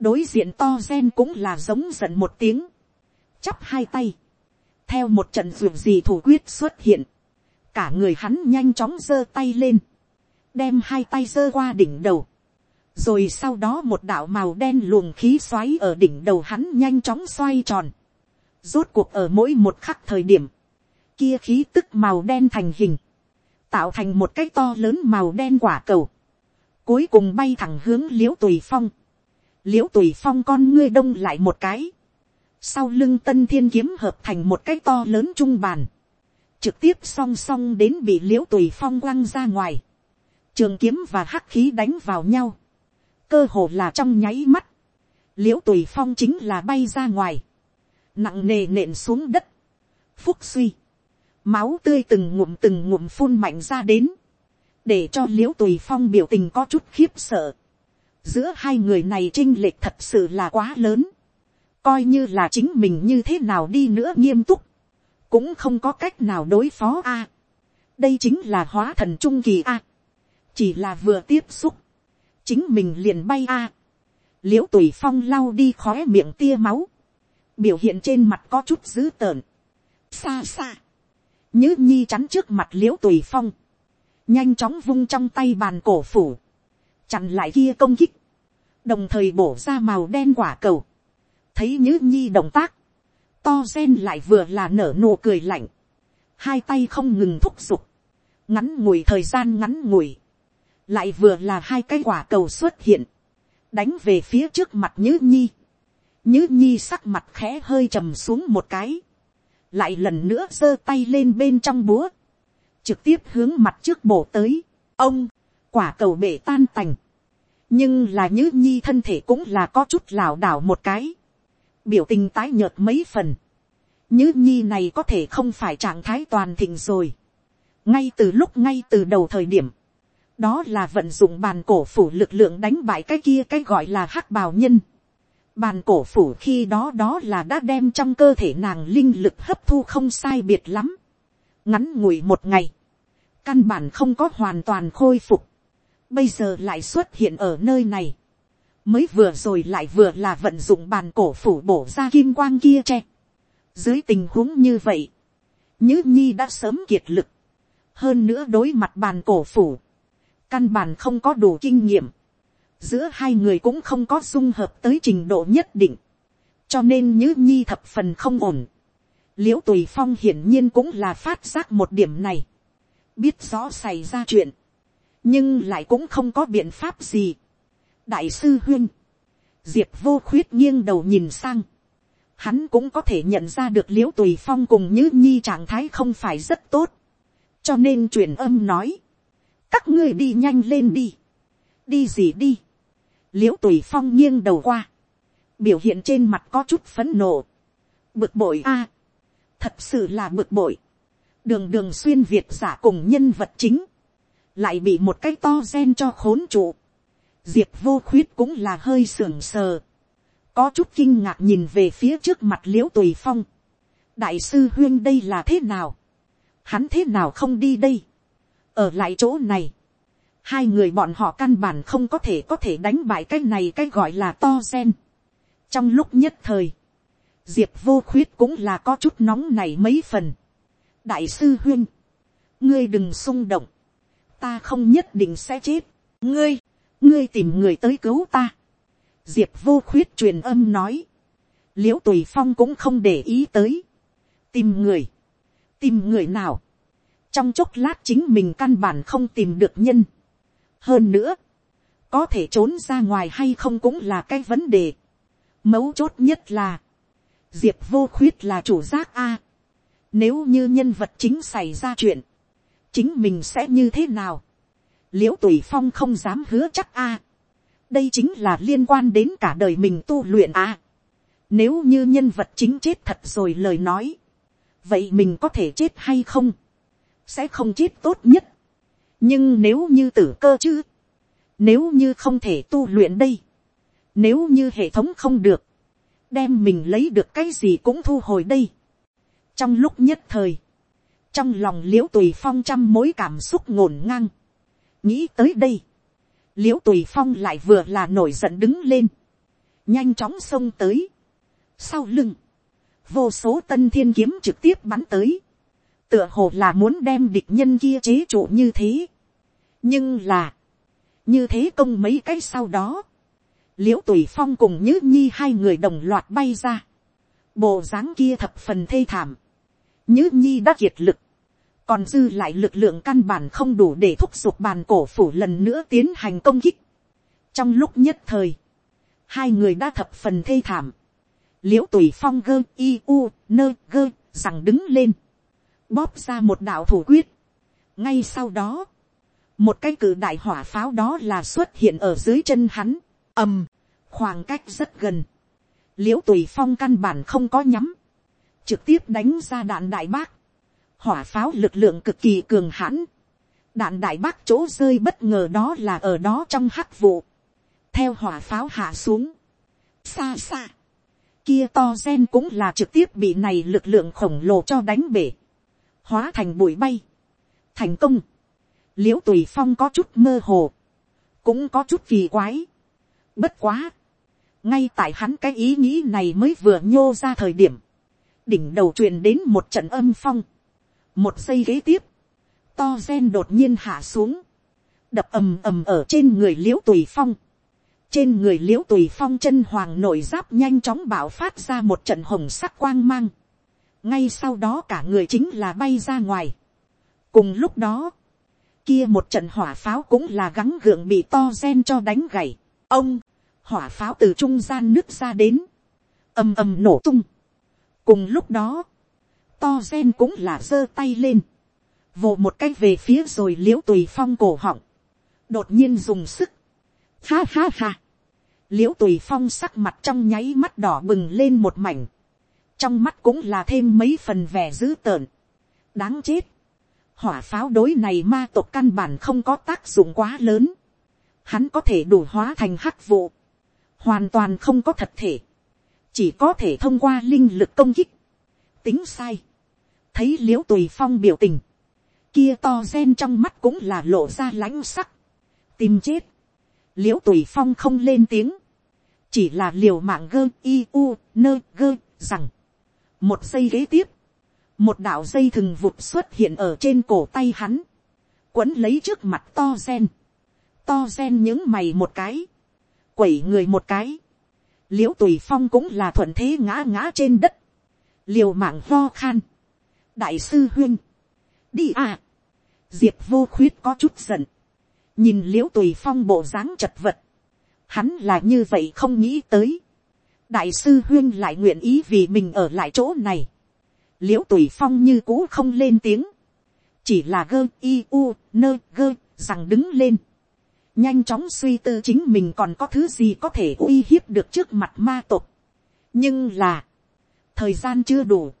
đối diện to gen cũng là giống giận một tiếng, chắp hai tay, theo một trận ruộng gì thủ quyết xuất hiện, cả người hắn nhanh chóng giơ tay lên, đem hai tay giơ qua đỉnh đầu, rồi sau đó một đạo màu đen luồng khí xoáy ở đỉnh đầu hắn nhanh chóng xoay tròn, rốt cuộc ở mỗi một khắc thời điểm, kia khí tức màu đen thành hình, tạo thành một cái to lớn màu đen quả cầu, cuối cùng bay thẳng hướng l i ễ u tùy phong, l i ễ u tùy phong con ngươi đông lại một cái, sau lưng tân thiên kiếm hợp thành một cái to lớn trung bàn, trực tiếp song song đến bị l i ễ u tùy phong quăng ra ngoài, trường kiếm và hắc khí đánh vào nhau, cơ hồ là trong nháy mắt, l i ễ u tùy phong chính là bay ra ngoài, nặng nề nện xuống đất, phúc suy, máu tươi từng ngụm từng ngụm phun mạnh ra đến, để cho l i ễ u tùy phong biểu tình có chút khiếp sợ, giữa hai người này chinh lệch thật sự là quá lớn, coi như là chính mình như thế nào đi nữa nghiêm túc, cũng không có cách nào đối phó a. đây chính là hóa thần trung kỳ a. chỉ là vừa tiếp xúc, chính mình liền bay a. l i ễ u tùy phong lau đi khó miệng tia máu, biểu hiện trên mặt có chút dữ tợn, xa xa, nhứ nhi chắn trước mặt l i ễ u tùy phong, nhanh chóng vung trong tay bàn cổ phủ, chặn lại kia công kích, đồng thời bổ ra màu đen quả cầu, thấy nhữ nhi động tác, to gen lại vừa là nở nụ cười lạnh, hai tay không ngừng thúc giục, ngắn ngủi thời gian ngắn ngủi, lại vừa là hai cái quả cầu xuất hiện, đánh về phía trước mặt nhữ nhi, nhữ nhi sắc mặt khẽ hơi trầm xuống một cái, lại lần nữa giơ tay lên bên trong búa, trực tiếp hướng mặt trước bổ tới, ông, quả cầu bể tan tành, nhưng là nhữ nhi thân thể cũng là có chút lảo đảo một cái, biểu tình tái nhợt mấy phần, nhữ nhi này có thể không phải trạng thái toàn thịnh rồi, ngay từ lúc ngay từ đầu thời điểm, đó là vận dụng bàn cổ phủ lực lượng đánh bại cái kia cái gọi là hắc bào nhân. Bàn cổ phủ khi đó đó là đã đem trong cơ thể nàng linh lực hấp thu không sai biệt lắm. Ngắn ngủi một ngày. Căn bản không có hoàn toàn khôi phục bây giờ lại xuất hiện ở nơi này, mới vừa rồi lại vừa là vận dụng bàn cổ phủ bổ ra kim quang kia tre. dưới tình huống như vậy, nhứ nhi đã sớm kiệt lực, hơn nữa đối mặt bàn cổ phủ, căn bản không có đủ kinh nghiệm, giữa hai người cũng không có dung hợp tới trình độ nhất định, cho nên nhữ nhi thập phần không ổn. l i ễ u tùy phong hiển nhiên cũng là phát giác một điểm này, biết rõ xảy ra chuyện, nhưng lại cũng không có biện pháp gì. đại sư huyên, diệp vô khuyết nghiêng đầu nhìn sang, hắn cũng có thể nhận ra được l i ễ u tùy phong cùng như nhi trạng thái không phải rất tốt, cho nên truyền âm nói, các ngươi đi nhanh lên đi, đi gì đi, l i ễ u tùy phong nghiêng đầu qua, biểu hiện trên mặt có chút phấn nộ, bực bội a, thật sự là bực bội, đường đường xuyên việt giả cùng nhân vật chính, lại bị một cái to gen cho khốn trụ. diệp vô khuyết cũng là hơi sưởng sờ, có chút kinh ngạc nhìn về phía trước mặt l i ễ u tùy phong. đại sư huyên đây là thế nào, hắn thế nào không đi đây, ở lại chỗ này, hai người bọn họ căn bản không có thể có thể đánh bại cái này cái gọi là to gen. trong lúc nhất thời, diệp vô khuyết cũng là có chút nóng này mấy phần. đại sư huyên, ngươi đừng xung động, ta không nhất định sẽ chết. ngươi, ngươi tìm người tới cứu ta. diệp vô khuyết truyền âm nói. l i ễ u tùy phong cũng không để ý tới, tìm người, tìm người nào, trong chốc lát chính mình căn bản không tìm được nhân hơn nữa, có thể trốn ra ngoài hay không cũng là cái vấn đề. mấu chốt nhất là, diệp vô khuyết là chủ giác a. nếu như nhân vật chính xảy ra chuyện, chính mình sẽ như thế nào. l i ễ u tùy phong không dám hứa chắc a đây chính là liên quan đến cả đời mình tu luyện à. Nếu như nhân vật chính chết thật rồi lời nói. Vậy mình có thể chết hay không? Sẽ không chết tốt nhất. Nhưng nếu như tử cơ chứ. Nếu như không thể tu luyện đây. Nếu như hệ thống không được. Đem mình lấy được cái gì cũng thu hồi đây. Trong lúc nhất thời. Trong lòng liễu tùy phong trăm mối cảm xúc ngổn ngang. Nghĩ tới đây l i ễ u tùy phong lại vừa là nổi giận đứng lên, nhanh chóng xông tới, sau lưng, vô số tân thiên kiếm trực tiếp bắn tới, tựa hồ là muốn đem địch nhân kia chế trụ như thế, nhưng là, như thế công mấy cái sau đó, l i ễ u tùy phong cùng nhữ nhi hai người đồng loạt bay ra, bộ dáng kia thập phần thê thảm, nhữ nhi đã kiệt lực, còn dư lại lực lượng căn bản không đủ để thúc giục bàn cổ phủ lần nữa tiến hành công kích. trong lúc nhất thời, hai người đã thập phần thê thảm, l i ễ u tùy phong gơ i u nơ gơ rằng đứng lên, bóp ra một đạo thủ quyết. ngay sau đó, một cái cự đại hỏa pháo đó là xuất hiện ở dưới chân hắn, ầm, khoảng cách rất gần, l i ễ u tùy phong căn bản không có nhắm, trực tiếp đánh ra đạn đại bác, hỏa pháo lực lượng cực kỳ cường hãn, đạn đại bác chỗ rơi bất ngờ đó là ở đó trong hắc vụ, theo hỏa pháo hạ xuống, xa xa, kia to gen cũng là trực tiếp bị này lực lượng khổng lồ cho đánh bể, hóa thành bụi bay, thành công, l i ễ u tùy phong có chút mơ hồ, cũng có chút kỳ quái, bất quá, ngay tại hắn cái ý nghĩ này mới vừa nhô ra thời điểm, đỉnh đầu truyền đến một trận âm phong, một giây kế tiếp, to gen đột nhiên hạ xuống, đập ầm ầm ở trên người l i ễ u tùy phong, trên người l i ễ u tùy phong chân hoàng nội giáp nhanh chóng bảo phát ra một trận hồng sắc quang mang, ngay sau đó cả người chính là bay ra ngoài. cùng lúc đó, kia một trận hỏa pháo cũng là gắng gượng bị to gen cho đánh gầy. ông, hỏa pháo từ trung gian nước ra đến, ầm ầm nổ tung. cùng lúc đó, to gen cũng là giơ tay lên, vồ một cái về phía rồi l i ễ u tùy phong cổ họng, đột nhiên dùng sức, ha ha ha, l i ễ u tùy phong sắc mặt trong nháy mắt đỏ bừng lên một mảnh, trong mắt cũng là thêm mấy phần vẻ dữ tợn, đáng chết, hỏa pháo đối này ma tộc căn bản không có tác dụng quá lớn, hắn có thể đủ hóa thành hắc vụ, hoàn toàn không có thật thể, chỉ có thể thông qua linh lực công kích, tính sai, thấy liễu tùy phong biểu tình, kia to gen trong mắt cũng là lộ ra lãnh sắc, tìm chết, liễu tùy phong không lên tiếng, chỉ là liều mạng gơ y u nơ gơ rằng, một giây kế tiếp, một đạo dây thừng vụt xuất hiện ở trên cổ tay hắn, quấn lấy trước mặt to gen, to gen những mày một cái, quẩy người một cái, l i ễ u tùy phong cũng là thuận thế ngã ngã trên đất, liều mạng lo khan, đại sư huyên, đi à, diệp vô khuyết có chút giận, nhìn l i ễ u tùy phong bộ dáng chật vật, hắn là như vậy không nghĩ tới, đại sư huyên lại nguyện ý vì mình ở lại chỗ này, l i ễ u tùy phong như cũ không lên tiếng, chỉ là gơ i u nơ gơ rằng đứng lên, nhanh chóng suy tư chính mình còn có thứ gì có thể uy hiếp được trước mặt ma tộc. nhưng là, thời gian chưa đủ,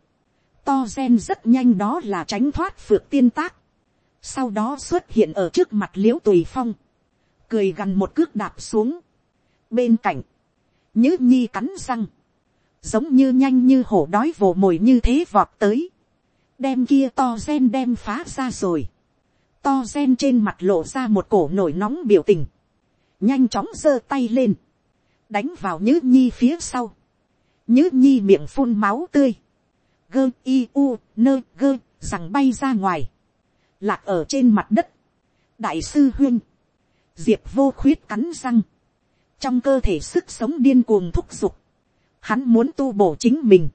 to gen rất nhanh đó là tránh thoát phượng tiên tác. Sau đó xuất hiện ở trước mặt l i ễ u tùy phong. Cười gần một cước đạp xuống. Bên cạnh. Nhữ nhi cắn răng. Giống như nhanh như hổ đói vồ mồi như thế vọt tới. Đem kia to gen đem phá ra rồi. To gen trên mặt lộ ra một cổ nổi nóng biểu tình. Nhanh chóng giơ tay lên. Đánh vào nhứ nhi phía sau. Nhứ nhi miệng phun máu tươi gơ i u nơ gơ rằng bay ra ngoài, lạc ở trên mặt đất, đại sư huyên, diệp vô khuyết cắn răng, trong cơ thể sức sống điên cuồng thúc giục, hắn muốn tu bổ chính mình,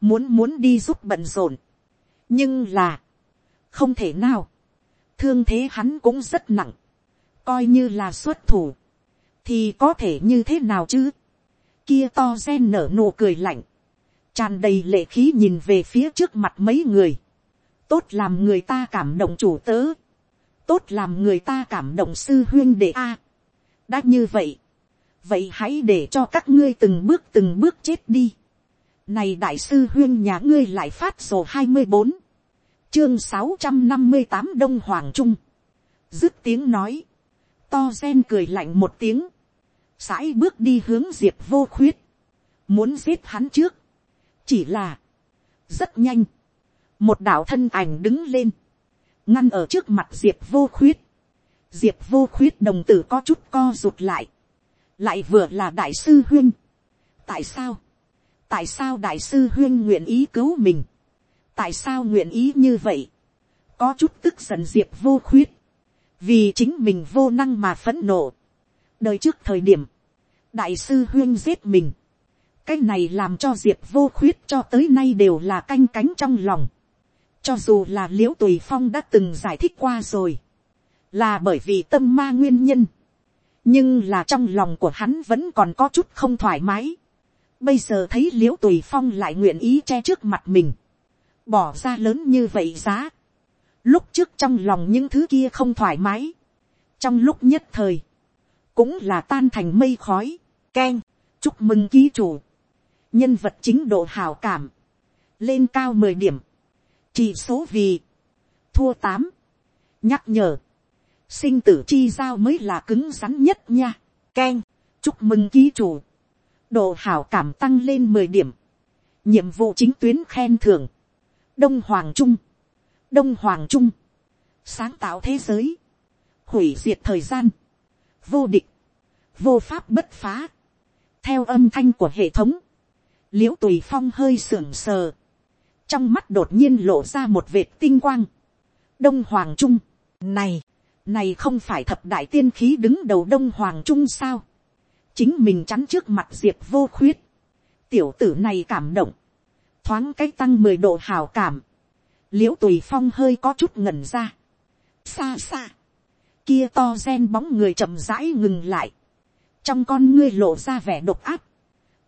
muốn muốn đi giúp bận rộn, nhưng là, không thể nào, thương thế hắn cũng rất nặng, coi như là xuất thủ, thì có thể như thế nào chứ, kia to gen nở nụ cười lạnh, tràn đầy lệ khí nhìn về phía trước mặt mấy người, tốt làm người ta cảm động chủ tớ, tốt làm người ta cảm động sư huyên đệ a. đã như vậy, vậy hãy để cho các ngươi từng bước từng bước chết đi. này đại sư huyên nhà ngươi lại phát sổ hai mươi bốn, chương sáu trăm năm mươi tám đông hoàng trung, dứt tiếng nói, to gen cười lạnh một tiếng, sãi bước đi hướng diệp vô khuyết, muốn giết hắn trước, chỉ là, rất nhanh, một đạo thân ảnh đứng lên, ngăn ở trước mặt diệp vô khuyết, diệp vô khuyết đồng tử có chút co rụt lại, lại vừa là đại sư huyên. tại sao, tại sao đại sư huyên nguyện ý cứu mình, tại sao nguyện ý như vậy, có chút tức giận diệp vô khuyết, vì chính mình vô năng mà phẫn nộ. đời trước thời điểm, đại sư huyên giết mình, cái này làm cho diệp vô khuyết cho tới nay đều là canh cánh trong lòng. cho dù là l i ễ u tùy phong đã từng giải thích qua rồi, là bởi vì tâm ma nguyên nhân, nhưng là trong lòng của hắn vẫn còn có chút không thoải mái. bây giờ thấy l i ễ u tùy phong lại nguyện ý che trước mặt mình, bỏ ra lớn như vậy giá. lúc trước trong lòng những thứ kia không thoải mái, trong lúc nhất thời, cũng là tan thành mây khói, k chúc mừng ký chủ, nhân vật chính độ hào cảm, lên cao mười điểm, chỉ số vì, thua tám, nhắc nhở, sinh tử chi giao mới là cứng rắn nhất nha, k chúc mừng ký chủ, độ hảo cảm tăng lên mười điểm, nhiệm vụ chính tuyến khen thưởng, đông hoàng trung, đông hoàng trung, sáng tạo thế giới, hủy diệt thời gian, vô địch, vô pháp bất phá, theo âm thanh của hệ thống, l i ễ u tùy phong hơi sưởng sờ, trong mắt đột nhiên lộ ra một vệt tinh quang. đông hoàng trung, này, này không phải thập đại tiên khí đứng đầu đông hoàng trung sao, chính mình chắn trước mặt diệp vô khuyết, tiểu tử này cảm động, thoáng cách tăng mười độ hào cảm, l i ễ u tùy phong hơi có chút ngẩn ra, xa xa, kia to gen bóng người chậm rãi ngừng lại, trong con ngươi lộ ra vẻ độc áp,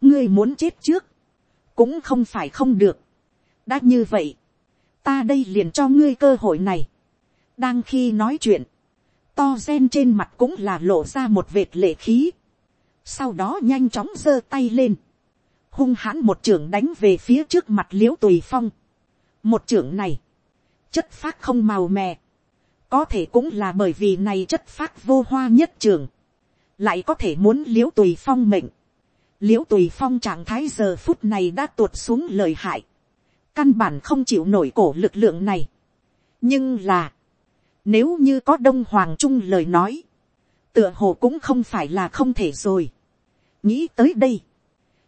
ngươi muốn chết trước, cũng không phải không được. đã như vậy, ta đây liền cho ngươi cơ hội này. đang khi nói chuyện, to gen trên mặt cũng là lộ ra một vệt lệ khí. sau đó nhanh chóng giơ tay lên, hung hãn một trưởng đánh về phía trước mặt liễu tùy phong. một trưởng này, chất phát không màu mè, có thể cũng là bởi vì này chất phát vô hoa nhất trường, lại có thể muốn liễu tùy phong mệnh, Liễu tùy phong trạng thái giờ phút này đã tuột xuống lời hại, căn bản không chịu nổi cổ lực lượng này. nhưng là, nếu như có đông hoàng trung lời nói, tựa hồ cũng không phải là không thể rồi. nghĩ tới đây,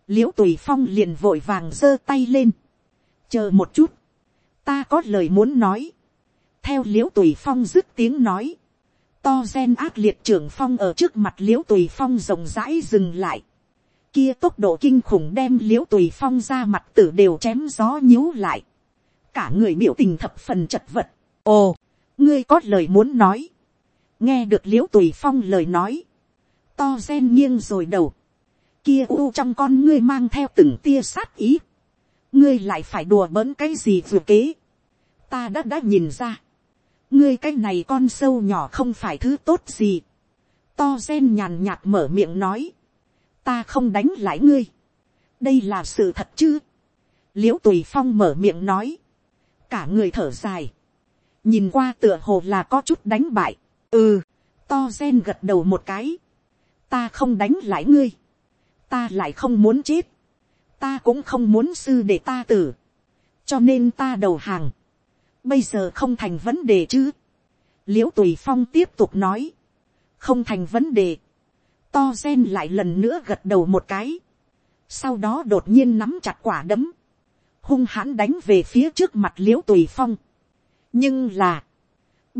l i ễ u tùy phong liền vội vàng giơ tay lên, chờ một chút, ta có lời muốn nói, theo l i ễ u tùy phong dứt tiếng nói, to gen ác liệt trưởng phong ở trước mặt l i ễ u tùy phong rộng rãi dừng lại, kia tốc độ kinh khủng đem l i ễ u tùy phong ra mặt tử đều chém gió nhíu lại. cả người biểu tình thập phần chật vật. ồ, ngươi có lời muốn nói. nghe được l i ễ u tùy phong lời nói. to gen nghiêng rồi đầu. kia u trong con ngươi mang theo từng tia sát ý. ngươi lại phải đùa bỡn cái gì vừa kế. ta đã đã nhìn ra. ngươi cái này con sâu nhỏ không phải thứ tốt gì. to gen nhàn nhạt mở miệng nói ta không đánh lại ngươi. đây là sự thật chứ. l i ễ u tùy phong mở miệng nói. cả người thở dài nhìn qua tựa hồ là có chút đánh bại. ừ, to gen gật đầu một cái. ta không đánh lại ngươi. ta lại không muốn chết. ta cũng không muốn sư để ta tử. cho nên ta đầu hàng. bây giờ không thành vấn đề chứ. l i ễ u tùy phong tiếp tục nói. không thành vấn đề To gen lại lần nữa gật đầu một cái. Sau đó đột nhiên nắm chặt quả đấm. Hung hãn đánh về phía trước mặt liễu tùy phong. Nhưng là.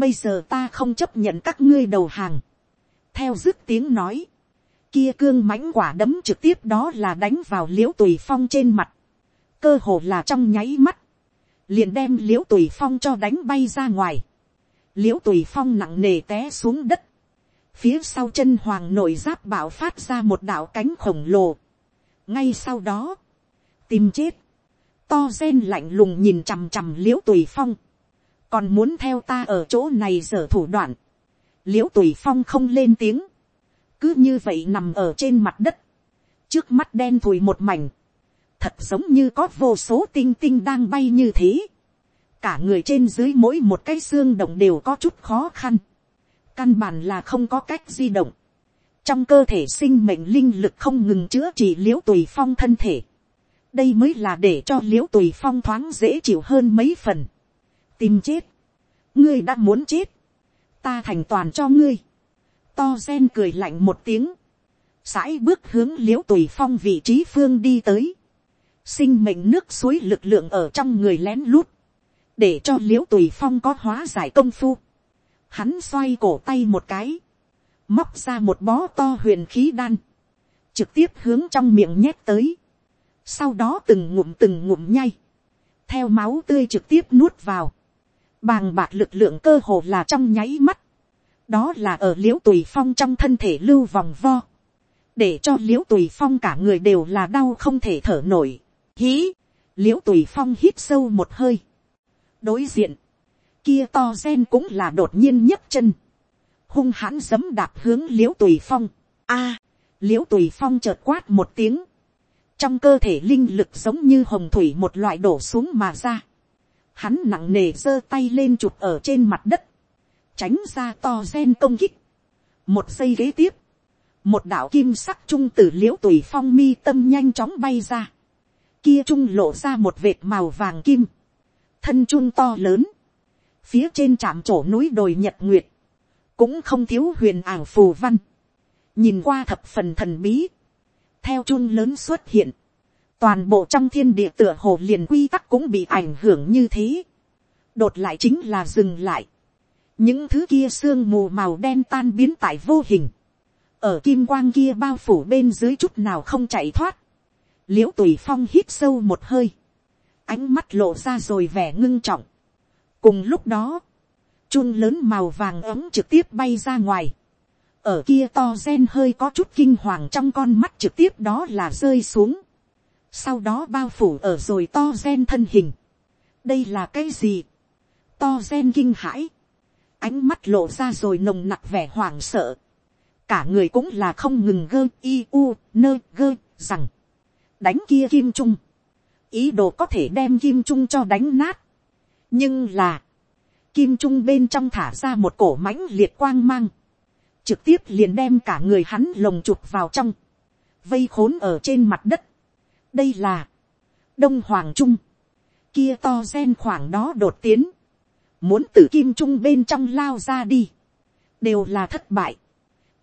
Bây giờ ta không chấp nhận các ngươi đầu hàng. Theo dứt tiếng nói. kia cương mãnh quả đấm trực tiếp đó là đánh vào l i ễ u tùy phong trên mặt, cơ hồ là trong nháy mắt, liền đem l i ễ u tùy phong cho đánh bay ra ngoài, l i ễ u tùy phong nặng nề té xuống đất, phía sau chân hoàng nội giáp bạo phát ra một đạo cánh khổng lồ, ngay sau đó, tìm chết, to gen lạnh lùng nhìn chằm chằm l i ễ u tùy phong, còn muốn theo ta ở chỗ này dở thủ đoạn, l i ễ u tùy phong không lên tiếng, cứ như vậy nằm ở trên mặt đất, trước mắt đen thùi một mảnh, thật giống như có vô số tinh tinh đang bay như thế, cả người trên dưới mỗi một cái xương động đều có chút khó khăn, căn bản là không có cách di động, trong cơ thể sinh mệnh linh lực không ngừng chữa trị l i ễ u tùy phong thân thể, đây mới là để cho l i ễ u tùy phong thoáng dễ chịu hơn mấy phần, tìm chết, ngươi đã muốn chết, ta thành toàn cho ngươi, to gen cười lạnh một tiếng, sãi bước hướng l i ễ u tùy phong vị trí phương đi tới, sinh mệnh nước suối lực lượng ở trong người lén lút, để cho l i ễ u tùy phong có hóa giải công phu, hắn xoay cổ tay một cái, móc ra một bó to huyền khí đan, trực tiếp hướng trong miệng nhét tới, sau đó từng ngụm từng ngụm nhay, theo máu tươi trực tiếp nuốt vào, bàng bạc lực lượng cơ hồ là trong nháy mắt, đó là ở l i ễ u tùy phong trong thân thể lưu vòng vo, để cho l i ễ u tùy phong cả người đều là đau không thể thở nổi, hí, l i ễ u tùy phong hít sâu một hơi, đối diện, kia to gen cũng là đột nhiên nhấc chân, hung hãn giấm đạp hướng l i ễ u tùy phong, a, à, l i ễ u tùy phong chợt quát một tiếng, trong cơ thể linh lực giống như hồng thủy một loại đổ xuống mà ra, hắn nặng nề giơ tay lên chụp ở trên mặt đất, tránh ra to gen công kích. một giây kế tiếp, một đạo kim sắc trung tử l i ễ u tùy phong mi tâm nhanh chóng bay ra. kia trung lộ ra một vệt màu vàng kim. thân trung to lớn. phía trên trạm trổ núi đồi nhật nguyệt. cũng không thiếu huyền ảo phù văn. nhìn qua thập phần thần bí. theo trung lớn xuất hiện toàn bộ trong thiên địa tựa hồ liền quy tắc cũng bị ảnh hưởng như thế. đột lại chính là dừng lại. Những thứ kia sương mù màu đen tan biến tại vô hình, ở kim quang kia bao phủ bên dưới chút nào không chạy thoát, l i ễ u tùy phong hít sâu một hơi, ánh mắt lộ ra rồi vẻ ngưng trọng. cùng lúc đó, chun lớn màu vàng ấm trực tiếp bay ra ngoài, ở kia to gen hơi có chút kinh hoàng trong con mắt trực tiếp đó là rơi xuống, sau đó bao phủ ở rồi to gen thân hình. đây là cái gì, to gen kinh hãi, ánh mắt lộ ra rồi nồng nặc vẻ hoảng sợ, cả người cũng là không ngừng gơ i u nơ gơ rằng, đánh kia kim trung, ý đồ có thể đem kim trung cho đánh nát, nhưng là, kim trung bên trong thả ra một cổ mãnh liệt quang mang, trực tiếp liền đem cả người hắn lồng chụp vào trong, vây khốn ở trên mặt đất đây là, đông hoàng trung, kia to gen khoảng đó đột tiến, muốn từ kim trung bên trong lao ra đi, đều là thất bại.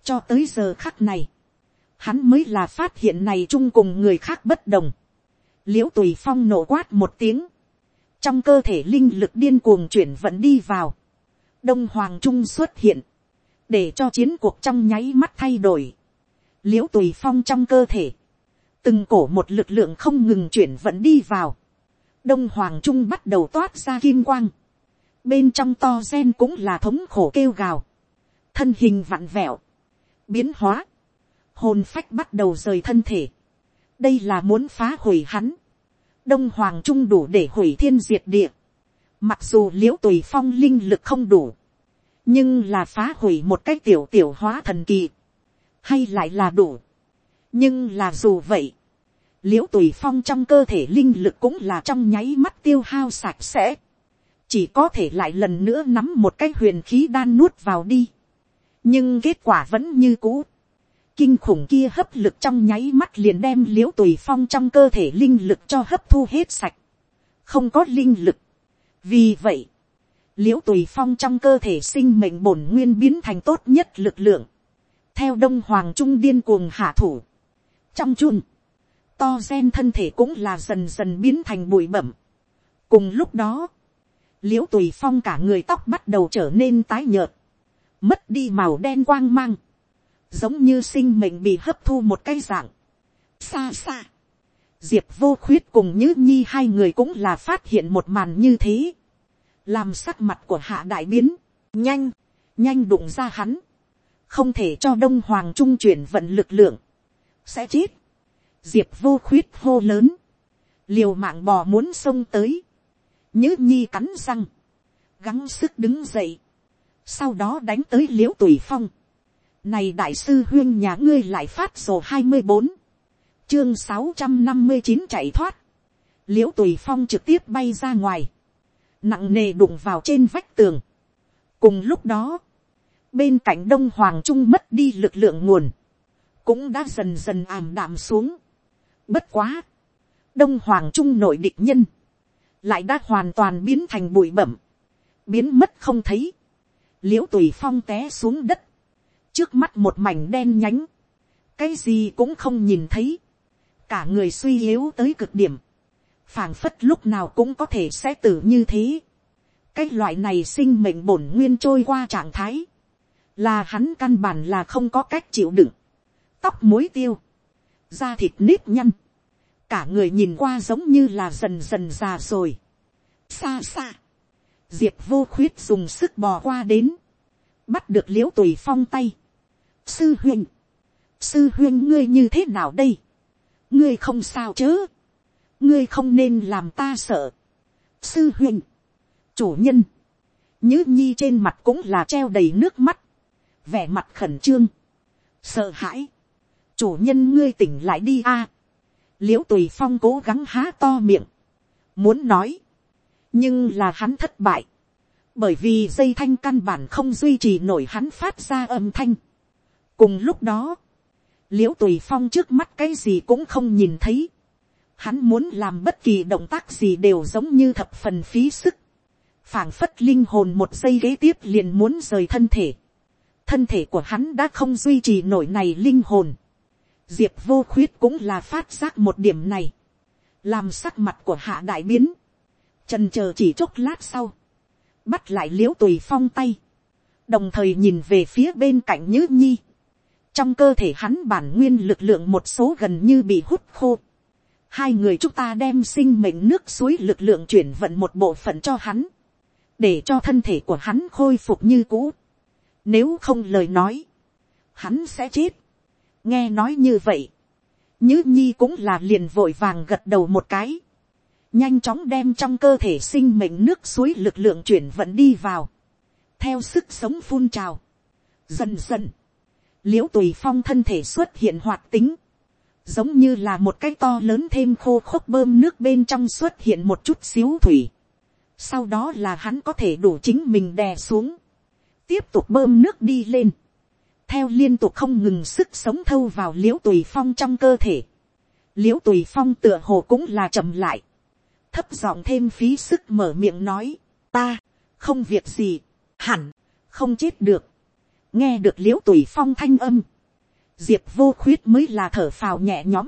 cho tới giờ khắc này, hắn mới là phát hiện này chung cùng người khác bất đồng. l i ễ u tùy phong nổ quát một tiếng, trong cơ thể linh lực điên cuồng chuyển vận đi vào, đông hoàng trung xuất hiện, để cho chiến cuộc trong nháy mắt thay đổi. l i ễ u tùy phong trong cơ thể, từng cổ một lực lượng không ngừng chuyển vận đi vào, đông hoàng trung bắt đầu toát ra kim quang, bên trong to gen cũng là thống khổ kêu gào, thân hình vặn vẹo, biến hóa, hồn phách bắt đầu rời thân thể, đây là muốn phá hủy hắn, đông hoàng trung đủ để hủy thiên diệt địa, mặc dù l i ễ u tùy phong linh lực không đủ, nhưng là phá hủy một cái tiểu tiểu hóa thần kỳ, hay lại là đủ, nhưng là dù vậy, l i ễ u tùy phong trong cơ thể linh lực cũng là trong nháy mắt tiêu hao sạch sẽ, chỉ có thể lại lần nữa nắm một cái huyền khí đan nuốt vào đi. nhưng kết quả vẫn như cũ. kinh khủng kia hấp lực trong nháy mắt liền đem l i ễ u tùy phong trong cơ thể linh lực cho hấp thu hết sạch. không có linh lực. vì vậy, l i ễ u tùy phong trong cơ thể sinh mệnh bổn nguyên biến thành tốt nhất lực lượng. theo đông hoàng trung điên cuồng hạ thủ trong chun, to gen thân thể cũng là dần dần biến thành bụi bẩm. cùng lúc đó, l i ễ u tùy phong cả người tóc bắt đầu trở nên tái nhợt, mất đi màu đen quang mang, giống như sinh mệnh bị hấp thu một cái dạng, xa xa, diệp vô khuyết cùng như nhi hai người cũng là phát hiện một màn như thế, làm sắc mặt của hạ đại biến, nhanh, nhanh đụng ra hắn, không thể cho đông hoàng trung chuyển vận lực lượng, sẽ chết, diệp vô khuyết hô lớn, liều mạng bò muốn xông tới, nhớ nhi cắn răng, gắng sức đứng dậy, sau đó đánh tới liễu tùy phong, này đại sư huyên nhà ngươi lại phát sổ hai mươi bốn, chương sáu trăm năm mươi chín chạy thoát, liễu tùy phong trực tiếp bay ra ngoài, nặng nề đụng vào trên vách tường. cùng lúc đó, bên cạnh đông hoàng trung mất đi lực lượng nguồn, cũng đã dần dần ảm đạm xuống. bất quá, đông hoàng trung nội địch nhân, lại đã hoàn toàn biến thành bụi bẩm, biến mất không thấy, l i ễ u tùy phong té xuống đất, trước mắt một mảnh đen nhánh, cái gì cũng không nhìn thấy, cả người suy yếu tới cực điểm, phảng phất lúc nào cũng có thể sẽ tử như thế, cái loại này sinh mệnh bổn nguyên trôi qua trạng thái, là hắn căn bản là không có cách chịu đựng, tóc mối tiêu, da thịt nếp nhăn, cả người nhìn qua giống như là dần dần già rồi. xa xa, diệp vô khuyết dùng sức bò qua đến, bắt được l i ễ u tùy phong tay. sư huynh, sư huynh ngươi như thế nào đây, ngươi không sao chớ, ngươi không nên làm ta sợ. sư huynh, chủ nhân, nhứ nhi trên mặt cũng là treo đầy nước mắt, vẻ mặt khẩn trương, sợ hãi, chủ nhân ngươi tỉnh lại đi a, l i ễ u tùy phong cố gắng há to miệng, muốn nói, nhưng là hắn thất bại, bởi vì dây thanh căn bản không duy trì nổi hắn phát ra âm thanh. cùng lúc đó, l i ễ u tùy phong trước mắt cái gì cũng không nhìn thấy, hắn muốn làm bất kỳ động tác gì đều giống như thập phần phí sức, phảng phất linh hồn một giây kế tiếp liền muốn rời thân thể, thân thể của hắn đã không duy trì nổi này linh hồn, diệp vô khuyết cũng là phát giác một điểm này, làm sắc mặt của hạ đại biến, trần c h ờ chỉ chốc lát sau, bắt lại l i ễ u tùy phong tay, đồng thời nhìn về phía bên cạnh nhữ nhi, trong cơ thể hắn bản nguyên lực lượng một số gần như bị hút khô, hai người chúng ta đem sinh mệnh nước suối lực lượng chuyển vận một bộ phận cho hắn, để cho thân thể của hắn khôi phục như cũ, nếu không lời nói, hắn sẽ chết, nghe nói như vậy, nhứ nhi cũng là liền vội vàng gật đầu một cái, nhanh chóng đem trong cơ thể sinh mệnh nước suối lực lượng chuyển vận đi vào, theo sức sống phun trào, dần dần, l i ễ u tùy phong thân thể xuất hiện hoạt tính, giống như là một cái to lớn thêm khô khốc bơm nước bên trong xuất hiện một chút xíu thủy, sau đó là hắn có thể đủ chính mình đè xuống, tiếp tục bơm nước đi lên, theo liên tục không ngừng sức sống thâu vào l i ễ u tùy phong trong cơ thể, l i ễ u tùy phong tựa hồ cũng là chậm lại, thấp giọng thêm phí sức mở miệng nói, ta, không việc gì, hẳn, không chết được, nghe được l i ễ u tùy phong thanh âm, diệp vô khuyết mới là thở phào nhẹ nhõm,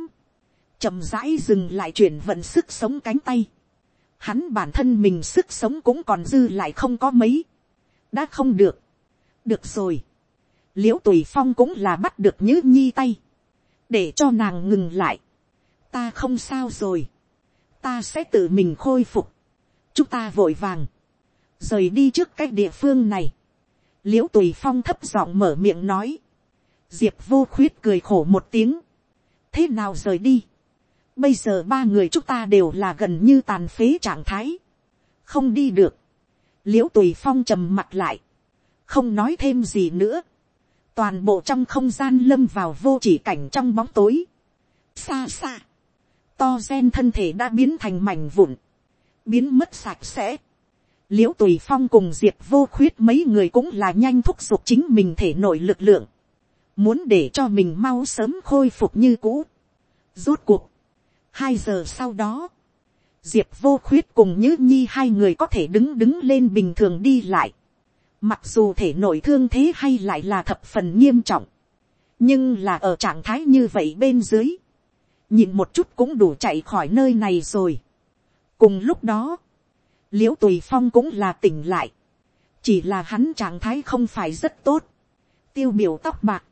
chậm rãi dừng lại chuyển vận sức sống cánh tay, hắn bản thân mình sức sống cũng còn dư lại không có mấy, đã không được, được rồi, l i ễ u tùy phong cũng là bắt được nhữ nhi tay, để cho nàng ngừng lại. ta không sao rồi, ta sẽ tự mình khôi phục, chúng ta vội vàng, rời đi trước cái địa phương này. l i ễ u tùy phong thấp giọng mở miệng nói, diệp vô khuyết cười khổ một tiếng, thế nào rời đi, bây giờ ba người chúng ta đều là gần như tàn phế trạng thái, không đi được, l i ễ u tùy phong trầm mặt lại, không nói thêm gì nữa, toàn bộ trong không gian lâm vào vô chỉ cảnh trong bóng tối. xa xa, to gen thân thể đã biến thành mảnh vụn, biến mất sạch sẽ. l i ễ u tùy phong cùng diệp vô khuyết mấy người cũng là nhanh thúc giục chính mình thể nội lực lượng, muốn để cho mình mau sớm khôi phục như cũ. rút cuộc, hai giờ sau đó, diệp vô khuyết cùng nhữ nhi hai người có thể đứng đứng lên bình thường đi lại. Mặc dù thể nội thương thế hay lại là thập phần nghiêm trọng. Nhưng là ở trạng thái như vậy bên dưới. Nhìn một chút cũng đủ chạy khỏi nơi này rồi. Cùng lúc đó. Liễu tùy phong cũng là tỉnh lại. Chỉ là hắn trạng thái không phải rất tốt. Tiêu biểu tóc bạc.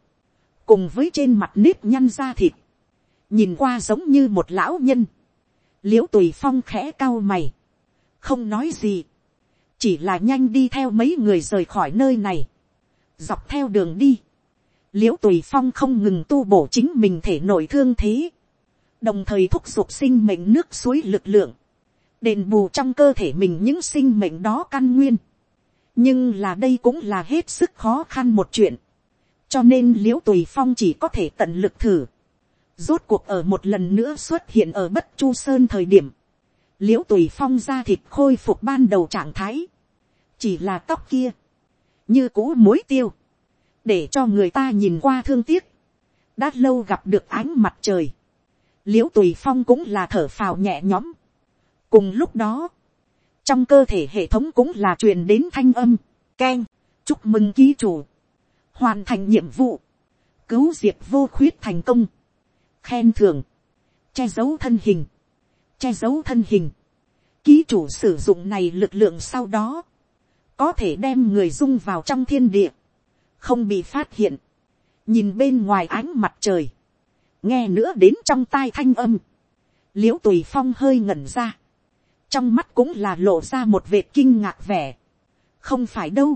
cùng với trên mặt nếp nhăn da thịt, nhìn qua giống như một lão nhân, l i ễ u tùy phong khẽ cao mày, không nói gì, chỉ là nhanh đi theo mấy người rời khỏi nơi này, dọc theo đường đi, l i ễ u tùy phong không ngừng tu bổ chính mình thể nội thương thế, đồng thời thúc giục sinh mệnh nước suối lực lượng, đền bù trong cơ thể mình những sinh mệnh đó căn nguyên. nhưng là đây cũng là hết sức khó khăn một chuyện, cho nên l i ễ u tùy phong chỉ có thể tận lực thử, rốt cuộc ở một lần nữa xuất hiện ở bất chu sơn thời điểm, l i ễ u tùy phong ra thịt khôi phục ban đầu trạng thái, chỉ là tóc kia, như cũ mối tiêu, để cho người ta nhìn qua thương tiếc, đã lâu gặp được ánh mặt trời, l i ễ u tùy phong cũng là thở phào nhẹ nhõm, cùng lúc đó, trong cơ thể hệ thống cũng là truyền đến thanh âm, k chúc mừng ký chủ, hoàn thành nhiệm vụ, cứu diệt vô khuyết thành công, khen thưởng, che giấu thân hình, che giấu thân hình, ký chủ sử dụng này lực lượng sau đó, có thể đem người dung vào trong thiên địa, không bị phát hiện, nhìn bên ngoài ánh mặt trời, nghe nữa đến trong tai thanh âm, l i ễ u tùy phong hơi ngẩn ra, trong mắt cũng là lộ ra một vệt kinh ngạc vẻ, không phải đâu,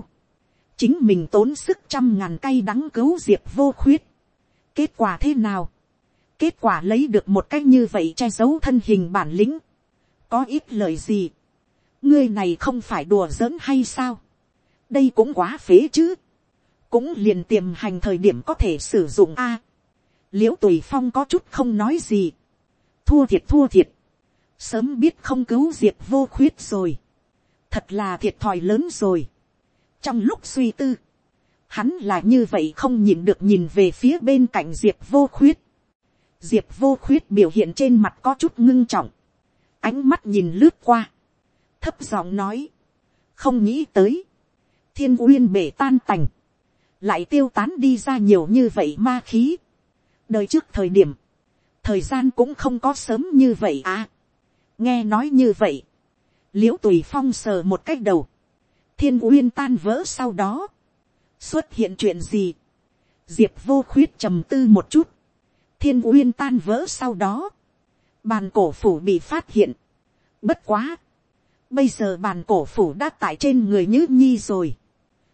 chính mình tốn sức trăm ngàn cây đắng cứu diệp vô khuyết. kết quả thế nào, kết quả lấy được một cách như vậy che giấu thân hình bản lĩnh, có ít lời gì, ngươi này không phải đùa giỡn hay sao, đây cũng quá phế chứ, cũng liền tiềm hành thời điểm có thể sử dụng a, l i ễ u tùy phong có chút không nói gì, thua thiệt thua thiệt, sớm biết không cứu diệp vô khuyết rồi, thật là thiệt thòi lớn rồi, trong lúc suy tư, hắn là như vậy không nhìn được nhìn về phía bên cạnh diệp vô khuyết diệp vô khuyết biểu hiện trên mặt có chút ngưng trọng, ánh mắt nhìn lướt qua, thấp giọng nói, không nghĩ tới, thiên uyên bể tan tành, lại tiêu tán đi ra nhiều như vậy ma khí. đời trước thời điểm, thời gian cũng không có sớm như vậy à. nghe nói như vậy, l i ễ u tùy phong sờ một cách đầu, thiên uyên tan vỡ sau đó, xuất hiện chuyện gì, diệp vô khuyết trầm tư một chút, thiên uyên tan vỡ sau đó, bàn cổ phủ bị phát hiện, bất quá, bây giờ bàn cổ phủ đã tại trên người nhữ nhi rồi,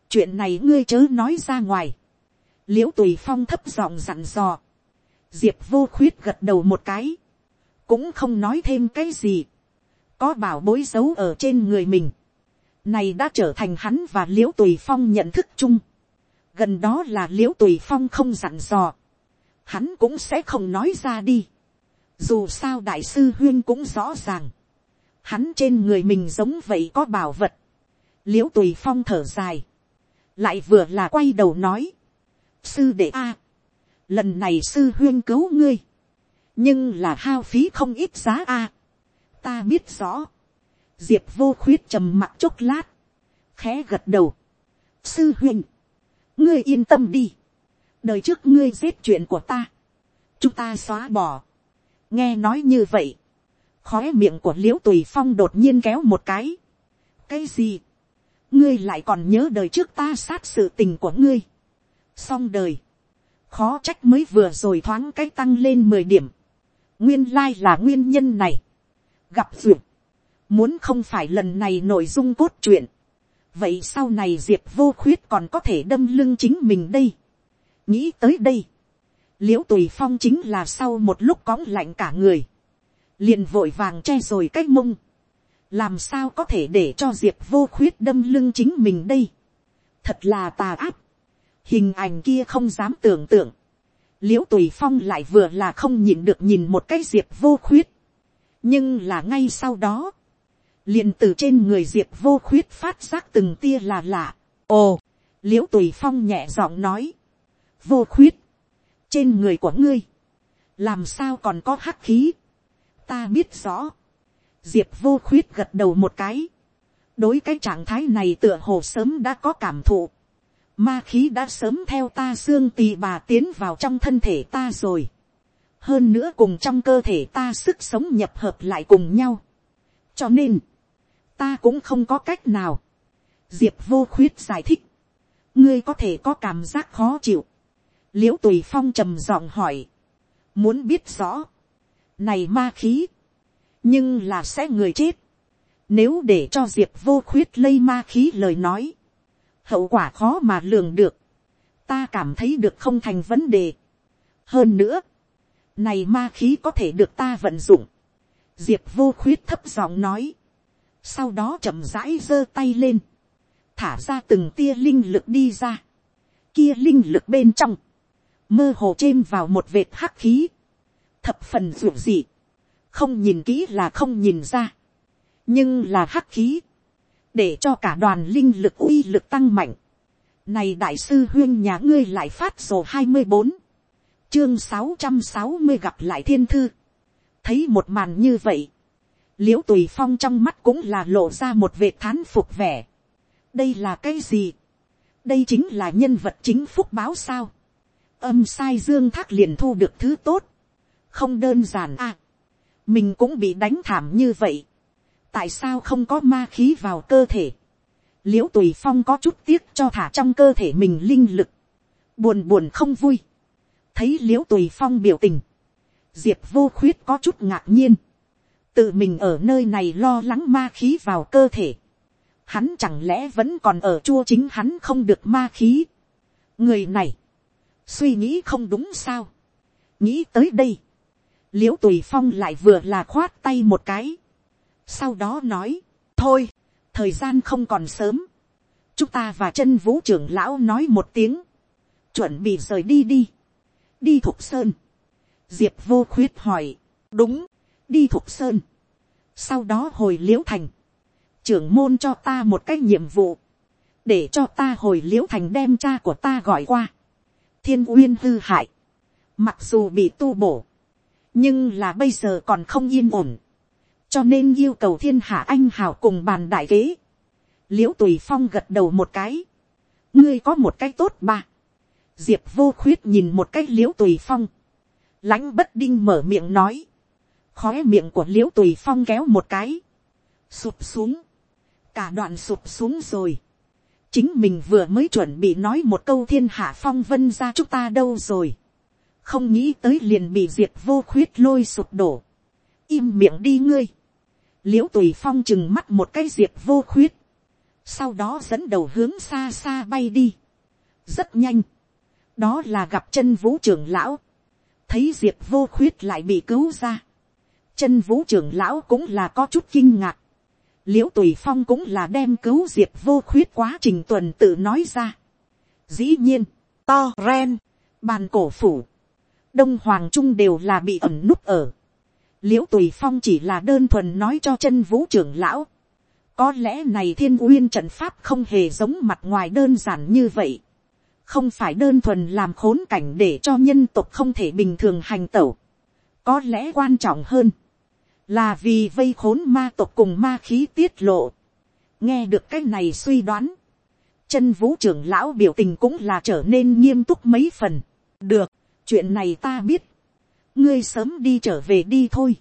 chuyện này ngươi chớ nói ra ngoài, l i ễ u tùy phong thấp giọng dặn dò, diệp vô khuyết gật đầu một cái, cũng không nói thêm cái gì, có bảo bối xấu ở trên người mình, này đã trở thành hắn và l i ễ u tùy phong nhận thức chung, gần đó là l i ễ u tùy phong không dặn dò, hắn cũng sẽ không nói ra đi, dù sao đại sư huyên cũng rõ ràng, hắn trên người mình giống vậy có bảo vật, l i ễ u tùy phong thở dài, lại vừa là quay đầu nói, sư đệ a, lần này sư huyên cứu ngươi, nhưng là hao phí không ít giá a, ta biết rõ, diệp vô khuyết trầm mặc chốc lát, khẽ gật đầu. sư huyên, ngươi yên tâm đi, đời trước ngươi giết chuyện của ta, chúng ta xóa bỏ. nghe nói như vậy, khói miệng của l i ễ u tùy phong đột nhiên kéo một cái. cái gì, ngươi lại còn nhớ đời trước ta sát sự tình của ngươi. xong đời, khó trách mới vừa rồi thoáng cái tăng lên mười điểm. nguyên lai là nguyên nhân này. gặp duyệt, Muốn không phải lần này nội dung cốt truyện. Vậy sau này Diệp vô khuyết còn có thể đâm lưng chính mình đây. Nghĩ tới đây. Liễu tùy phong chính là sau một lúc cóng lạnh cả người. Liền vội vàng che rồi cái mông. Làm sao có thể để cho Diệp vô khuyết đâm lưng chính mình đây. Thật là tà áp. Hình ảnh kia không dám tưởng tượng. Liễu tùy phong lại vừa là không nhìn được nhìn một cái Diệp vô khuyết. Nhưng là ngay sau đó liền từ trên người diệp vô khuyết phát giác từng tia là lạ. ồ, l i ễ u tùy phong nhẹ giọng nói, vô khuyết, trên người của ngươi, làm sao còn có hắc khí, ta biết rõ, diệp vô khuyết gật đầu một cái, đối cái trạng thái này tựa hồ sớm đã có cảm thụ, ma khí đã sớm theo ta xương tì bà tiến vào trong thân thể ta rồi, hơn nữa cùng trong cơ thể ta sức sống nhập hợp lại cùng nhau, cho nên, ta cũng không có cách nào. diệp vô khuyết giải thích, ngươi có thể có cảm giác khó chịu l i ễ u tùy phong trầm giọng hỏi, muốn biết rõ, này ma khí, nhưng là sẽ người chết, nếu để cho diệp vô khuyết lây ma khí lời nói, hậu quả khó mà lường được, ta cảm thấy được không thành vấn đề. hơn nữa, này ma khí có thể được ta vận dụng, diệp vô khuyết thấp giọng nói, sau đó chậm rãi giơ tay lên, thả ra từng tia linh lực đi ra, kia linh lực bên trong, mơ hồ chêm vào một vệt hắc khí, thập phần ruột dị, không nhìn kỹ là không nhìn ra, nhưng là hắc khí, để cho cả đoàn linh lực uy lực tăng mạnh. Này đại sư huyên nhà ngươi lại phát sổ hai mươi bốn chương sáu trăm sáu mươi gặp lại thiên thư. Thấy một màn như vậy, l i ễ u tùy phong trong mắt cũng là lộ ra một vệt thán phục vẻ đây là cái gì, đây chính là nhân vật chính phúc báo sao, âm sai dương thác liền thu được thứ tốt, không đơn giản à, mình cũng bị đánh thảm như vậy, tại sao không có ma khí vào cơ thể, l i ễ u tùy phong có chút tiếc cho thả trong cơ thể mình linh lực, buồn buồn không vui, thấy l i ễ u tùy phong biểu tình, diệp vô khuyết có chút ngạc nhiên, tự mình ở nơi này lo lắng ma khí vào cơ thể, hắn chẳng lẽ vẫn còn ở chua chính hắn không được ma khí. người này, suy nghĩ không đúng sao. nghĩ tới đây, l i ễ u tùy phong lại vừa là khoát tay một cái. sau đó nói, thôi, thời gian không còn sớm. chúng ta và chân vũ trưởng lão nói một tiếng, chuẩn bị rời đi đi. đi thục sơn. diệp vô khuyết hỏi, đúng, đi thục sơn. sau đó hồi l i ễ u thành trưởng môn cho ta một cái nhiệm vụ, để cho ta hồi l i ễ u thành đem cha của ta gọi qua, thiên uyên hư hại, mặc dù bị tu bổ, nhưng là bây giờ còn không yên ổn, cho nên yêu cầu thiên hạ anh hào cùng bàn đại kế, l i ễ u tùy phong gật đầu một cái, ngươi có một cái tốt ba, diệp vô khuyết nhìn một cái l i ễ u tùy phong, lãnh bất đinh mở miệng nói, khói miệng của l i ễ u tùy phong kéo một cái, sụp xuống, cả đoạn sụp xuống rồi chính mình vừa mới chuẩn bị nói một câu thiên hạ phong vân ra chúng ta đâu rồi. không nghĩ tới liền bị diệt vô khuyết lôi sụp đổ. im miệng đi ngươi. l i ễ u tùy phong chừng mắt một cái diệt vô khuyết. sau đó dẫn đầu hướng xa xa bay đi. rất nhanh. đó là gặp chân vũ trưởng lão. thấy diệt vô khuyết lại bị cứu ra. chân vũ trưởng lão cũng là có chút kinh ngạc l i ễ u tùy phong cũng là đem cứu diệp vô khuyết quá trình tuần tự nói ra. dĩ nhiên, to ren, bàn cổ phủ, đông hoàng trung đều là bị ẩm núp ở. l i ễ u tùy phong chỉ là đơn thuần nói cho chân vũ trưởng lão. có lẽ này thiên uyên trận pháp không hề giống mặt ngoài đơn giản như vậy. không phải đơn thuần làm khốn cảnh để cho nhân tộc không thể bình thường hành tẩu. có lẽ quan trọng hơn là vì vây khốn ma tộc cùng ma khí tiết lộ. nghe được cái này suy đoán, chân vũ trưởng lão biểu tình cũng là trở nên nghiêm túc mấy phần. được, chuyện này ta biết, ngươi sớm đi trở về đi thôi.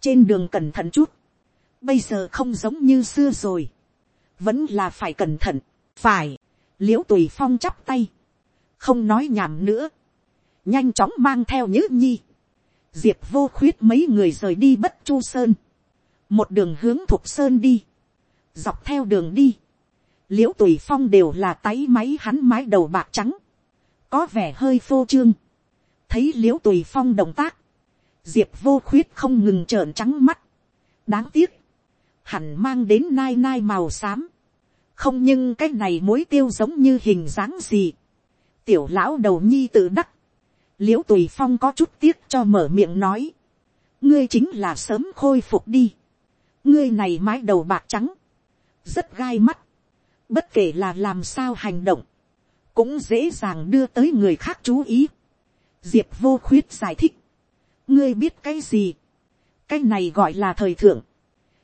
trên đường cẩn thận chút, bây giờ không giống như xưa rồi, vẫn là phải cẩn thận, phải, l i ễ u tùy phong chắp tay, không nói nhảm nữa, nhanh chóng mang theo nhữ nhi, diệp vô khuyết mấy người rời đi bất chu sơn, một đường hướng thục sơn đi, dọc theo đường đi, l i ễ u tùy phong đều là táy máy hắn mái đầu bạc trắng, có vẻ hơi phô trương, thấy l i ễ u tùy phong động tác, diệp vô khuyết không ngừng trợn trắng mắt, đáng tiếc, hẳn mang đến nai nai màu xám, không nhưng cái này mối tiêu giống như hình dáng gì, tiểu lão đầu nhi tự đắc, l i ễ u tùy phong có chút tiếc cho mở miệng nói, ngươi chính là sớm khôi phục đi, ngươi này mái đầu bạc trắng, rất gai mắt, bất kể là làm sao hành động, cũng dễ dàng đưa tới người khác chú ý. Diệp vô khuyết giải thích, ngươi biết cái gì, cái này gọi là thời thượng,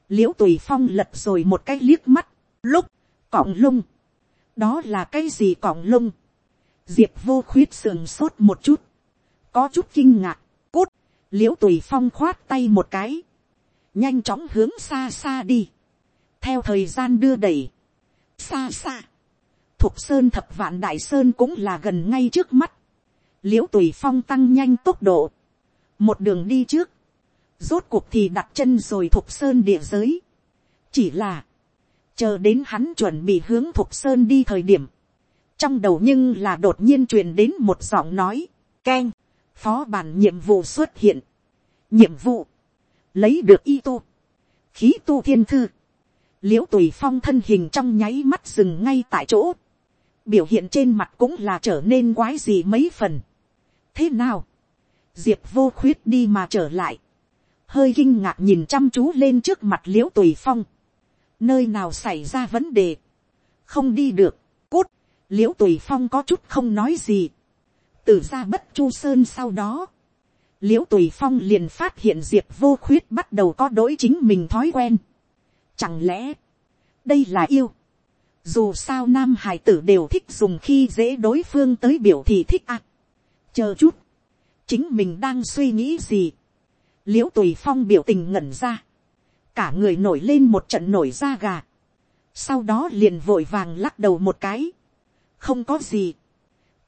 l i ễ u tùy phong lật rồi một cái liếc mắt, lúc, cọng lông, đó là cái gì cọng lông, diệp vô khuyết sườn sốt một chút, có chút kinh ngạc, cút, l i ễ u tùy phong khoát tay một cái, nhanh chóng hướng xa xa đi, theo thời gian đưa đẩy, xa xa, thục sơn thập vạn đại sơn cũng là gần ngay trước mắt, l i ễ u tùy phong tăng nhanh tốc độ, một đường đi trước, rốt cuộc thì đặt chân rồi thục sơn địa giới, chỉ là, chờ đến hắn chuẩn bị hướng thục sơn đi thời điểm, trong đầu nhưng là đột nhiên truyền đến một giọng nói, keng, phó bản nhiệm vụ xuất hiện, nhiệm vụ, lấy được y tu, khí tu thiên thư, l i ễ u tùy phong thân hình trong nháy mắt dừng ngay tại chỗ, biểu hiện trên mặt cũng là trở nên quái gì mấy phần. thế nào, diệp vô khuyết đi mà trở lại, hơi kinh ngạc nhìn chăm chú lên trước mặt l i ễ u tùy phong, nơi nào xảy ra vấn đề, không đi được, cút, l i ễ u tùy phong có chút không nói gì, từ ra bất chu sơn sau đó, l i ễ u tùy phong liền phát hiện diệp vô khuyết bắt đầu có đối chính mình thói quen. Chẳng lẽ, đây là yêu, dù sao nam hải tử đều thích dùng khi dễ đối phương tới biểu thì thích ạ. chờ chút, chính mình đang suy nghĩ gì. l i ễ u tùy phong biểu tình ngẩn ra, cả người nổi lên một trận nổi da gà. sau đó liền vội vàng lắc đầu một cái. không có gì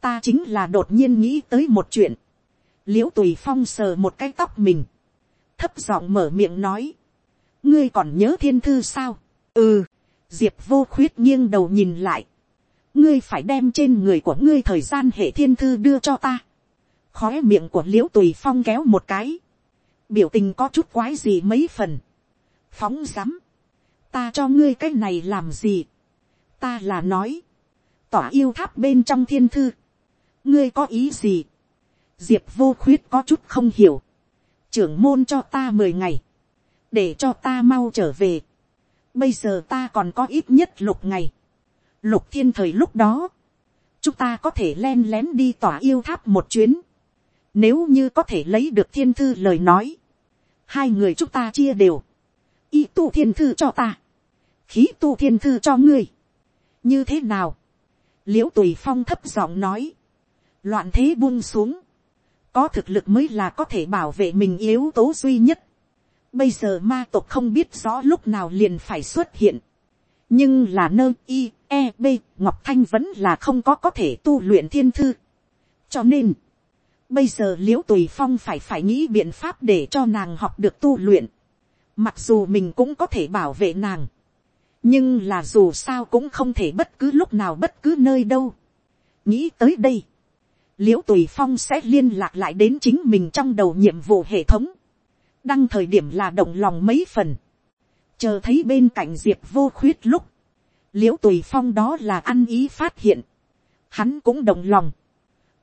ta chính là đột nhiên nghĩ tới một chuyện. l i ễ u tùy phong sờ một cái tóc mình. thấp giọng mở miệng nói. ngươi còn nhớ thiên thư sao. ừ diệp vô khuyết nghiêng đầu nhìn lại, ngươi phải đem trên người của ngươi thời gian hệ thiên thư đưa cho ta. khói miệng của l i ễ u tùy phong kéo một cái, biểu tình có chút quái gì mấy phần. phóng rắm, ta cho ngươi cái này làm gì. ta là nói, tỏa yêu tháp bên trong thiên thư, ngươi có ý gì. diệp vô khuyết có chút không hiểu, trưởng môn cho ta mười ngày, để cho ta mau trở về Bây giờ ta còn có ít nhất lục ngày. Lục thiên thời lúc đó. Chúng ta có thể len lén đi tỏa yêu tháp một chuyến. Nếu như có thể lấy được thiên thư lời nói. Hai người chúng ta chia đều. Y tu thiên thư cho ta. Khí tu thiên thư cho ngươi. Như thế nào? Liễu tùy phong thấp giọng nói. Loạn thế buông xuống. Có thực lực mới là có thể bảo vệ mình yếu tố duy nhất Bây giờ ma tộc không biết rõ lúc nào liền phải xuất hiện. Nhưng là nơ i, e, b, Ngọc Thanh vẫn là không có có thể tu luyện thiên thư. Cho nên, bây giờ l i ễ u tùy phong phải phải nghĩ biện pháp để cho nàng học được tu luyện. Mặc dù mình cũng có thể bảo vệ nàng. Nhưng là dù sao cũng không thể bất cứ lúc nào bất cứ nơi đâu. Nghĩ tới đây l i ễ u tùy phong sẽ liên lạc lại đến chính mình trong đầu nhiệm vụ hệ thống. Đăng thời điểm là động lòng mấy phần, chờ thấy bên cạnh diệp vô khuyết lúc, l i ễ u tùy phong đó là ăn ý phát hiện, hắn cũng động lòng,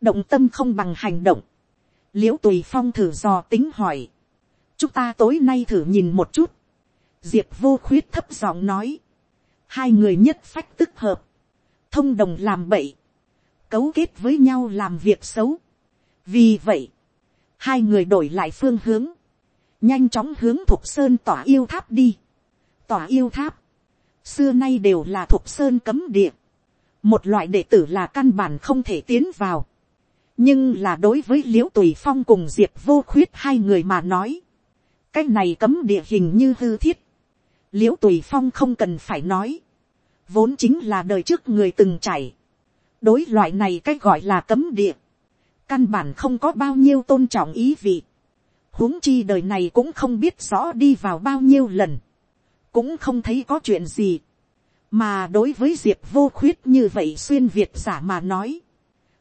động tâm không bằng hành động, l i ễ u tùy phong thử dò tính hỏi, chúng ta tối nay thử nhìn một chút, diệp vô khuyết thấp giọng nói, hai người nhất phách tức hợp, thông đồng làm bậy, cấu kết với nhau làm việc xấu. vì vậy, hai người đổi lại phương hướng, nhanh chóng hướng thục sơn tỏa yêu tháp đi. tỏa yêu tháp, xưa nay đều là thục sơn cấm địa. một loại đệ tử là căn bản không thể tiến vào. nhưng là đối với l i ễ u tùy phong cùng diệp vô khuyết hai người mà nói, cái này cấm địa hình như hư thiết. l i ễ u tùy phong không cần phải nói, vốn chính là đời trước người từng chảy đối loại này cái gọi là cấm địa, căn bản không có bao nhiêu tôn trọng ý vị. Huống chi đời này cũng không biết rõ đi vào bao nhiêu lần, cũng không thấy có chuyện gì, mà đối với diệp vô khuyết như vậy xuyên việt giả mà nói,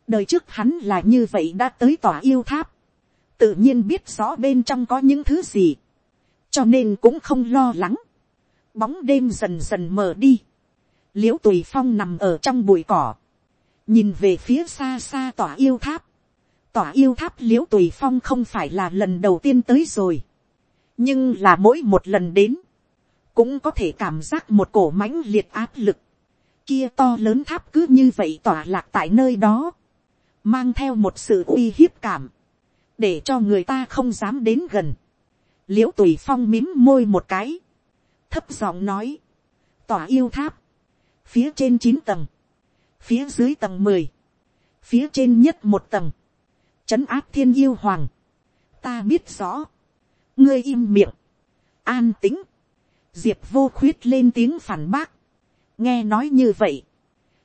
đời trước hắn là như vậy đã tới tòa yêu tháp, tự nhiên biết rõ bên trong có những thứ gì, cho nên cũng không lo lắng, bóng đêm dần dần mờ đi, l i ễ u tùy phong nằm ở trong bụi cỏ, nhìn về phía xa xa tòa yêu tháp, tỏa yêu tháp l i ễ u tùy phong không phải là lần đầu tiên tới rồi, nhưng là mỗi một lần đến, cũng có thể cảm giác một cổ mãnh liệt áp lực, kia to lớn tháp cứ như vậy tỏa lạc tại nơi đó, mang theo một sự uy hiếp cảm, để cho người ta không dám đến gần, l i ễ u tùy phong mím môi một cái, thấp giọng nói, tỏa yêu tháp, phía trên chín tầng, phía dưới tầng mười, phía trên nhất một tầng, trấn áp thiên yêu hoàng, ta biết rõ, ngươi im miệng, an tính, diệp vô khuyết lên tiếng phản bác, nghe nói như vậy,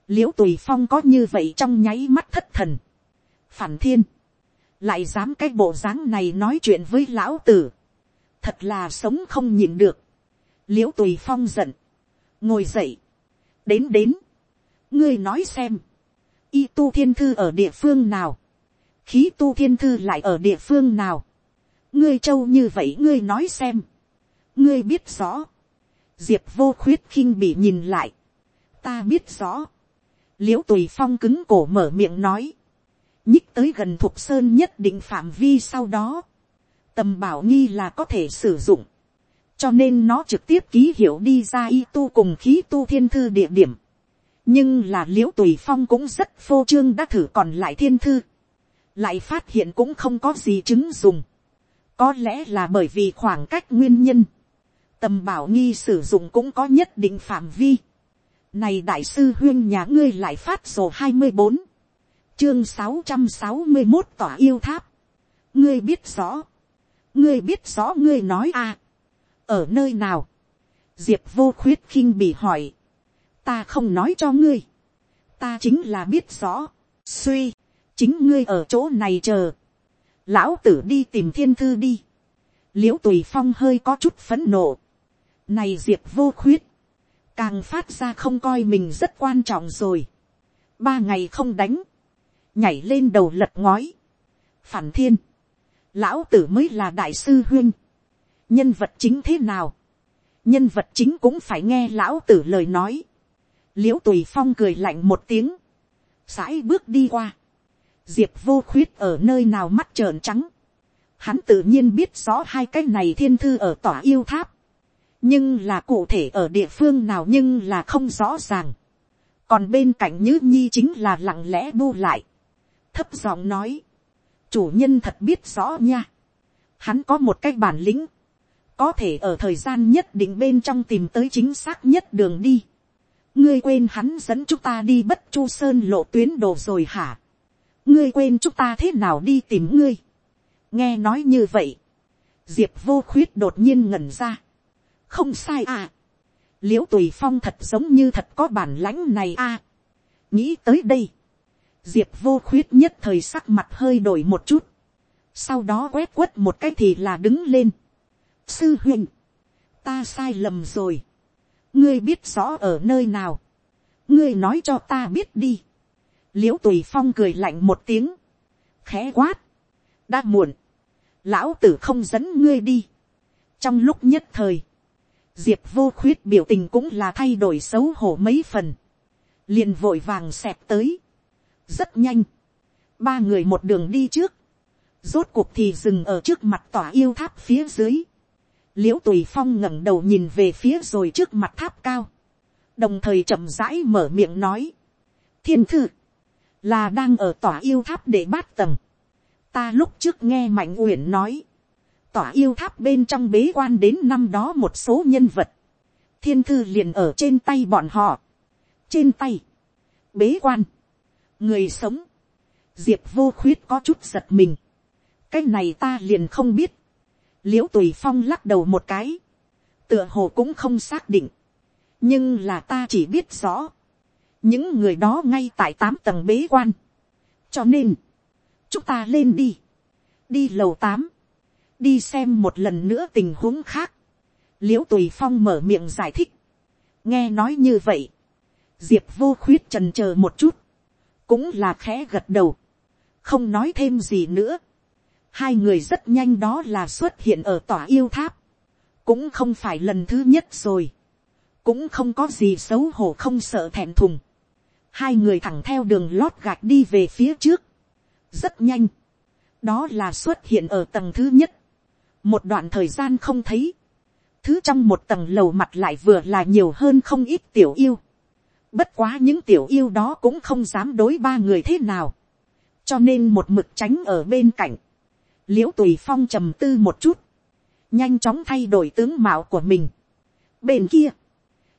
l i ễ u tùy phong có như vậy trong nháy mắt thất thần, phản thiên, lại dám cái bộ dáng này nói chuyện với lão tử, thật là sống không nhìn được, l i ễ u tùy phong giận, ngồi dậy, đến đến, ngươi nói xem, y tu thiên thư ở địa phương nào, khí tu thiên thư lại ở địa phương nào, ngươi châu như vậy ngươi nói xem, ngươi biết rõ, diệp vô khuyết khinh bị nhìn lại, ta biết rõ, l i ễ u tùy phong cứng cổ mở miệng nói, nhích tới gần thục sơn nhất định phạm vi sau đó, tầm bảo nghi là có thể sử dụng, cho nên nó trực tiếp ký hiệu đi ra y tu cùng khí tu thiên thư địa điểm nhưng là l i ễ u tùy phong cũng rất phô trương đã thử còn lại thiên thư, lại phát hiện cũng không có gì chứng dùng. có lẽ là bởi vì khoảng cách nguyên nhân, tầm bảo nghi sử dụng cũng có nhất định phạm vi. này đại sư huyên nhà ngươi lại phát sổ hai mươi bốn, chương sáu trăm sáu mươi một tỏa yêu tháp. ngươi biết rõ, ngươi biết rõ ngươi nói à. Ở nơi nào, diệp vô khuyết khinh bị hỏi, ta không nói cho ngươi, ta chính là biết rõ, suy, chính ngươi ở chỗ này chờ, lão tử đi tìm thiên thư đi, l i ễ u tùy phong hơi có chút phấn nộ, này diệp vô khuyết, càng phát ra không coi mình rất quan trọng rồi, ba ngày không đánh, nhảy lên đầu lật ngói, phản thiên, lão tử mới là đại sư huyên, nhân vật chính thế nào, nhân vật chính cũng phải nghe lão tử lời nói, l i ễ u tùy phong cười lạnh một tiếng, sãi bước đi qua, diệp vô khuyết ở nơi nào mắt trợn trắng, hắn tự nhiên biết rõ hai cái này thiên thư ở tòa yêu tháp, nhưng là cụ thể ở địa phương nào nhưng là không rõ ràng, còn bên cạnh nhữ nhi chính là lặng lẽ bu lại, thấp giọng nói, chủ nhân thật biết rõ nha, hắn có một cái bản lĩnh, có thể ở thời gian nhất định bên trong tìm tới chính xác nhất đường đi ngươi quên hắn dẫn chúng ta đi bất chu sơn lộ tuyến đồ rồi hả. ngươi quên chúng ta thế nào đi tìm ngươi. nghe nói như vậy. diệp vô khuyết đột nhiên ngẩn ra. không sai à. l i ễ u tùy phong thật giống như thật có bản lãnh này à. nghĩ tới đây. diệp vô khuyết nhất thời sắc mặt hơi đổi một chút. sau đó quét quất một cái thì là đứng lên sư huynh, ta sai lầm rồi, ngươi biết rõ ở nơi nào, ngươi nói cho ta biết đi, l i ễ u tùy phong cười lạnh một tiếng, khẽ quát, đã muộn, lão tử không dẫn ngươi đi, trong lúc nhất thời, diệp vô khuyết biểu tình cũng là thay đổi xấu hổ mấy phần, liền vội vàng xẹp tới, rất nhanh, ba người một đường đi trước, rốt cuộc thì dừng ở trước mặt tòa yêu tháp phía dưới, l i ễ u tùy phong ngẩng đầu nhìn về phía rồi trước mặt tháp cao, đồng thời chậm rãi mở miệng nói, thiên thư, là đang ở tòa yêu tháp để bát tầng, ta lúc trước nghe mạnh uyển nói, tòa yêu tháp bên trong bế quan đến năm đó một số nhân vật, thiên thư liền ở trên tay bọn họ, trên tay, bế quan, người sống, diệp vô khuyết có chút giật mình, cái này ta liền không biết, l i ễ u tùy phong lắc đầu một cái, tựa hồ cũng không xác định, nhưng là ta chỉ biết rõ, những người đó ngay tại tám tầng bế quan, cho nên, chúng ta lên đi, đi lầu tám, đi xem một lần nữa tình huống khác, l i ễ u tùy phong mở miệng giải thích, nghe nói như vậy, diệp vô khuyết trần c h ờ một chút, cũng là khẽ gật đầu, không nói thêm gì nữa, hai người rất nhanh đó là xuất hiện ở tòa yêu tháp, cũng không phải lần thứ nhất rồi, cũng không có gì xấu hổ không sợ thẹn thùng, hai người thẳng theo đường lót gạch đi về phía trước, rất nhanh, đó là xuất hiện ở tầng thứ nhất, một đoạn thời gian không thấy, thứ trong một tầng lầu mặt lại vừa là nhiều hơn không ít tiểu yêu, bất quá những tiểu yêu đó cũng không dám đối ba người thế nào, cho nên một mực tránh ở bên cạnh, l i ễ u tùy phong trầm tư một chút, nhanh chóng thay đổi tướng mạo của mình. bên kia,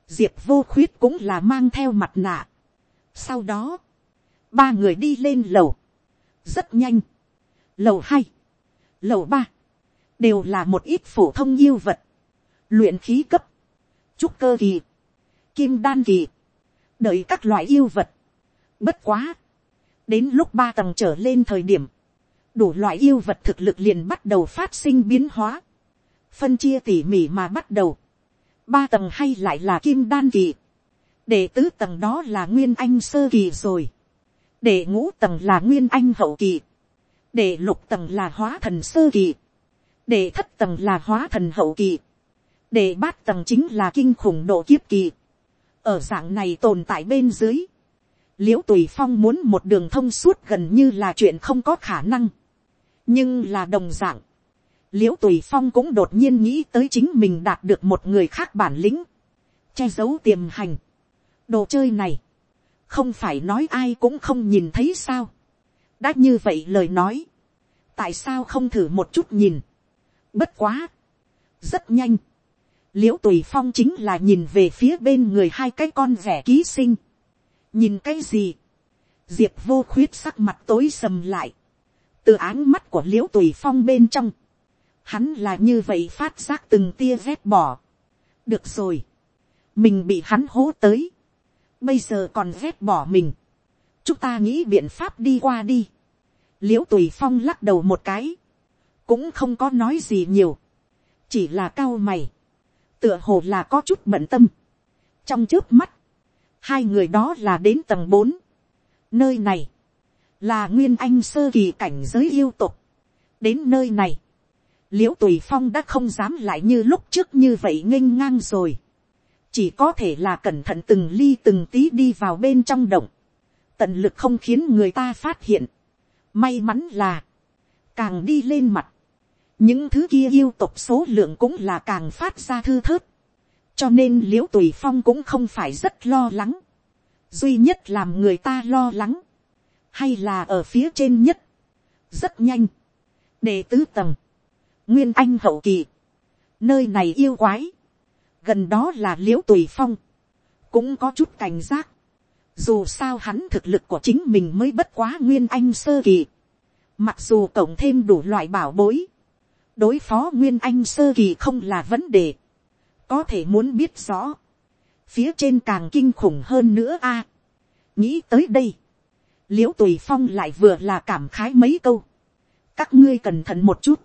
diệp vô khuyết cũng là mang theo mặt nạ. sau đó, ba người đi lên lầu, rất nhanh, lầu hai, lầu ba, đều là một ít phổ thông yêu vật, luyện khí cấp, trúc cơ kỳ, kim đan kỳ, đợi các loại yêu vật. Bất quá, đến lúc ba tầng trở lên thời điểm, đủ loại yêu vật thực lực liền bắt đầu phát sinh biến hóa, phân chia tỉ mỉ mà bắt đầu, ba tầng hay lại là kim đan kỳ, để tứ tầng đó là nguyên anh sơ kỳ rồi, để ngũ tầng là nguyên anh hậu kỳ, để lục tầng là hóa thần sơ kỳ, để thất tầng là hóa thần hậu kỳ, để bát tầng chính là kinh khủng độ kiếp kỳ, ở dạng này tồn tại bên dưới, l i ễ u tùy phong muốn một đường thông suốt gần như là chuyện không có khả năng, nhưng là đồng dạng, l i ễ u tùy phong cũng đột nhiên nghĩ tới chính mình đạt được một người khác bản lĩnh, che giấu tiềm hành, đồ chơi này, không phải nói ai cũng không nhìn thấy sao, đã như vậy lời nói, tại sao không thử một chút nhìn, bất quá, rất nhanh, l i ễ u tùy phong chính là nhìn về phía bên người hai cái con rẻ ký sinh, nhìn cái gì, diệp vô khuyết sắc mặt tối sầm lại, từ áng mắt của l i ễ u tùy phong bên trong, hắn là như vậy phát giác từng tia rét bỏ. được rồi, mình bị hắn hố tới, bây giờ còn rét bỏ mình, chúng ta nghĩ biện pháp đi qua đi, l i ễ u tùy phong lắc đầu một cái, cũng không có nói gì nhiều, chỉ là cao mày, tựa hồ là có chút bận tâm, trong trước mắt, hai người đó là đến tầng bốn. nơi này, là nguyên anh sơ kỳ cảnh giới yêu tục. đến nơi này, l i ễ u tùy phong đã không dám lại như lúc trước như vậy nghênh ngang rồi. chỉ có thể là cẩn thận từng ly từng tí đi vào bên trong động. tận lực không khiến người ta phát hiện. may mắn là, càng đi lên mặt, những thứ kia yêu tục số lượng cũng là càng phát ra thư thớt cho nên l i ễ u tùy phong cũng không phải rất lo lắng, duy nhất làm người ta lo lắng, hay là ở phía trên nhất, rất nhanh, Đề tứ tầng, nguyên anh hậu kỳ, nơi này yêu quái, gần đó là l i ễ u tùy phong, cũng có chút cảnh giác, dù sao hắn thực lực của chính mình mới bất quá nguyên anh sơ kỳ, mặc dù cộng thêm đủ loại bảo bối, đối phó nguyên anh sơ kỳ không là vấn đề, có thể muốn biết rõ, phía trên càng kinh khủng hơn nữa a. nghĩ tới đây, l i ễ u tùy phong lại vừa là cảm khái mấy câu, các ngươi cẩn thận một chút,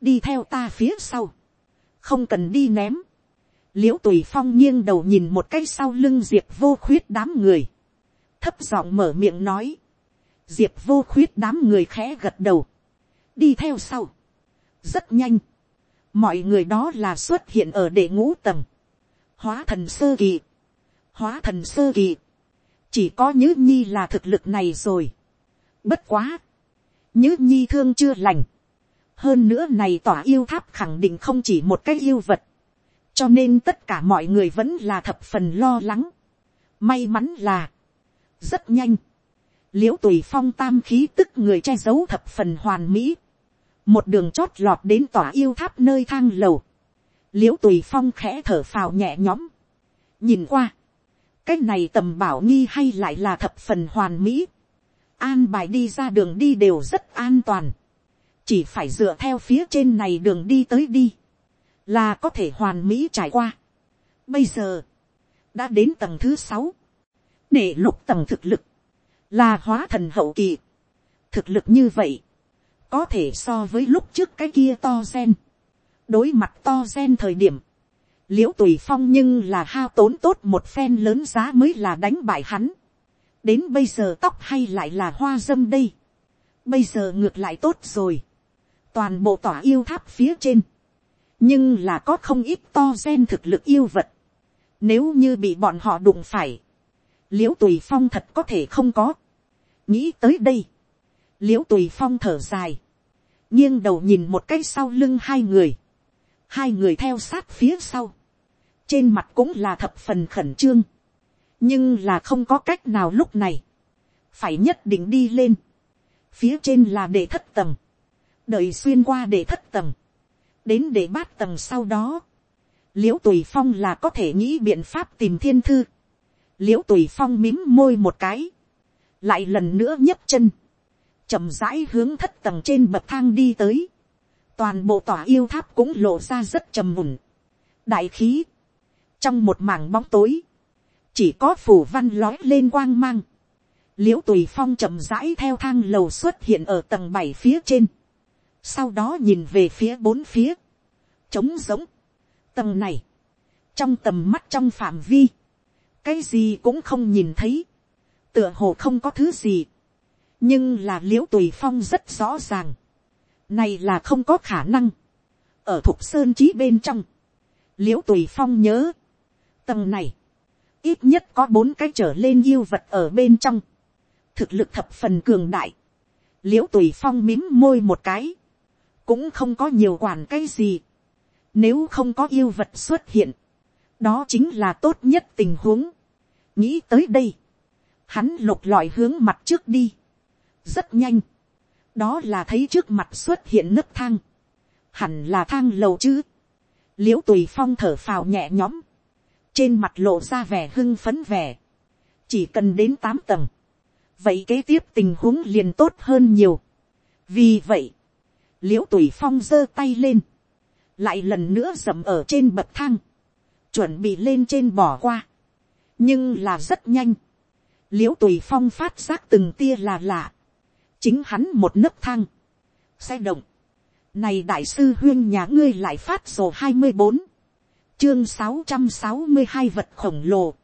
đi theo ta phía sau, không cần đi ném, l i ễ u tùy phong nghiêng đầu nhìn một cái sau lưng diệp vô khuyết đám người, thấp giọng mở miệng nói, diệp vô khuyết đám người khẽ gật đầu, đi theo sau, rất nhanh, mọi người đó là xuất hiện ở đệ ngũ tầng, hóa thần sơ kỳ, hóa thần sơ kỳ, chỉ có nhữ nhi là thực lực này rồi. bất quá, nhữ nhi thương chưa lành, hơn nữa này tỏa yêu tháp khẳng định không chỉ một cái yêu vật, cho nên tất cả mọi người vẫn là thập phần lo lắng. may mắn là, rất nhanh, l i ễ u tùy phong tam khí tức người che giấu thập phần hoàn mỹ, một đường chót lọt đến tòa yêu tháp nơi thang lầu, l i ễ u tùy phong khẽ thở phào nhẹ nhõm, nhìn qua, cái này tầm bảo nghi hay lại là thập phần hoàn mỹ, an bài đi ra đường đi đều rất an toàn, chỉ phải dựa theo phía trên này đường đi tới đi, là có thể hoàn mỹ trải qua. Bây giờ, đã đến tầng thứ sáu, để lục tầng thực lực, là hóa thần hậu kỳ. thực lực như vậy, có thể so với lúc trước cái kia to gen. đối mặt to gen thời điểm, l i ễ u tùy phong nhưng là hao tốn tốt một phen lớn giá mới là đánh bại hắn. đến bây giờ tóc hay lại là hoa dâm đây. bây giờ ngược lại tốt rồi. toàn bộ tỏa yêu tháp phía trên. nhưng là có không ít to gen thực lực yêu vật. nếu như bị bọn họ đụng phải, l i ễ u tùy phong thật có thể không có. nghĩ tới đây, l i ễ u tùy phong thở dài, nghiêng đầu nhìn một cái sau lưng hai người, hai người theo sát phía sau, trên mặt cũng là thập phần khẩn trương, nhưng là không có cách nào lúc này, phải nhất định đi lên, phía trên là để thất tầng, đợi xuyên qua để thất tầng, đến để bát tầng sau đó, l i ễ u tùy phong là có thể nghĩ biện pháp tìm thiên thư, l i ễ u tùy phong mím môi một cái, lại lần nữa nhấc chân, chậm rãi hướng thất tầng trên bậc thang đi tới. Toàn bộ tòa yêu tháp cũng lộ ra rất trầm mùn. Đại khí. Trong một mảng bóng tối. Chỉ có phủ văn lói lên quang mang. l i ễ u tùy phong chậm rãi theo thang lầu xuất hiện ở tầng bảy phía trên, sau đó nhìn về phía bốn phía, trống giống, tầng này, trong tầm mắt trong phạm vi, cái gì cũng không nhìn thấy, tựa hồ không có thứ gì, nhưng là l i ễ u tùy phong rất rõ ràng, này là không có khả năng, ở thục sơn trí bên trong, l i ễ u tùy phong nhớ, tầng này, ít nhất có bốn cái trở lên yêu vật ở bên trong, thực lực thập phần cường đại, l i ễ u tùy phong mím môi một cái, cũng không có nhiều quản cái gì, nếu không có yêu vật xuất hiện, đó chính là tốt nhất tình huống, nghĩ tới đây, hắn lục lọi hướng mặt trước đi, rất nhanh, đó là thấy trước mặt xuất hiện nấc thang, hẳn là thang lầu chứ, l i ễ u tùy phong thở phào nhẹ nhõm, trên mặt lộ ra vẻ hưng phấn vẻ, chỉ cần đến tám tầng, vậy kế tiếp tình huống liền tốt hơn nhiều. vì vậy, l i ễ u tùy phong giơ tay lên, lại lần nữa dầm ở trên bậc thang, chuẩn bị lên trên bỏ qua, nhưng là rất nhanh, l i ễ u tùy phong phát giác từng tia là lạ, chính hắn một nấc thang, xe động, này đại sư huyên nhà ngươi lại phát sổ hai mươi bốn, chương sáu trăm sáu mươi hai vật khổng lồ,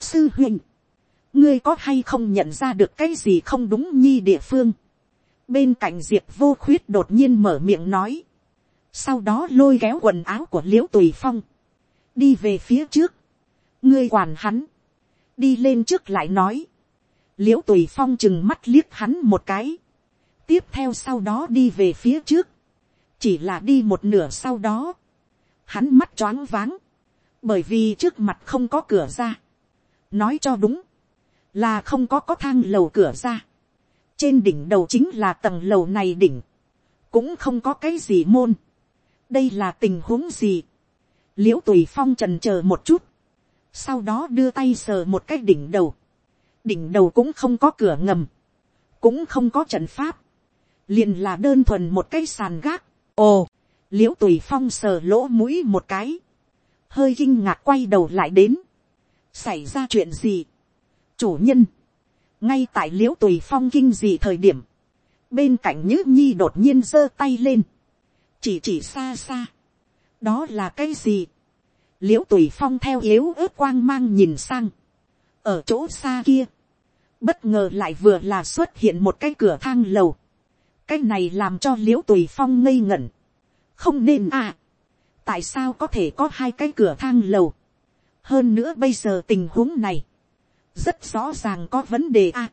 sư huynh ngươi có hay không nhận ra được cái gì không đúng nhi địa phương. bên cạnh diệp vô khuyết đột nhiên mở miệng nói. sau đó lôi kéo quần áo của l i ễ u tùy phong. đi về phía trước. ngươi quản hắn. đi lên trước lại nói. l i ễ u tùy phong chừng mắt liếc hắn một cái. tiếp theo sau đó đi về phía trước. chỉ là đi một nửa sau đó hắn mắt choáng váng. bởi vì trước mặt không có cửa ra. nói cho đúng là không có có thang lầu cửa ra. trên đỉnh đầu chính là tầng lầu này đỉnh, cũng không có cái gì môn. đây là tình huống gì. l i ễ u tùy phong trần c h ờ một chút, sau đó đưa tay sờ một cái đỉnh đầu. đỉnh đầu cũng không có cửa ngầm, cũng không có trận pháp, liền là đơn thuần một cái sàn gác. ồ, l i ễ u tùy phong sờ lỗ mũi một cái, hơi kinh ngạc quay đầu lại đến, xảy ra chuyện gì, chủ nhân, ngay tại l i ễ u tùy phong kinh gì thời điểm, bên cạnh nhữ nhi đột nhiên giơ tay lên, chỉ chỉ xa xa, đó là cái gì, l i ễ u tùy phong theo yếu ớt quang mang nhìn sang, ở chỗ xa kia, bất ngờ lại vừa là xuất hiện một cái cửa thang lầu, cái này làm cho l i ễ u tùy phong ngây ngẩn, không nên à, tại sao có thể có hai cái cửa thang lầu, hơn nữa bây giờ tình huống này, rất rõ ràng có vấn đề. À,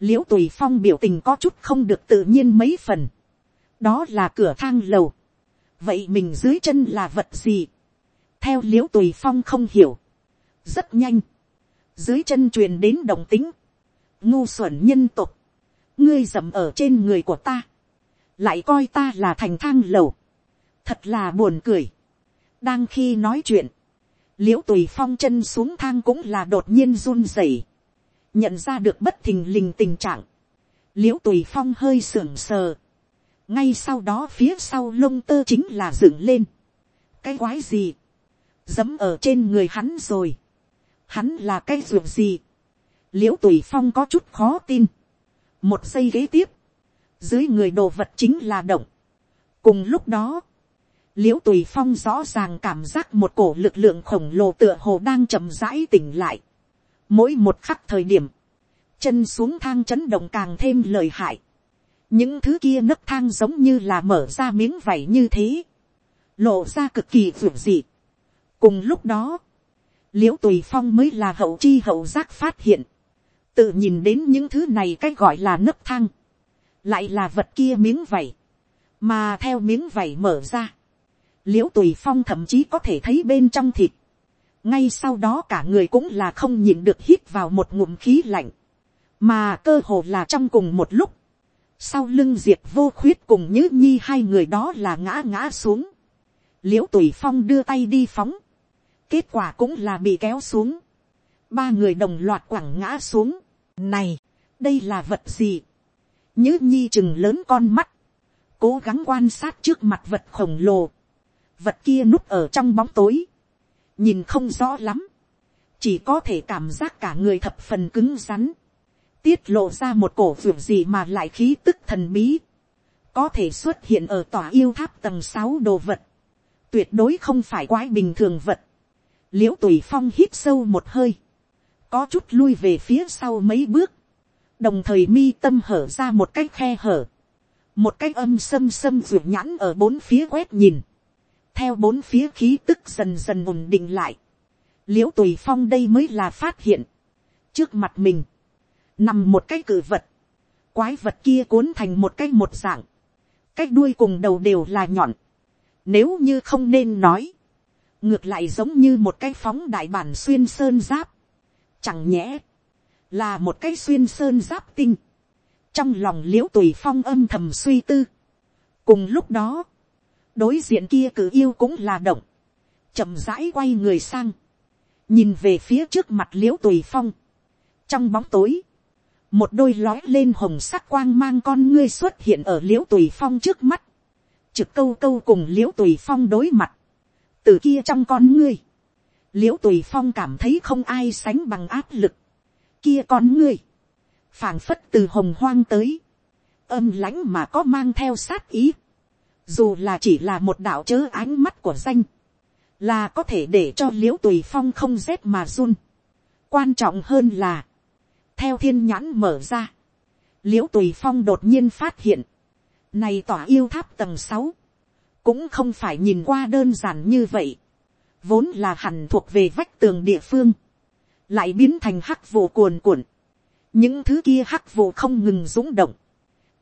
l i ễ u tùy phong biểu tình có chút không được tự nhiên mấy phần. đó là cửa thang lầu. vậy mình dưới chân là vật gì. theo l i ễ u tùy phong không hiểu. rất nhanh. dưới chân truyền đến đồng tính. ngu xuẩn nhân tục. ngươi dầm ở trên người của ta. lại coi ta là thành thang lầu thật là buồn cười. đang khi nói chuyện, l i ễ u tùy phong chân xuống thang cũng là đột nhiên run rẩy, nhận ra được bất thình lình tình trạng, l i ễ u tùy phong hơi sưởng sờ, ngay sau đó phía sau lông tơ chính là dựng lên, cái quái gì, dẫm ở trên người hắn rồi, hắn là cái ruột gì, l i ễ u tùy phong có chút khó tin, một giây kế tiếp, dưới người đồ vật chính là động, cùng lúc đó, l i ễ u tùy phong rõ ràng cảm giác một cổ lực lượng khổng lồ tựa hồ đang chậm rãi tỉnh lại. mỗi một khắc thời điểm, chân xuống thang chấn động càng thêm lời hại. những thứ kia nấc thang giống như là mở ra miếng vảy như thế, lộ ra cực kỳ vượt dị. cùng lúc đó, l i ễ u tùy phong mới là hậu chi hậu giác phát hiện, tự nhìn đến những thứ này cái gọi là nấc thang, lại là vật kia miếng vảy, mà theo miếng vảy mở ra, l i ễ u tùy phong thậm chí có thể thấy bên trong thịt. ngay sau đó cả người cũng là không nhìn được hít vào một ngụm khí lạnh, mà cơ hồ là trong cùng một lúc. sau lưng diệt vô khuyết cùng nhữ nhi hai người đó là ngã ngã xuống. l i ễ u tùy phong đưa tay đi phóng. kết quả cũng là bị kéo xuống. ba người đồng loạt quẳng ngã xuống. này, đây là vật gì. nhữ nhi chừng lớn con mắt cố gắng quan sát trước mặt vật khổng lồ vật kia núp ở trong bóng tối, nhìn không rõ lắm, chỉ có thể cảm giác cả người thập phần cứng rắn. tiết lộ ra một cổ vườn gì mà lại khí tức thần bí, có thể xuất hiện ở tòa yêu tháp tầng sáu đồ vật, tuyệt đối không phải quái bình thường vật, l i ễ u tùy phong hít sâu một hơi, có chút lui về phía sau mấy bước, đồng thời mi tâm hở ra một cái khe hở, một cái âm xâm xâm ruột nhãn ở bốn phía quét nhìn, theo bốn phía khí tức dần dần ổn định lại, l i ễ u tùy phong đây mới là phát hiện, trước mặt mình, nằm một cái cử vật, quái vật kia cuốn thành một cái một dạng, cái đuôi cùng đầu đều là nhọn, nếu như không nên nói, ngược lại giống như một cái phóng đại bản xuyên sơn giáp, chẳng nhẽ, là một cái xuyên sơn giáp tinh, trong lòng l i ễ u tùy phong âm thầm suy tư. cùng lúc đó, đối diện kia cử yêu cũng là động, chậm rãi quay người sang, nhìn về phía trước mặt l i ễ u tùy phong, trong bóng tối, một đôi lói lên hồng sắc quang mang con ngươi xuất hiện ở l i ễ u tùy phong trước mắt, trực câu câu cùng l i ễ u tùy phong đối mặt, từ kia trong con ngươi, l i ễ u tùy phong cảm thấy không ai sánh bằng áp lực, kia con ngươi, phảng phất từ hồng hoang tới, âm lãnh mà có mang theo sát ý, dù là chỉ là một đạo chớ ánh mắt của danh, là có thể để cho l i ễ u tùy phong không rét mà run. quan trọng hơn là, theo thiên nhãn mở ra, l i ễ u tùy phong đột nhiên phát hiện, này tỏa yêu tháp tầng sáu, cũng không phải nhìn qua đơn giản như vậy, vốn là hẳn thuộc về vách tường địa phương, lại biến thành hắc vụ cuồn cuộn, những thứ kia hắc vụ không ngừng rúng động,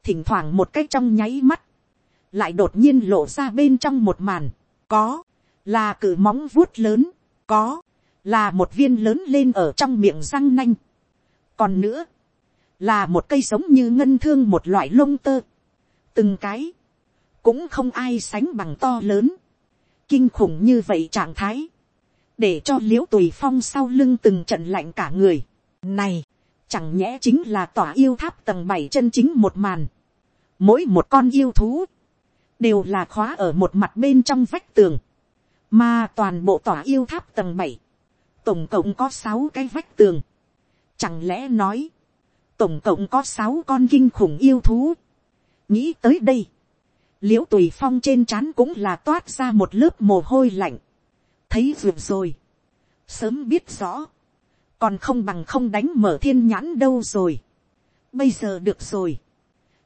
thỉnh thoảng một cách trong nháy mắt, lại đột nhiên lộ ra bên trong một màn, có, là cự móng vuốt lớn, có, là một viên lớn lên ở trong miệng răng nanh, còn nữa, là một cây sống như ngân thương một loại lông tơ, từng cái, cũng không ai sánh bằng to lớn, kinh khủng như vậy trạng thái, để cho l i ễ u tùy phong sau lưng từng trận lạnh cả người. Này, chẳng nhẽ chính là tòa yêu tháp tầng bảy chân chính một màn. Mỗi một con yêu thú, đều là khóa ở một mặt bên trong vách tường, mà toàn bộ tòa yêu tháp tầng bảy, tổng cộng có sáu cái vách tường, Chẳng lẽ nói, tổng cộng có sáu con kinh khủng yêu thú. Nghĩ tới đây, l i ễ u tùy phong trên trán cũng là toát ra một lớp mồ hôi lạnh. Thấy ruột rồi, sớm biết rõ, còn không bằng không đánh mở thiên nhãn đâu rồi. Bây giờ được rồi,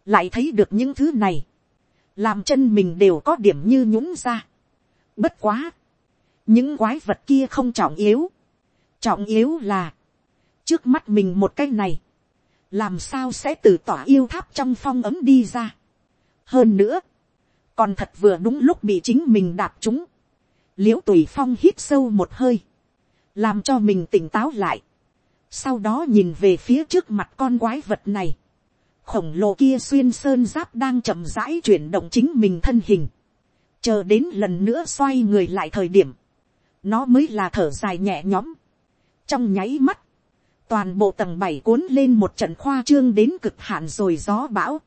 lại thấy được những thứ này, làm chân mình đều có điểm như nhũng ra. Bất quá, những quái vật kia không trọng yếu, trọng yếu là, trước mắt mình một cái này, làm sao sẽ từ tỏa yêu tháp trong phong ấm đi ra. hơn nữa, còn thật vừa đúng lúc bị chính mình đạp chúng, l i ễ u tùy phong hít sâu một hơi, làm cho mình tỉnh táo lại, sau đó nhìn về phía trước mặt con quái vật này, khổng lồ kia xuyên sơn giáp đang chậm rãi chuyển động chính mình thân hình, chờ đến lần nữa xoay người lại thời điểm, nó mới là thở dài nhẹ nhõm, trong nháy mắt, toàn bộ tầng bảy cuốn lên một trận khoa trương đến cực hạn rồi gió bão,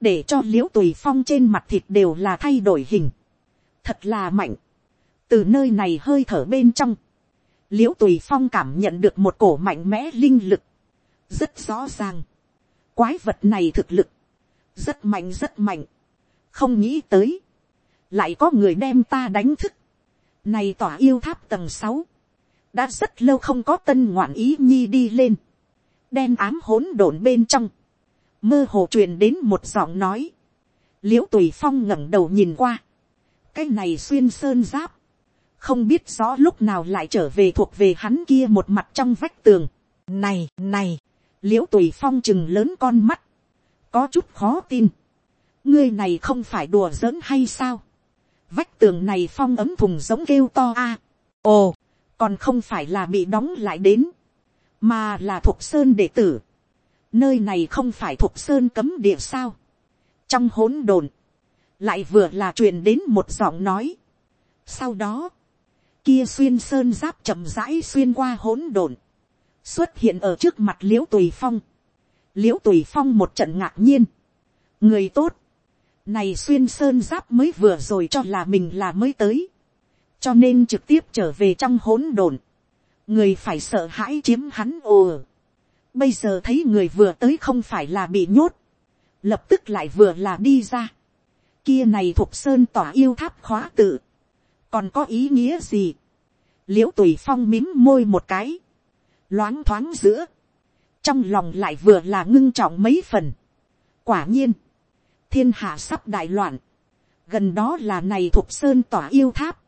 để cho liễu tùy phong trên mặt thịt đều là thay đổi hình, thật là mạnh, từ nơi này hơi thở bên trong, liễu tùy phong cảm nhận được một cổ mạnh mẽ linh lực, rất rõ ràng, quái vật này thực lực, rất mạnh rất mạnh, không nghĩ tới, lại có người đem ta đánh thức, này tỏa yêu tháp tầng sáu, đã rất lâu không có tân ngoạn ý nhi đi lên, đen ám hỗn độn bên trong, mơ hồ truyền đến một giọng nói, l i ễ u tùy phong ngẩng đầu nhìn qua, cái này xuyên sơn giáp, không biết rõ lúc nào lại trở về thuộc về hắn kia một mặt trong vách tường. Này, này, l i ễ u tùy phong chừng lớn con mắt, có chút khó tin. ngươi này không phải đùa giỡn hay sao. vách tường này phong ấm thùng giống kêu to a. ồ, còn không phải là bị đóng lại đến, mà là thuộc sơn đệ tử. nơi này không phải thuộc sơn cấm địa sao. trong hỗn độn, lại vừa là truyền đến một giọng nói. sau đó, kia xuyên sơn giáp chậm rãi xuyên qua hỗn độn, xuất hiện ở trước mặt l i ễ u tùy phong. l i ễ u tùy phong một trận ngạc nhiên. người tốt, này xuyên sơn giáp mới vừa rồi cho là mình là mới tới. Cho nên trực tiếp trở về trong hỗn độn, người phải sợ hãi chiếm hắn ồ. bây giờ thấy người vừa tới không phải là bị nhốt, lập tức lại vừa là đi ra, kia này thuộc sơn tỏa yêu tháp khóa tự, còn có ý nghĩa gì, l i ễ u tùy phong mím môi một cái, loáng thoáng giữa, trong lòng lại vừa là ngưng trọng mấy phần. quả nhiên, thiên hạ sắp đại loạn, gần đó là này thuộc sơn tỏa yêu tháp,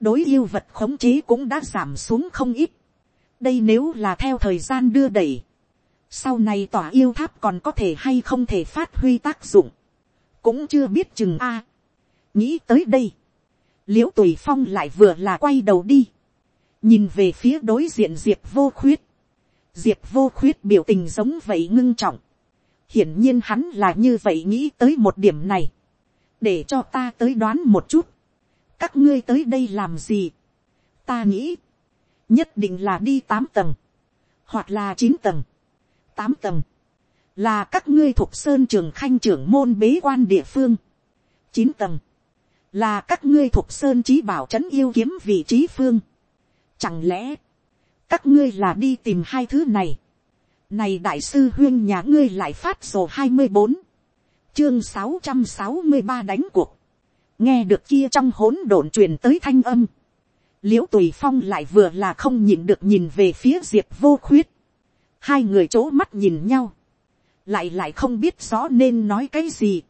đối yêu vật khống chế cũng đã giảm xuống không ít. đây nếu là theo thời gian đưa đẩy, sau này tỏa yêu tháp còn có thể hay không thể phát huy tác dụng, cũng chưa biết chừng a. nghĩ tới đây, l i ễ u tùy phong lại vừa là quay đầu đi, nhìn về phía đối diện diệp vô khuyết, diệp vô khuyết biểu tình giống vậy ngưng trọng, hiển nhiên hắn là như vậy nghĩ tới một điểm này, để cho ta tới đoán một chút, các ngươi tới đây làm gì, ta nghĩ, nhất định là đi tám tầng, hoặc là chín tầng, tám tầng, là các ngươi thuộc sơn trường khanh trưởng môn bế quan địa phương, chín tầng, là các ngươi thuộc sơn trí bảo trấn yêu kiếm vị trí phương, Chẳng lẽ, các ngươi là đi tìm hai thứ này. Này đại sư huyên nhà ngươi lại phát sổ hai mươi bốn Chương sáu trăm sáu mươi ba đánh cuộc. Nghe được kia trong hỗn độn truyền tới thanh âm. Liễu tùy phong lại vừa là không nhìn được nhìn về phía diệp vô khuyết. Hai người chỗ mắt nhìn nhau. Lại lại không biết rõ nên nói cái gì.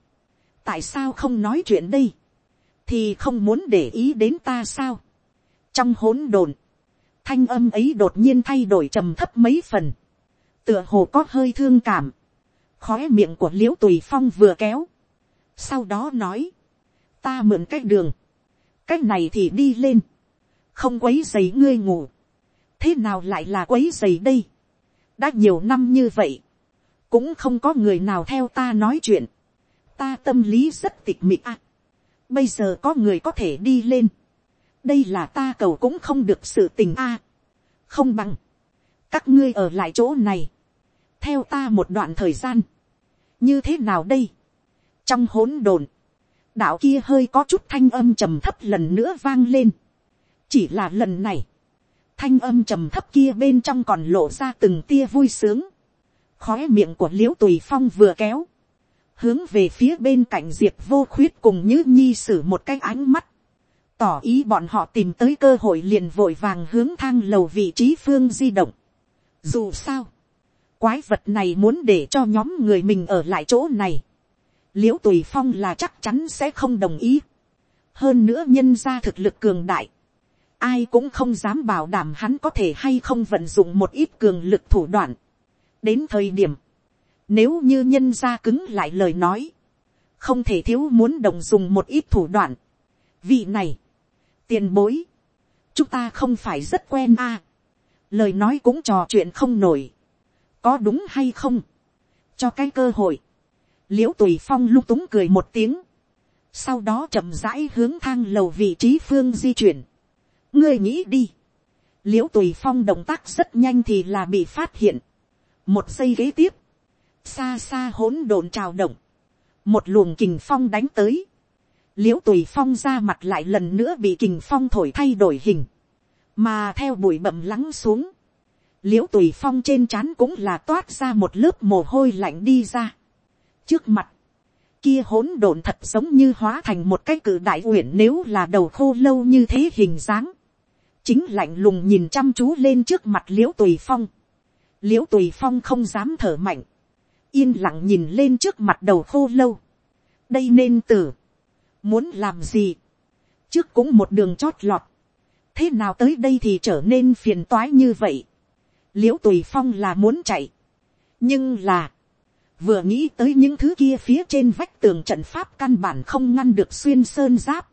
Tại sao không nói chuyện đây? Thì không muốn để ý đến ta sao? Trong hỗn độn thanh âm ấy đột nhiên thay đổi trầm thấp mấy phần, tựa hồ có hơi thương cảm, khói miệng của l i ễ u tùy phong vừa kéo, sau đó nói, ta mượn cái đường, cái này thì đi lên, không quấy dày ngươi ngủ, thế nào lại là quấy dày đây, đã nhiều năm như vậy, cũng không có người nào theo ta nói chuyện, ta tâm lý rất tịch mịt à. bây giờ có người có thể đi lên, đây là ta cầu cũng không được sự tình a. không bằng, các ngươi ở lại chỗ này, theo ta một đoạn thời gian, như thế nào đây, trong hỗn độn, đạo kia hơi có chút thanh âm trầm thấp lần nữa vang lên, chỉ là lần này, thanh âm trầm thấp kia bên trong còn lộ ra từng tia vui sướng, khói miệng của l i ễ u tùy phong vừa kéo, hướng về phía bên cạnh diệp vô khuyết cùng như nhi sử một cái ánh mắt, tỏ ý bọn họ tìm tới cơ hội liền vội vàng hướng thang lầu vị trí phương di động. Dù sao, quái vật này muốn để cho nhóm người mình ở lại chỗ này. l i ễ u tùy phong là chắc chắn sẽ không đồng ý. hơn nữa nhân ra thực lực cường đại. ai cũng không dám bảo đảm hắn có thể hay không vận dụng một ít cường lực thủ đoạn. đến thời điểm, nếu như nhân ra cứng lại lời nói, không thể thiếu muốn đồng dùng một ít thủ đoạn. vị này, tiền bối, chúng ta không phải rất quen à. lời nói cũng trò chuyện không nổi, có đúng hay không, cho cái cơ hội, l i ễ u tùy phong lung túng cười một tiếng, sau đó chậm rãi hướng thang lầu vị trí phương di chuyển, ngươi nghĩ đi, l i ễ u tùy phong động tác rất nhanh thì là bị phát hiện, một giây kế tiếp, xa xa hỗn độn trào động, một luồng kình phong đánh tới, l i ễ u tùy phong ra mặt lại lần nữa bị kình phong thổi thay đổi hình, mà theo bụi bậm lắng xuống, l i ễ u tùy phong trên trán cũng là toát ra một lớp mồ hôi lạnh đi ra. trước mặt, kia hỗn độn thật giống như hóa thành một cái cử đại uyển nếu là đầu khô lâu như thế hình dáng, chính lạnh lùng nhìn chăm chú lên trước mặt l i ễ u tùy phong, l i ễ u tùy phong không dám thở mạnh, yên lặng nhìn lên trước mặt đầu khô lâu, đây nên từ, muốn làm gì, trước cũng một đường chót lọt, thế nào tới đây thì trở nên phiền toái như vậy, l i ễ u tùy phong là muốn chạy, nhưng là, vừa nghĩ tới những thứ kia phía trên vách tường trận pháp căn bản không ngăn được xuyên sơn giáp,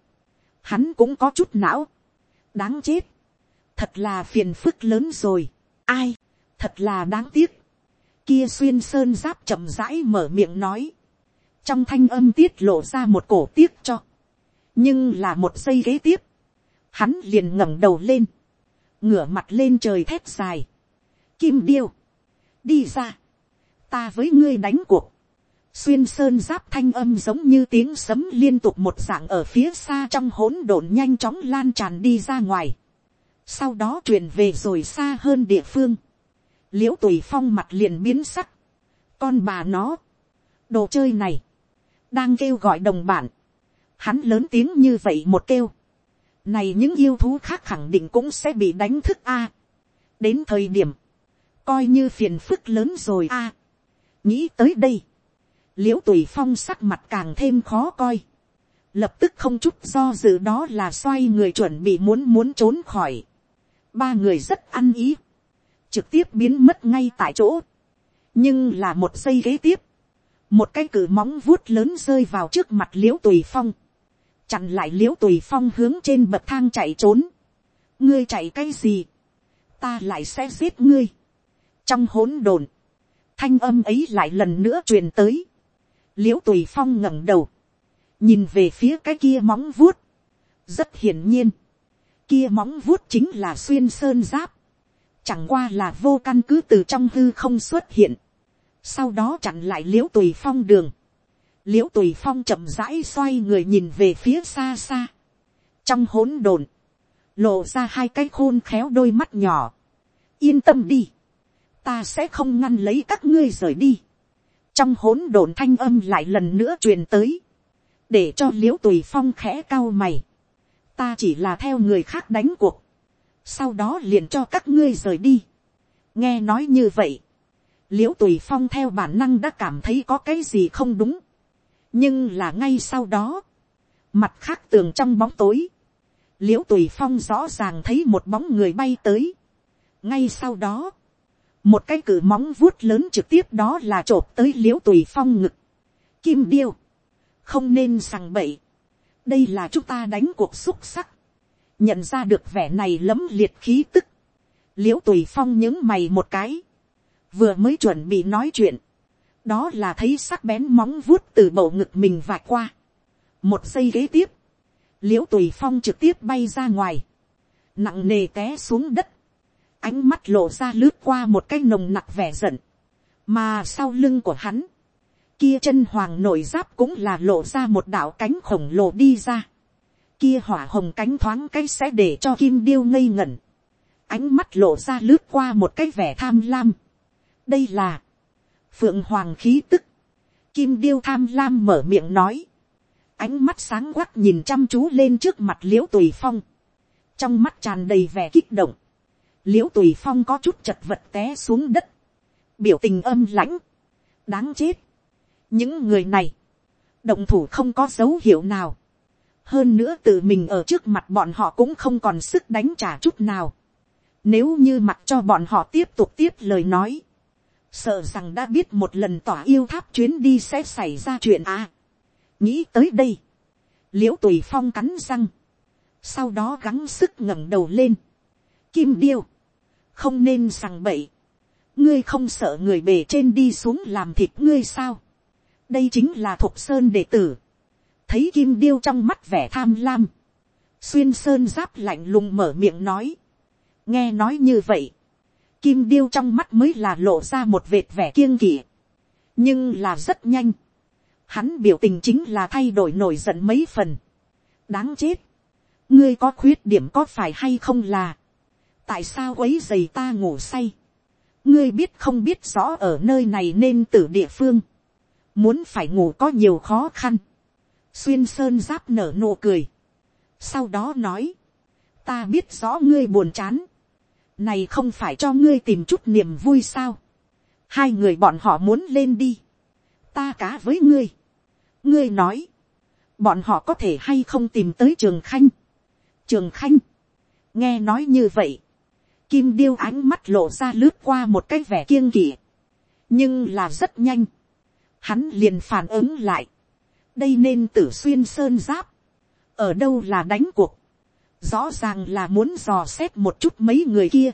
hắn cũng có chút não, đáng chết, thật là phiền phức lớn rồi, ai, thật là đáng tiếc, kia xuyên sơn giáp chậm rãi mở miệng nói, trong thanh âm tiết lộ ra một cổ tiếc cho. nhưng là một giây kế tiếp, hắn liền ngẩng đầu lên, ngửa mặt lên trời thét dài. kim điêu, đi ra, ta với ngươi đánh cuộc. xuyên sơn giáp thanh âm giống như tiếng sấm liên tục một dạng ở phía xa trong hỗn độn nhanh chóng lan tràn đi ra ngoài. sau đó truyền về rồi xa hơn địa phương. l i ễ u tùy phong mặt liền biến sắc, con bà nó, đồ chơi này, đang kêu gọi đồng bạn, hắn lớn tiếng như vậy một kêu, này những yêu thú khác khẳng định cũng sẽ bị đánh thức a, đến thời điểm, coi như phiền phức lớn rồi a, nghĩ tới đây, liễu tùy phong sắc mặt càng thêm khó coi, lập tức không chút do dự đó là xoay người chuẩn bị muốn muốn trốn khỏi. ba người rất ăn ý, trực tiếp biến mất ngay tại chỗ. nhưng là một giây ghế tiếp, một cái cử móng vuốt lớn rơi vào trước mặt l i ễ u tùy phong, chặn lại l i ễ u tùy phong hướng trên bậc thang chạy trốn. ngươi chạy cái gì, ta lại sẽ giết ngươi. trong hỗn đồn, thanh âm ấy lại lần nữa truyền tới, l i ễ u tùy phong ngẩng đầu, nhìn về phía cái kia móng vuốt, rất hiển nhiên, kia móng vuốt chính là xuyên sơn giáp, chẳng qua là vô căn cứ từ trong hư không xuất hiện, sau đó chặn lại l i ễ u tùy phong đường, l i ễ u tùy phong chậm rãi xoay người nhìn về phía xa xa, trong hỗn độn, lộ ra hai cái khôn khéo đôi mắt nhỏ, yên tâm đi, ta sẽ không ngăn lấy các ngươi rời đi, trong hỗn độn thanh âm lại lần nữa truyền tới, để cho l i ễ u tùy phong khẽ cao mày, ta chỉ là theo người khác đánh cuộc, sau đó liền cho các ngươi rời đi. nghe nói như vậy, l i ễ u tùy phong theo bản năng đã cảm thấy có cái gì không đúng, nhưng là ngay sau đó, mặt khác tường trong bóng tối, l i ễ u tùy phong rõ ràng thấy một bóng người bay tới. ngay sau đó, một cái cử móng vuốt lớn trực tiếp đó là t r ộ p tới l i ễ u tùy phong ngực. kim điêu, không nên sằng bậy. đây là chúng ta đánh cuộc xúc sắc. nhận ra được vẻ này lấm liệt khí tức. l i ễ u tùy phong những mày một cái vừa mới chuẩn bị nói chuyện. đó là thấy sắc bén móng vuốt từ bầu ngực mình vạch qua. một giây kế tiếp. l i ễ u tùy phong trực tiếp bay ra ngoài. nặng nề té xuống đất. ánh mắt lộ ra lướt qua một cái nồng nặc vẻ giận. mà sau lưng của hắn, kia chân hoàng nội giáp cũng là lộ ra một đạo cánh khổng lồ đi ra. Kia hỏa hồng cánh thoáng cái sẽ để cho kim điêu ngây ngẩn. Ánh mắt lộ ra lướt qua một cái vẻ tham lam. Đây là phượng hoàng khí tức. Kim điêu tham lam mở miệng nói. Ánh mắt sáng quắc nhìn chăm chú lên trước mặt liễu tùy phong. Trong mắt tràn đầy vẻ kích động. Liễu tùy phong có chút chật vật té xuống đất. Biểu tình âm lãnh. Đáng chết những người này, động thủ không có dấu hiệu nào. hơn nữa tự mình ở trước mặt bọn họ cũng không còn sức đánh trả chút nào. nếu như mặc cho bọn họ tiếp tục tiếp lời nói, sợ rằng đã biết một lần tỏa yêu tháp chuyến đi sẽ xảy ra chuyện à. nghĩ tới đây, l i ễ u tùy phong cắn răng, sau đó gắng sức ngẩng đầu lên. kim điêu, không nên sằng bậy, ngươi không sợ người bề trên đi xuống làm thịt ngươi sao? Đây chính là thục sơn đệ tử, thấy kim điêu trong mắt vẻ tham lam, xuyên sơn giáp lạnh lùng mở miệng nói, nghe nói như vậy, kim điêu trong mắt mới là lộ ra một vệt vẻ kiêng kỵ, nhưng là rất nhanh, hắn biểu tình chính là thay đổi nổi giận mấy phần, đáng chết, ngươi có khuyết điểm có phải hay không là, tại sao quấy giày ta ngủ say, ngươi biết không biết rõ ở nơi này nên từ địa phương, muốn phải ngủ có nhiều khó khăn, xuyên sơn giáp nở nụ cười, sau đó nói, ta biết rõ ngươi buồn chán, này không phải cho ngươi tìm chút niềm vui sao, hai người bọn họ muốn lên đi, ta cá với ngươi, ngươi nói, bọn họ có thể hay không tìm tới trường khanh, trường khanh, nghe nói như vậy, kim điêu ánh mắt lộ ra lướt qua một cái vẻ kiêng kỵ, nhưng là rất nhanh, hắn liền phản ứng lại, đây nên tử xuyên sơn giáp, ở đâu là đánh cuộc, rõ ràng là muốn dò xét một chút mấy người kia,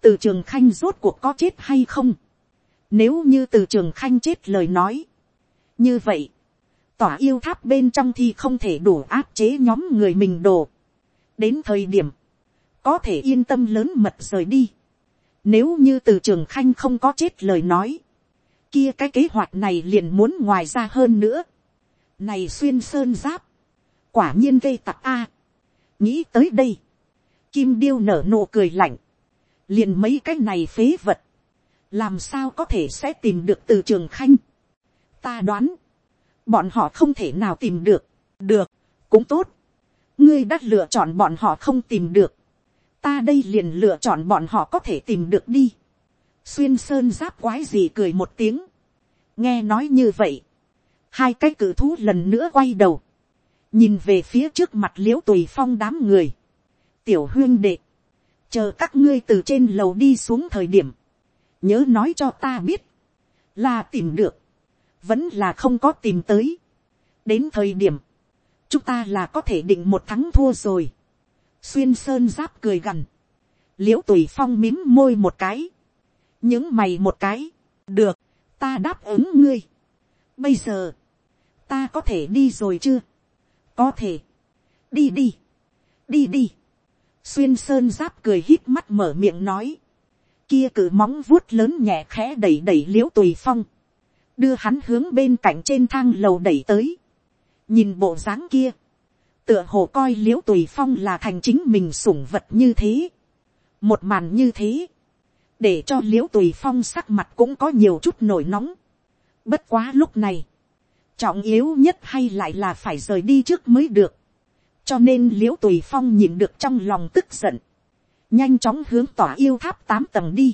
từ trường khanh rốt cuộc có chết hay không, nếu như từ trường khanh chết lời nói, như vậy, tỏa yêu tháp bên trong thì không thể đủ áp chế nhóm người mình đồ, đến thời điểm, có thể yên tâm lớn mật rời đi, nếu như từ trường khanh không có chết lời nói, kia cái kế hoạch này liền muốn ngoài ra hơn nữa. Này xuyên sơn giáp. Quả nhiên gây tặc a. Nghĩ tới đây. Kim điêu nở nụ cười lạnh. Liền mấy cái này phế vật. làm sao có thể sẽ tìm được từ trường khanh. ta đoán, bọn họ không thể nào tìm được, được, cũng tốt. ngươi đã lựa chọn bọn họ không tìm được, ta đây liền lựa chọn bọn họ có thể tìm được đi. xuyên sơn giáp quái gì cười một tiếng, nghe nói như vậy, hai cái cử thú lần nữa quay đầu, nhìn về phía trước mặt l i ễ u tùy phong đám người, tiểu huyên đệ, chờ các ngươi từ trên lầu đi xuống thời điểm, nhớ nói cho ta biết, là tìm được, vẫn là không có tìm tới. đến thời điểm, chúng ta là có thể định một thắng thua rồi. xuyên sơn giáp cười gằn, l i ễ u tùy phong mím môi một cái, những mày một cái, được, ta đáp ứng ngươi. bây giờ, ta có thể đi rồi chưa, có thể, đi đi, đi đi, xuyên sơn giáp cười hít mắt mở miệng nói, kia cử móng vuốt lớn nhẹ khẽ đẩy đẩy l i ễ u tùy phong, đưa hắn hướng bên cạnh trên thang lầu đẩy tới, nhìn bộ dáng kia, tựa hồ coi l i ễ u tùy phong là thành chính mình sủng vật như thế, một màn như thế, để cho l i ễ u tùy phong sắc mặt cũng có nhiều chút nổi nóng, bất quá lúc này, trọng yếu nhất hay lại là phải rời đi trước mới được. cho nên l i ễ u tùy phong nhìn được trong lòng tức giận, nhanh chóng hướng tỏa yêu tháp tám tầng đi.